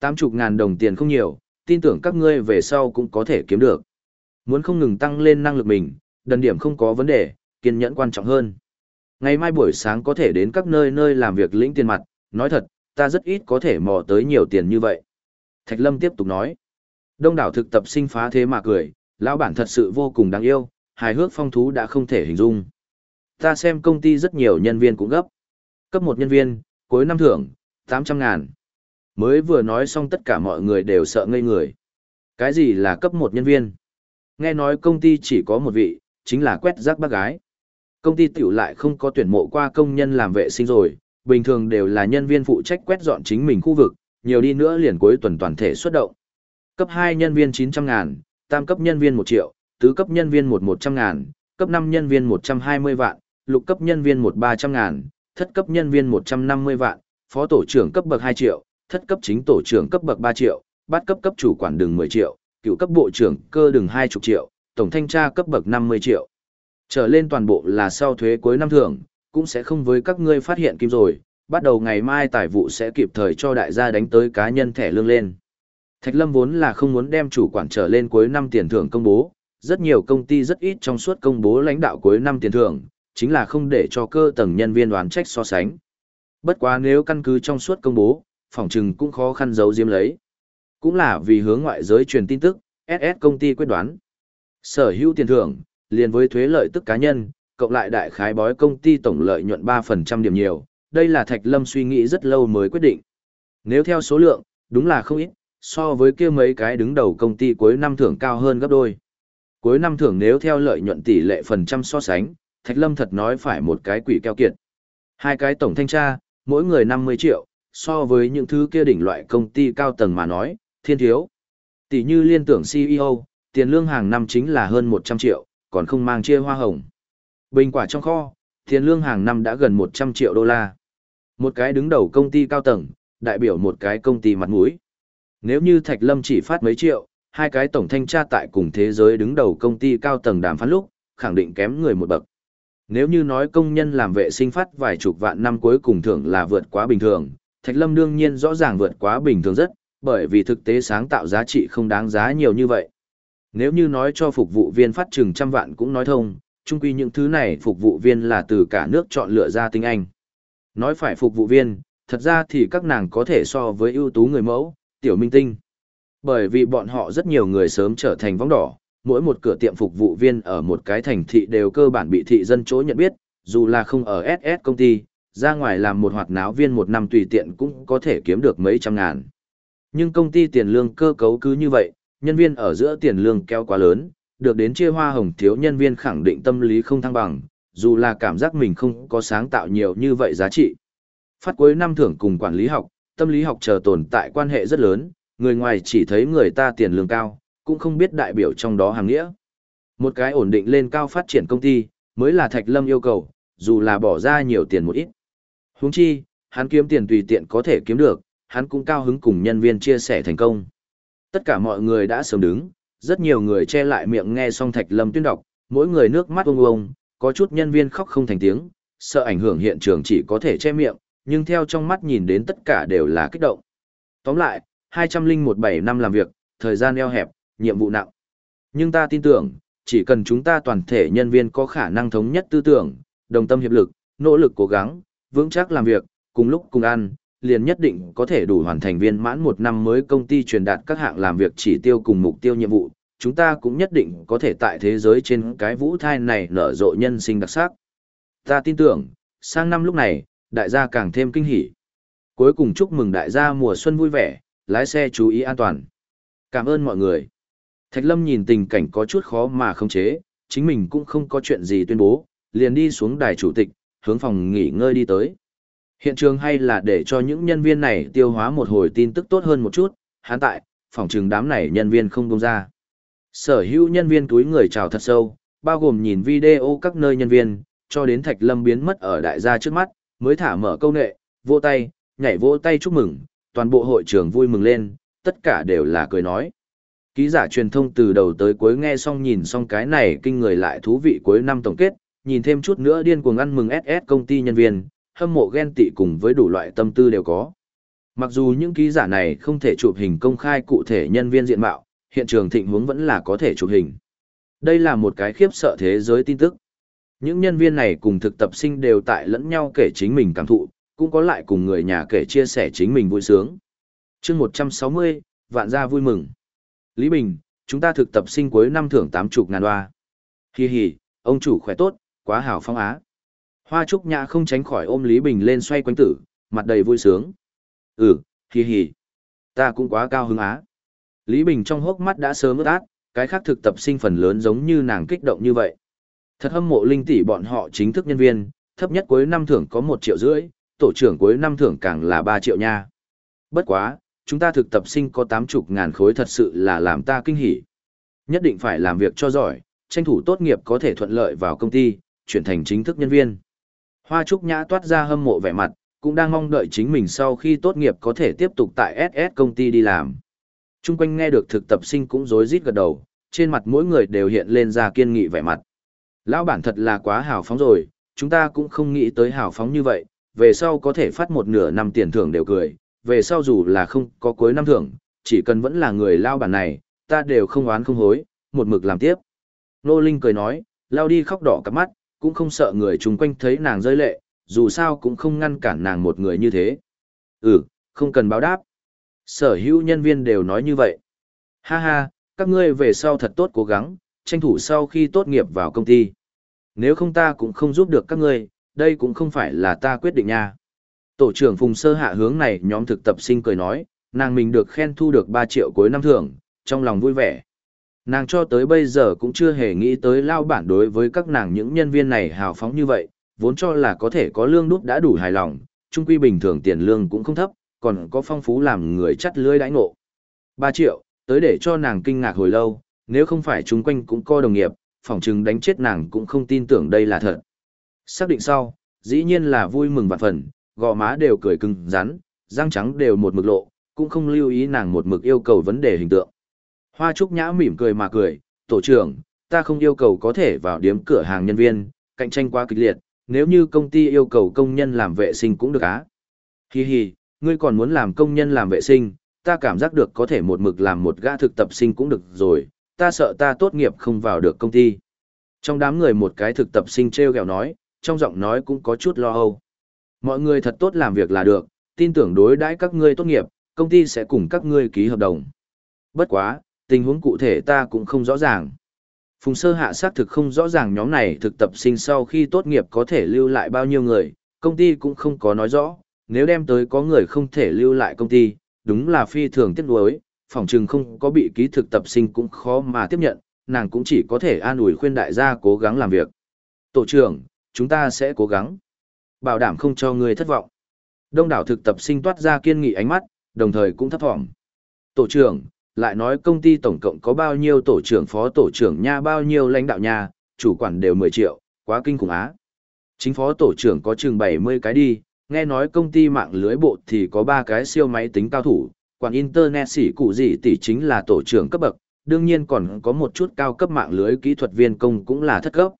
Tám chục ngàn đồng tiền không nhiều, tin tưởng các ngươi về sau cũng có thể kiếm được. Muốn không ngừng tăng lên năng lực mình, đần điểm không có vấn đề, kiên nhẫn quan trọng hơn. Ngày mai buổi sáng có thể đến các nơi nơi làm việc lĩnh tiền mặt, nói thật, ta rất ít có thể mò tới nhiều tiền như vậy. Thạch Lâm tiếp tục nói. Đông đảo thực tập sinh phá thế mà cười, lão bản thật sự vô cùng đáng yêu, hài hước phong thú đã không thể hình dung. Ta xem công ty rất nhiều nhân viên cũng gấp. Cấp một nhân viên, cuối năm thưởng, 800 ngàn. Mới vừa nói xong tất cả mọi người đều sợ ngây người. Cái gì là cấp một nhân viên? Nghe nói công ty chỉ có một vị, chính là quét rác bác gái. Công ty tiểu lại không có tuyển mộ qua công nhân làm vệ sinh rồi, bình thường đều là nhân viên phụ trách quét dọn chính mình khu vực, nhiều đi nữa liền cuối tuần toàn thể xuất động. Cấp 2 nhân viên 900 ngàn, tam cấp nhân viên 1 triệu, tứ cấp nhân viên 1 100 ngàn, cấp 5 nhân viên 120 vạn, lục cấp nhân viên 1 300 ngàn, thất cấp nhân viên 150 vạn, phó tổ trưởng cấp bậc 2 triệu, thất cấp chính tổ trưởng cấp bậc 3 triệu, bát cấp cấp chủ quản đường 10 triệu, cựu cấp bộ trưởng cơ đường 20 triệu, tổng thanh tra cấp bậc 50 triệu. Trở lên toàn bộ là sau thuế cuối năm thưởng, cũng sẽ không với các ngươi phát hiện kim rồi, bắt đầu ngày mai tài vụ sẽ kịp thời cho đại gia đánh tới cá nhân thẻ lương lên. Thạch Lâm vốn là không muốn đem chủ quản trở lên cuối năm tiền thưởng công bố, rất nhiều công ty rất ít trong suốt công bố lãnh đạo cuối năm tiền thưởng, chính là không để cho cơ tầng nhân viên đoán trách so sánh. Bất quá nếu căn cứ trong suốt công bố, phòng trừng cũng khó khăn giấu diếm lấy. Cũng là vì hướng ngoại giới truyền tin tức, SS công ty quyết đoán. Sở hữu tiền thưởng, liền với thuế lợi tức cá nhân, cộng lại đại khái bói công ty tổng lợi nhuận 3% điểm nhiều, đây là Thạch Lâm suy nghĩ rất lâu mới quyết định. Nếu theo số lượng, đúng là không ít, so với kia mấy cái đứng đầu công ty cuối năm thưởng cao hơn gấp đôi. Cuối năm thưởng nếu theo lợi nhuận tỷ lệ phần trăm so sánh, Thạch Lâm thật nói phải một cái quỷ keo kiệt. Hai cái tổng thanh tra, mỗi người 50 triệu, so với những thứ kia đỉnh loại công ty cao tầng mà nói, thiên thiếu. Tỷ như liên tưởng CEO, tiền lương hàng năm chính là hơn 100 triệu, còn không mang chia hoa hồng. Bình quả trong kho, tiền lương hàng năm đã gần 100 triệu đô la. Một cái đứng đầu công ty cao tầng, đại biểu một cái công ty mặt mũi. Nếu như Thạch Lâm chỉ phát mấy triệu, hai cái tổng thanh tra tại cùng thế giới đứng đầu công ty cao tầng đàm phán lúc, khẳng định kém người một bậc. Nếu như nói công nhân làm vệ sinh phát vài chục vạn năm cuối cùng thưởng là vượt quá bình thường, Thạch Lâm đương nhiên rõ ràng vượt quá bình thường rất, bởi vì thực tế sáng tạo giá trị không đáng giá nhiều như vậy. Nếu như nói cho phục vụ viên phát chừng trăm vạn cũng nói thông, chung quy những thứ này phục vụ viên là từ cả nước chọn lựa ra tinh anh. Nói phải phục vụ viên, thật ra thì các nàng có thể so với ưu tú người mẫu, tiểu minh tinh. Bởi vì bọn họ rất nhiều người sớm trở thành vong đỏ, mỗi một cửa tiệm phục vụ viên ở một cái thành thị đều cơ bản bị thị dân chỗ nhận biết, dù là không ở SS công ty, ra ngoài làm một hoạt náo viên một năm tùy tiện cũng có thể kiếm được mấy trăm ngàn. Nhưng công ty tiền lương cơ cấu cứ như vậy, nhân viên ở giữa tiền lương kéo quá lớn, được đến chia hoa hồng thiếu nhân viên khẳng định tâm lý không thăng bằng, dù là cảm giác mình không có sáng tạo nhiều như vậy giá trị. Phát cuối năm thưởng cùng quản lý học, tâm lý học chờ tồn tại quan hệ rất lớn, người ngoài chỉ thấy người ta tiền lương cao, cũng không biết đại biểu trong đó hàng nghĩa. Một cái ổn định lên cao phát triển công ty, mới là Thạch Lâm yêu cầu, dù là bỏ ra nhiều tiền một ít. Huống chi, hắn kiếm tiền tùy tiện có thể kiếm được, hắn cũng cao hứng cùng nhân viên chia sẻ thành công. Tất cả mọi người đã sớm đứng, rất nhiều người che lại miệng nghe xong Thạch Lâm tuyên đọc, mỗi người nước mắt ông ông, có chút nhân viên khóc không thành tiếng, sợ ảnh hưởng hiện trường chỉ có thể che miệng, nhưng theo trong mắt nhìn đến tất cả đều là kích động. Tóm lại, 201 năm làm việc, thời gian eo hẹp, nhiệm vụ nặng. Nhưng ta tin tưởng, chỉ cần chúng ta toàn thể nhân viên có khả năng thống nhất tư tưởng, đồng tâm hiệp lực, nỗ lực cố gắng, vững chắc làm việc, cùng lúc cùng ăn, liền nhất định có thể đủ hoàn thành viên mãn một năm mới công ty truyền đạt các hạng làm việc chỉ tiêu cùng mục tiêu nhiệm vụ, chúng ta cũng nhất định có thể tại thế giới trên cái vũ thai này nở rộ nhân sinh đặc sắc. Ta tin tưởng, sang năm lúc này, đại gia càng thêm kinh hỉ. Cuối cùng chúc mừng đại gia mùa xuân vui vẻ, lái xe chú ý an toàn. Cảm ơn mọi người. Thạch Lâm nhìn tình cảnh có chút khó mà không chế, chính mình cũng không có chuyện gì tuyên bố, liền đi xuống đài chủ tịch, hướng phòng nghỉ ngơi đi tới. Hiện trường hay là để cho những nhân viên này tiêu hóa một hồi tin tức tốt hơn một chút, hán tại, phòng trường đám này nhân viên không buông ra. Sở hữu nhân viên túi người chào thật sâu, bao gồm nhìn video các nơi nhân viên, cho đến Thạch Lâm biến mất ở đại gia trước mắt, mới thả mở câu nệ, vỗ tay, nhảy vỗ tay chúc mừng, toàn bộ hội trường vui mừng lên, tất cả đều là cười nói. Ký giả truyền thông từ đầu tới cuối nghe xong nhìn xong cái này kinh người lại thú vị cuối năm tổng kết, nhìn thêm chút nữa điên cuồng ăn mừng SS công ty nhân viên, hâm mộ ghen tị cùng với đủ loại tâm tư đều có. Mặc dù những ký giả này không thể chụp hình công khai cụ thể nhân viên diện mạo, hiện trường thịnh hướng vẫn là có thể chụp hình. Đây là một cái khiếp sợ thế giới tin tức. Những nhân viên này cùng thực tập sinh đều tại lẫn nhau kể chính mình cảm thụ, cũng có lại cùng người nhà kể chia sẻ chính mình vui sướng. chương 160, vạn gia vui mừng. Lý Bình, chúng ta thực tập sinh cuối năm thưởng tám chục ngàn đoa. Hi hi, ông chủ khỏe tốt, quá hào phong á. Hoa Trúc Nhã không tránh khỏi ôm Lý Bình lên xoay quanh tử, mặt đầy vui sướng. Ừ, hì hì, Ta cũng quá cao hứng á. Lý Bình trong hốc mắt đã sớm ướt át, cái khác thực tập sinh phần lớn giống như nàng kích động như vậy. Thật hâm mộ linh tỷ bọn họ chính thức nhân viên, thấp nhất cuối năm thưởng có một triệu rưỡi, tổ trưởng cuối năm thưởng càng là ba triệu nha. Bất quá, chúng ta thực tập sinh có tám chục ngàn khối thật sự là làm ta kinh hỉ. Nhất định phải làm việc cho giỏi, tranh thủ tốt nghiệp có thể thuận lợi vào công ty, chuyển thành chính thức nhân viên. Hoa Trúc Nhã toát ra hâm mộ vẻ mặt, cũng đang mong đợi chính mình sau khi tốt nghiệp có thể tiếp tục tại SS công ty đi làm. Trung quanh nghe được thực tập sinh cũng rối rít gật đầu, trên mặt mỗi người đều hiện lên ra kiên nghị vẻ mặt. Lão bản thật là quá hào phóng rồi, chúng ta cũng không nghĩ tới hào phóng như vậy, về sau có thể phát một nửa năm tiền thưởng đều cười, về sau dù là không có cuối năm thưởng, chỉ cần vẫn là người lao bản này, ta đều không oán không hối, một mực làm tiếp. Nô Linh cười nói, lao đi khóc đỏ cả mắt, cũng không sợ người chung quanh thấy nàng rơi lệ, dù sao cũng không ngăn cản nàng một người như thế. Ừ, không cần báo đáp. Sở hữu nhân viên đều nói như vậy. Ha ha, các ngươi về sau thật tốt cố gắng, tranh thủ sau khi tốt nghiệp vào công ty. Nếu không ta cũng không giúp được các ngươi, đây cũng không phải là ta quyết định nha. Tổ trưởng Phùng Sơ Hạ hướng này nhóm thực tập sinh cười nói, nàng mình được khen thu được 3 triệu cuối năm thưởng, trong lòng vui vẻ. Nàng cho tới bây giờ cũng chưa hề nghĩ tới lao bản đối với các nàng những nhân viên này hào phóng như vậy, vốn cho là có thể có lương đúc đã đủ hài lòng, trung quy bình thường tiền lương cũng không thấp, còn có phong phú làm người chắt lưới đãi ngộ. 3 triệu, tới để cho nàng kinh ngạc hồi lâu, nếu không phải chung quanh cũng co đồng nghiệp, phỏng chừng đánh chết nàng cũng không tin tưởng đây là thật. Xác định sau, dĩ nhiên là vui mừng vạn phần, gò má đều cười cứng rắn, răng trắng đều một mực lộ, cũng không lưu ý nàng một mực yêu cầu vấn đề hình tượng. Hoa Trúc Nhã mỉm cười mà cười, tổ trưởng, ta không yêu cầu có thể vào điếm cửa hàng nhân viên, cạnh tranh quá kịch liệt, nếu như công ty yêu cầu công nhân làm vệ sinh cũng được á. Hi hi, ngươi còn muốn làm công nhân làm vệ sinh, ta cảm giác được có thể một mực làm một gã thực tập sinh cũng được rồi, ta sợ ta tốt nghiệp không vào được công ty. Trong đám người một cái thực tập sinh treo gẹo nói, trong giọng nói cũng có chút lo âu. Mọi người thật tốt làm việc là được, tin tưởng đối đãi các ngươi tốt nghiệp, công ty sẽ cùng các ngươi ký hợp đồng. Bất quá, tình huống cụ thể ta cũng không rõ ràng. Phùng sơ hạ xác thực không rõ ràng nhóm này thực tập sinh sau khi tốt nghiệp có thể lưu lại bao nhiêu người, công ty cũng không có nói rõ, nếu đem tới có người không thể lưu lại công ty, đúng là phi thường tiếc nuối, phòng trừng không có bị ký thực tập sinh cũng khó mà tiếp nhận, nàng cũng chỉ có thể an ủi khuyên đại gia cố gắng làm việc. Tổ trưởng, chúng ta sẽ cố gắng. Bảo đảm không cho người thất vọng. Đông đảo thực tập sinh toát ra kiên nghị ánh mắt, đồng thời cũng thấp thỏm. Tổ trưởng, lại nói công ty tổng cộng có bao nhiêu tổ trưởng phó tổ trưởng nha bao nhiêu lãnh đạo nha, chủ quản đều 10 triệu, quá kinh khủng á. Chính phó tổ trưởng có chừng 70 cái đi, nghe nói công ty mạng lưới bộ thì có 3 cái siêu máy tính cao thủ, quản internet xỉ cụ gì tỷ chính là tổ trưởng cấp bậc, đương nhiên còn có một chút cao cấp mạng lưới kỹ thuật viên công cũng là thất cấp.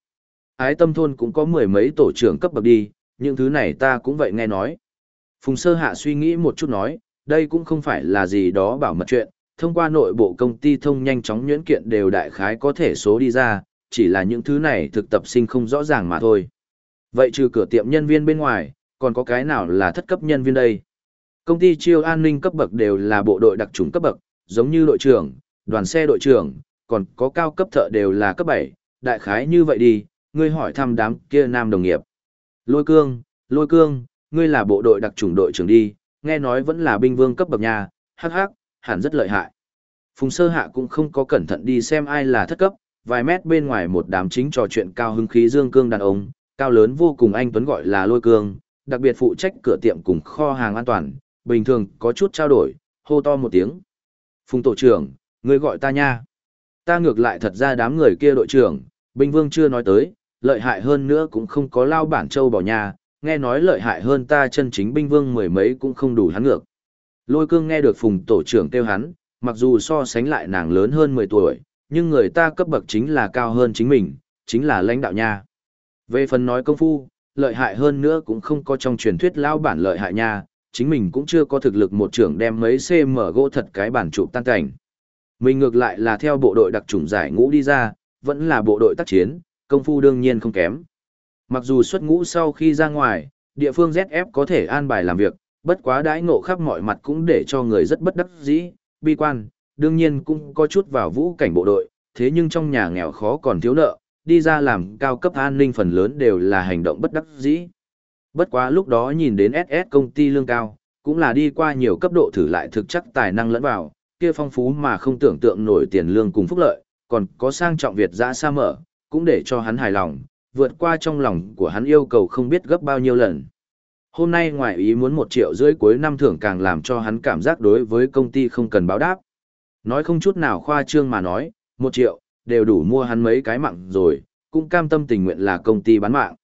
Ái tâm thôn cũng có mười mấy tổ trưởng cấp bậc đi, những thứ này ta cũng vậy nghe nói. Phùng sơ hạ suy nghĩ một chút nói, đây cũng không phải là gì đó bảo mật chuyện, thông qua nội bộ công ty thông nhanh chóng nhuyễn kiện đều đại khái có thể số đi ra, chỉ là những thứ này thực tập sinh không rõ ràng mà thôi. Vậy trừ cửa tiệm nhân viên bên ngoài, còn có cái nào là thất cấp nhân viên đây? Công ty chiêu an ninh cấp bậc đều là bộ đội đặc trùng cấp bậc, giống như đội trưởng, đoàn xe đội trưởng, còn có cao cấp thợ đều là cấp 7, đại khái như vậy đi, ngươi hỏi thăm đám kia nam đồng nghiệp. Lôi cương, lôi cương, ngươi là bộ đội đặc trùng đội trưởng đi, nghe nói vẫn là binh vương cấp bậc nhà, hắc hắc, hẳn rất lợi hại. Phùng sơ hạ cũng không có cẩn thận đi xem ai là thất cấp, vài mét bên ngoài một đám chính trò chuyện cao hứng khí dương cương đàn ông, cao lớn vô cùng anh Tuấn gọi là lôi cương, đặc biệt phụ trách cửa tiệm cùng kho hàng an toàn, bình thường có chút trao đổi, hô to một tiếng. Phùng tổ trưởng, ngươi gọi ta nha. Ta ngược lại thật ra đám người kia đội trưởng, binh vương chưa nói tới, lợi hại hơn nữa cũng không có lao bản châu bỏ nhà, nghe nói lợi hại hơn ta chân chính binh vương mười mấy cũng không đủ hắn ngược. Lôi cương nghe được phùng tổ trưởng kêu hắn, mặc dù so sánh lại nàng lớn hơn 10 tuổi, nhưng người ta cấp bậc chính là cao hơn chính mình, chính là lãnh đạo nha. Về phần nói công phu, lợi hại hơn nữa cũng không có trong truyền thuyết lao bản lợi hại nha, chính mình cũng chưa có thực lực một trưởng đem mấy cm gỗ thật cái bản trụ tan cảnh. Mình ngược lại là theo bộ đội đặc trùng giải ngũ đi ra, vẫn là bộ đội tác chiến, công phu đương nhiên không kém. Mặc dù xuất ngũ sau khi ra ngoài, địa phương ZF có thể an bài làm việc, bất quá đãi ngộ khắp mọi mặt cũng để cho người rất bất đắc dĩ, bi quan, đương nhiên cũng có chút vào vũ cảnh bộ đội, thế nhưng trong nhà nghèo khó còn thiếu nợ, đi ra làm cao cấp an ninh phần lớn đều là hành động bất đắc dĩ. Bất quá lúc đó nhìn đến SS công ty lương cao, cũng là đi qua nhiều cấp độ thử lại thực chất tài năng lẫn vào, kia phong phú mà không tưởng tượng nổi tiền lương cùng phúc lợi, còn có sang trọng Việt dã xa mở, cũng để cho hắn hài lòng, vượt qua trong lòng của hắn yêu cầu không biết gấp bao nhiêu lần. Hôm nay ngoài ý muốn một triệu rưỡi cuối năm thưởng càng làm cho hắn cảm giác đối với công ty không cần báo đáp. Nói không chút nào khoa trương mà nói, một triệu, đều đủ mua hắn mấy cái mạng rồi, cũng cam tâm tình nguyện là công ty bán mạng.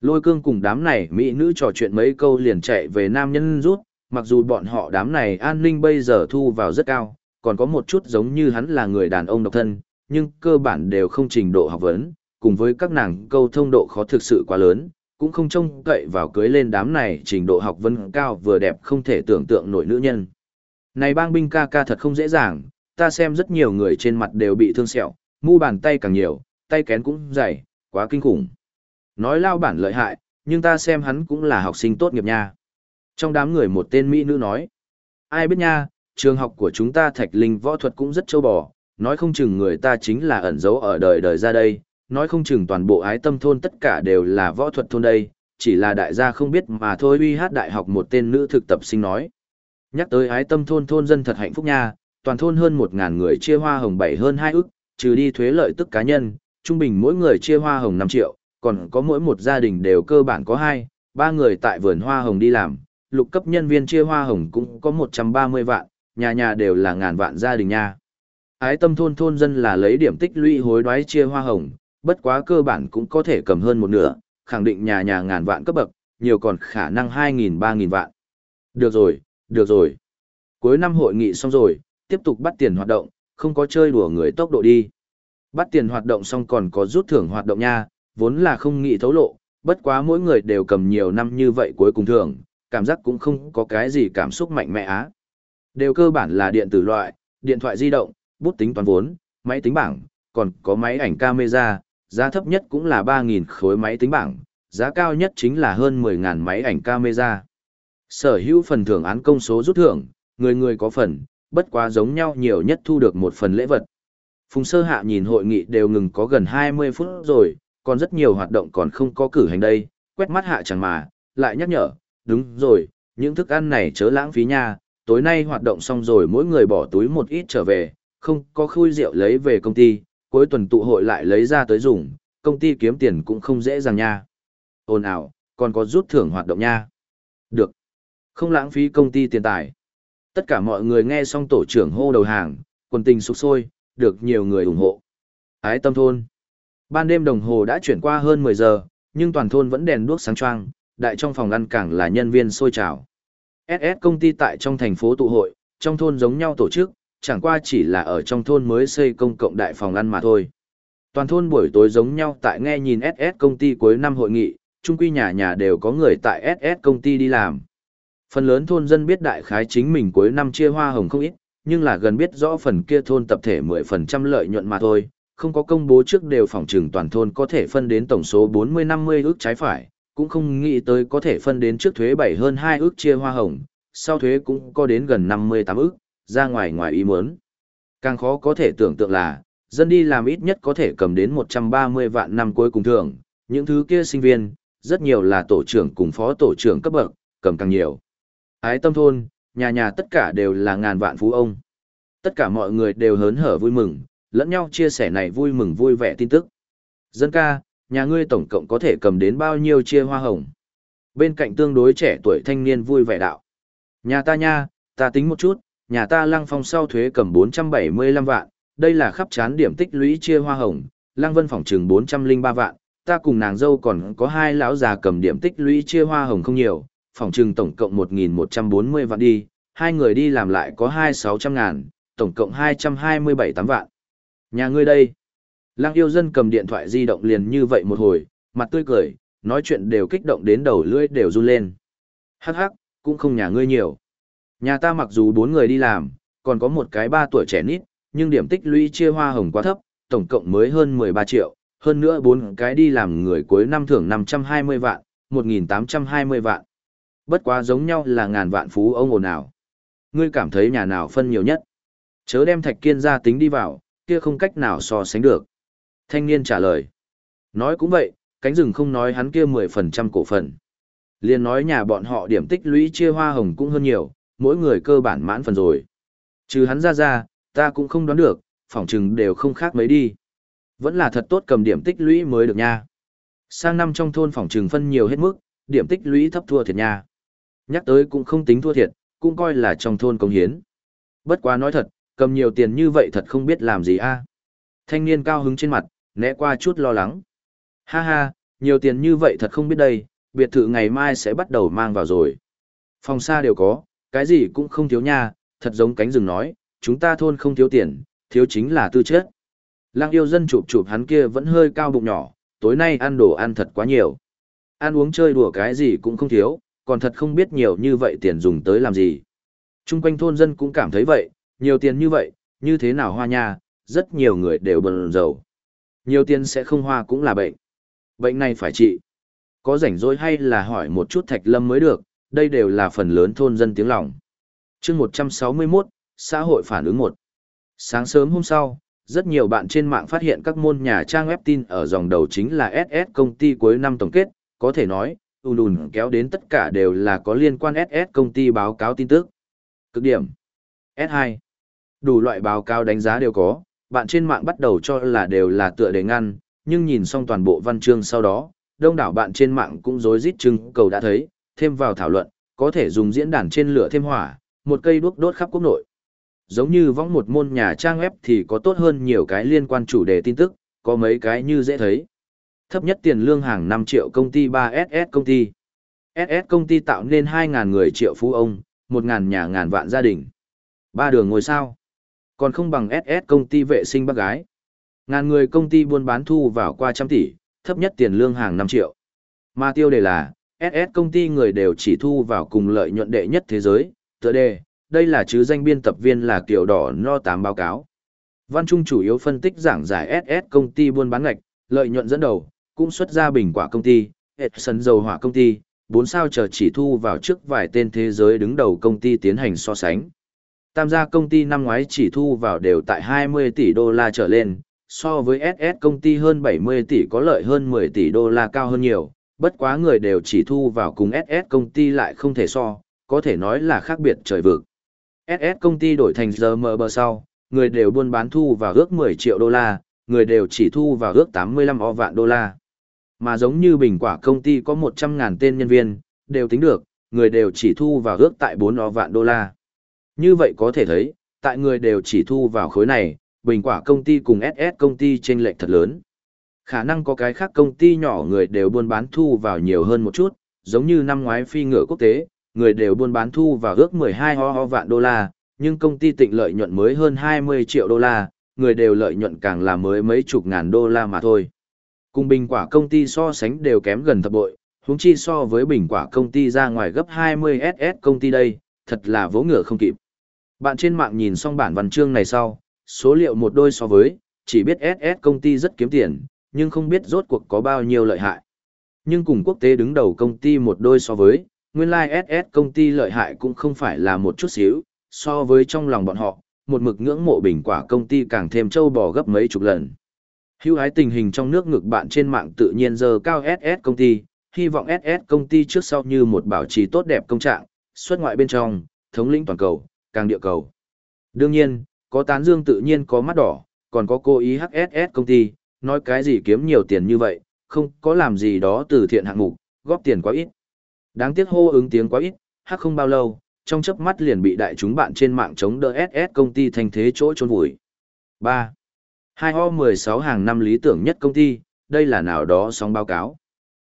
Lôi cương cùng đám này mỹ nữ trò chuyện mấy câu liền chạy về nam nhân rút, mặc dù bọn họ đám này an ninh bây giờ thu vào rất cao, còn có một chút giống như hắn là người đàn ông độc thân, nhưng cơ bản đều không trình độ học vấn, cùng với các nàng câu thông độ khó thực sự quá lớn, cũng không trông cậy vào cưới lên đám này trình độ học vấn cao vừa đẹp không thể tưởng tượng nổi nữ nhân. Này bang binh ca ca thật không dễ dàng, ta xem rất nhiều người trên mặt đều bị thương sẹo, mu bàn tay càng nhiều, tay kén cũng dày, quá kinh khủng. Nói lao bản lợi hại, nhưng ta xem hắn cũng là học sinh tốt nghiệp nha. Trong đám người một tên Mỹ nữ nói, ai biết nha, trường học của chúng ta thạch linh võ thuật cũng rất châu bò, nói không chừng người ta chính là ẩn giấu ở đời đời ra đây, nói không chừng toàn bộ ái tâm thôn tất cả đều là võ thuật thôn đây, chỉ là đại gia không biết mà thôi uy hát đại học một tên nữ thực tập sinh nói. Nhắc tới ái tâm thôn thôn dân thật hạnh phúc nha, toàn thôn hơn một ngàn người chia hoa hồng bảy hơn hai ức, trừ đi thuế lợi tức cá nhân, trung bình mỗi người chia hoa hồng năm triệu, còn có mỗi một gia đình đều cơ bản có hai, ba người tại vườn hoa hồng đi làm, lục cấp nhân viên chia hoa hồng cũng có một trăm ba mươi vạn, nhà nhà đều là ngàn vạn gia đình nha. Ái tâm thôn thôn dân là lấy điểm tích lũy hối đoái chia hoa hồng, bất quá cơ bản cũng có thể cầm hơn một nửa, khẳng định nhà nhà ngàn vạn cấp bậc, nhiều còn khả năng 2.000-3.000 vạn. Được rồi, được rồi. Cuối năm hội nghị xong rồi, tiếp tục bắt tiền hoạt động, không có chơi đùa người tốc độ đi. Bắt tiền hoạt động xong còn có rút thưởng hoạt động nha, vốn là không nghĩ thấu lộ, bất quá mỗi người đều cầm nhiều năm như vậy cuối cùng thưởng, cảm giác cũng không có cái gì cảm xúc mạnh mẽ á. Đều cơ bản là điện tử loại, điện thoại di động, bút tính toán vốn, máy tính bảng, còn có máy ảnh camera, giá thấp nhất cũng là 3.000 khối máy tính bảng, giá cao nhất chính là hơn 10.000 máy ảnh camera. Sở hữu phần thưởng án công số rút thưởng, người người có phần, bất quá giống nhau nhiều nhất thu được một phần lễ vật. Phùng sơ hạ nhìn hội nghị đều ngừng có gần 20 phút rồi, còn rất nhiều hoạt động còn không có cử hành đây, quét mắt hạ chẳng mà, lại nhắc nhở, đúng rồi, những thức ăn này chớ lãng phí nha, tối nay hoạt động xong rồi mỗi người bỏ túi một ít trở về, không có khui rượu lấy về công ty, cuối tuần tụ hội lại lấy ra tới dùng, công ty kiếm tiền cũng không dễ dàng nha. Ồn ào, còn có rút thưởng hoạt động nha. Được. Không lãng phí công ty tiền tài. Tất cả mọi người nghe xong tổ trưởng hô đầu hàng, quần tình sục sôi, được nhiều người ủng hộ. Ái tâm thôn. Ban đêm đồng hồ đã chuyển qua hơn 10 giờ, nhưng toàn thôn vẫn đèn đuốc sáng choang, đại trong phòng ăn cảng là nhân viên sôi trào. SS công ty tại trong thành phố tụ hội, trong thôn giống nhau tổ chức, chẳng qua chỉ là ở trong thôn mới xây công cộng đại phòng ăn mà thôi. Toàn thôn buổi tối giống nhau tại nghe nhìn SS công ty cuối năm hội nghị, chung quy nhà nhà đều có người tại SS công ty đi làm. Phần lớn thôn dân biết đại khái chính mình cuối năm chia hoa hồng không ít, nhưng là gần biết rõ phần kia thôn tập thể 10% lợi nhuận mà thôi, không có công bố trước đều phòng trừng toàn thôn có thể phân đến tổng số 40-50 ước trái phải, cũng không nghĩ tới có thể phân đến trước thuế 7 hơn 2 ước chia hoa hồng, sau thuế cũng có đến gần 58 ước, ra ngoài ngoài ý muốn. Càng khó có thể tưởng tượng là, dân đi làm ít nhất có thể cầm đến 130 vạn năm cuối cùng thưởng, những thứ kia sinh viên, rất nhiều là tổ trưởng cùng phó tổ trưởng cấp bậc, cầm càng nhiều. Ái tâm thôn, nhà nhà tất cả đều là ngàn vạn phú ông. Tất cả mọi người đều hớn hở vui mừng, lẫn nhau chia sẻ này vui mừng vui vẻ tin tức. Dân ca, nhà ngươi tổng cộng có thể cầm đến bao nhiêu chia hoa hồng. Bên cạnh tương đối trẻ tuổi thanh niên vui vẻ đạo. Nhà ta nha, ta tính một chút, nhà ta lăng phong sau thuế cầm 475 vạn, đây là khắp chán điểm tích lũy chia hoa hồng, lăng vân phòng trường 403 vạn, ta cùng nàng dâu còn có hai lão già cầm điểm tích lũy chia hoa hồng không nhiều, phòng trường tổng cộng 1.140 vạn đi, hai người đi làm lại có hai sáu trăm ngàn, tổng cộng 227 tám vạn. Nhà ngươi đây. Lăng yêu dân cầm điện thoại di động liền như vậy một hồi, mặt tươi cười, nói chuyện đều kích động đến đầu lưỡi đều run lên. Hắc hắc, cũng không nhà ngươi nhiều. Nhà ta mặc dù bốn người đi làm, còn có một cái ba tuổi trẻ nít, nhưng điểm tích lũy chia hoa hồng quá thấp, tổng cộng mới hơn 13 triệu, hơn nữa bốn cái đi làm người cuối năm thưởng 520 vạn, 1.820 vạn. Bất quá giống nhau là ngàn vạn phú ông ồn nào. Ngươi cảm thấy nhà nào phân nhiều nhất? Chớ đem thạch kiên ra tính đi vào, kia không cách nào so sánh được. Thanh niên trả lời. Nói cũng vậy, cánh rừng không nói hắn kia 10% cổ phần. Liên nói nhà bọn họ điểm tích lũy chia hoa hồng cũng hơn nhiều, mỗi người cơ bản mãn phần rồi. Trừ hắn ra ra, ta cũng không đoán được, phỏng chừng đều không khác mấy đi. Vẫn là thật tốt cầm điểm tích lũy mới được nha. Sang năm trong thôn phỏng chừng phân nhiều hết mức, điểm tích lũy thấp thua thiệt nha. Nhắc tới cũng không tính thua thiệt, cũng coi là trong thôn công hiến. Bất quá nói thật, cầm nhiều tiền như vậy thật không biết làm gì a. Thanh niên cao hứng trên mặt, né qua chút lo lắng. Ha ha, nhiều tiền như vậy thật không biết đây, biệt thự ngày mai sẽ bắt đầu mang vào rồi. Phòng xa đều có, cái gì cũng không thiếu nha, thật giống cánh rừng nói, chúng ta thôn không thiếu tiền, thiếu chính là tư chất. Lăng yêu dân chụp chụp hắn kia vẫn hơi cao bụng nhỏ, tối nay ăn đồ ăn thật quá nhiều. Ăn uống chơi đùa cái gì cũng không thiếu, còn thật không biết nhiều như vậy tiền dùng tới làm gì. Trung quanh thôn dân cũng cảm thấy vậy, nhiều tiền như vậy, như thế nào hoa nha, rất nhiều người đều bần dầu. Nhiều tiền sẽ không hoa cũng là bệnh. Bệnh này phải trị. Có rảnh rỗi hay là hỏi một chút thạch lâm mới được, đây đều là phần lớn thôn dân tiếng lòng. chương 161, xã hội phản ứng một. Sáng sớm hôm sau, rất nhiều bạn trên mạng phát hiện các môn nhà trang web tin ở dòng đầu chính là SS công ty cuối năm tổng kết, có thể nói, ùn ùn kéo đến tất cả đều là có liên quan SS công ty báo cáo tin tức. Cực điểm. S2. Đủ loại báo cáo đánh giá đều có, bạn trên mạng bắt đầu cho là đều là tựa đề ngăn, nhưng nhìn xong toàn bộ văn chương sau đó, đông đảo bạn trên mạng cũng rối rít chừng cầu đã thấy, thêm vào thảo luận, có thể dùng diễn đàn trên lửa thêm hỏa, một cây đuốc đốt khắp quốc nội. Giống như võng một môn nhà trang web thì có tốt hơn nhiều cái liên quan chủ đề tin tức, có mấy cái như dễ thấy. Thấp nhất tiền lương hàng 5 triệu công ty 3SS công ty. SS công ty tạo nên 2.000 người triệu phú ông, 1.000 nhà ngàn vạn gia đình. Ba đường ngồi sao? Còn không bằng SS công ty vệ sinh bác gái. Ngàn người công ty buôn bán thu vào qua trăm tỷ, thấp nhất tiền lương hàng 5 triệu. Mà tiêu đề là, SS công ty người đều chỉ thu vào cùng lợi nhuận đệ nhất thế giới, tựa đề, đây là chứ danh biên tập viên là kiểu đỏ no tám báo cáo. Văn Trung chủ yếu phân tích giảng giải SS công ty buôn bán ngạch, lợi nhuận dẫn đầu, cũng xuất ra bình quả công ty, Edson dầu hỏa công ty, 4 sao chờ chỉ thu vào trước vài tên thế giới đứng đầu công ty tiến hành so sánh. Tam gia công ty năm ngoái chỉ thu vào đều tại 20 tỷ đô la trở lên, so với SS công ty hơn 70 tỷ có lợi hơn 10 tỷ đô la cao hơn nhiều, bất quá người đều chỉ thu vào cùng SS công ty lại không thể so, có thể nói là khác biệt trời vực. SS công ty đổi thành GMB sau, người đều buôn bán thu vào ước 10 triệu đô la, người đều chỉ thu vào ước 85 o vạn đô la. Mà giống như bình quả công ty có 100.000 tên nhân viên, đều tính được, người đều chỉ thu vào ước tại 4 o vạn đô la. Như vậy có thể thấy, tại người đều chỉ thu vào khối này, bình quả công ty cùng SS công ty chênh lệch thật lớn. Khả năng có cái khác công ty nhỏ người đều buôn bán thu vào nhiều hơn một chút, giống như năm ngoái phi ngựa quốc tế, người đều buôn bán thu vào ước 12 ho ho vạn đô la, nhưng công ty tịnh lợi nhuận mới hơn 20 triệu đô la, người đều lợi nhuận càng là mới mấy chục ngàn đô la mà thôi. Cùng bình quả công ty so sánh đều kém gần thập bội, huống chi so với bình quả công ty ra ngoài gấp 20 SS công ty đây, thật là vỗ ngựa không kịp. Bạn trên mạng nhìn xong bản văn chương này sau, số liệu một đôi so với, chỉ biết SS công ty rất kiếm tiền, nhưng không biết rốt cuộc có bao nhiêu lợi hại. Nhưng cùng quốc tế đứng đầu công ty một đôi so với, nguyên lai like SS công ty lợi hại cũng không phải là một chút xíu, so với trong lòng bọn họ, một mực ngưỡng mộ bình quả công ty càng thêm trâu bò gấp mấy chục lần. Hưu hái tình hình trong nước ngược bạn trên mạng tự nhiên giờ cao SS công ty, hy vọng SS công ty trước sau như một bảo trì tốt đẹp công trạng, xuất ngoại bên trong, thống lĩnh toàn cầu, càng địa cầu. Đương nhiên, có tán dương tự nhiên có mắt đỏ, còn có cố ý HSS công ty, nói cái gì kiếm nhiều tiền như vậy, không có làm gì đó từ thiện hạng mục, góp tiền quá ít. Đáng tiếc hô ứng tiếng quá ít, hắc không bao lâu, trong chớp mắt liền bị đại chúng bạn trên mạng chống đỡ SS công ty thành thế chỗ trốn vùi. 3. 2 ho 16 hàng năm lý tưởng nhất công ty, đây là nào đó sóng báo cáo.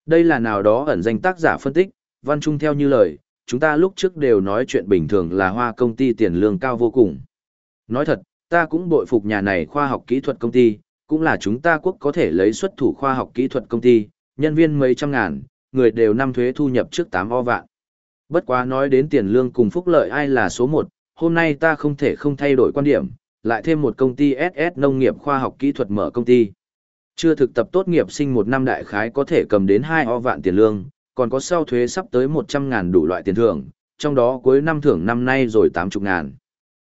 Đây là nào đó ẩn danh tác giả phân tích, văn trung theo như lời, chúng ta lúc trước đều nói chuyện bình thường là hoa công ty tiền lương cao vô cùng. Nói thật, ta cũng bội phục nhà này khoa học kỹ thuật công ty, cũng là chúng ta quốc có thể lấy xuất thủ khoa học kỹ thuật công ty, nhân viên mấy trăm ngàn, người đều năm thuế thu nhập trước 8 o vạn. Bất quá nói đến tiền lương cùng phúc lợi ai là số một, hôm nay ta không thể không thay đổi quan điểm, lại thêm một công ty SS nông nghiệp khoa học kỹ thuật mở công ty. Chưa thực tập tốt nghiệp sinh một năm đại khái có thể cầm đến 2 o vạn tiền lương, còn có sau thuế sắp tới 100 ngàn đủ loại tiền thưởng, trong đó cuối năm thưởng năm nay rồi 80 ngàn.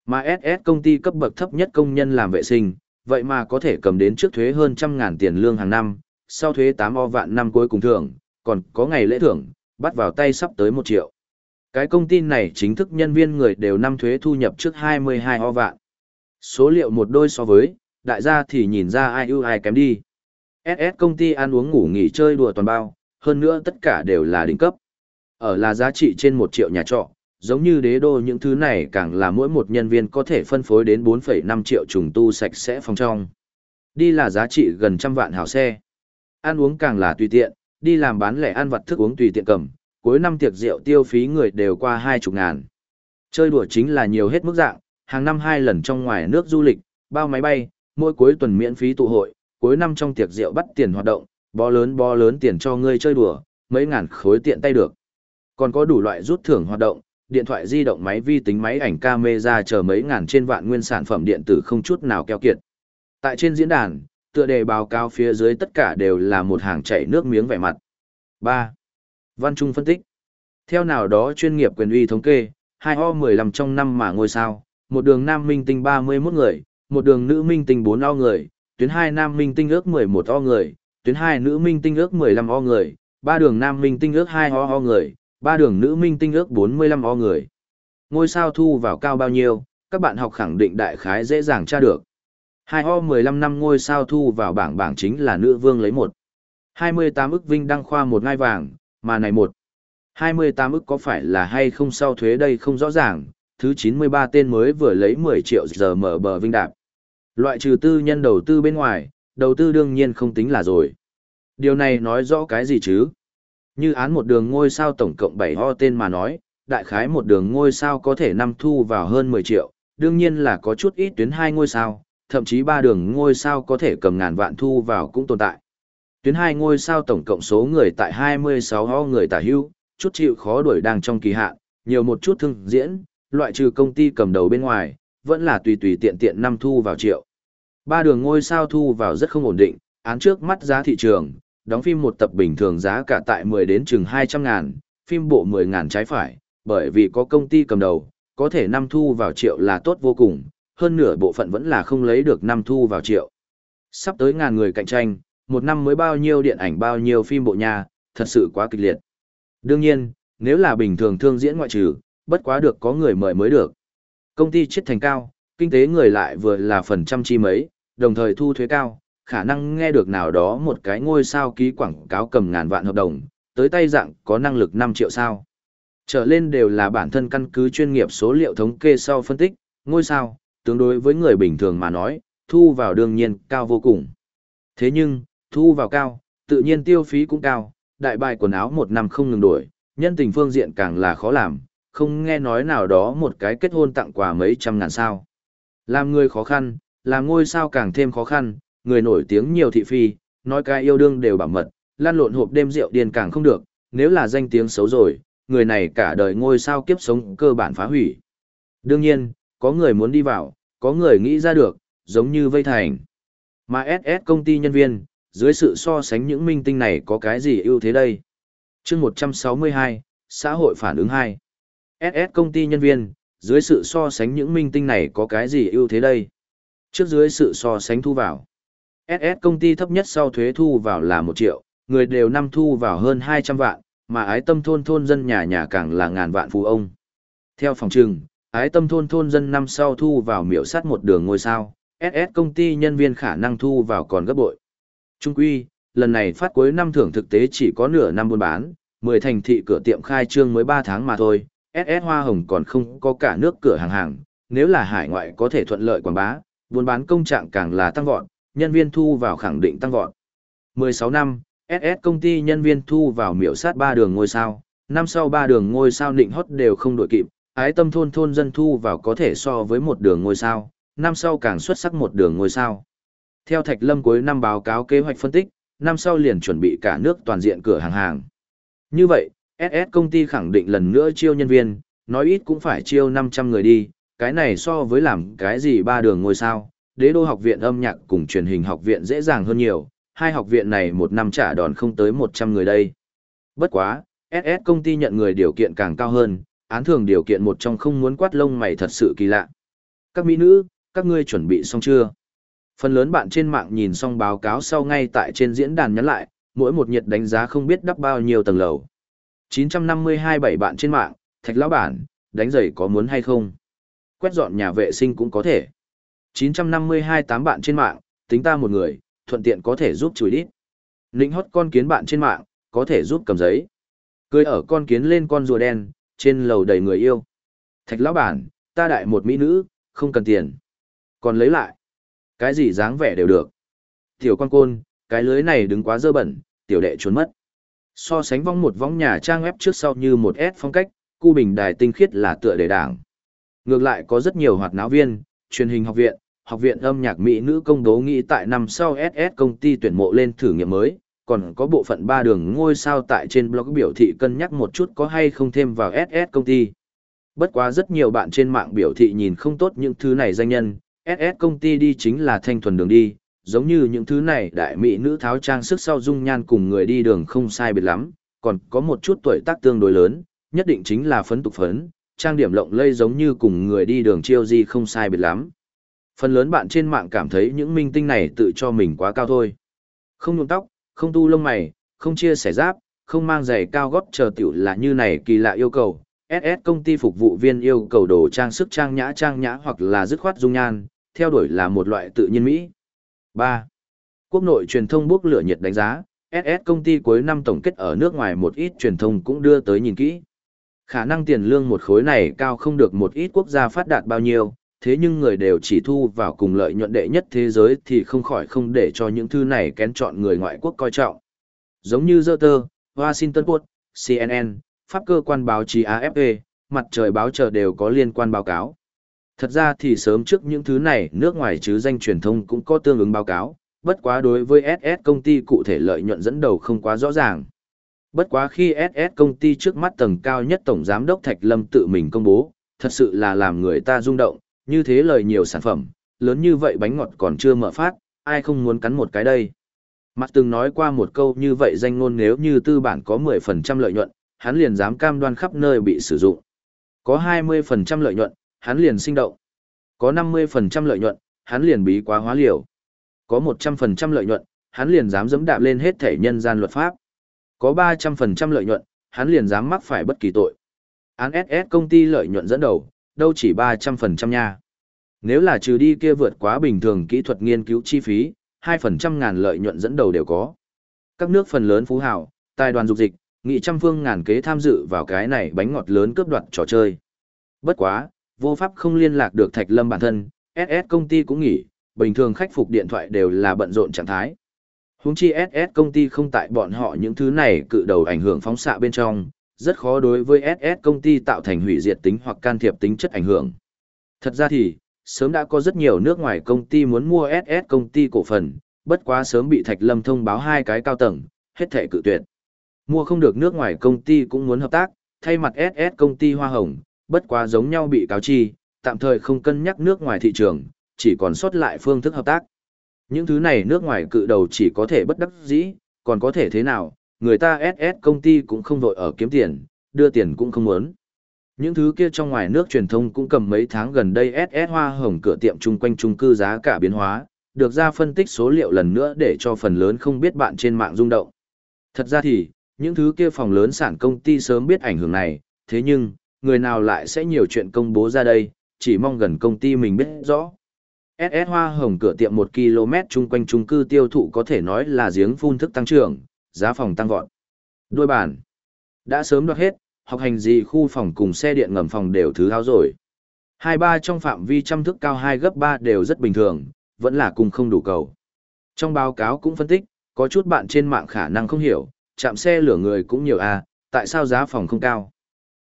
Mà SS công ty cấp bậc thấp nhất công nhân làm vệ sinh, vậy mà có thể cầm đến trước thuế hơn trăm ngàn tiền lương hàng năm, sau thuế 8 o vạn năm cuối cùng thưởng, còn có ngày lễ thưởng, bắt vào tay sắp tới 1 triệu. Cái công ty này chính thức nhân viên người đều năm thuế thu nhập trước 22 o vạn. Số liệu một đôi so với, đại gia thì nhìn ra ai ưu ai kém đi. SS công ty ăn uống ngủ nghỉ chơi đùa toàn bao, hơn nữa tất cả đều là đỉnh cấp. Ở là giá trị trên 1 triệu nhà trọ, giống như đế đô những thứ này càng là mỗi một nhân viên có thể phân phối đến 4,5 triệu trùng tu sạch sẽ phòng trong. Đi là giá trị gần trăm vạn hào xe. Ăn uống càng là tùy tiện, đi làm bán lẻ ăn vặt thức uống tùy tiện cầm, cuối năm tiệc rượu tiêu phí người đều qua hai chục ngàn. Chơi đùa chính là nhiều hết mức dạng, hàng năm hai lần trong ngoài nước du lịch, bao máy bay, mỗi cuối tuần miễn phí tụ hội, cuối năm trong tiệc rượu bắt tiền hoạt động, bó lớn bó lớn tiền cho ngươi chơi đùa, mấy ngàn khối tiện tay được. Còn có đủ loại rút thưởng hoạt động, điện thoại di động máy vi tính máy ảnh camera chờ mấy ngàn trên vạn nguyên sản phẩm điện tử không chút nào keo kiệt. Tại trên diễn đàn, tựa đề báo cáo phía dưới tất cả đều là một hàng chảy nước miếng vẻ mặt. 3. Văn Trung phân tích. Theo nào đó chuyên nghiệp quyền uy thống kê, 2O15 trong năm mà ngôi sao, một đường nam minh tinh 31 người, một đường nữ minh tinh 4 o người, tuyến 2 nam minh tinh ước 11 o người, tuyến 2 nữ minh tinh ước 15 o người, ba đường nam minh tinh ước 2 o o người, ba đường nữ minh tinh ước 45 o người. Ngôi sao thu vào cao bao nhiêu, các bạn học khẳng định đại khái dễ dàng tra được. 2 o 15 năm ngôi sao thu vào bảng bảng chính là nữ vương lấy một. 28 ức vinh đăng khoa một ngai vàng, mà này một. 28 ức có phải là hay không sau thuế đây không rõ ràng, thứ 93 tên mới vừa lấy 10 triệu giờ mở bờ vinh đạp. Loại trừ tư nhân đầu tư bên ngoài, đầu tư đương nhiên không tính là rồi. Điều này nói rõ cái gì chứ? Như án một đường ngôi sao tổng cộng 7 ho tên mà nói, đại khái một đường ngôi sao có thể năm thu vào hơn 10 triệu, đương nhiên là có chút ít tuyến hai ngôi sao, thậm chí ba đường ngôi sao có thể cầm ngàn vạn thu vào cũng tồn tại. Tuyến hai ngôi sao tổng cộng số người tại 26 ho người tả hưu, chút chịu khó đuổi đang trong kỳ hạn, nhiều một chút thương diễn, loại trừ công ty cầm đầu bên ngoài, vẫn là tùy tùy tiện tiện năm thu vào triệu. Ba đường ngôi sao thu vào rất không ổn định, án trước mắt giá thị trường, đóng phim một tập bình thường giá cả tại 10 đến chừng 200 ngàn, phim bộ 10 ngàn trái phải, bởi vì có công ty cầm đầu, có thể năm thu vào triệu là tốt vô cùng, hơn nửa bộ phận vẫn là không lấy được năm thu vào triệu. Sắp tới ngàn người cạnh tranh, một năm mới bao nhiêu điện ảnh bao nhiêu phim bộ nhà, thật sự quá kịch liệt. Đương nhiên, nếu là bình thường thương diễn ngoại trừ, bất quá được có người mời mới được. Công ty chết thành cao, kinh tế người lại vừa là phần trăm chi mấy, đồng thời thu thuế cao, khả năng nghe được nào đó một cái ngôi sao ký quảng cáo cầm ngàn vạn hợp đồng, tới tay dạng có năng lực 5 triệu sao. Trở lên đều là bản thân căn cứ chuyên nghiệp số liệu thống kê sau phân tích, ngôi sao, tương đối với người bình thường mà nói, thu vào đương nhiên cao vô cùng. Thế nhưng, thu vào cao, tự nhiên tiêu phí cũng cao, đại bài quần áo một năm không ngừng đổi, nhân tình phương diện càng là khó làm, không nghe nói nào đó một cái kết hôn tặng quà mấy trăm ngàn sao. Làm người khó khăn, làm ngôi sao càng thêm khó khăn, người nổi tiếng nhiều thị phi, nói cái yêu đương đều bảo mật, lan lộn hộp đêm rượu điên càng không được, nếu là danh tiếng xấu rồi, người này cả đời ngôi sao kiếp sống cơ bản phá hủy. Đương nhiên, có người muốn đi vào, có người nghĩ ra được, giống như vây thành. Mà SS công ty nhân viên, dưới sự so sánh những minh tinh này có cái gì ưu thế đây? chương 162, xã hội phản ứng 2. SS công ty nhân viên, dưới sự so sánh những minh tinh này có cái gì ưu thế đây? Trước dưới sự so sánh thu vào. SS công ty thấp nhất sau thuế thu vào là 1 triệu, người đều năm thu vào hơn 200 vạn, mà ái tâm thôn thôn dân nhà nhà càng là ngàn vạn phú ông. Theo phòng trừng, ái tâm thôn thôn dân năm sau thu vào miểu sát một đường ngôi sao, SS công ty nhân viên khả năng thu vào còn gấp bội. Trung quy, lần này phát cuối năm thưởng thực tế chỉ có nửa năm buôn bán, 10 thành thị cửa tiệm khai trương mới 3 tháng mà thôi, SS Hoa Hồng còn không có cả nước cửa hàng hàng, nếu là hải ngoại có thể thuận lợi quảng bá, buôn bán công trạng càng là tăng vọt, nhân viên thu vào khẳng định tăng vọt. 16 năm, SS công ty nhân viên thu vào miểu sát 3 đường ngôi sao, năm sau 3 đường ngôi sao định hot đều không đổi kịp, ái tâm thôn thôn dân thu vào có thể so với một đường ngôi sao, năm sau càng xuất sắc một đường ngôi sao. Theo Thạch Lâm cuối năm báo cáo kế hoạch phân tích, năm sau liền chuẩn bị cả nước toàn diện cửa hàng hàng. Như vậy, SS công ty khẳng định lần nữa chiêu nhân viên, nói ít cũng phải chiêu 500 người đi, cái này so với làm cái gì ba đường ngôi sao, đế đô học viện âm nhạc cùng truyền hình học viện dễ dàng hơn nhiều, hai học viện này một năm trả đòn không tới 100 người đây. Bất quá, SS công ty nhận người điều kiện càng cao hơn, án thường điều kiện một trong không muốn quát lông mày thật sự kỳ lạ. Các mỹ nữ, các ngươi chuẩn bị xong chưa? Phần lớn bạn trên mạng nhìn xong báo cáo sau ngay tại trên diễn đàn nhắn lại, mỗi một nhiệt đánh giá không biết đắp bao nhiêu tầng lầu. 952 bảy bạn trên mạng, thạch lão bản, đánh giày có muốn hay không? Quét dọn nhà vệ sinh cũng có thể. 952 tám bạn trên mạng, tính ta một người, thuận tiện có thể giúp chùi đít. Lĩnh hót con kiến bạn trên mạng, có thể giúp cầm giấy. Cười ở con kiến lên con rùa đen, trên lầu đầy người yêu. Thạch lão bản, ta đại một mỹ nữ, không cần tiền. Còn lấy lại. Cái gì dáng vẻ đều được. Tiểu quan côn, cái lưới này đứng quá dơ bẩn, tiểu đệ trốn mất. So sánh vong một vong nhà trang web trước sau như một S phong cách, cu bình đài tinh khiết là tựa đề đảng. Ngược lại có rất nhiều hoạt náo viên, truyền hình học viện, học viện âm nhạc Mỹ nữ công bố nghĩ tại năm sau SS công ty tuyển mộ lên thử nghiệm mới, còn có bộ phận ba đường ngôi sao tại trên blog biểu thị cân nhắc một chút có hay không thêm vào SS công ty. Bất quá rất nhiều bạn trên mạng biểu thị nhìn không tốt những thứ này danh nhân, SS công ty đi chính là thanh thuần đường đi, giống như những thứ này đại mỹ nữ tháo trang sức sau dung nhan cùng người đi đường không sai biệt lắm, còn có một chút tuổi tác tương đối lớn, nhất định chính là phấn tục phấn, trang điểm lộng lây giống như cùng người đi đường chiêu di không sai biệt lắm. Phần lớn bạn trên mạng cảm thấy những minh tinh này tự cho mình quá cao thôi. Không nhuộm tóc, không tu lông mày, không chia sẻ giáp, không mang giày cao gót chờ tiểu là như này kỳ lạ yêu cầu. SS công ty phục vụ viên yêu cầu đồ trang sức trang nhã trang nhã hoặc là dứt khoát dung nhan, theo đuổi là một loại tự nhiên mỹ. 3. Quốc nội truyền thông bốc lửa nhiệt đánh giá, SS công ty cuối năm tổng kết ở nước ngoài một ít truyền thông cũng đưa tới nhìn kỹ. Khả năng tiền lương một khối này cao không được một ít quốc gia phát đạt bao nhiêu, thế nhưng người đều chỉ thu vào cùng lợi nhuận đệ nhất thế giới thì không khỏi không để cho những thư này kén chọn người ngoại quốc coi trọng. Giống như Reuters, Washington Post, CNN, Pháp cơ quan báo chí AFP, mặt trời báo chờ đều có liên quan báo cáo. Thật ra thì sớm trước những thứ này nước ngoài chứ danh truyền thông cũng có tương ứng báo cáo, bất quá đối với SS công ty cụ thể lợi nhuận dẫn đầu không quá rõ ràng. Bất quá khi SS công ty trước mắt tầng cao nhất Tổng Giám đốc Thạch Lâm tự mình công bố, thật sự là làm người ta rung động, như thế lời nhiều sản phẩm, lớn như vậy bánh ngọt còn chưa mở phát, ai không muốn cắn một cái đây. Mặt từng nói qua một câu như vậy danh ngôn nếu như tư bản có 10% lợi nhuận, hắn liền dám cam đoan khắp nơi bị sử dụng. Có 20% lợi nhuận, hắn liền sinh động. Có 50% lợi nhuận, hắn liền bí quá hóa liều. Có 100% lợi nhuận, hắn liền dám dẫm đạp lên hết thể nhân gian luật pháp. Có 300% lợi nhuận, hắn liền dám mắc phải bất kỳ tội. Án SS công ty lợi nhuận dẫn đầu, đâu chỉ 300% nha. Nếu là trừ đi kia vượt quá bình thường kỹ thuật nghiên cứu chi phí, 2% ngàn lợi nhuận dẫn đầu đều có. Các nước phần lớn phú hào, tài đoàn dục dịch, nghị trăm phương ngàn kế tham dự vào cái này bánh ngọt lớn cướp đoạt trò chơi. Bất quá, vô pháp không liên lạc được Thạch Lâm bản thân, SS công ty cũng nghỉ, bình thường khách phục điện thoại đều là bận rộn trạng thái. Huống chi SS công ty không tại bọn họ những thứ này cự đầu ảnh hưởng phóng xạ bên trong, rất khó đối với SS công ty tạo thành hủy diệt tính hoặc can thiệp tính chất ảnh hưởng. Thật ra thì, sớm đã có rất nhiều nước ngoài công ty muốn mua SS công ty cổ phần, bất quá sớm bị Thạch Lâm thông báo hai cái cao tầng, hết thể cự tuyệt. Mua không được nước ngoài công ty cũng muốn hợp tác, thay mặt SS công ty Hoa Hồng, bất quá giống nhau bị cáo chi, tạm thời không cân nhắc nước ngoài thị trường, chỉ còn sót lại phương thức hợp tác. Những thứ này nước ngoài cự đầu chỉ có thể bất đắc dĩ, còn có thể thế nào, người ta SS công ty cũng không vội ở kiếm tiền, đưa tiền cũng không muốn. Những thứ kia trong ngoài nước truyền thông cũng cầm mấy tháng gần đây SS hoa hồng cửa tiệm chung quanh chung cư giá cả biến hóa, được ra phân tích số liệu lần nữa để cho phần lớn không biết bạn trên mạng rung động. Thật ra thì, những thứ kia phòng lớn sản công ty sớm biết ảnh hưởng này, thế nhưng, người nào lại sẽ nhiều chuyện công bố ra đây, chỉ mong gần công ty mình biết rõ. SS hoa hồng cửa tiệm 1 km chung quanh chung cư tiêu thụ có thể nói là giếng phun thức tăng trưởng, giá phòng tăng vọt. Đôi bàn. Đã sớm đoạt hết, học hành gì khu phòng cùng xe điện ngầm phòng đều thứ hao rồi. Hai ba trong phạm vi trăm thức cao hai gấp ba đều rất bình thường, vẫn là cùng không đủ cầu. Trong báo cáo cũng phân tích, có chút bạn trên mạng khả năng không hiểu, chạm xe lửa người cũng nhiều à, tại sao giá phòng không cao.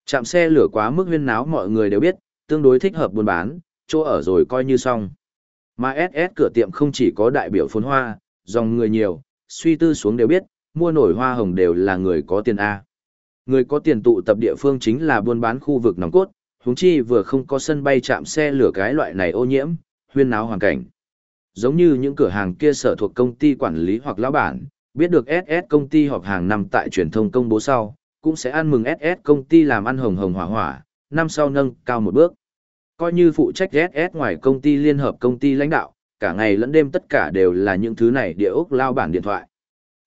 Chạm xe lửa quá mức huyên náo mọi người đều biết, tương đối thích hợp buôn bán, chỗ ở rồi coi như xong. Mà SS cửa tiệm không chỉ có đại biểu phồn hoa, dòng người nhiều, suy tư xuống đều biết, mua nổi hoa hồng đều là người có tiền A. Người có tiền tụ tập địa phương chính là buôn bán khu vực nòng cốt, huống chi vừa không có sân bay chạm xe lửa cái loại này ô nhiễm, huyên náo hoàn cảnh. Giống như những cửa hàng kia sở thuộc công ty quản lý hoặc lão bản, biết được SS công ty họp hàng năm tại truyền thông công bố sau, cũng sẽ ăn mừng SS công ty làm ăn hồng hồng hỏa hỏa, năm sau nâng cao một bước. Coi như phụ trách SS ngoài công ty liên hợp công ty lãnh đạo, cả ngày lẫn đêm tất cả đều là những thứ này địa ốc lao bản điện thoại.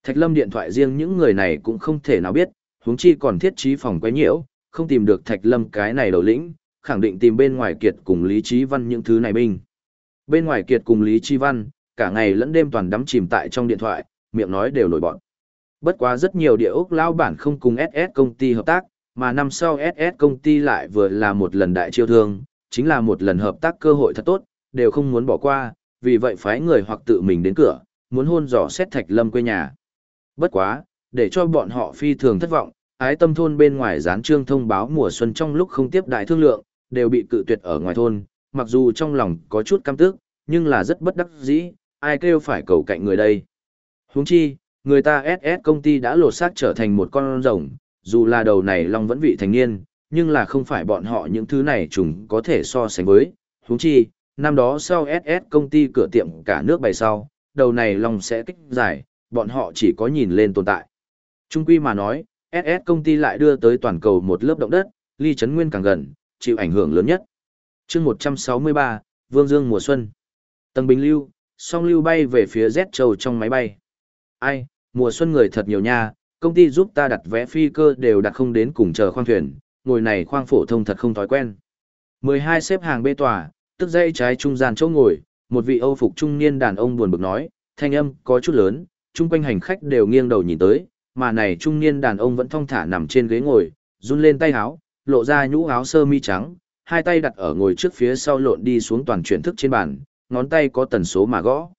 Thạch Lâm điện thoại riêng những người này cũng không thể nào biết, huống chi còn thiết trí phòng quấy nhiễu, không tìm được Thạch Lâm cái này đầu lĩnh, khẳng định tìm bên ngoài kiệt cùng Lý Chí Văn những thứ này binh. Bên ngoài kiệt cùng Lý Chí Văn, cả ngày lẫn đêm toàn đắm chìm tại trong điện thoại, miệng nói đều nổi bọn. Bất quá rất nhiều địa ốc lao bản không cùng SS công ty hợp tác, mà năm sau SS công ty lại vừa là một lần đại chiêu thương, chính là một lần hợp tác cơ hội thật tốt, đều không muốn bỏ qua, vì vậy phái người hoặc tự mình đến cửa, muốn hôn dò xét Thạch Lâm quê nhà. Bất quá, để cho bọn họ phi thường thất vọng, ái tâm thôn bên ngoài gián trương thông báo mùa xuân trong lúc không tiếp đại thương lượng, đều bị cự tuyệt ở ngoài thôn, mặc dù trong lòng có chút căm tức, nhưng là rất bất đắc dĩ, ai kêu phải cầu cạnh người đây. Huống chi, người ta SS công ty đã lột xác trở thành một con rồng, dù là đầu này long vẫn vị thành niên, nhưng là không phải bọn họ những thứ này trùng có thể so sánh với. Huống chi, năm đó sau SS công ty cửa tiệm cả nước bày sau, đầu này long sẽ kích giải, bọn họ chỉ có nhìn lên tồn tại. Trung quy mà nói, SS công ty lại đưa tới toàn cầu một lớp động đất, ly chấn nguyên càng gần, chịu ảnh hưởng lớn nhất. chương 163, Vương Dương mùa xuân. Tầng bình lưu, song lưu bay về phía Z châu trong máy bay. Ai, mùa xuân người thật nhiều nha, công ty giúp ta đặt vé phi cơ đều đặt không đến cùng chờ khoang thuyền, ngồi này khoang phổ thông thật không thói quen. 12 xếp hàng bê tòa, tức dây trái trung gian chỗ ngồi, một vị Âu phục trung niên đàn ông buồn bực nói, thanh âm có chút lớn, chung quanh hành khách đều nghiêng đầu nhìn tới, mà này trung niên đàn ông vẫn thong thả nằm trên ghế ngồi, run lên tay áo, lộ ra nhũ áo sơ mi trắng, hai tay đặt ở ngồi trước phía sau lộn đi xuống toàn chuyển thức trên bàn, ngón tay có tần số mà gõ.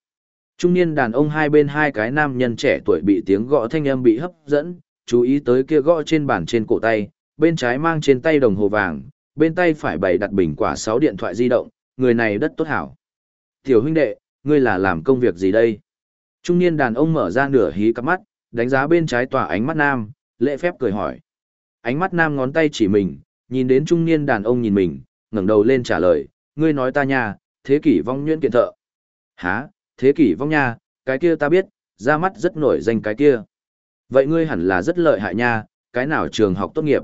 Trung niên đàn ông hai bên hai cái nam nhân trẻ tuổi bị tiếng gõ thanh âm bị hấp dẫn, chú ý tới kia gõ trên bàn trên cổ tay, bên trái mang trên tay đồng hồ vàng, bên tay phải bày đặt bình quả sáu điện thoại di động, người này đất tốt hảo. Tiểu huynh đệ, ngươi là làm công việc gì đây? Trung niên đàn ông mở ra nửa hí cặp mắt, đánh giá bên trái tòa ánh mắt nam, lễ phép cười hỏi. Ánh mắt nam ngón tay chỉ mình, nhìn đến trung niên đàn ông nhìn mình, ngẩng đầu lên trả lời, ngươi nói ta nha, thế kỷ vong nhuyễn kiện thợ. Hả, thế kỷ vong nha, cái kia ta biết, ra mắt rất nổi danh cái kia. Vậy ngươi hẳn là rất lợi hại nha, cái nào trường học tốt nghiệp.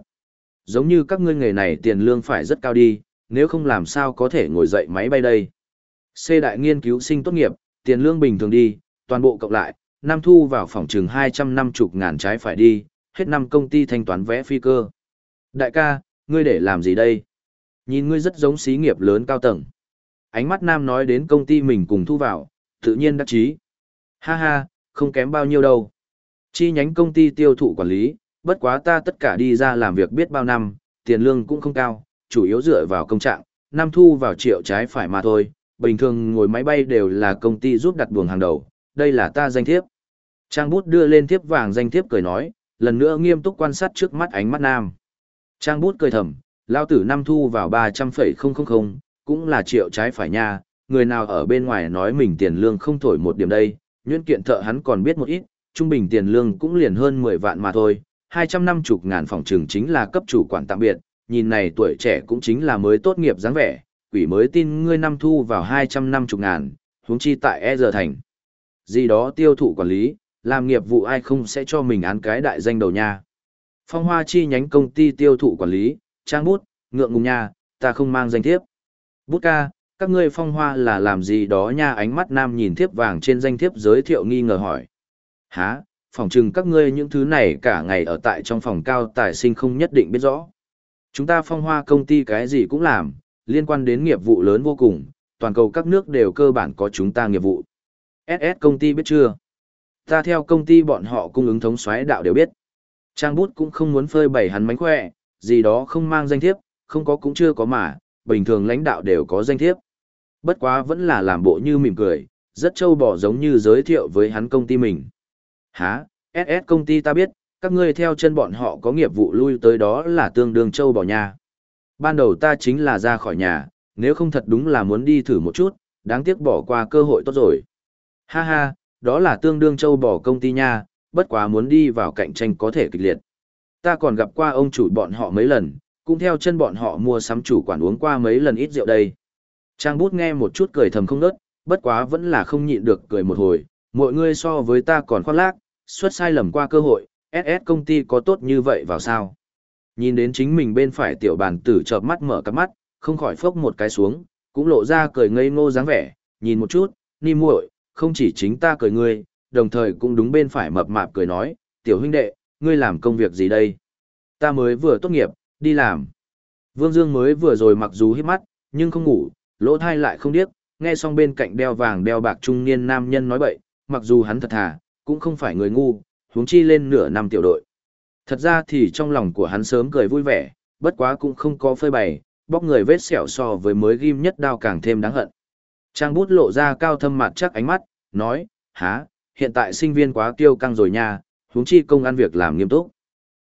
Giống như các ngươi nghề này tiền lương phải rất cao đi, nếu không làm sao có thể ngồi dậy máy bay đây. C đại nghiên cứu sinh tốt nghiệp, tiền lương bình thường đi, toàn bộ cộng lại, năm thu vào phòng trường 250 ngàn trái phải đi, hết năm công ty thanh toán vé phi cơ. Đại ca, ngươi để làm gì đây? Nhìn ngươi rất giống xí nghiệp lớn cao tầng. Ánh mắt nam nói đến công ty mình cùng thu vào, tự nhiên đắc chí. Ha ha, không kém bao nhiêu đâu. Chi nhánh công ty tiêu thụ quản lý, bất quá ta tất cả đi ra làm việc biết bao năm, tiền lương cũng không cao, chủ yếu dựa vào công trạng, năm thu vào triệu trái phải mà thôi. Bình thường ngồi máy bay đều là công ty giúp đặt buồng hàng đầu, đây là ta danh thiếp. Trang bút đưa lên thiếp vàng danh thiếp cười nói, lần nữa nghiêm túc quan sát trước mắt ánh mắt nam. Trang bút cười thầm, lao tử năm thu vào 300,000, cũng là triệu trái phải nha, người nào ở bên ngoài nói mình tiền lương không thổi một điểm đây, nhuyễn kiện thợ hắn còn biết một ít, trung bình tiền lương cũng liền hơn 10 vạn mà thôi, 250 ngàn phòng trường chính là cấp chủ quản tạm biệt, nhìn này tuổi trẻ cũng chính là mới tốt nghiệp dáng vẻ, quỷ mới tin ngươi năm thu vào 250 ngàn, huống chi tại E giờ thành. Gì đó tiêu thụ quản lý, làm nghiệp vụ ai không sẽ cho mình án cái đại danh đầu nha. Phong Hoa chi nhánh công ty tiêu thụ quản lý, trang bút, ngượng ngùng nha, ta không mang danh thiếp. Bút ca, các ngươi phong hoa là làm gì đó nha ánh mắt nam nhìn thiếp vàng trên danh thiếp giới thiệu nghi ngờ hỏi. Hả, phòng trừng các ngươi những thứ này cả ngày ở tại trong phòng cao tài sinh không nhất định biết rõ. Chúng ta phong hoa công ty cái gì cũng làm, liên quan đến nghiệp vụ lớn vô cùng, toàn cầu các nước đều cơ bản có chúng ta nghiệp vụ. SS công ty biết chưa? Ta theo công ty bọn họ cung ứng thống xoáy đạo đều biết. Trang bút cũng không muốn phơi bày hắn mánh khỏe, gì đó không mang danh thiếp, không có cũng chưa có mà, bình thường lãnh đạo đều có danh thiếp. Bất quá vẫn là làm bộ như mỉm cười, rất trâu bò giống như giới thiệu với hắn công ty mình. Hả, SS công ty ta biết, các ngươi theo chân bọn họ có nghiệp vụ lui tới đó là tương đương trâu bò nhà. Ban đầu ta chính là ra khỏi nhà, nếu không thật đúng là muốn đi thử một chút, đáng tiếc bỏ qua cơ hội tốt rồi. Ha ha, đó là tương đương châu bỏ công ty nha, bất quá muốn đi vào cạnh tranh có thể kịch liệt. Ta còn gặp qua ông chủ bọn họ mấy lần, cũng theo chân bọn họ mua sắm chủ quản uống qua mấy lần ít rượu đây. Trang bút nghe một chút cười thầm không nớt, bất quá vẫn là không nhịn được cười một hồi, mọi người so với ta còn khoác lác, xuất sai lầm qua cơ hội, SS công ty có tốt như vậy vào sao. Nhìn đến chính mình bên phải tiểu bàn tử chợp mắt mở cặp mắt, không khỏi phốc một cái xuống, cũng lộ ra cười ngây ngô dáng vẻ, nhìn một chút, ni muội, không chỉ chính ta cười ngươi, đồng thời cũng đúng bên phải mập mạp cười nói, tiểu huynh đệ, ngươi làm công việc gì đây? Ta mới vừa tốt nghiệp, đi làm. Vương Dương mới vừa rồi mặc dù hít mắt, nhưng không ngủ, lỗ thai lại không điếc, nghe xong bên cạnh đeo vàng đeo bạc trung niên nam nhân nói bậy, mặc dù hắn thật thà, cũng không phải người ngu, huống chi lên nửa năm tiểu đội. Thật ra thì trong lòng của hắn sớm cười vui vẻ, bất quá cũng không có phơi bày, bóc người vết sẹo so với mới ghim nhất đao càng thêm đáng hận. Trang bút lộ ra cao thâm mặt chắc ánh mắt, nói, há, hiện tại sinh viên quá kiêu căng rồi nha, huống chi công ăn việc làm nghiêm túc.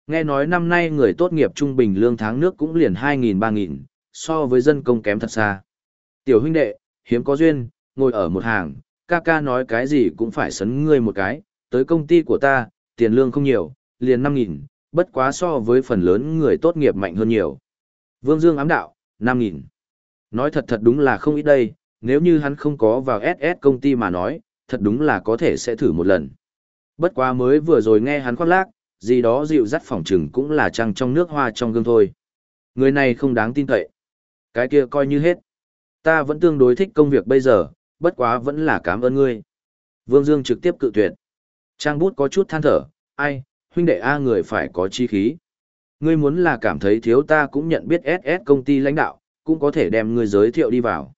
Nghe nói năm nay người tốt nghiệp trung bình lương tháng nước cũng liền 2.000-3.000, so với dân công kém thật xa. Tiểu huynh đệ, hiếm có duyên, ngồi ở một hàng, ca ca nói cái gì cũng phải sấn ngươi một cái, tới công ty của ta, tiền lương không nhiều, liền 5.000, bất quá so với phần lớn người tốt nghiệp mạnh hơn nhiều. Vương Dương ám đạo, 5.000. Nói thật thật đúng là không ít đây, nếu như hắn không có vào SS công ty mà nói, thật đúng là có thể sẽ thử một lần. Bất quá mới vừa rồi nghe hắn khoác lác, gì đó dịu dắt phỏng trừng cũng là trăng trong nước hoa trong gương thôi. Người này không đáng tin cậy. Cái kia coi như hết. Ta vẫn tương đối thích công việc bây giờ, bất quá vẫn là cảm ơn ngươi. Vương Dương trực tiếp cự tuyệt. Trang bút có chút than thở, ai, huynh đệ A người phải có chi khí. Ngươi muốn là cảm thấy thiếu ta cũng nhận biết SS công ty lãnh đạo, cũng có thể đem ngươi giới thiệu đi vào.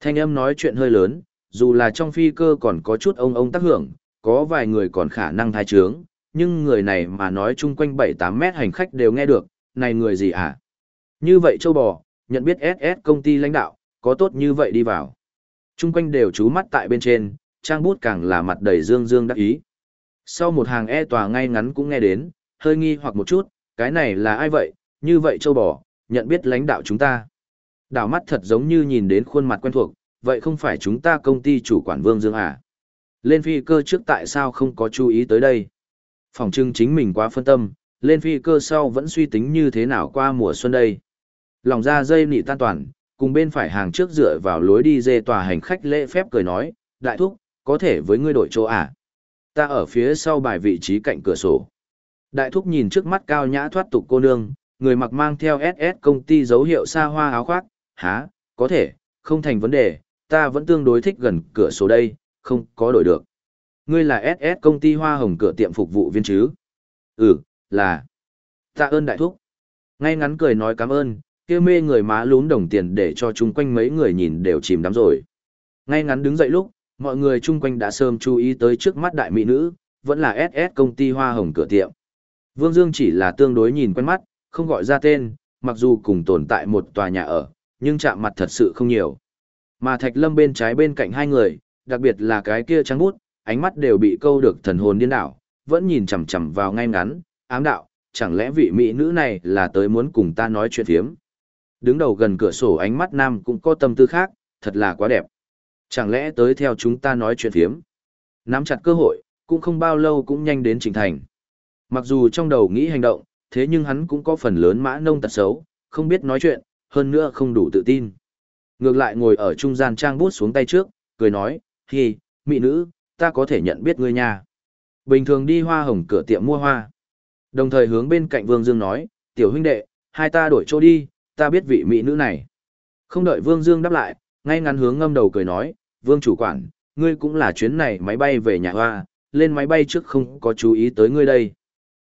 Thanh âm nói chuyện hơi lớn, dù là trong phi cơ còn có chút ông ông tác hưởng, có vài người còn khả năng thai trướng, nhưng người này mà nói chung quanh 7-8 mét hành khách đều nghe được, này người gì hả? Như vậy châu bò, nhận biết SS công ty lãnh đạo, có tốt như vậy đi vào. Chung quanh đều chú mắt tại bên trên, trang bút càng là mặt đầy dương dương đắc ý. Sau một hàng e tòa ngay ngắn cũng nghe đến, hơi nghi hoặc một chút, cái này là ai vậy, như vậy châu bò, nhận biết lãnh đạo chúng ta. Đảo mắt thật giống như nhìn đến khuôn mặt quen thuộc, vậy không phải chúng ta công ty chủ quản Vương Dương à? Lên phi cơ trước tại sao không có chú ý tới đây? Phòng trưng chính mình quá phân tâm, lên phi cơ sau vẫn suy tính như thế nào qua mùa xuân đây. Lòng ra dây nị tan toàn, cùng bên phải hàng trước dựa vào lối đi dê tòa hành khách lễ phép cười nói, đại thúc, có thể với ngươi đổi chỗ à? Ta ở phía sau bài vị trí cạnh cửa sổ. Đại thúc nhìn trước mắt cao nhã thoát tục cô nương, người mặc mang theo SS công ty dấu hiệu xa hoa áo khoác, há, có thể, không thành vấn đề, ta vẫn tương đối thích gần cửa sổ đây, không có đổi được. Ngươi là SS công ty hoa hồng cửa tiệm phục vụ viên chứ? Ừ, là. Tạ ơn đại thúc. Ngay ngắn cười nói cảm ơn, kia mê người má lún đồng tiền để cho chung quanh mấy người nhìn đều chìm đắm rồi. Ngay ngắn đứng dậy lúc, mọi người chung quanh đã sớm chú ý tới trước mắt đại mỹ nữ, vẫn là SS công ty hoa hồng cửa tiệm. Vương Dương chỉ là tương đối nhìn quen mắt, không gọi ra tên, mặc dù cùng tồn tại một tòa nhà ở, nhưng chạm mặt thật sự không nhiều. Mà Thạch Lâm bên trái bên cạnh hai người, đặc biệt là cái kia trắng bút, ánh mắt đều bị câu được thần hồn điên đảo, vẫn nhìn chằm chằm vào ngay ngắn, ám đạo, chẳng lẽ vị mỹ nữ này là tới muốn cùng ta nói chuyện thiếm. Đứng đầu gần cửa sổ ánh mắt nam cũng có tâm tư khác, thật là quá đẹp. Chẳng lẽ tới theo chúng ta nói chuyện thiếm. Nắm chặt cơ hội, cũng không bao lâu cũng nhanh đến trình thành. Mặc dù trong đầu nghĩ hành động, thế nhưng hắn cũng có phần lớn mã nông tật xấu, không biết nói chuyện, hơn nữa không đủ tự tin. Ngược lại ngồi ở trung gian trang bút xuống tay trước, cười nói, hi, mỹ nữ, ta có thể nhận biết ngươi nha. Bình thường đi hoa hồng cửa tiệm mua hoa. Đồng thời hướng bên cạnh Vương Dương nói, tiểu huynh đệ, hai ta đổi chỗ đi, ta biết vị mỹ nữ này. Không đợi Vương Dương đáp lại, ngay ngắn hướng ngâm đầu cười nói, Vương chủ quản, ngươi cũng là chuyến này máy bay về nhà hoa, lên máy bay trước không có chú ý tới ngươi đây.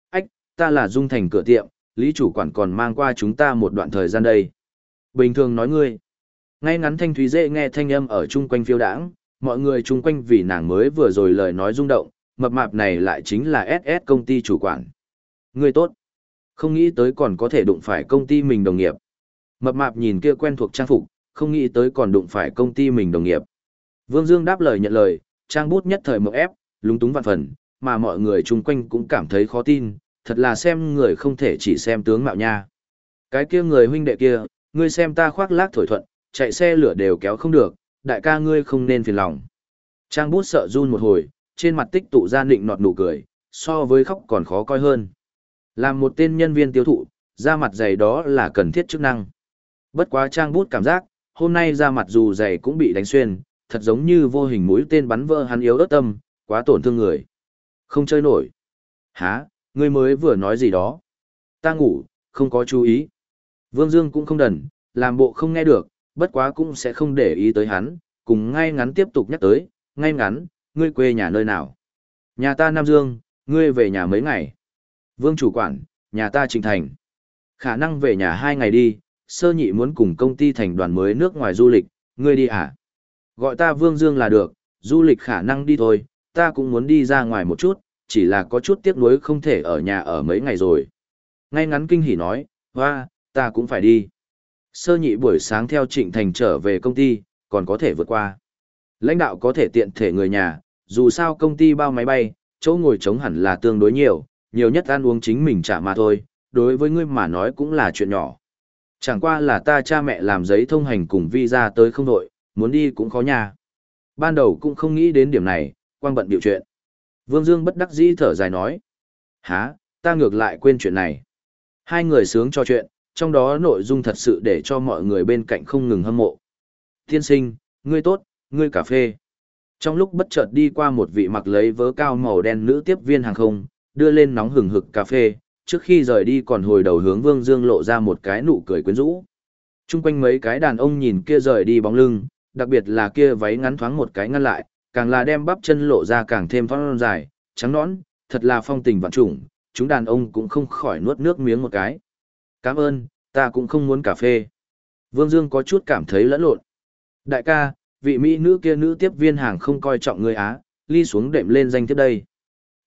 Ách, ta là Dung Thành cửa tiệm, Lý chủ quản còn mang qua chúng ta một đoạn thời gian đây. Bình thường nói ngươi. Ngay ngắn thanh thúy dễ nghe thanh âm ở chung quanh phiêu đãng, mọi người chung quanh vì nàng mới vừa rồi lời nói rung động, mập mạp này lại chính là SS công ty chủ quản. Ngươi tốt. Không nghĩ tới còn có thể đụng phải công ty mình đồng nghiệp. Mập mạp nhìn kia quen thuộc trang phục, không nghĩ tới còn đụng phải công ty mình đồng nghiệp. Vương Dương đáp lời nhận lời, trang bút nhất thời mộng ép, lúng túng vạn phần, mà mọi người chung quanh cũng cảm thấy khó tin, thật là xem người không thể chỉ xem tướng mạo nha. Cái kia người huynh đệ kia, ngươi xem ta khoác lác thổi thuận, chạy xe lửa đều kéo không được, đại ca ngươi không nên phiền lòng. Trang bút sợ run một hồi, trên mặt tích tụ ra nịnh nọt nụ cười, so với khóc còn khó coi hơn. Làm một tên nhân viên tiêu thụ, da mặt dày đó là cần thiết chức năng. Bất quá trang bút cảm giác, hôm nay da mặt dù dày cũng bị đánh xuyên, thật giống như vô hình mũi tên bắn vỡ hắn yếu ớt tâm, quá tổn thương người. Không chơi nổi. Hả, ngươi mới vừa nói gì đó? Ta ngủ, không có chú ý. Vương Dương cũng không đần, làm bộ không nghe được, bất quá cũng sẽ không để ý tới hắn, cùng ngay ngắn tiếp tục nhắc tới, ngay ngắn, ngươi quê nhà nơi nào? Nhà ta Nam Dương, ngươi về nhà mấy ngày? Vương chủ quản, nhà ta Trịnh Thành. Khả năng về nhà hai ngày đi, sơ nhị muốn cùng công ty thành đoàn mới nước ngoài du lịch, ngươi đi à? Gọi ta Vương Dương là được, du lịch khả năng đi thôi, ta cũng muốn đi ra ngoài một chút, chỉ là có chút tiếc nuối không thể ở nhà ở mấy ngày rồi. Ngay ngắn kinh hỉ nói, hoa, ta cũng phải đi. Sơ nhị buổi sáng theo Trịnh Thành trở về công ty, còn có thể vượt qua. Lãnh đạo có thể tiện thể người nhà, dù sao công ty bao máy bay, chỗ ngồi trống hẳn là tương đối nhiều, nhiều nhất ăn uống chính mình trả mà thôi, đối với ngươi mà nói cũng là chuyện nhỏ. Chẳng qua là ta cha mẹ làm giấy thông hành cùng visa tới không đội, muốn đi cũng khó nhà. Ban đầu cũng không nghĩ đến điểm này, quang bận điều chuyện. Vương Dương bất đắc dĩ thở dài nói. Hả, ta ngược lại quên chuyện này. Hai người sướng cho chuyện, trong đó nội dung thật sự để cho mọi người bên cạnh không ngừng hâm mộ. Tiên sinh, ngươi tốt, ngươi cà phê. Trong lúc bất chợt đi qua một vị mặc lấy vớ cao màu đen nữ tiếp viên hàng không, đưa lên nóng hừng hực cà phê, trước khi rời đi còn hồi đầu hướng Vương Dương lộ ra một cái nụ cười quyến rũ. Trung quanh mấy cái đàn ông nhìn kia rời đi bóng lưng, đặc biệt là kia váy ngắn thoáng một cái ngăn lại, càng là đem bắp chân lộ ra càng thêm phong dài, trắng nõn, thật là phong tình vạn trùng, chúng đàn ông cũng không khỏi nuốt nước miếng một cái. Cảm ơn, ta cũng không muốn cà phê. Vương Dương có chút cảm thấy lẫn lộn. Đại ca, vị mỹ nữ kia nữ tiếp viên hàng không coi trọng người Á, ly xuống đệm lên danh tiếp đây.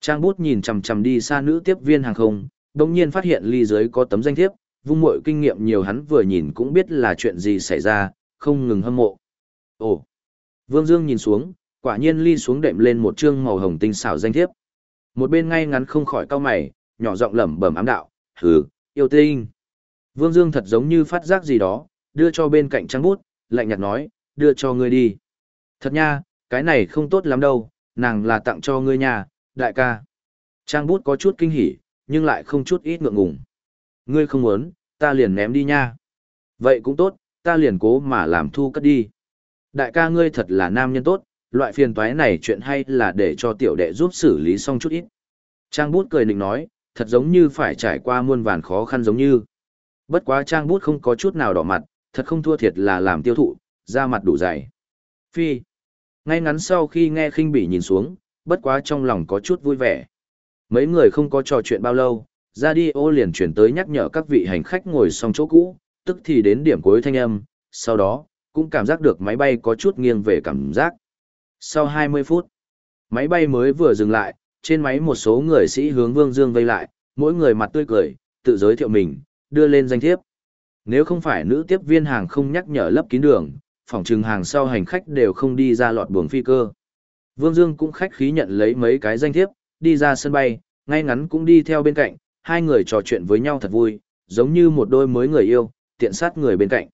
Trang bút nhìn chằm chằm đi xa nữ tiếp viên hàng không, đồng nhiên phát hiện ly dưới có tấm danh thiếp, vung mội kinh nghiệm nhiều hắn vừa nhìn cũng biết là chuyện gì xảy ra, không ngừng hâm mộ. Ồ! Vương Dương nhìn xuống, quả nhiên ly xuống đệm lên một chương màu hồng tinh xảo danh thiếp. Một bên ngay ngắn không khỏi cao mày, nhỏ giọng lẩm bẩm ám đạo, hừ, yêu tinh. Vương Dương thật giống như phát giác gì đó, đưa cho bên cạnh trang bút, lạnh nhạt nói, đưa cho ngươi đi. Thật nha, cái này không tốt lắm đâu, nàng là tặng cho ngươi nha, đại ca. Trang bút có chút kinh hỉ, nhưng lại không chút ít ngượng ngùng. Ngươi không muốn, ta liền ném đi nha. Vậy cũng tốt, ta liền cố mà làm thu cất đi. Đại ca ngươi thật là nam nhân tốt, loại phiền toái này chuyện hay là để cho tiểu đệ giúp xử lý xong chút ít. Trang bút cười định nói, thật giống như phải trải qua muôn vàn khó khăn giống như. Bất quá trang bút không có chút nào đỏ mặt, thật không thua thiệt là làm tiêu thụ, da mặt đủ dày. Phi. Ngay ngắn sau khi nghe khinh bỉ nhìn xuống, bất quá trong lòng có chút vui vẻ. Mấy người không có trò chuyện bao lâu, ra đi ô liền chuyển tới nhắc nhở các vị hành khách ngồi xong chỗ cũ, tức thì đến điểm cuối thanh âm, sau đó, cũng cảm giác được máy bay có chút nghiêng về cảm giác. Sau 20 phút, máy bay mới vừa dừng lại, trên máy một số người sĩ hướng Vương Dương vây lại, mỗi người mặt tươi cười, tự giới thiệu mình, đưa lên danh thiếp. Nếu không phải nữ tiếp viên hàng không nhắc nhở lấp kín đường, phòng trừng hàng sau hành khách đều không đi ra lọt buồng phi cơ. Vương Dương cũng khách khí nhận lấy mấy cái danh thiếp, đi ra sân bay, ngay ngắn cũng đi theo bên cạnh, hai người trò chuyện với nhau thật vui, giống như một đôi mới người yêu, tiện sát người bên cạnh.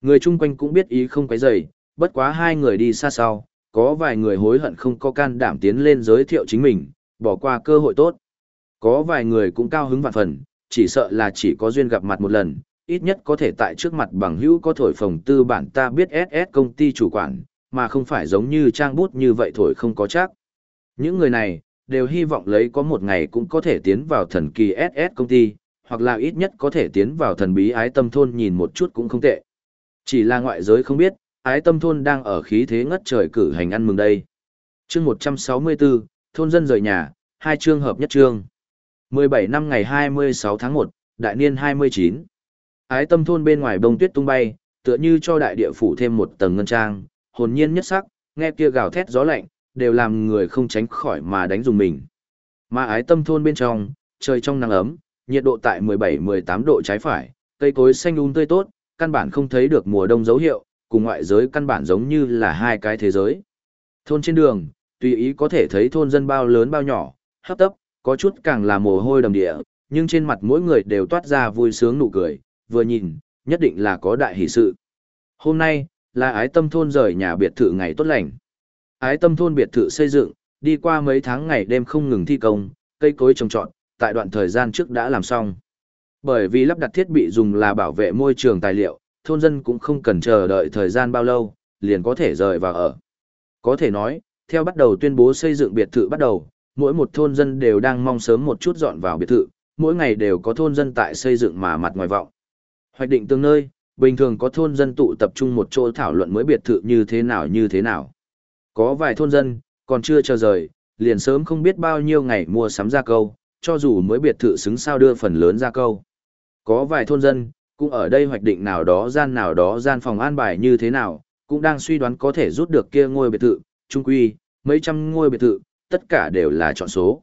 Người chung quanh cũng biết ý không quấy rầy, bất quá hai người đi xa sau, có vài người hối hận không có can đảm tiến lên giới thiệu chính mình, bỏ qua cơ hội tốt. Có vài người cũng cao hứng vạn phần, chỉ sợ là chỉ có duyên gặp mặt một lần, ít nhất có thể tại trước mặt bằng hữu có thổi phồng tư bản ta biết SS công ty chủ quản, mà không phải giống như trang bút như vậy thổi không có chắc. Những người này, đều hy vọng lấy có một ngày cũng có thể tiến vào thần kỳ SS công ty, hoặc là ít nhất có thể tiến vào thần bí ái tâm thôn nhìn một chút cũng không tệ. Chỉ là ngoại giới không biết, ái tâm thôn đang ở khí thế ngất trời cử hành ăn mừng đây. chương 164, thôn dân rời nhà, hai chương hợp nhất chương. 17 năm ngày 26 tháng 1, đại niên 29. Ái tâm thôn bên ngoài bông tuyết tung bay, tựa như cho đại địa phủ thêm một tầng ngân trang, hồn nhiên nhất sắc, nghe kia gào thét gió lạnh, đều làm người không tránh khỏi mà đánh dùng mình. Mà ái tâm thôn bên trong, trời trong nắng ấm, nhiệt độ tại 17-18 độ trái phải, cây cối xanh um tươi tốt, căn bản không thấy được mùa đông dấu hiệu, cùng ngoại giới căn bản giống như là hai cái thế giới. Thôn trên đường, tùy ý có thể thấy thôn dân bao lớn bao nhỏ, hấp tấp, có chút càng là mồ hôi đầm địa, nhưng trên mặt mỗi người đều toát ra vui sướng nụ cười, vừa nhìn, nhất định là có đại hỷ sự. Hôm nay, là ái tâm thôn rời nhà biệt thự ngày tốt lành. Ái tâm thôn biệt thự xây dựng, đi qua mấy tháng ngày đêm không ngừng thi công, cây cối trồng trọt, tại đoạn thời gian trước đã làm xong. Bởi vì lắp đặt thiết bị dùng là bảo vệ môi trường tài liệu, thôn dân cũng không cần chờ đợi thời gian bao lâu, liền có thể rời vào ở. Có thể nói, theo bắt đầu tuyên bố xây dựng biệt thự bắt đầu, mỗi một thôn dân đều đang mong sớm một chút dọn vào biệt thự, mỗi ngày đều có thôn dân tại xây dựng mà mặt ngoài vọng. Hoạch định tương nơi, bình thường có thôn dân tụ tập trung một chỗ thảo luận mới biệt thự như thế nào như thế nào. Có vài thôn dân, còn chưa chờ rời, liền sớm không biết bao nhiêu ngày mua sắm ra câu, cho dù mới biệt thự xứng sao đưa phần lớn ra câu. Có vài thôn dân, cũng ở đây hoạch định nào đó gian nào đó gian phòng an bài như thế nào, cũng đang suy đoán có thể rút được kia ngôi biệt thự, trung quy, mấy trăm ngôi biệt thự, tất cả đều là chọn số.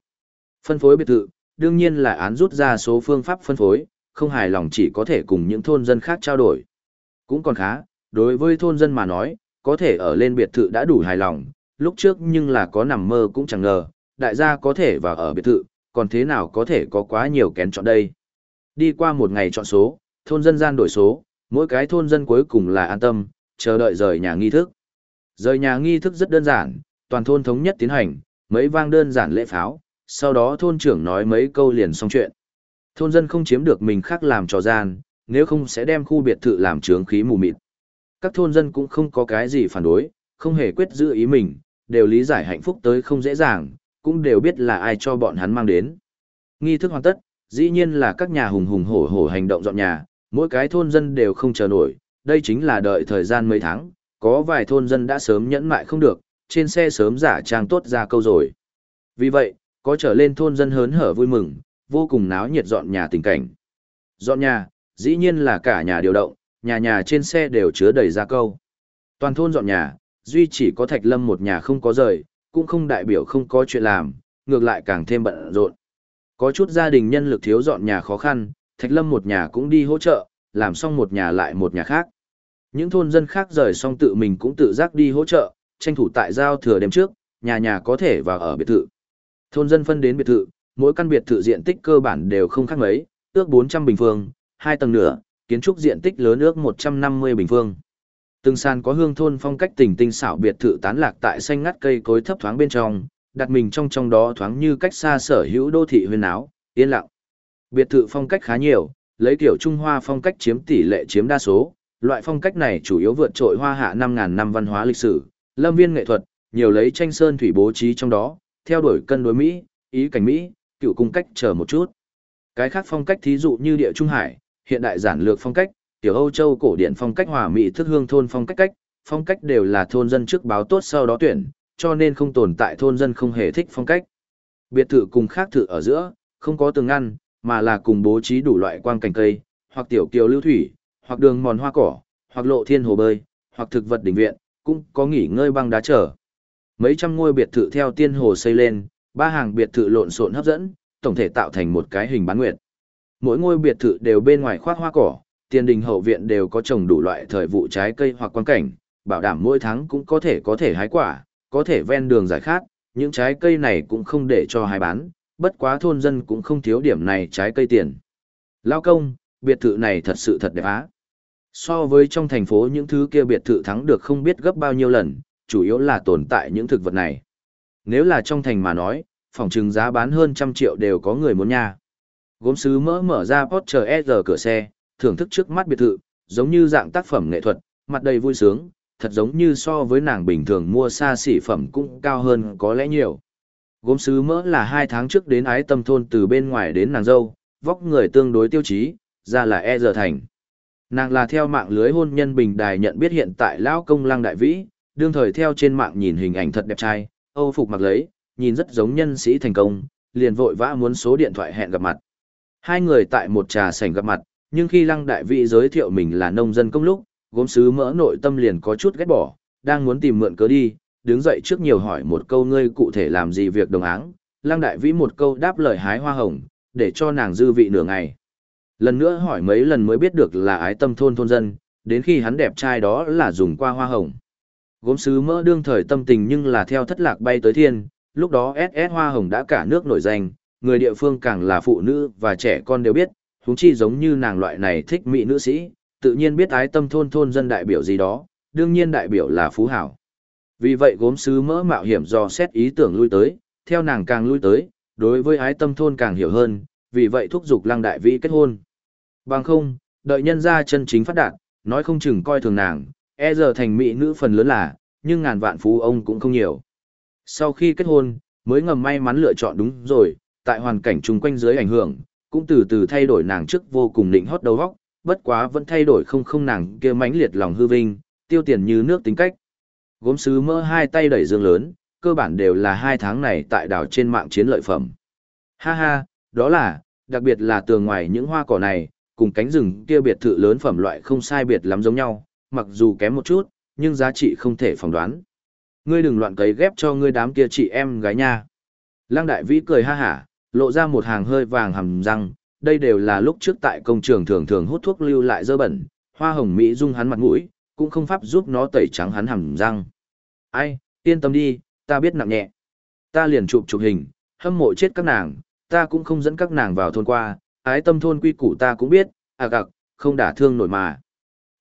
Phân phối biệt thự, đương nhiên là án rút ra số phương pháp phân phối, không hài lòng chỉ có thể cùng những thôn dân khác trao đổi. Cũng còn khá, đối với thôn dân mà nói, có thể ở lên biệt thự đã đủ hài lòng, lúc trước nhưng là có nằm mơ cũng chẳng ngờ, đại gia có thể vào ở biệt thự, còn thế nào có thể có quá nhiều kén chọn đây. Đi qua một ngày chọn số, thôn dân gian đổi số, mỗi cái thôn dân cuối cùng là an tâm, chờ đợi rời nhà nghi thức. Rời nhà nghi thức rất đơn giản, toàn thôn thống nhất tiến hành, mấy vang đơn giản lễ pháo, sau đó thôn trưởng nói mấy câu liền xong chuyện. Thôn dân không chiếm được mình khác làm trò gian, nếu không sẽ đem khu biệt thự làm trướng khí mù mịt. Các thôn dân cũng không có cái gì phản đối, không hề quyết giữ ý mình, đều lý giải hạnh phúc tới không dễ dàng, cũng đều biết là ai cho bọn hắn mang đến. Nghi thức hoàn tất, dĩ nhiên là các nhà hùng hùng hổ hổ hành động dọn nhà, mỗi cái thôn dân đều không chờ nổi, đây chính là đợi thời gian mấy tháng, có vài thôn dân đã sớm nhẫn mại không được, trên xe sớm giả trang tốt ra câu rồi. Vì vậy, có trở lên thôn dân hớn hở vui mừng, vô cùng náo nhiệt dọn nhà tình cảnh. Dọn nhà, dĩ nhiên là cả nhà điều động, nhà nhà trên xe đều chứa đầy ra câu. Toàn thôn dọn nhà, duy chỉ có Thạch Lâm một nhà không có rời, cũng không đại biểu không có chuyện làm, ngược lại càng thêm bận rộn. Có chút gia đình nhân lực thiếu dọn nhà khó khăn, Thạch Lâm một nhà cũng đi hỗ trợ, làm xong một nhà lại một nhà khác. Những thôn dân khác rời xong tự mình cũng tự giác đi hỗ trợ, tranh thủ tại giao thừa đêm trước, nhà nhà có thể vào ở biệt thự. Thôn dân phân đến biệt thự, mỗi căn biệt thự diện tích cơ bản đều không khác mấy, ước 400 bình phương, hai tầng nửa, kiến trúc diện tích lớn ước 150 bình phương. Từng sàn có hương thôn phong cách tỉnh tinh xảo biệt thự tán lạc tại xanh ngắt cây cối thấp thoáng bên trong, đặt mình trong trong đó thoáng như cách xa sở hữu đô thị huyền áo, yên lặng. Biệt thự phong cách khá nhiều, lấy kiểu Trung Hoa phong cách chiếm tỷ lệ chiếm đa số, loại phong cách này chủ yếu vượt trội hoa hạ 5.000 năm văn hóa lịch sử, lâm viên nghệ thuật, nhiều lấy tranh sơn thủy bố trí trong đó, theo đuổi cân đối Mỹ, ý cảnh Mỹ, cựu cung cách chờ một chút. Cái khác phong cách thí dụ như địa Trung Hải, hiện đại giản lược phong cách, tiểu Âu Châu cổ điển phong cách hòa mỹ thức hương thôn phong cách cách, phong cách đều là thôn dân trước báo tốt sau đó tuyển, cho nên không tồn tại thôn dân không hề thích phong cách. Biệt thự cùng khác thự ở giữa, không có tường ngăn, mà là cùng bố trí đủ loại quang cảnh cây, hoặc tiểu kiều lưu thủy, hoặc đường mòn hoa cỏ, hoặc lộ thiên hồ bơi, hoặc thực vật đỉnh viện, cũng có nghỉ ngơi băng đá trở. Mấy trăm ngôi biệt thự theo tiên hồ xây lên, ba hàng biệt thự lộn xộn hấp dẫn, tổng thể tạo thành một cái hình bán nguyệt. Mỗi ngôi biệt thự đều bên ngoài khoác hoa cỏ, tiền đình hậu viện đều có trồng đủ loại thời vụ trái cây hoặc quan cảnh, bảo đảm mỗi tháng cũng có thể có thể hái quả, có thể ven đường giải khát, những trái cây này cũng không để cho hái bán, bất quá thôn dân cũng không thiếu điểm này trái cây tiền. Lao công, biệt thự này thật sự thật đẹp á. So với trong thành phố những thứ kia biệt thự thắng được không biết gấp bao nhiêu lần, chủ yếu là tồn tại những thực vật này. Nếu là trong thành mà nói, phòng trừng giá bán hơn trăm triệu đều có người muốn nha. Gốm sứ mỡ mở ra Porsche S cửa xe, thưởng thức trước mắt biệt thự, giống như dạng tác phẩm nghệ thuật, mặt đầy vui sướng, thật giống như so với nàng bình thường mua xa xỉ phẩm cũng cao hơn có lẽ nhiều. Gốm sứ mỡ là hai tháng trước đến ái tâm thôn từ bên ngoài đến nàng dâu, vóc người tương đối tiêu chí, ra là e giờ thành. Nàng là theo mạng lưới hôn nhân bình đài nhận biết hiện tại lão công lăng đại vĩ, đương thời theo trên mạng nhìn hình ảnh thật đẹp trai, âu phục mặc lấy, nhìn rất giống nhân sĩ thành công, liền vội vã muốn số điện thoại hẹn gặp mặt. Hai người tại một trà sảnh gặp mặt, nhưng khi lăng đại vĩ giới thiệu mình là nông dân công lúc, gốm sứ mỡ nội tâm liền có chút ghét bỏ, đang muốn tìm mượn cớ đi, đứng dậy trước nhiều hỏi một câu ngươi cụ thể làm gì việc đồng áng, lăng đại vĩ một câu đáp lời hái hoa hồng, để cho nàng dư vị nửa ngày. Lần nữa hỏi mấy lần mới biết được là ái tâm thôn thôn dân, đến khi hắn đẹp trai đó là dùng qua hoa hồng. Gốm sứ mỡ đương thời tâm tình nhưng là theo thất lạc bay tới thiên, lúc đó SS hoa hồng đã cả nước nổi danh, người địa phương càng là phụ nữ và trẻ con đều biết, huống chi giống như nàng loại này thích mỹ nữ sĩ, tự nhiên biết ái tâm thôn thôn dân đại biểu gì đó, đương nhiên đại biểu là phú hảo. Vì vậy gốm sứ mỡ mạo hiểm do xét ý tưởng lui tới, theo nàng càng lui tới, đối với ái tâm thôn càng hiểu hơn, vì vậy thúc giục lăng đại vĩ kết hôn. Bằng không, đợi nhân ra chân chính phát đạt, nói không chừng coi thường nàng, e giờ thành mỹ nữ phần lớn là, nhưng ngàn vạn phú ông cũng không nhiều. Sau khi kết hôn, mới ngầm may mắn lựa chọn đúng rồi, tại hoàn cảnh chung quanh dưới ảnh hưởng, cũng từ từ thay đổi nàng trước vô cùng định hót đầu óc, bất quá vẫn thay đổi không không nàng kia mãnh liệt lòng hư vinh, tiêu tiền như nước tính cách. Gốm sứ mơ hai tay đẩy dương lớn, cơ bản đều là hai tháng này tại đảo trên mạng chiến lợi phẩm. Ha ha, đó là, đặc biệt là tường ngoài những hoa cỏ này, cùng cánh rừng kia biệt thự lớn phẩm loại không sai biệt lắm giống nhau, mặc dù kém một chút, nhưng giá trị không thể phỏng đoán. Ngươi đừng loạn cấy ghép cho ngươi đám kia chị em gái nha. Lăng đại vĩ cười ha hả, lộ ra một hàng hơi vàng hầm răng, đây đều là lúc trước tại công trường thường thường hút thuốc lưu lại dơ bẩn, hoa hồng Mỹ dung hắn mặt mũi, cũng không pháp giúp nó tẩy trắng hắn hầm răng. Ai, yên tâm đi, ta biết nặng nhẹ. Ta liền chụp chụp hình, hâm mộ chết các nàng, ta cũng không dẫn các nàng vào thôn qua, ái tâm thôn quy củ ta cũng biết, à gặc, không đả thương nổi mà.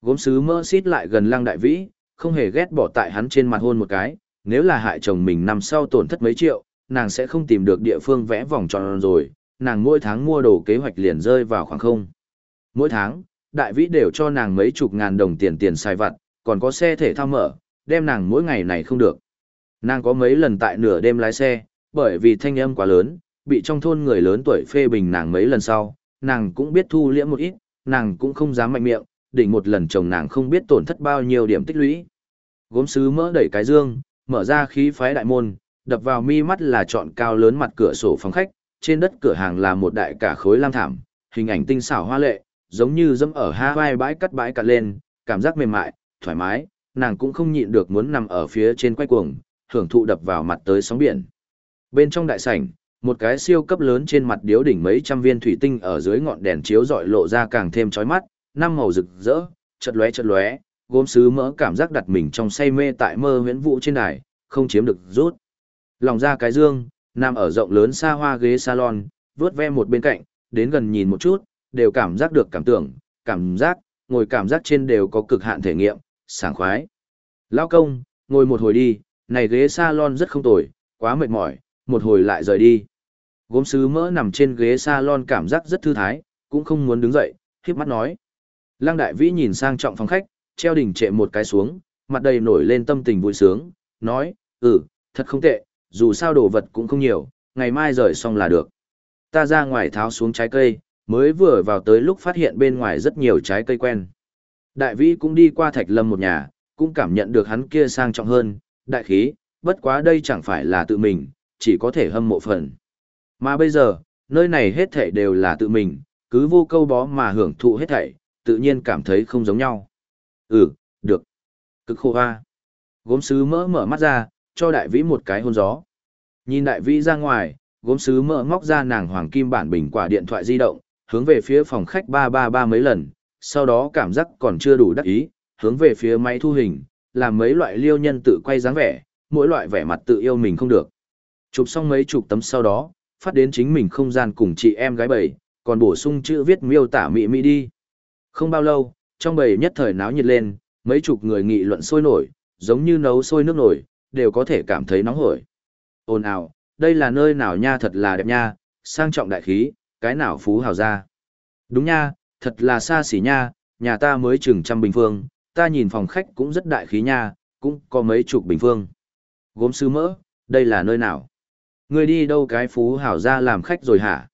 Gốm sứ mơ xít lại gần lăng đại vĩ, không hề ghét bỏ tại hắn trên mặt hôn một cái, nếu là hại chồng mình nằm sau tổn thất mấy triệu, nàng sẽ không tìm được địa phương vẽ vòng tròn rồi, nàng mỗi tháng mua đồ kế hoạch liền rơi vào khoảng không. Mỗi tháng, đại vĩ đều cho nàng mấy chục ngàn đồng tiền tiền xài vặt, còn có xe thể thao mở, đem nàng mỗi ngày này không được. Nàng có mấy lần tại nửa đêm lái xe, bởi vì thanh âm quá lớn, bị trong thôn người lớn tuổi phê bình nàng mấy lần sau, nàng cũng biết thu liễm một ít, nàng cũng không dám mạnh miệng, đỉnh một lần chồng nàng không biết tổn thất bao nhiêu điểm tích lũy. Gốm sứ mỡ đẩy cái dương, mở ra khí phái đại môn, đập vào mi mắt là trọn cao lớn mặt cửa sổ phòng khách, trên đất cửa hàng là một đại cả khối lam thảm, hình ảnh tinh xảo hoa lệ, giống như dẫm ở ha vai bãi cắt bãi cắt lên, cảm giác mềm mại, thoải mái, nàng cũng không nhịn được muốn nằm ở phía trên quay cuồng, hưởng thụ đập vào mặt tới sóng biển. Bên trong đại sảnh, một cái siêu cấp lớn trên mặt điếu đỉnh mấy trăm viên thủy tinh ở dưới ngọn đèn chiếu rọi lộ ra càng thêm chói mắt, năm màu rực rỡ, chợt lóe chợt lóe, gốm sứ mỡ cảm giác đặt mình trong say mê tại mơ huyễn vụ trên đài, không chiếm được rút. Lòng ra cái dương, nằm ở rộng lớn xa hoa ghế salon, vướt ve một bên cạnh, đến gần nhìn một chút, đều cảm giác được cảm tưởng, cảm giác, ngồi cảm giác trên đều có cực hạn thể nghiệm, sảng khoái. Lao công, ngồi một hồi đi, này ghế salon rất không tồi, quá mệt mỏi, một hồi lại rời đi. Gốm sứ mỡ nằm trên ghế salon cảm giác rất thư thái, cũng không muốn đứng dậy, khiếp mắt nói. Lăng đại vĩ nhìn sang trọng phòng khách, treo đỉnh trệ một cái xuống, mặt đầy nổi lên tâm tình vui sướng, nói, ừ, thật không tệ, dù sao đồ vật cũng không nhiều, ngày mai rời xong là được. Ta ra ngoài tháo xuống trái cây, mới vừa vào tới lúc phát hiện bên ngoài rất nhiều trái cây quen. Đại vĩ cũng đi qua thạch lâm một nhà, cũng cảm nhận được hắn kia sang trọng hơn, đại khí, bất quá đây chẳng phải là tự mình, chỉ có thể hâm mộ phần. Mà bây giờ, nơi này hết thảy đều là tự mình, cứ vô câu bó mà hưởng thụ hết thảy, tự nhiên cảm thấy không giống nhau. Ừ, được. Cực khô hoa. Gốm sứ mỡ mở mắt ra, cho đại vĩ một cái hôn gió. Nhìn đại vĩ ra ngoài, gốm sứ mỡ móc ra nàng hoàng kim bản bình quả điện thoại di động, hướng về phía phòng khách 333 mấy lần, sau đó cảm giác còn chưa đủ đắc ý, hướng về phía máy thu hình, làm mấy loại liêu nhân tự quay dáng vẻ, mỗi loại vẻ mặt tự yêu mình không được. Chụp xong mấy chục tấm sau đó, phát đến chính mình không gian cùng chị em gái bảy còn bổ sung chữ viết miêu tả mị mị đi. Không bao lâu, trong bầy nhất thời náo nhiệt lên, mấy chục người nghị luận sôi nổi, giống như nấu sôi nước nổi, đều có thể cảm thấy nóng hổi. Ồn ào, đây là nơi nào nha thật là đẹp nha, sang trọng đại khí, cái nào phú hào ra. Đúng nha, thật là xa xỉ nha, nhà ta mới chừng trăm bình phương, ta nhìn phòng khách cũng rất đại khí nha, cũng có mấy chục bình phương. Gốm sứ mỡ, đây là nơi nào? Người đi đâu cái phú hảo ra làm khách rồi hả?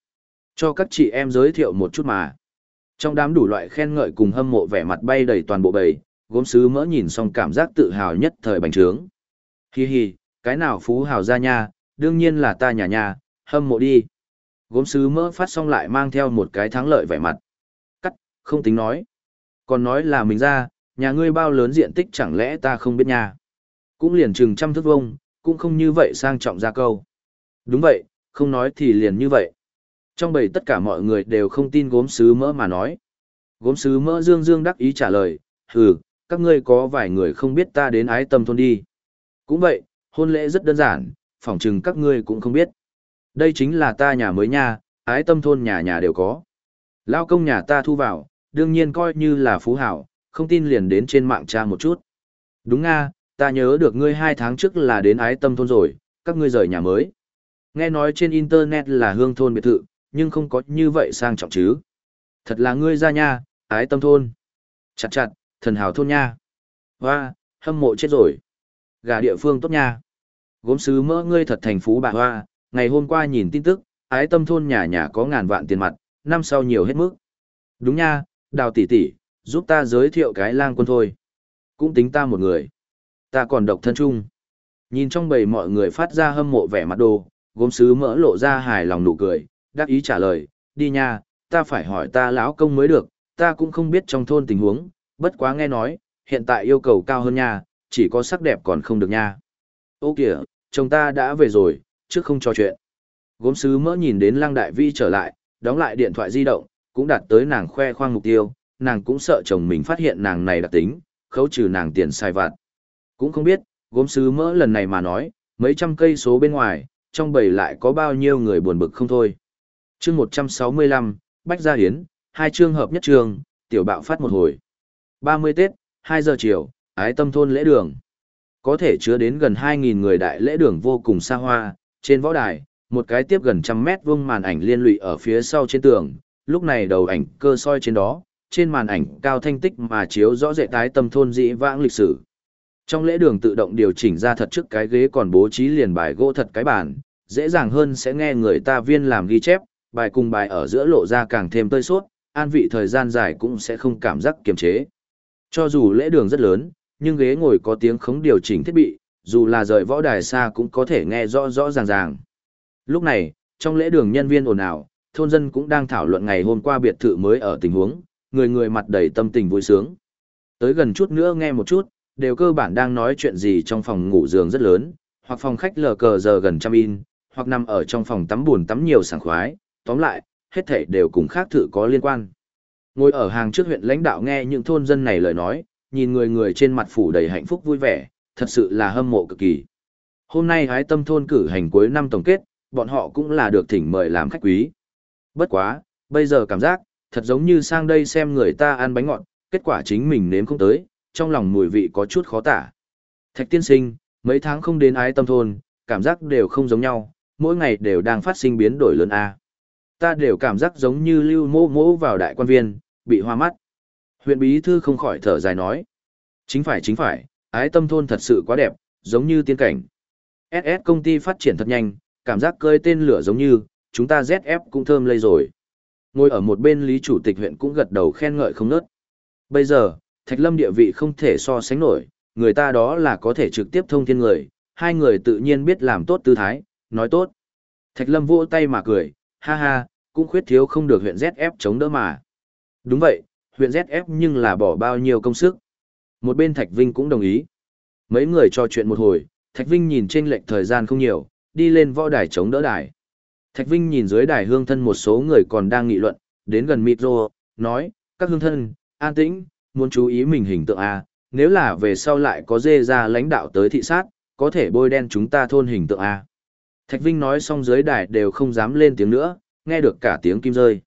Cho các chị em giới thiệu một chút mà. Trong đám đủ loại khen ngợi cùng hâm mộ vẻ mặt bay đầy toàn bộ bầy, gốm sứ mỡ nhìn xong cảm giác tự hào nhất thời bành trướng. Hi hi, cái nào phú hào ra nha, đương nhiên là ta nhà nhà, hâm mộ đi. Gốm sứ mỡ phát xong lại mang theo một cái thắng lợi vẻ mặt. Cắt, không tính nói. Còn nói là mình ra, nhà ngươi bao lớn diện tích chẳng lẽ ta không biết nha. Cũng liền chừng trăm thước vông, cũng không như vậy sang trọng ra câu. Đúng vậy, không nói thì liền như vậy. Trong bầy tất cả mọi người đều không tin gốm sứ mỡ mà nói. Gốm sứ mỡ dương dương đắc ý trả lời, hừ, các ngươi có vài người không biết ta đến ái tâm thôn đi. Cũng vậy, hôn lễ rất đơn giản, phỏng chừng các ngươi cũng không biết. Đây chính là ta nhà mới nha, ái tâm thôn nhà nhà đều có. Lao công nhà ta thu vào, đương nhiên coi như là phú hảo, không tin liền đến trên mạng tra một chút. Đúng nga, ta nhớ được ngươi hai tháng trước là đến ái tâm thôn rồi, các ngươi rời nhà mới. Nghe nói trên internet là hương thôn biệt thự, nhưng không có như vậy sang trọng chứ. Thật là ngươi ra nha, ái tâm thôn. Chặt chặt, thần hào thôn nha. Hoa, hâm mộ chết rồi. Gà địa phương tốt nha. Gốm sứ mỡ ngươi thật thành phú bà hoa, ngày hôm qua nhìn tin tức, ái tâm thôn nhà nhà có ngàn vạn tiền mặt, năm sau nhiều hết mức. Đúng nha, đào tỷ tỷ, giúp ta giới thiệu cái lang quân thôi. Cũng tính ta một người. Ta còn độc thân chung. Nhìn trong bầy mọi người phát ra hâm mộ vẻ mặt đồ, gốm sứ mỡ lộ ra hài lòng nụ cười, đáp ý trả lời, đi nha, ta phải hỏi ta lão công mới được, ta cũng không biết trong thôn tình huống, bất quá nghe nói, hiện tại yêu cầu cao hơn nha, chỉ có sắc đẹp còn không được nha. Ô kìa, chồng ta đã về rồi, trước không trò chuyện. Gốm sứ mỡ nhìn đến lăng đại vi trở lại, đóng lại điện thoại di động, cũng đạt tới nàng khoe khoang mục tiêu, nàng cũng sợ chồng mình phát hiện nàng này đặc tính, khấu trừ nàng tiền sai vặt. Cũng không biết, gốm sứ mỡ lần này mà nói, mấy trăm cây số bên ngoài, trong bầy lại có bao nhiêu người buồn bực không thôi. chương 165, Bách Gia Hiến, hai chương hợp nhất trường, tiểu bạo phát một hồi. 30 Tết, 2 giờ chiều, ái tâm thôn lễ đường. Có thể chứa đến gần 2.000 người đại lễ đường vô cùng xa hoa, trên võ đài, một cái tiếp gần trăm mét vuông màn ảnh liên lụy ở phía sau trên tường, lúc này đầu ảnh cơ soi trên đó, trên màn ảnh cao thanh tích mà chiếu rõ rệt tái tâm thôn dĩ vãng lịch sử. Trong lễ đường tự động điều chỉnh ra thật trước cái ghế còn bố trí liền bài gỗ thật cái bàn, dễ dàng hơn sẽ nghe người ta viên làm ghi chép, bài cùng bài ở giữa lộ ra càng thêm tơi suốt, an vị thời gian dài cũng sẽ không cảm giác kiềm chế. Cho dù lễ đường rất lớn, nhưng ghế ngồi có tiếng khống điều chỉnh thiết bị, dù là rời võ đài xa cũng có thể nghe rõ rõ ràng ràng. Lúc này, trong lễ đường nhân viên ồn ào, thôn dân cũng đang thảo luận ngày hôm qua biệt thự mới ở tình huống, người người mặt đầy tâm tình vui sướng. Tới gần chút nữa nghe một chút, đều cơ bản đang nói chuyện gì trong phòng ngủ giường rất lớn, hoặc phòng khách lờ cờ giờ gần trăm in, hoặc nằm ở trong phòng tắm buồn tắm nhiều sảng khoái, tóm lại, hết thảy đều cùng khác thử có liên quan. Ngồi ở hàng trước huyện lãnh đạo nghe những thôn dân này lời nói, nhìn người người trên mặt phủ đầy hạnh phúc vui vẻ, thật sự là hâm mộ cực kỳ. Hôm nay hái tâm thôn cử hành cuối năm tổng kết, bọn họ cũng là được thỉnh mời làm khách quý. Bất quá, bây giờ cảm giác, thật giống như sang đây xem người ta ăn bánh ngọt, kết quả chính mình nếm không tới, trong lòng mùi vị có chút khó tả. Thạch tiên sinh, mấy tháng không đến ái tâm thôn, cảm giác đều không giống nhau, mỗi ngày đều đang phát sinh biến đổi lớn a. Ta đều cảm giác giống như lưu mô mô vào đại quan viên, bị hoa mắt. Huyện bí thư không khỏi thở dài nói. Chính phải chính phải, ái tâm thôn thật sự quá đẹp, giống như tiên cảnh. SS công ty phát triển thật nhanh, cảm giác cơi tên lửa giống như, chúng ta ZF cũng thơm lây rồi. Ngồi ở một bên lý chủ tịch huyện cũng gật đầu khen ngợi không nớt. Bây giờ, Thạch Lâm địa vị không thể so sánh nổi, người ta đó là có thể trực tiếp thông thiên người, hai người tự nhiên biết làm tốt tư thái, nói tốt. Thạch Lâm vỗ tay mà cười, ha ha, cũng khuyết thiếu không được huyện ZF chống đỡ mà. Đúng vậy, huyện ZF nhưng là bỏ bao nhiêu công sức. Một bên Thạch Vinh cũng đồng ý. Mấy người trò chuyện một hồi, Thạch Vinh nhìn trên lệnh thời gian không nhiều, đi lên võ đài chống đỡ đài. Thạch Vinh nhìn dưới đài hương thân một số người còn đang nghị luận, đến gần micro, nói, các hương thân, an tĩnh, muốn chú ý mình hình tượng A, nếu là về sau lại có dê ra lãnh đạo tới thị sát, có thể bôi đen chúng ta thôn hình tượng A. Thạch Vinh nói xong dưới đài đều không dám lên tiếng nữa, nghe được cả tiếng kim rơi.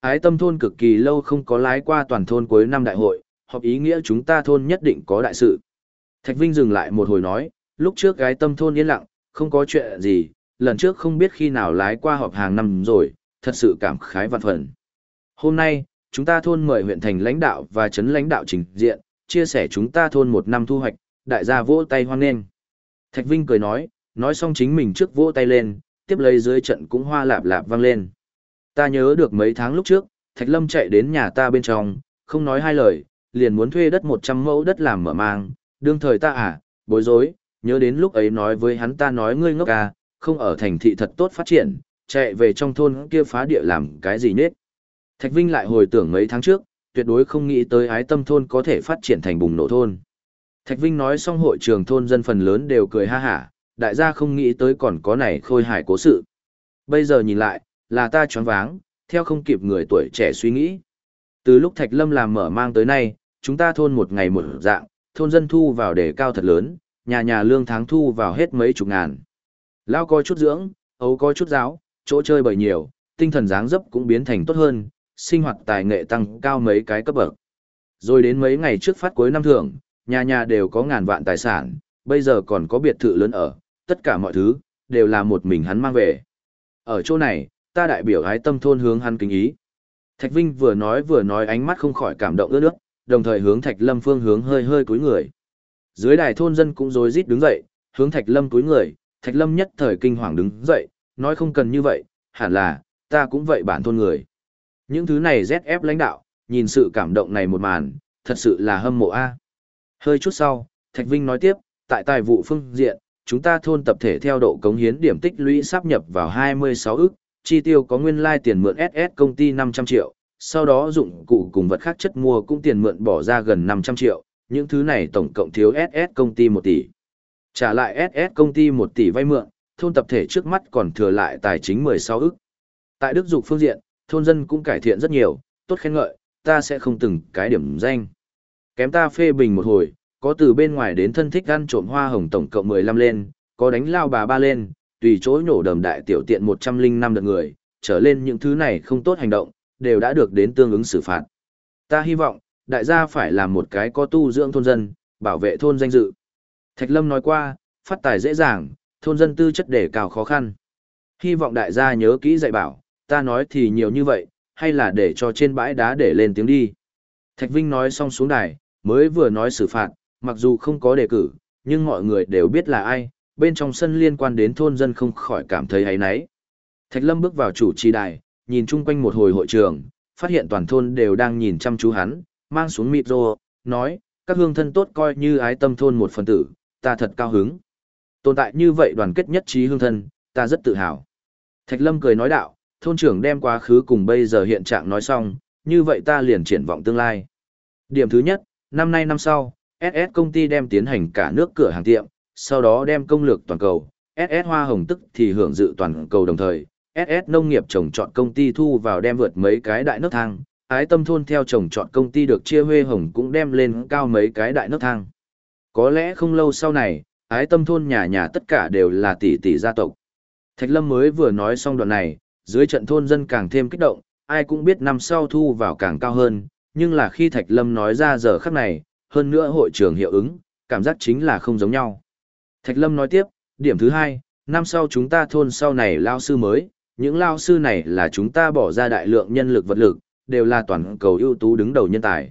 Ái tâm thôn cực kỳ lâu không có lái qua toàn thôn cuối năm đại hội, họp ý nghĩa chúng ta thôn nhất định có đại sự. Thạch Vinh dừng lại một hồi nói, lúc trước gái tâm thôn yên lặng, không có chuyện gì, lần trước không biết khi nào lái qua họp hàng năm rồi, thật sự cảm khái vạn phần. Hôm nay, chúng ta thôn mời huyện thành lãnh đạo và chấn lãnh đạo trình diện, chia sẻ chúng ta thôn một năm thu hoạch, đại gia vỗ tay hoan nghênh. Thạch Vinh cười nói, nói xong chính mình trước vỗ tay lên, tiếp lấy dưới trận cũng hoa lạp lạp vang lên. Ta nhớ được mấy tháng lúc trước, Thạch Lâm chạy đến nhà ta bên trong, không nói hai lời, liền muốn thuê đất 100 mẫu đất làm mở mang, đương thời ta à, bối rối, nhớ đến lúc ấy nói với hắn ta nói ngươi ngốc à, không ở thành thị thật tốt phát triển, chạy về trong thôn kia phá địa làm cái gì nết. Thạch Vinh lại hồi tưởng mấy tháng trước, tuyệt đối không nghĩ tới ái tâm thôn có thể phát triển thành bùng nổ thôn. Thạch Vinh nói xong hội trường thôn dân phần lớn đều cười ha hả, đại gia không nghĩ tới còn có này khôi hài cố sự. Bây giờ nhìn lại, là ta choáng váng, theo không kịp người tuổi trẻ suy nghĩ. Từ lúc Thạch Lâm làm mở mang tới nay, chúng ta thôn một ngày một dạng, thôn dân thu vào để cao thật lớn, nhà nhà lương tháng thu vào hết mấy chục ngàn. Lao coi chút dưỡng, ấu coi chút giáo, chỗ chơi bởi nhiều, tinh thần dáng dấp cũng biến thành tốt hơn, sinh hoạt tài nghệ tăng cao mấy cái cấp bậc. Rồi đến mấy ngày trước phát cuối năm thưởng, nhà nhà đều có ngàn vạn tài sản, bây giờ còn có biệt thự lớn ở, tất cả mọi thứ, đều là một mình hắn mang về. Ở chỗ này, ta đại biểu ái tâm thôn hướng hắn kính ý. Thạch Vinh vừa nói vừa nói ánh mắt không khỏi cảm động ướt nước, đồng thời hướng Thạch Lâm phương hướng hơi hơi cúi người. Dưới đài thôn dân cũng rối rít đứng dậy, hướng Thạch Lâm cúi người, Thạch Lâm nhất thời kinh hoàng đứng dậy, nói không cần như vậy, hẳn là, ta cũng vậy bản thôn người. Những thứ này ZF lãnh đạo, nhìn sự cảm động này một màn, thật sự là hâm mộ a. Hơi chút sau, Thạch Vinh nói tiếp, tại tài vụ phương diện, chúng ta thôn tập thể theo độ cống hiến điểm tích lũy sắp nhập vào 26 ức, chi tiêu có nguyên lai tiền mượn SS công ty 500 triệu, sau đó dụng cụ cùng vật khác chất mua cũng tiền mượn bỏ ra gần 500 triệu, những thứ này tổng cộng thiếu SS công ty 1 tỷ. Trả lại SS công ty 1 tỷ vay mượn, thôn tập thể trước mắt còn thừa lại tài chính 16 ức. Tại Đức Dục phương diện, thôn dân cũng cải thiện rất nhiều, tốt khen ngợi, ta sẽ không từng cái điểm danh. Kém ta phê bình một hồi, có từ bên ngoài đến thân thích ăn trộm hoa hồng tổng cộng 15 lên, có đánh lao bà ba lên, tùy chỗ nhổ đầm đại tiểu tiện 105 đợt người, trở lên những thứ này không tốt hành động, đều đã được đến tương ứng xử phạt. Ta hy vọng, đại gia phải làm một cái có tu dưỡng thôn dân, bảo vệ thôn danh dự. Thạch Lâm nói qua, phát tài dễ dàng, thôn dân tư chất để cao khó khăn. Hy vọng đại gia nhớ kỹ dạy bảo, ta nói thì nhiều như vậy, hay là để cho trên bãi đá để lên tiếng đi. Thạch Vinh nói xong xuống đài, mới vừa nói xử phạt, mặc dù không có đề cử, nhưng mọi người đều biết là ai, bên trong sân liên quan đến thôn dân không khỏi cảm thấy hay náy. Thạch Lâm bước vào chủ trì đài, nhìn chung quanh một hồi hội trường, phát hiện toàn thôn đều đang nhìn chăm chú hắn, mang xuống mịt rô, nói, các hương thân tốt coi như ái tâm thôn một phần tử, ta thật cao hứng. Tồn tại như vậy đoàn kết nhất trí hương thân, ta rất tự hào. Thạch Lâm cười nói đạo, thôn trưởng đem quá khứ cùng bây giờ hiện trạng nói xong, như vậy ta liền triển vọng tương lai. Điểm thứ nhất, năm nay năm sau, SS công ty đem tiến hành cả nước cửa hàng tiệm, sau đó đem công lược toàn cầu, SS Hoa Hồng tức thì hưởng dự toàn cầu đồng thời, SS nông nghiệp trồng trọt công ty thu vào đem vượt mấy cái đại nước thang, ái tâm thôn theo trồng trọt công ty được chia huê hồng cũng đem lên cao mấy cái đại nước thang. Có lẽ không lâu sau này, ái tâm thôn nhà nhà tất cả đều là tỷ tỷ gia tộc. Thạch Lâm mới vừa nói xong đoạn này, dưới trận thôn dân càng thêm kích động, ai cũng biết năm sau thu vào càng cao hơn, nhưng là khi Thạch Lâm nói ra giờ khắc này, hơn nữa hội trường hiệu ứng, cảm giác chính là không giống nhau. Thạch Lâm nói tiếp, điểm thứ hai, năm sau chúng ta thôn sau này lao sư mới, những lao sư này là chúng ta bỏ ra đại lượng nhân lực vật lực, đều là toàn cầu ưu tú đứng đầu nhân tài.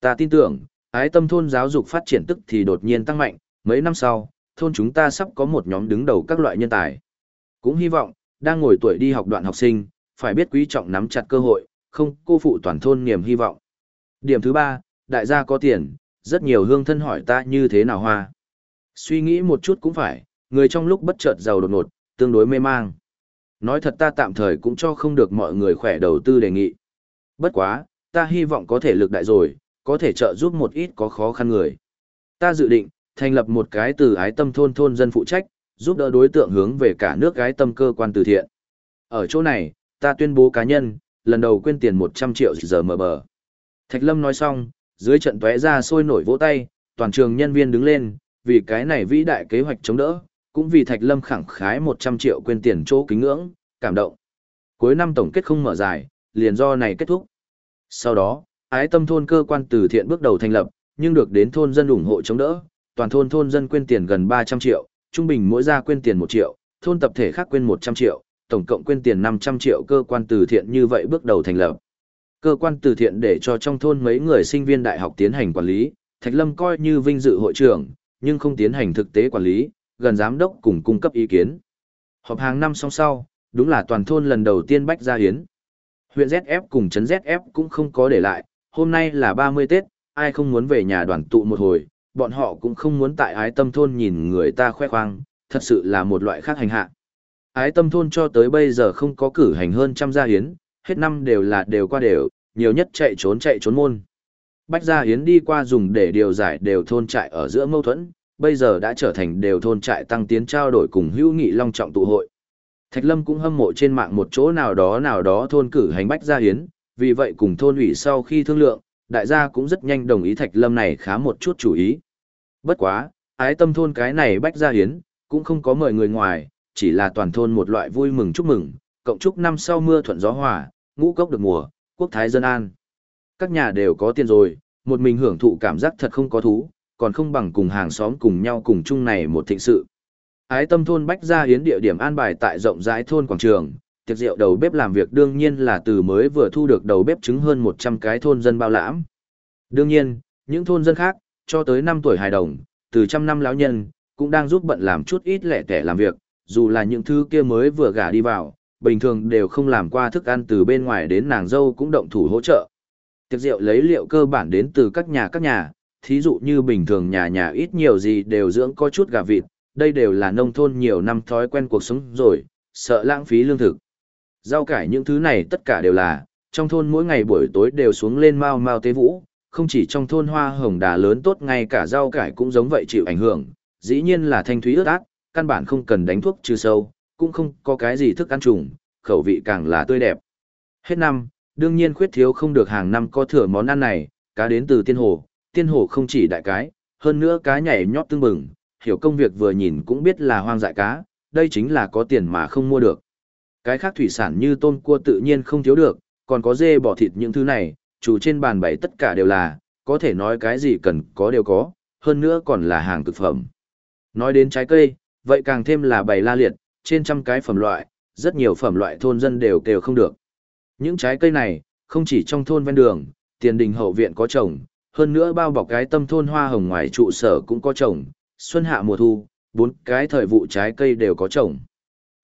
Ta tin tưởng, ái tâm thôn giáo dục phát triển tức thì đột nhiên tăng mạnh, mấy năm sau, thôn chúng ta sắp có một nhóm đứng đầu các loại nhân tài. Cũng hy vọng, đang ngồi tuổi đi học đoạn học sinh, phải biết quý trọng nắm chặt cơ hội, không cô phụ toàn thôn niềm hy vọng. Điểm thứ ba, đại gia có tiền, rất nhiều hương thân hỏi ta như thế nào hoa. Suy nghĩ một chút cũng phải, người trong lúc bất chợt giàu đột ngột, tương đối mê mang. Nói thật ta tạm thời cũng cho không được mọi người khỏe đầu tư đề nghị. Bất quá, ta hy vọng có thể lực đại rồi, có thể trợ giúp một ít có khó khăn người. Ta dự định, thành lập một cái từ ái tâm thôn thôn dân phụ trách, giúp đỡ đối tượng hướng về cả nước gái tâm cơ quan từ thiện. Ở chỗ này, ta tuyên bố cá nhân, lần đầu quyên tiền 100 triệu giờ mở bờ. Thạch Lâm nói xong, dưới trận tóe ra sôi nổi vỗ tay, toàn trường nhân viên đứng lên, vì cái này vĩ đại kế hoạch chống đỡ, cũng vì Thạch Lâm khẳng khái 100 triệu quên tiền chỗ kính ngưỡng, cảm động. Cuối năm tổng kết không mở dài, liền do này kết thúc. Sau đó, ái tâm thôn cơ quan từ thiện bước đầu thành lập, nhưng được đến thôn dân ủng hộ chống đỡ, toàn thôn thôn dân quên tiền gần 300 triệu, trung bình mỗi gia quên tiền 1 triệu, thôn tập thể khác quên 100 triệu, tổng cộng quên tiền 500 triệu cơ quan từ thiện như vậy bước đầu thành lập. Cơ quan từ thiện để cho trong thôn mấy người sinh viên đại học tiến hành quản lý, Thạch Lâm coi như vinh dự hội trưởng, nhưng không tiến hành thực tế quản lý, gần giám đốc cùng cung cấp ý kiến. Họp hàng năm song sau, đúng là toàn thôn lần đầu tiên bách gia hiến. Huyện ZF cùng trấn ZF cũng không có để lại, hôm nay là 30 Tết, ai không muốn về nhà đoàn tụ một hồi, bọn họ cũng không muốn tại ái tâm thôn nhìn người ta khoe khoang, thật sự là một loại khác hành hạ. Ái tâm thôn cho tới bây giờ không có cử hành hơn trăm gia hiến, hết năm đều là đều qua đều, nhiều nhất chạy trốn chạy trốn môn. Bách Gia Hiến đi qua dùng để điều giải đều thôn trại ở giữa mâu thuẫn, bây giờ đã trở thành đều thôn trại tăng tiến trao đổi cùng hữu nghị long trọng tụ hội. Thạch Lâm cũng hâm mộ trên mạng một chỗ nào đó nào đó thôn cử hành Bách Gia Hiến, vì vậy cùng thôn ủy sau khi thương lượng, đại gia cũng rất nhanh đồng ý Thạch Lâm này khá một chút chủ ý. Bất quá, ái tâm thôn cái này Bách Gia Hiến, cũng không có mời người ngoài, chỉ là toàn thôn một loại vui mừng chúc mừng, cộng chúc năm sau mưa thuận gió hòa, ngũ cốc được mùa, quốc thái dân an. Các nhà đều có tiền rồi, một mình hưởng thụ cảm giác thật không có thú, còn không bằng cùng hàng xóm cùng nhau cùng chung này một thịnh sự. Ái tâm thôn bách gia hiến địa điểm an bài tại rộng rãi thôn quảng trường, tiệc rượu đầu bếp làm việc đương nhiên là từ mới vừa thu được đầu bếp chứng hơn 100 cái thôn dân bao lãm. Đương nhiên, những thôn dân khác, cho tới 5 tuổi hài đồng, từ trăm năm lão nhân, cũng đang giúp bận làm chút ít lẻ tẻ làm việc, dù là những thứ kia mới vừa gả đi vào, bình thường đều không làm qua thức ăn từ bên ngoài đến nàng dâu cũng động thủ hỗ trợ. Tiệc rượu lấy liệu cơ bản đến từ các nhà các nhà, thí dụ như bình thường nhà nhà ít nhiều gì đều dưỡng có chút gà vịt, đây đều là nông thôn nhiều năm thói quen cuộc sống rồi, sợ lãng phí lương thực. Rau cải những thứ này tất cả đều là, trong thôn mỗi ngày buổi tối đều xuống lên mau mau tế vũ, không chỉ trong thôn hoa hồng đà lớn tốt ngay cả rau cải cũng giống vậy chịu ảnh hưởng, dĩ nhiên là thanh thúy ướt át, căn bản không cần đánh thuốc trừ sâu, cũng không có cái gì thức ăn trùng, khẩu vị càng là tươi đẹp. Hết năm, đương nhiên khuyết thiếu không được hàng năm có thừa món ăn này, cá đến từ tiên hồ, tiên hồ không chỉ đại cái, hơn nữa cá nhảy nhót tương bừng, hiểu công việc vừa nhìn cũng biết là hoang dại cá, đây chính là có tiền mà không mua được. Cái khác thủy sản như tôm cua tự nhiên không thiếu được, còn có dê bò thịt những thứ này, chủ trên bàn bày tất cả đều là, có thể nói cái gì cần có đều có, hơn nữa còn là hàng thực phẩm. Nói đến trái cây, vậy càng thêm là bày la liệt, trên trăm cái phẩm loại, rất nhiều phẩm loại thôn dân đều kêu không được. Những trái cây này, không chỉ trong thôn ven đường, tiền đình hậu viện có trồng, hơn nữa bao bọc cái tâm thôn hoa hồng ngoài trụ sở cũng có trồng, xuân hạ mùa thu, bốn cái thời vụ trái cây đều có trồng.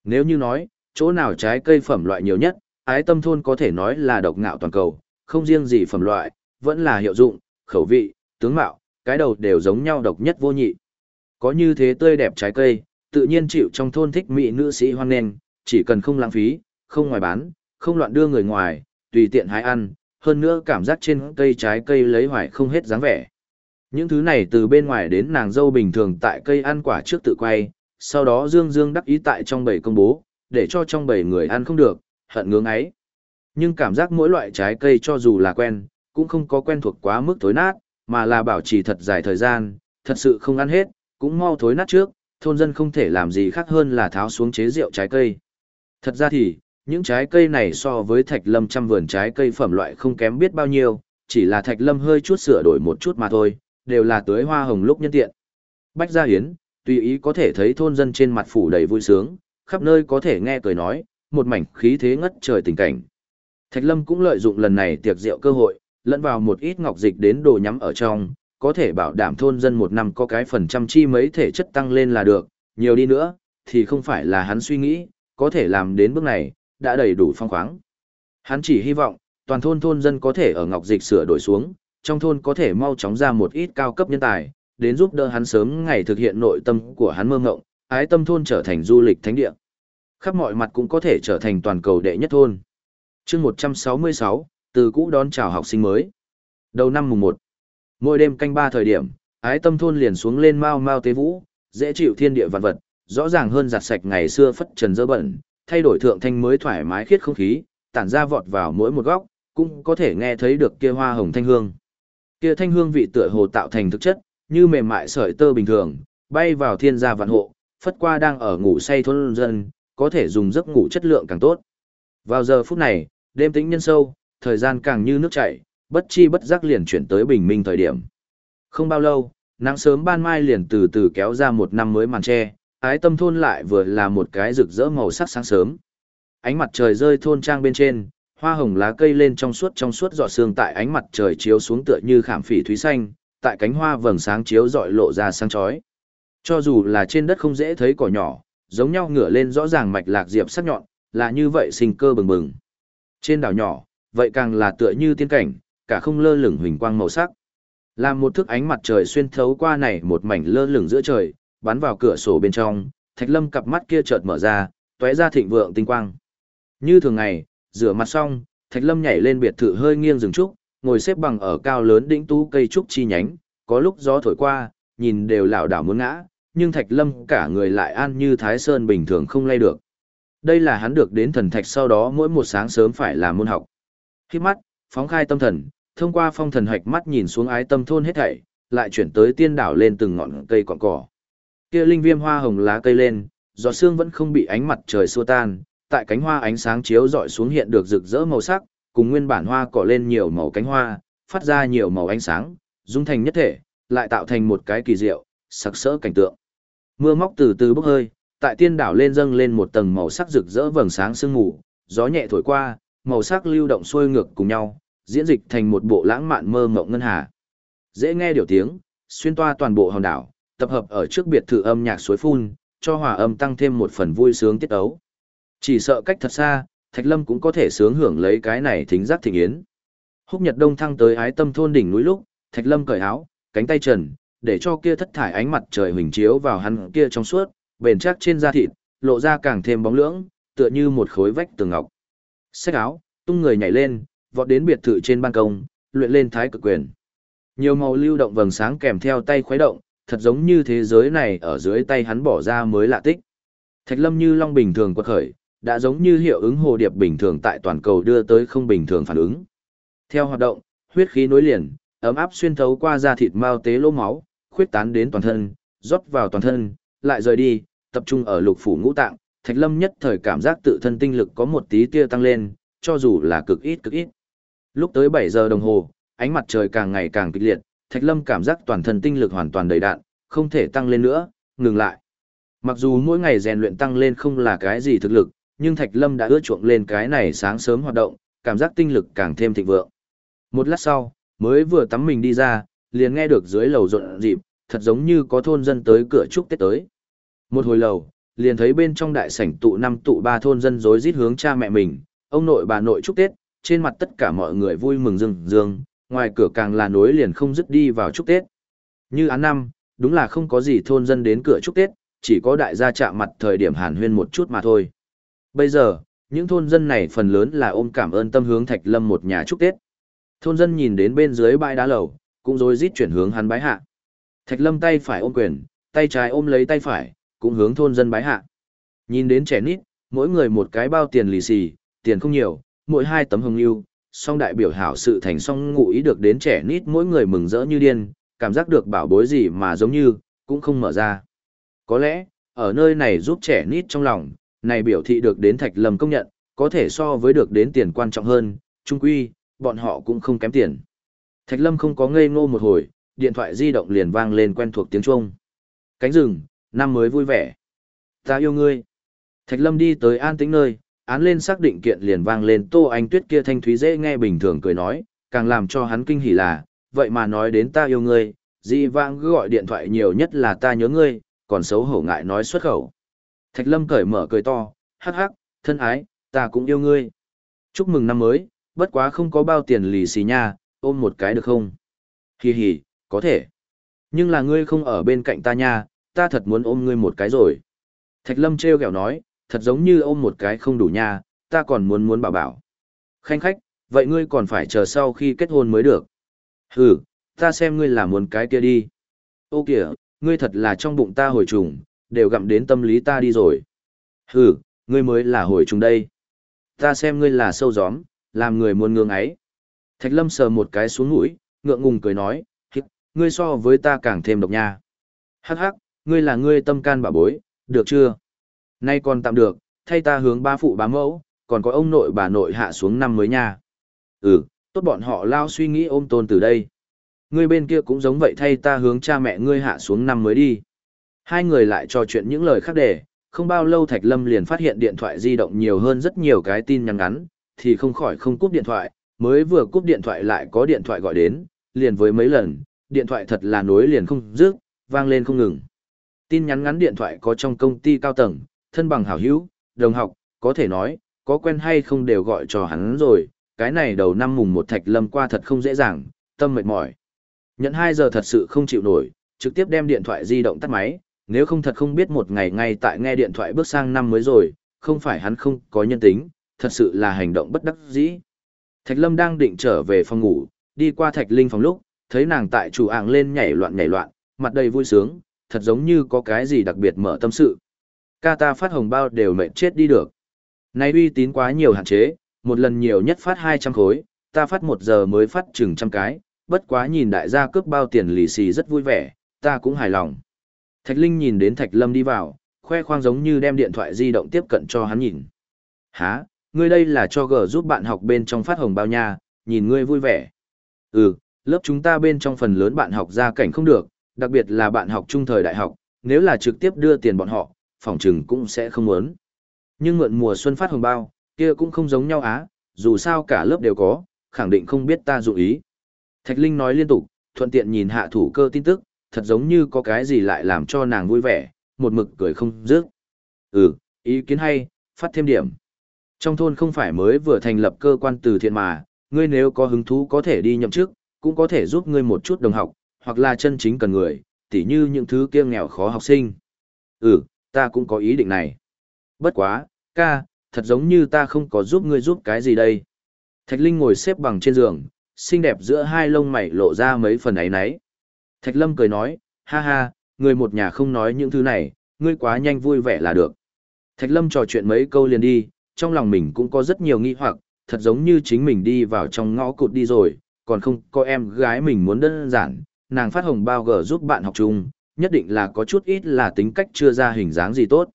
Nếu như nói, chỗ nào trái cây phẩm loại nhiều nhất, ái tâm thôn có thể nói là độc ngạo toàn cầu, không riêng gì phẩm loại, vẫn là hiệu dụng, khẩu vị, tướng mạo, cái đầu đều giống nhau độc nhất vô nhị. Có như thế tươi đẹp trái cây, tự nhiên chịu trong thôn thích mỹ nữ sĩ hoan nghênh, chỉ cần không lãng phí, không ngoài bán, không loạn đưa người ngoài, tùy tiện hái ăn, hơn nữa cảm giác trên cây trái cây lấy hoài không hết dáng vẻ. Những thứ này từ bên ngoài đến nàng dâu bình thường tại cây ăn quả trước tự quay, sau đó dương dương đắc ý tại trong bầy công bố, để cho trong bầy người ăn không được, hận ngưỡng ấy. Nhưng cảm giác mỗi loại trái cây cho dù là quen, cũng không có quen thuộc quá mức thối nát, mà là bảo trì thật dài thời gian, thật sự không ăn hết, cũng mau thối nát trước, thôn dân không thể làm gì khác hơn là tháo xuống chế rượu trái cây. Thật ra thì, những trái cây này so với thạch lâm trăm vườn trái cây phẩm loại không kém biết bao nhiêu, chỉ là thạch lâm hơi chút sửa đổi một chút mà thôi, đều là tưới hoa hồng lúc nhân tiện. Bách Gia Hiến, tùy ý có thể thấy thôn dân trên mặt phủ đầy vui sướng, khắp nơi có thể nghe cười nói, một mảnh khí thế ngất trời tình cảnh. Thạch Lâm cũng lợi dụng lần này tiệc rượu cơ hội, lẫn vào một ít ngọc dịch đến đồ nhắm ở trong, có thể bảo đảm thôn dân một năm có cái phần trăm chi mấy thể chất tăng lên là được, nhiều đi nữa, thì không phải là hắn suy nghĩ, có thể làm đến bước này, đã đầy đủ phong khoáng. Hắn chỉ hy vọng, toàn thôn thôn dân có thể ở ngọc dịch sửa đổi xuống, trong thôn có thể mau chóng ra một ít cao cấp nhân tài, đến giúp đỡ hắn sớm ngày thực hiện nội tâm của hắn mơ ngộng, ái tâm thôn trở thành du lịch thánh địa. Khắp mọi mặt cũng có thể trở thành toàn cầu đệ nhất thôn. chương 166, từ cũ đón chào học sinh mới. Đầu năm mùng 1, mỗi đêm canh ba thời điểm, ái tâm thôn liền xuống lên mau mau tế vũ, dễ chịu thiên địa vạn vật, rõ ràng hơn giặt sạch ngày xưa phất trần dơ bẩn, thay đổi thượng thanh mới thoải mái khiết không khí, tản ra vọt vào mỗi một góc, cũng có thể nghe thấy được kia hoa hồng thanh hương. Kia thanh hương vị tựa hồ tạo thành thực chất, như mềm mại sợi tơ bình thường, bay vào thiên gia vạn hộ, phất qua đang ở ngủ say thôn dân, có thể dùng giấc ngủ chất lượng càng tốt. Vào giờ phút này, đêm tĩnh nhân sâu, thời gian càng như nước chảy, bất chi bất giác liền chuyển tới bình minh thời điểm. Không bao lâu, nắng sớm ban mai liền từ từ kéo ra một năm mới màn tre, ái tâm thôn lại vừa là một cái rực rỡ màu sắc sáng sớm. Ánh mặt trời rơi thôn trang bên trên, hoa hồng lá cây lên trong suốt trong suốt giọt sương tại ánh mặt trời chiếu xuống tựa như khảm phỉ thúy xanh, tại cánh hoa vầng sáng chiếu dọi lộ ra sáng chói. Cho dù là trên đất không dễ thấy cỏ nhỏ, giống nhau ngửa lên rõ ràng mạch lạc diệp sắc nhọn, là như vậy sinh cơ bừng bừng. Trên đảo nhỏ, vậy càng là tựa như tiên cảnh, cả không lơ lửng huỳnh quang màu sắc. Làm một thước ánh mặt trời xuyên thấu qua này một mảnh lơ lửng giữa trời, bắn vào cửa sổ bên trong, Thạch Lâm cặp mắt kia chợt mở ra, tóe ra thịnh vượng tinh quang. Như thường ngày, rửa mặt xong, Thạch Lâm nhảy lên biệt thự hơi nghiêng rừng trúc, ngồi xếp bằng ở cao lớn đỉnh tú cây trúc chi nhánh, có lúc gió thổi qua, nhìn đều lảo đảo muốn ngã, nhưng Thạch Lâm cả người lại an như Thái Sơn bình thường không lay được. Đây là hắn được đến thần thạch sau đó mỗi một sáng sớm phải làm môn học. Khi mắt, phóng khai tâm thần, thông qua phong thần hạch mắt nhìn xuống ái tâm thôn hết thảy, lại chuyển tới tiên đảo lên từng ngọn cây cọn cỏ. Kia linh viêm hoa hồng lá cây lên, gió sương vẫn không bị ánh mặt trời xua tan, tại cánh hoa ánh sáng chiếu rọi xuống hiện được rực rỡ màu sắc, cùng nguyên bản hoa cỏ lên nhiều màu cánh hoa, phát ra nhiều màu ánh sáng, dung thành nhất thể, lại tạo thành một cái kỳ diệu, sặc sỡ cảnh tượng. Mưa móc từ từ bốc hơi, tại tiên đảo lên dâng lên một tầng màu sắc rực rỡ vầng sáng sương mù, gió nhẹ thổi qua, màu sắc lưu động xuôi ngược cùng nhau, diễn dịch thành một bộ lãng mạn mơ mộng ngân hà. Dễ nghe điều tiếng, xuyên toa toàn bộ hòn đảo, tập hợp ở trước biệt thự âm nhạc suối phun, cho hòa âm tăng thêm một phần vui sướng tiết ấu. Chỉ sợ cách thật xa, Thạch Lâm cũng có thể sướng hưởng lấy cái này thính giác thịnh yến. Húc Nhật Đông thăng tới ái tâm thôn đỉnh núi lúc, Thạch Lâm cởi áo, cánh tay trần, để cho kia thất thải ánh mặt trời huỳnh chiếu vào hắn kia trong suốt, bền chắc trên da thịt, lộ ra càng thêm bóng lưỡng, tựa như một khối vách tường ngọc. Xách áo, tung người nhảy lên, vọt đến biệt thự trên ban công, luyện lên thái cực quyền. Nhiều màu lưu động vầng sáng kèm theo tay khuấy động, thật giống như thế giới này ở dưới tay hắn bỏ ra mới lạ tích. Thạch Lâm như long bình thường quật khởi, đã giống như hiệu ứng hồ điệp bình thường tại toàn cầu đưa tới không bình thường phản ứng. Theo hoạt động, huyết khí nối liền, ấm áp xuyên thấu qua da thịt mao tế lỗ máu, khuyết tán đến toàn thân, rót vào toàn thân, lại rời đi, tập trung ở lục phủ ngũ tạng, Thạch Lâm nhất thời cảm giác tự thân tinh lực có một tí tia tăng lên, cho dù là cực ít cực ít. Lúc tới 7 giờ đồng hồ, ánh mặt trời càng ngày càng kịch liệt, Thạch Lâm cảm giác toàn thân tinh lực hoàn toàn đầy đạn, không thể tăng lên nữa, ngừng lại. Mặc dù mỗi ngày rèn luyện tăng lên không là cái gì thực lực, nhưng Thạch Lâm đã ưa chuộng lên cái này sáng sớm hoạt động, cảm giác tinh lực càng thêm thịnh vượng. Một lát sau, mới vừa tắm mình đi ra, liền nghe được dưới lầu rộn rịp, thật giống như có thôn dân tới cửa chúc Tết tới. Một hồi lầu, liền thấy bên trong đại sảnh tụ năm tụ ba thôn dân rối rít hướng cha mẹ mình, ông nội bà nội chúc Tết, trên mặt tất cả mọi người vui mừng rừng rừng, ngoài cửa càng là nối liền không dứt đi vào chúc Tết. Như án năm, đúng là không có gì thôn dân đến cửa chúc Tết, chỉ có đại gia chạm mặt thời điểm hàn huyên một chút mà thôi. Bây giờ, những thôn dân này phần lớn là ôm cảm ơn tâm hướng Thạch Lâm một nhà chúc Tết. Thôn dân nhìn đến bên dưới bãi đá lầu, cũng rối rít chuyển hướng hắn bái hạ. Thạch Lâm tay phải ôm quyền, tay trái ôm lấy tay phải, cũng hướng thôn dân bái hạ. Nhìn đến trẻ nít, mỗi người một cái bao tiền lì xì, tiền không nhiều, mỗi hai tấm hồng lưu, song đại biểu hảo sự thành song ngụ ý được đến trẻ nít mỗi người mừng rỡ như điên, cảm giác được bảo bối gì mà giống như, cũng không mở ra. Có lẽ, ở nơi này giúp trẻ nít trong lòng, này biểu thị được đến Thạch Lâm công nhận, có thể so với được đến tiền quan trọng hơn, trung quy, bọn họ cũng không kém tiền. Thạch Lâm không có ngây ngô một hồi, điện thoại di động liền vang lên quen thuộc tiếng Trung. Cánh rừng, năm mới vui vẻ. Ta yêu ngươi. Thạch Lâm đi tới an tĩnh nơi, án lên xác định kiện liền vang lên Tô Anh Tuyết kia thanh thúy dễ nghe bình thường cười nói, càng làm cho hắn kinh hỉ là, vậy mà nói đến ta yêu ngươi, di vãng cứ gọi điện thoại nhiều nhất là ta nhớ ngươi, còn xấu hổ ngại nói xuất khẩu. Thạch Lâm cởi mở cười to, hắc hắc, thân ái, ta cũng yêu ngươi. Chúc mừng năm mới, bất quá không có bao tiền lì xì nha, ôm một cái được không? Hì hì, có thể. Nhưng là ngươi không ở bên cạnh ta nha, ta thật muốn ôm ngươi một cái rồi. Thạch Lâm treo kẹo nói, thật giống như ôm một cái không đủ nha, ta còn muốn muốn bảo bảo. Khanh khách, vậy ngươi còn phải chờ sau khi kết hôn mới được. Hừ, ta xem ngươi là muốn cái kia đi. Ô kìa, ngươi thật là trong bụng ta hồi trùng, đều gặm đến tâm lý ta đi rồi. Hừ, ngươi mới là hồi trùng đây. Ta xem ngươi là sâu gióm, làm người muốn ngương ấy. Thạch lâm sờ một cái xuống mũi, ngượng ngùng cười nói, ngươi so với ta càng thêm độc nha. Hắc hắc, ngươi là ngươi tâm can bà bối, được chưa? Nay còn tạm được, thay ta hướng ba phụ bá mẫu, còn có ông nội bà nội hạ xuống năm mới nha. Ừ, tốt bọn họ lao suy nghĩ ôm tôn từ đây. Ngươi bên kia cũng giống vậy thay ta hướng cha mẹ ngươi hạ xuống năm mới đi. Hai người lại trò chuyện những lời khác để, không bao lâu Thạch Lâm liền phát hiện điện thoại di động nhiều hơn rất nhiều cái tin nhắn ngắn, thì không khỏi không cúp điện thoại, mới vừa cúp điện thoại lại có điện thoại gọi đến, liền với mấy lần, điện thoại thật là nối liền không dứt, vang lên không ngừng. Tin nhắn ngắn điện thoại có trong công ty cao tầng, thân bằng hảo hữu, đồng học, có thể nói, có quen hay không đều gọi cho hắn rồi, cái này đầu năm mùng một Thạch Lâm qua thật không dễ dàng, tâm mệt mỏi. Nhận 2 giờ thật sự không chịu nổi, trực tiếp đem điện thoại di động tắt máy, nếu không thật không biết một ngày ngay tại nghe điện thoại bước sang năm mới rồi, không phải hắn không có nhân tính, thật sự là hành động bất đắc dĩ. Thạch Lâm đang định trở về phòng ngủ, đi qua Thạch Linh phòng lúc, thấy nàng tại chủ ảng lên nhảy loạn nhảy loạn, mặt đầy vui sướng, thật giống như có cái gì đặc biệt mở tâm sự. Ca ta phát hồng bao đều mệt chết đi được. Này uy tín quá nhiều hạn chế, một lần nhiều nhất phát 200 khối, ta phát một giờ mới phát chừng trăm cái, bất quá nhìn đại gia cướp bao tiền lì xì rất vui vẻ, ta cũng hài lòng. Thạch Linh nhìn đến Thạch Lâm đi vào, khoe khoang giống như đem điện thoại di động tiếp cận cho hắn nhìn. Hả, ngươi đây là cho gờ giúp bạn học bên trong phát hồng bao nha, nhìn ngươi vui vẻ. Ừ, lớp chúng ta bên trong phần lớn bạn học gia cảnh không được, đặc biệt là bạn học trung thời đại học, nếu là trực tiếp đưa tiền bọn họ, phòng trừng cũng sẽ không muốn. Nhưng mượn mùa xuân phát hồng bao, kia cũng không giống nhau á, dù sao cả lớp đều có, khẳng định không biết ta dụ ý. Thạch Linh nói liên tục, thuận tiện nhìn hạ thủ cơ tin tức, thật giống như có cái gì lại làm cho nàng vui vẻ, một mực cười không dứt. Ừ, ý kiến hay, phát thêm điểm. Trong thôn không phải mới vừa thành lập cơ quan từ thiện mà, ngươi nếu có hứng thú có thể đi nhậm chức, cũng có thể giúp ngươi một chút đồng học, hoặc là chân chính cần người, tỉ như những thứ kia nghèo khó học sinh. Ừ, ta cũng có ý định này. Bất quá, ca, thật giống như ta không có giúp ngươi giúp cái gì đây. Thạch Linh ngồi xếp bằng trên giường, xinh đẹp giữa hai lông mày lộ ra mấy phần ấy nấy. Thạch Lâm cười nói, ha ha, người một nhà không nói những thứ này, ngươi quá nhanh vui vẻ là được. Thạch Lâm trò chuyện mấy câu liền đi, trong lòng mình cũng có rất nhiều nghi hoặc, thật giống như chính mình đi vào trong ngõ cụt đi rồi, còn không có em gái mình muốn đơn giản, nàng phát hồng bao gờ giúp bạn học chung, nhất định là có chút ít là tính cách chưa ra hình dáng gì tốt.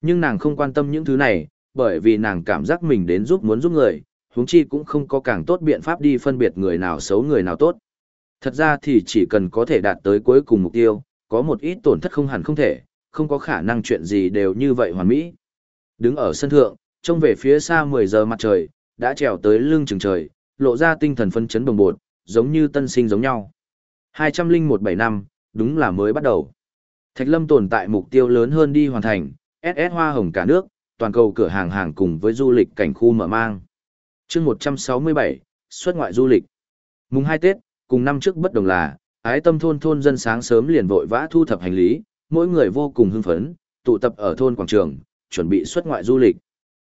Nhưng nàng không quan tâm những thứ này, bởi vì nàng cảm giác mình đến giúp muốn giúp người, huống chi cũng không có càng tốt biện pháp đi phân biệt người nào xấu người nào tốt. Thật ra thì chỉ cần có thể đạt tới cuối cùng mục tiêu, có một ít tổn thất không hẳn không thể, không có khả năng chuyện gì đều như vậy hoàn mỹ. Đứng ở sân thượng, trông về phía xa 10 giờ mặt trời, đã trèo tới lưng chừng trời, lộ ra tinh thần phân chấn bồng bột, giống như tân sinh giống nhau. 201 năm, đúng là mới bắt đầu. Thạch Lâm tồn tại mục tiêu lớn hơn đi hoàn thành, SS hoa hồng cả nước, toàn cầu cửa hàng hàng cùng với du lịch cảnh khu mở mang. chương 167, xuất ngoại du lịch. Mùng 2 Tết, cùng năm trước bất đồng là, ái tâm thôn thôn dân sáng sớm liền vội vã thu thập hành lý, mỗi người vô cùng hưng phấn, tụ tập ở thôn quảng trường, chuẩn bị xuất ngoại du lịch.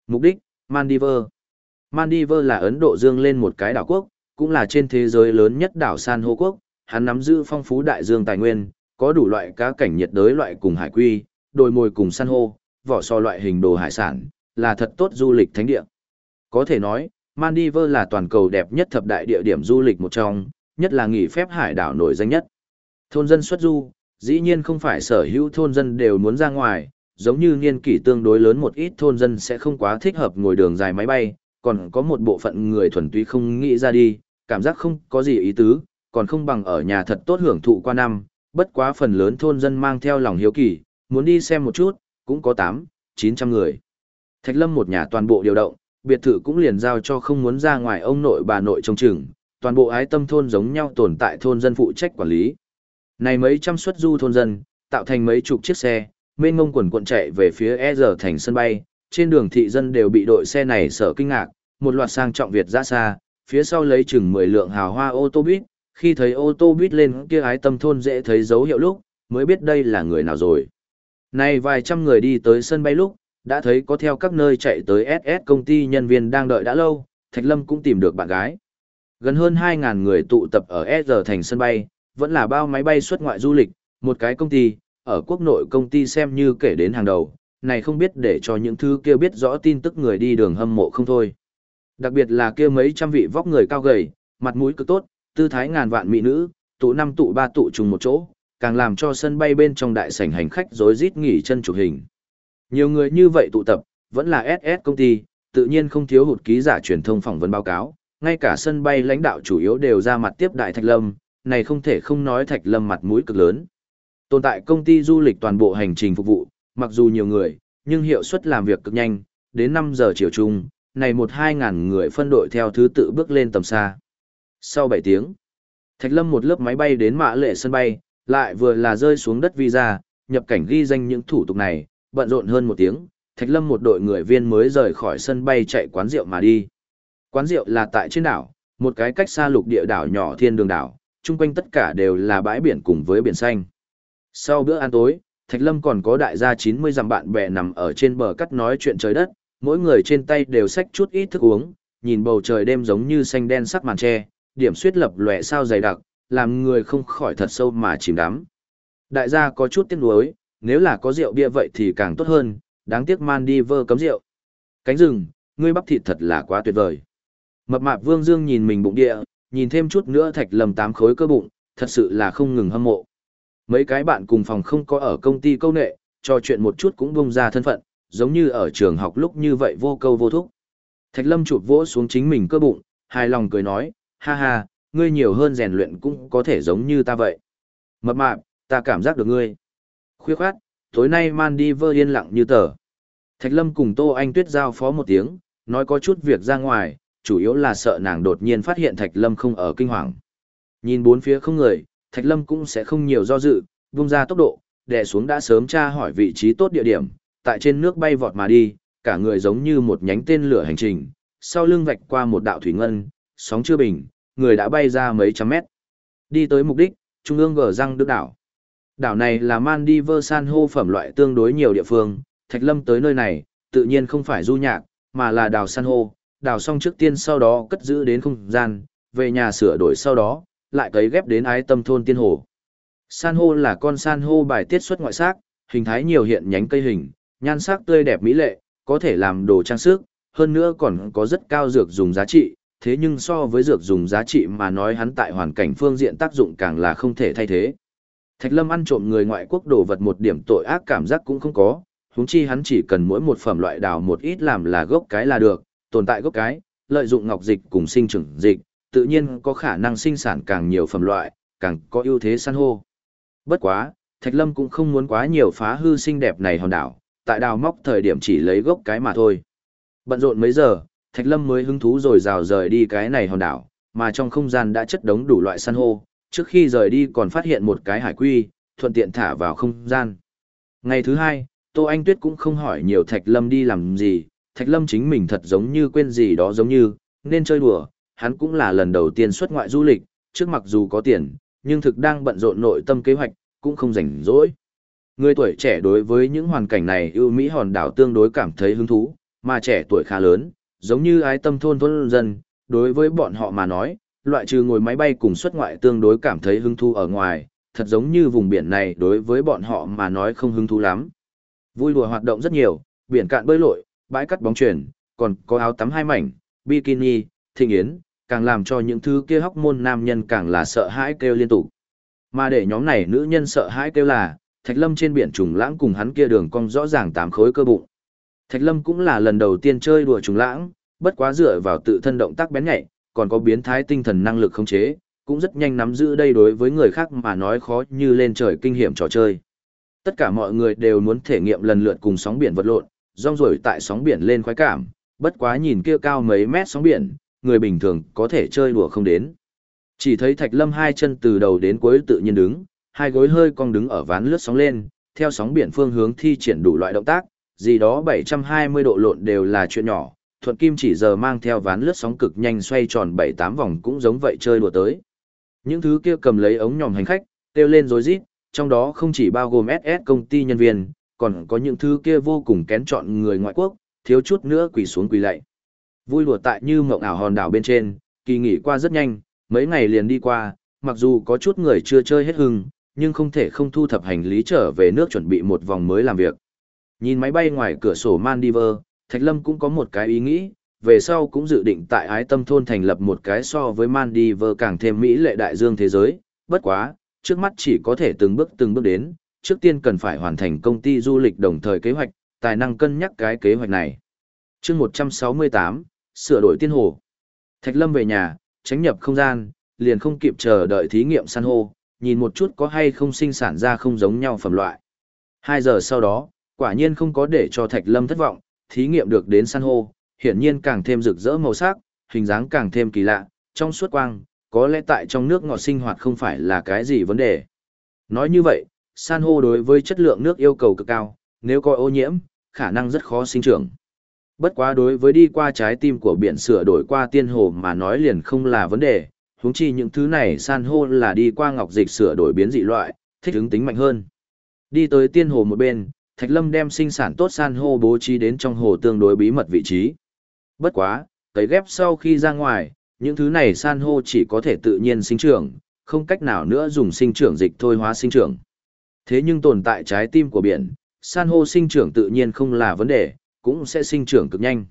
Mục đích, Maldives. Maldives là Ấn Độ dương lên một cái đảo quốc, cũng là trên thế giới lớn nhất đảo san hô quốc, hắn nắm giữ phong phú đại dương tài nguyên, có đủ loại cá cảnh nhiệt đới loại cùng hải quy, đồi mồi cùng san hô, vỏ sò loại hình đồ hải sản, là thật tốt du lịch thánh địa. Có thể nói, Maldives là toàn cầu đẹp nhất thập đại địa điểm du lịch một trong, nhất là nghỉ phép hải đảo nổi danh nhất. Thôn dân xuất du, dĩ nhiên không phải sở hữu thôn dân đều muốn ra ngoài, giống như niên kỷ tương đối lớn một ít thôn dân sẽ không quá thích hợp ngồi đường dài máy bay, còn có một bộ phận người thuần túy không nghĩ ra đi, cảm giác không có gì ý tứ, còn không bằng ở nhà thật tốt hưởng thụ qua năm, bất quá phần lớn thôn dân mang theo lòng hiếu kỳ, muốn đi xem một chút, cũng có 8, 900 người. Thạch Lâm một nhà toàn bộ điều động, biệt thự cũng liền giao cho không muốn ra ngoài ông nội bà nội trông chừng, toàn bộ ái tâm thôn giống nhau tồn tại thôn dân phụ trách quản lý. Này mấy trăm suất du thôn dân, tạo thành mấy chục chiếc xe, mênh ngông quần cuộn chạy về phía E giờ thành sân bay, trên đường thị dân đều bị đội xe này sợ kinh ngạc, một loạt sang trọng Việt ra xa, phía sau lấy chừng 10 lượng hào hoa ô tô buýt, khi thấy ô tô buýt lên kia ái tâm thôn dễ thấy dấu hiệu lúc, mới biết đây là người nào rồi. Này vài trăm người đi tới sân bay lúc, đã thấy có theo các nơi chạy tới SS công ty nhân viên đang đợi đã lâu, Thạch Lâm cũng tìm được bạn gái. Gần hơn 2.000 người tụ tập ở S thành sân bay, vẫn là bao máy bay xuất ngoại du lịch, một cái công ty, ở quốc nội công ty xem như kể đến hàng đầu, này không biết để cho những thứ kia biết rõ tin tức người đi đường hâm mộ không thôi. Đặc biệt là kia mấy trăm vị vóc người cao gầy, mặt mũi cực tốt, tư thái ngàn vạn mỹ nữ, tụ năm tụ ba tụ trùng một chỗ, càng làm cho sân bay bên trong đại sảnh hành khách rối rít nghỉ chân chụp hình. Nhiều người như vậy tụ tập, vẫn là SS công ty, tự nhiên không thiếu hụt ký giả truyền thông phỏng vấn báo cáo, ngay cả sân bay lãnh đạo chủ yếu đều ra mặt tiếp đại Thạch Lâm, này không thể không nói Thạch Lâm mặt mũi cực lớn. Tồn tại công ty du lịch toàn bộ hành trình phục vụ, mặc dù nhiều người, nhưng hiệu suất làm việc cực nhanh, đến 5 giờ chiều chung, này một hai ngàn người phân đội theo thứ tự bước lên tầm xa. Sau 7 tiếng, Thạch Lâm một lớp máy bay đến mã lệ sân bay, lại vừa là rơi xuống đất visa, nhập cảnh ghi danh những thủ tục này, bận rộn hơn một tiếng, Thạch Lâm một đội người viên mới rời khỏi sân bay chạy quán rượu mà đi. Quán rượu là tại trên đảo, một cái cách xa lục địa đảo nhỏ thiên đường đảo, chung quanh tất cả đều là bãi biển cùng với biển xanh. Sau bữa ăn tối, Thạch Lâm còn có đại gia 90 dặm bạn bè nằm ở trên bờ cắt nói chuyện trời đất, mỗi người trên tay đều xách chút ít thức uống, nhìn bầu trời đêm giống như xanh đen sắc màn tre, điểm suyết lập lòe sao dày đặc, làm người không khỏi thật sâu mà chìm đắm. Đại gia có chút tiếc nuối, nếu là có rượu bia vậy thì càng tốt hơn, đáng tiếc man đi vơ cấm rượu. Cánh rừng, ngươi bắp thịt thật là quá tuyệt vời. Mập mạp Vương Dương nhìn mình bụng địa, nhìn thêm chút nữa thạch lầm tám khối cơ bụng, thật sự là không ngừng hâm mộ. Mấy cái bạn cùng phòng không có ở công ty câu nệ, trò chuyện một chút cũng bung ra thân phận, giống như ở trường học lúc như vậy vô câu vô thúc. Thạch lâm chụp vỗ xuống chính mình cơ bụng, hài lòng cười nói, ha ha, ngươi nhiều hơn rèn luyện cũng có thể giống như ta vậy. Mập mạp, ta cảm giác được ngươi. Khuya khoát, Tối nay Maldives yên lặng như tờ. Thạch Lâm cùng Tô Anh Tuyết giao phó một tiếng, nói có chút việc ra ngoài, chủ yếu là sợ nàng đột nhiên phát hiện Thạch Lâm không ở kinh hoàng. Nhìn bốn phía không người, Thạch Lâm cũng sẽ không nhiều do dự, vung ra tốc độ, đè xuống đã sớm tra hỏi vị trí tốt địa điểm, tại trên nước bay vọt mà đi, cả người giống như một nhánh tên lửa hành trình, sau lưng vạch qua một đạo thủy ngân, sóng chưa bình, người đã bay ra mấy trăm mét. Đi tới mục đích, trung ương gờ răng đức đảo. Đảo này là mang đi vơ san hô phẩm loại tương đối nhiều địa phương, Thạch Lâm tới nơi này, tự nhiên không phải du nhạc, mà là đào san hô, đào xong trước tiên sau đó cất giữ đến không gian, về nhà sửa đổi sau đó, lại cấy ghép đến ái tâm thôn tiên hồ. San hô là con san hô bài tiết xuất ngoại sắc, hình thái nhiều hiện nhánh cây hình, nhan sắc tươi đẹp mỹ lệ, có thể làm đồ trang sức, hơn nữa còn có rất cao dược dùng giá trị, thế nhưng so với dược dùng giá trị mà nói hắn tại hoàn cảnh phương diện tác dụng càng là không thể thay thế. Thạch Lâm ăn trộm người ngoại quốc đồ vật một điểm tội ác cảm giác cũng không có, huống chi hắn chỉ cần mỗi một phẩm loại đào một ít làm là gốc cái là được, tồn tại gốc cái, lợi dụng ngọc dịch cùng sinh trưởng dịch, tự nhiên có khả năng sinh sản càng nhiều phẩm loại, càng có ưu thế san hô. Bất quá, Thạch Lâm cũng không muốn quá nhiều phá hư xinh đẹp này hòn đảo, tại đào móc thời điểm chỉ lấy gốc cái mà thôi. Bận rộn mấy giờ, Thạch Lâm mới hứng thú rồi rào rời đi cái này hòn đảo, mà trong không gian đã chất đống đủ loại san hô, trước khi rời đi còn phát hiện một cái hải quy, thuận tiện thả vào không gian. Ngày thứ hai, Tô Anh Tuyết cũng không hỏi nhiều Thạch Lâm đi làm gì, Thạch Lâm chính mình thật giống như quên gì đó giống như, nên chơi đùa, hắn cũng là lần đầu tiên xuất ngoại du lịch, trước mặc dù có tiền, nhưng thực đang bận rộn nội tâm kế hoạch, cũng không rảnh rỗi. Người tuổi trẻ đối với những hoàn cảnh này ưu mỹ hòn đảo tương đối cảm thấy hứng thú, mà trẻ tuổi khá lớn, giống như ái tâm thôn thôn dân, đối với bọn họ mà nói, loại trừ ngồi máy bay cùng xuất ngoại tương đối cảm thấy hứng thú ở ngoài, thật giống như vùng biển này đối với bọn họ mà nói không hứng thú lắm. Vui đùa hoạt động rất nhiều, biển cạn bơi lội, bãi cắt bóng chuyển, còn có áo tắm hai mảnh, bikini, thịnh yến, càng làm cho những thứ kia hóc môn nam nhân càng là sợ hãi kêu liên tục. Mà để nhóm này nữ nhân sợ hãi kêu là, Thạch Lâm trên biển trùng lãng cùng hắn kia đường cong rõ ràng tám khối cơ bụng. Thạch Lâm cũng là lần đầu tiên chơi đùa trùng lãng, bất quá dựa vào tự thân động tác bén nhạy, còn có biến thái tinh thần năng lực khống chế, cũng rất nhanh nắm giữ đây đối với người khác mà nói khó như lên trời kinh hiểm trò chơi. Tất cả mọi người đều muốn thể nghiệm lần lượt cùng sóng biển vật lộn, rong ruổi tại sóng biển lên khoái cảm, bất quá nhìn kia cao mấy mét sóng biển, người bình thường có thể chơi đùa không đến. Chỉ thấy Thạch Lâm hai chân từ đầu đến cuối tự nhiên đứng, hai gối hơi cong đứng ở ván lướt sóng lên, theo sóng biển phương hướng thi triển đủ loại động tác, gì đó 720 độ lộn đều là chuyện nhỏ, thuận kim chỉ giờ mang theo ván lướt sóng cực nhanh xoay tròn 7-8 vòng cũng giống vậy chơi đùa tới. Những thứ kia cầm lấy ống nhòm hành khách, kêu lên rối rít, trong đó không chỉ bao gồm SS công ty nhân viên, còn có những thứ kia vô cùng kén chọn người ngoại quốc, thiếu chút nữa quỳ xuống quỳ lạy. Vui đùa tại như mộng ảo hòn đảo bên trên, kỳ nghỉ qua rất nhanh, mấy ngày liền đi qua, mặc dù có chút người chưa chơi hết hưng, nhưng không thể không thu thập hành lý trở về nước chuẩn bị một vòng mới làm việc. Nhìn máy bay ngoài cửa sổ Mandiver, Thạch Lâm cũng có một cái ý nghĩ, về sau cũng dự định tại ái tâm thôn thành lập một cái so với Mandiver càng thêm mỹ lệ đại dương thế giới, bất quá, trước mắt chỉ có thể từng bước từng bước đến, trước tiên cần phải hoàn thành công ty du lịch đồng thời kế hoạch, tài năng cân nhắc cái kế hoạch này. chương 168, sửa đổi tiên hồ. Thạch Lâm về nhà, tránh nhập không gian, liền không kịp chờ đợi thí nghiệm san hô, nhìn một chút có hay không sinh sản ra không giống nhau phẩm loại. Hai giờ sau đó, quả nhiên không có để cho Thạch Lâm thất vọng, thí nghiệm được đến san hô, hiển nhiên càng thêm rực rỡ màu sắc, hình dáng càng thêm kỳ lạ, trong suốt quang, có lẽ tại trong nước ngọt sinh hoạt không phải là cái gì vấn đề. Nói như vậy, san hô đối với chất lượng nước yêu cầu cực cao, nếu có ô nhiễm, khả năng rất khó sinh trưởng. Bất quá đối với đi qua trái tim của biển sửa đổi qua tiên hồ mà nói liền không là vấn đề, huống chi những thứ này san hô là đi qua ngọc dịch sửa đổi biến dị loại, thích ứng tính mạnh hơn. Đi tới tiên hồ một bên, Thạch Lâm đem sinh sản tốt san hô bố trí đến trong hồ tương đối bí mật vị trí. Bất quá, cấy ghép sau khi ra ngoài, những thứ này san hô chỉ có thể tự nhiên sinh trưởng, không cách nào nữa dùng sinh trưởng dịch thôi hóa sinh trưởng. Thế nhưng tồn tại trái tim của biển, san hô sinh trưởng tự nhiên không là vấn đề, cũng sẽ sinh trưởng cực nhanh.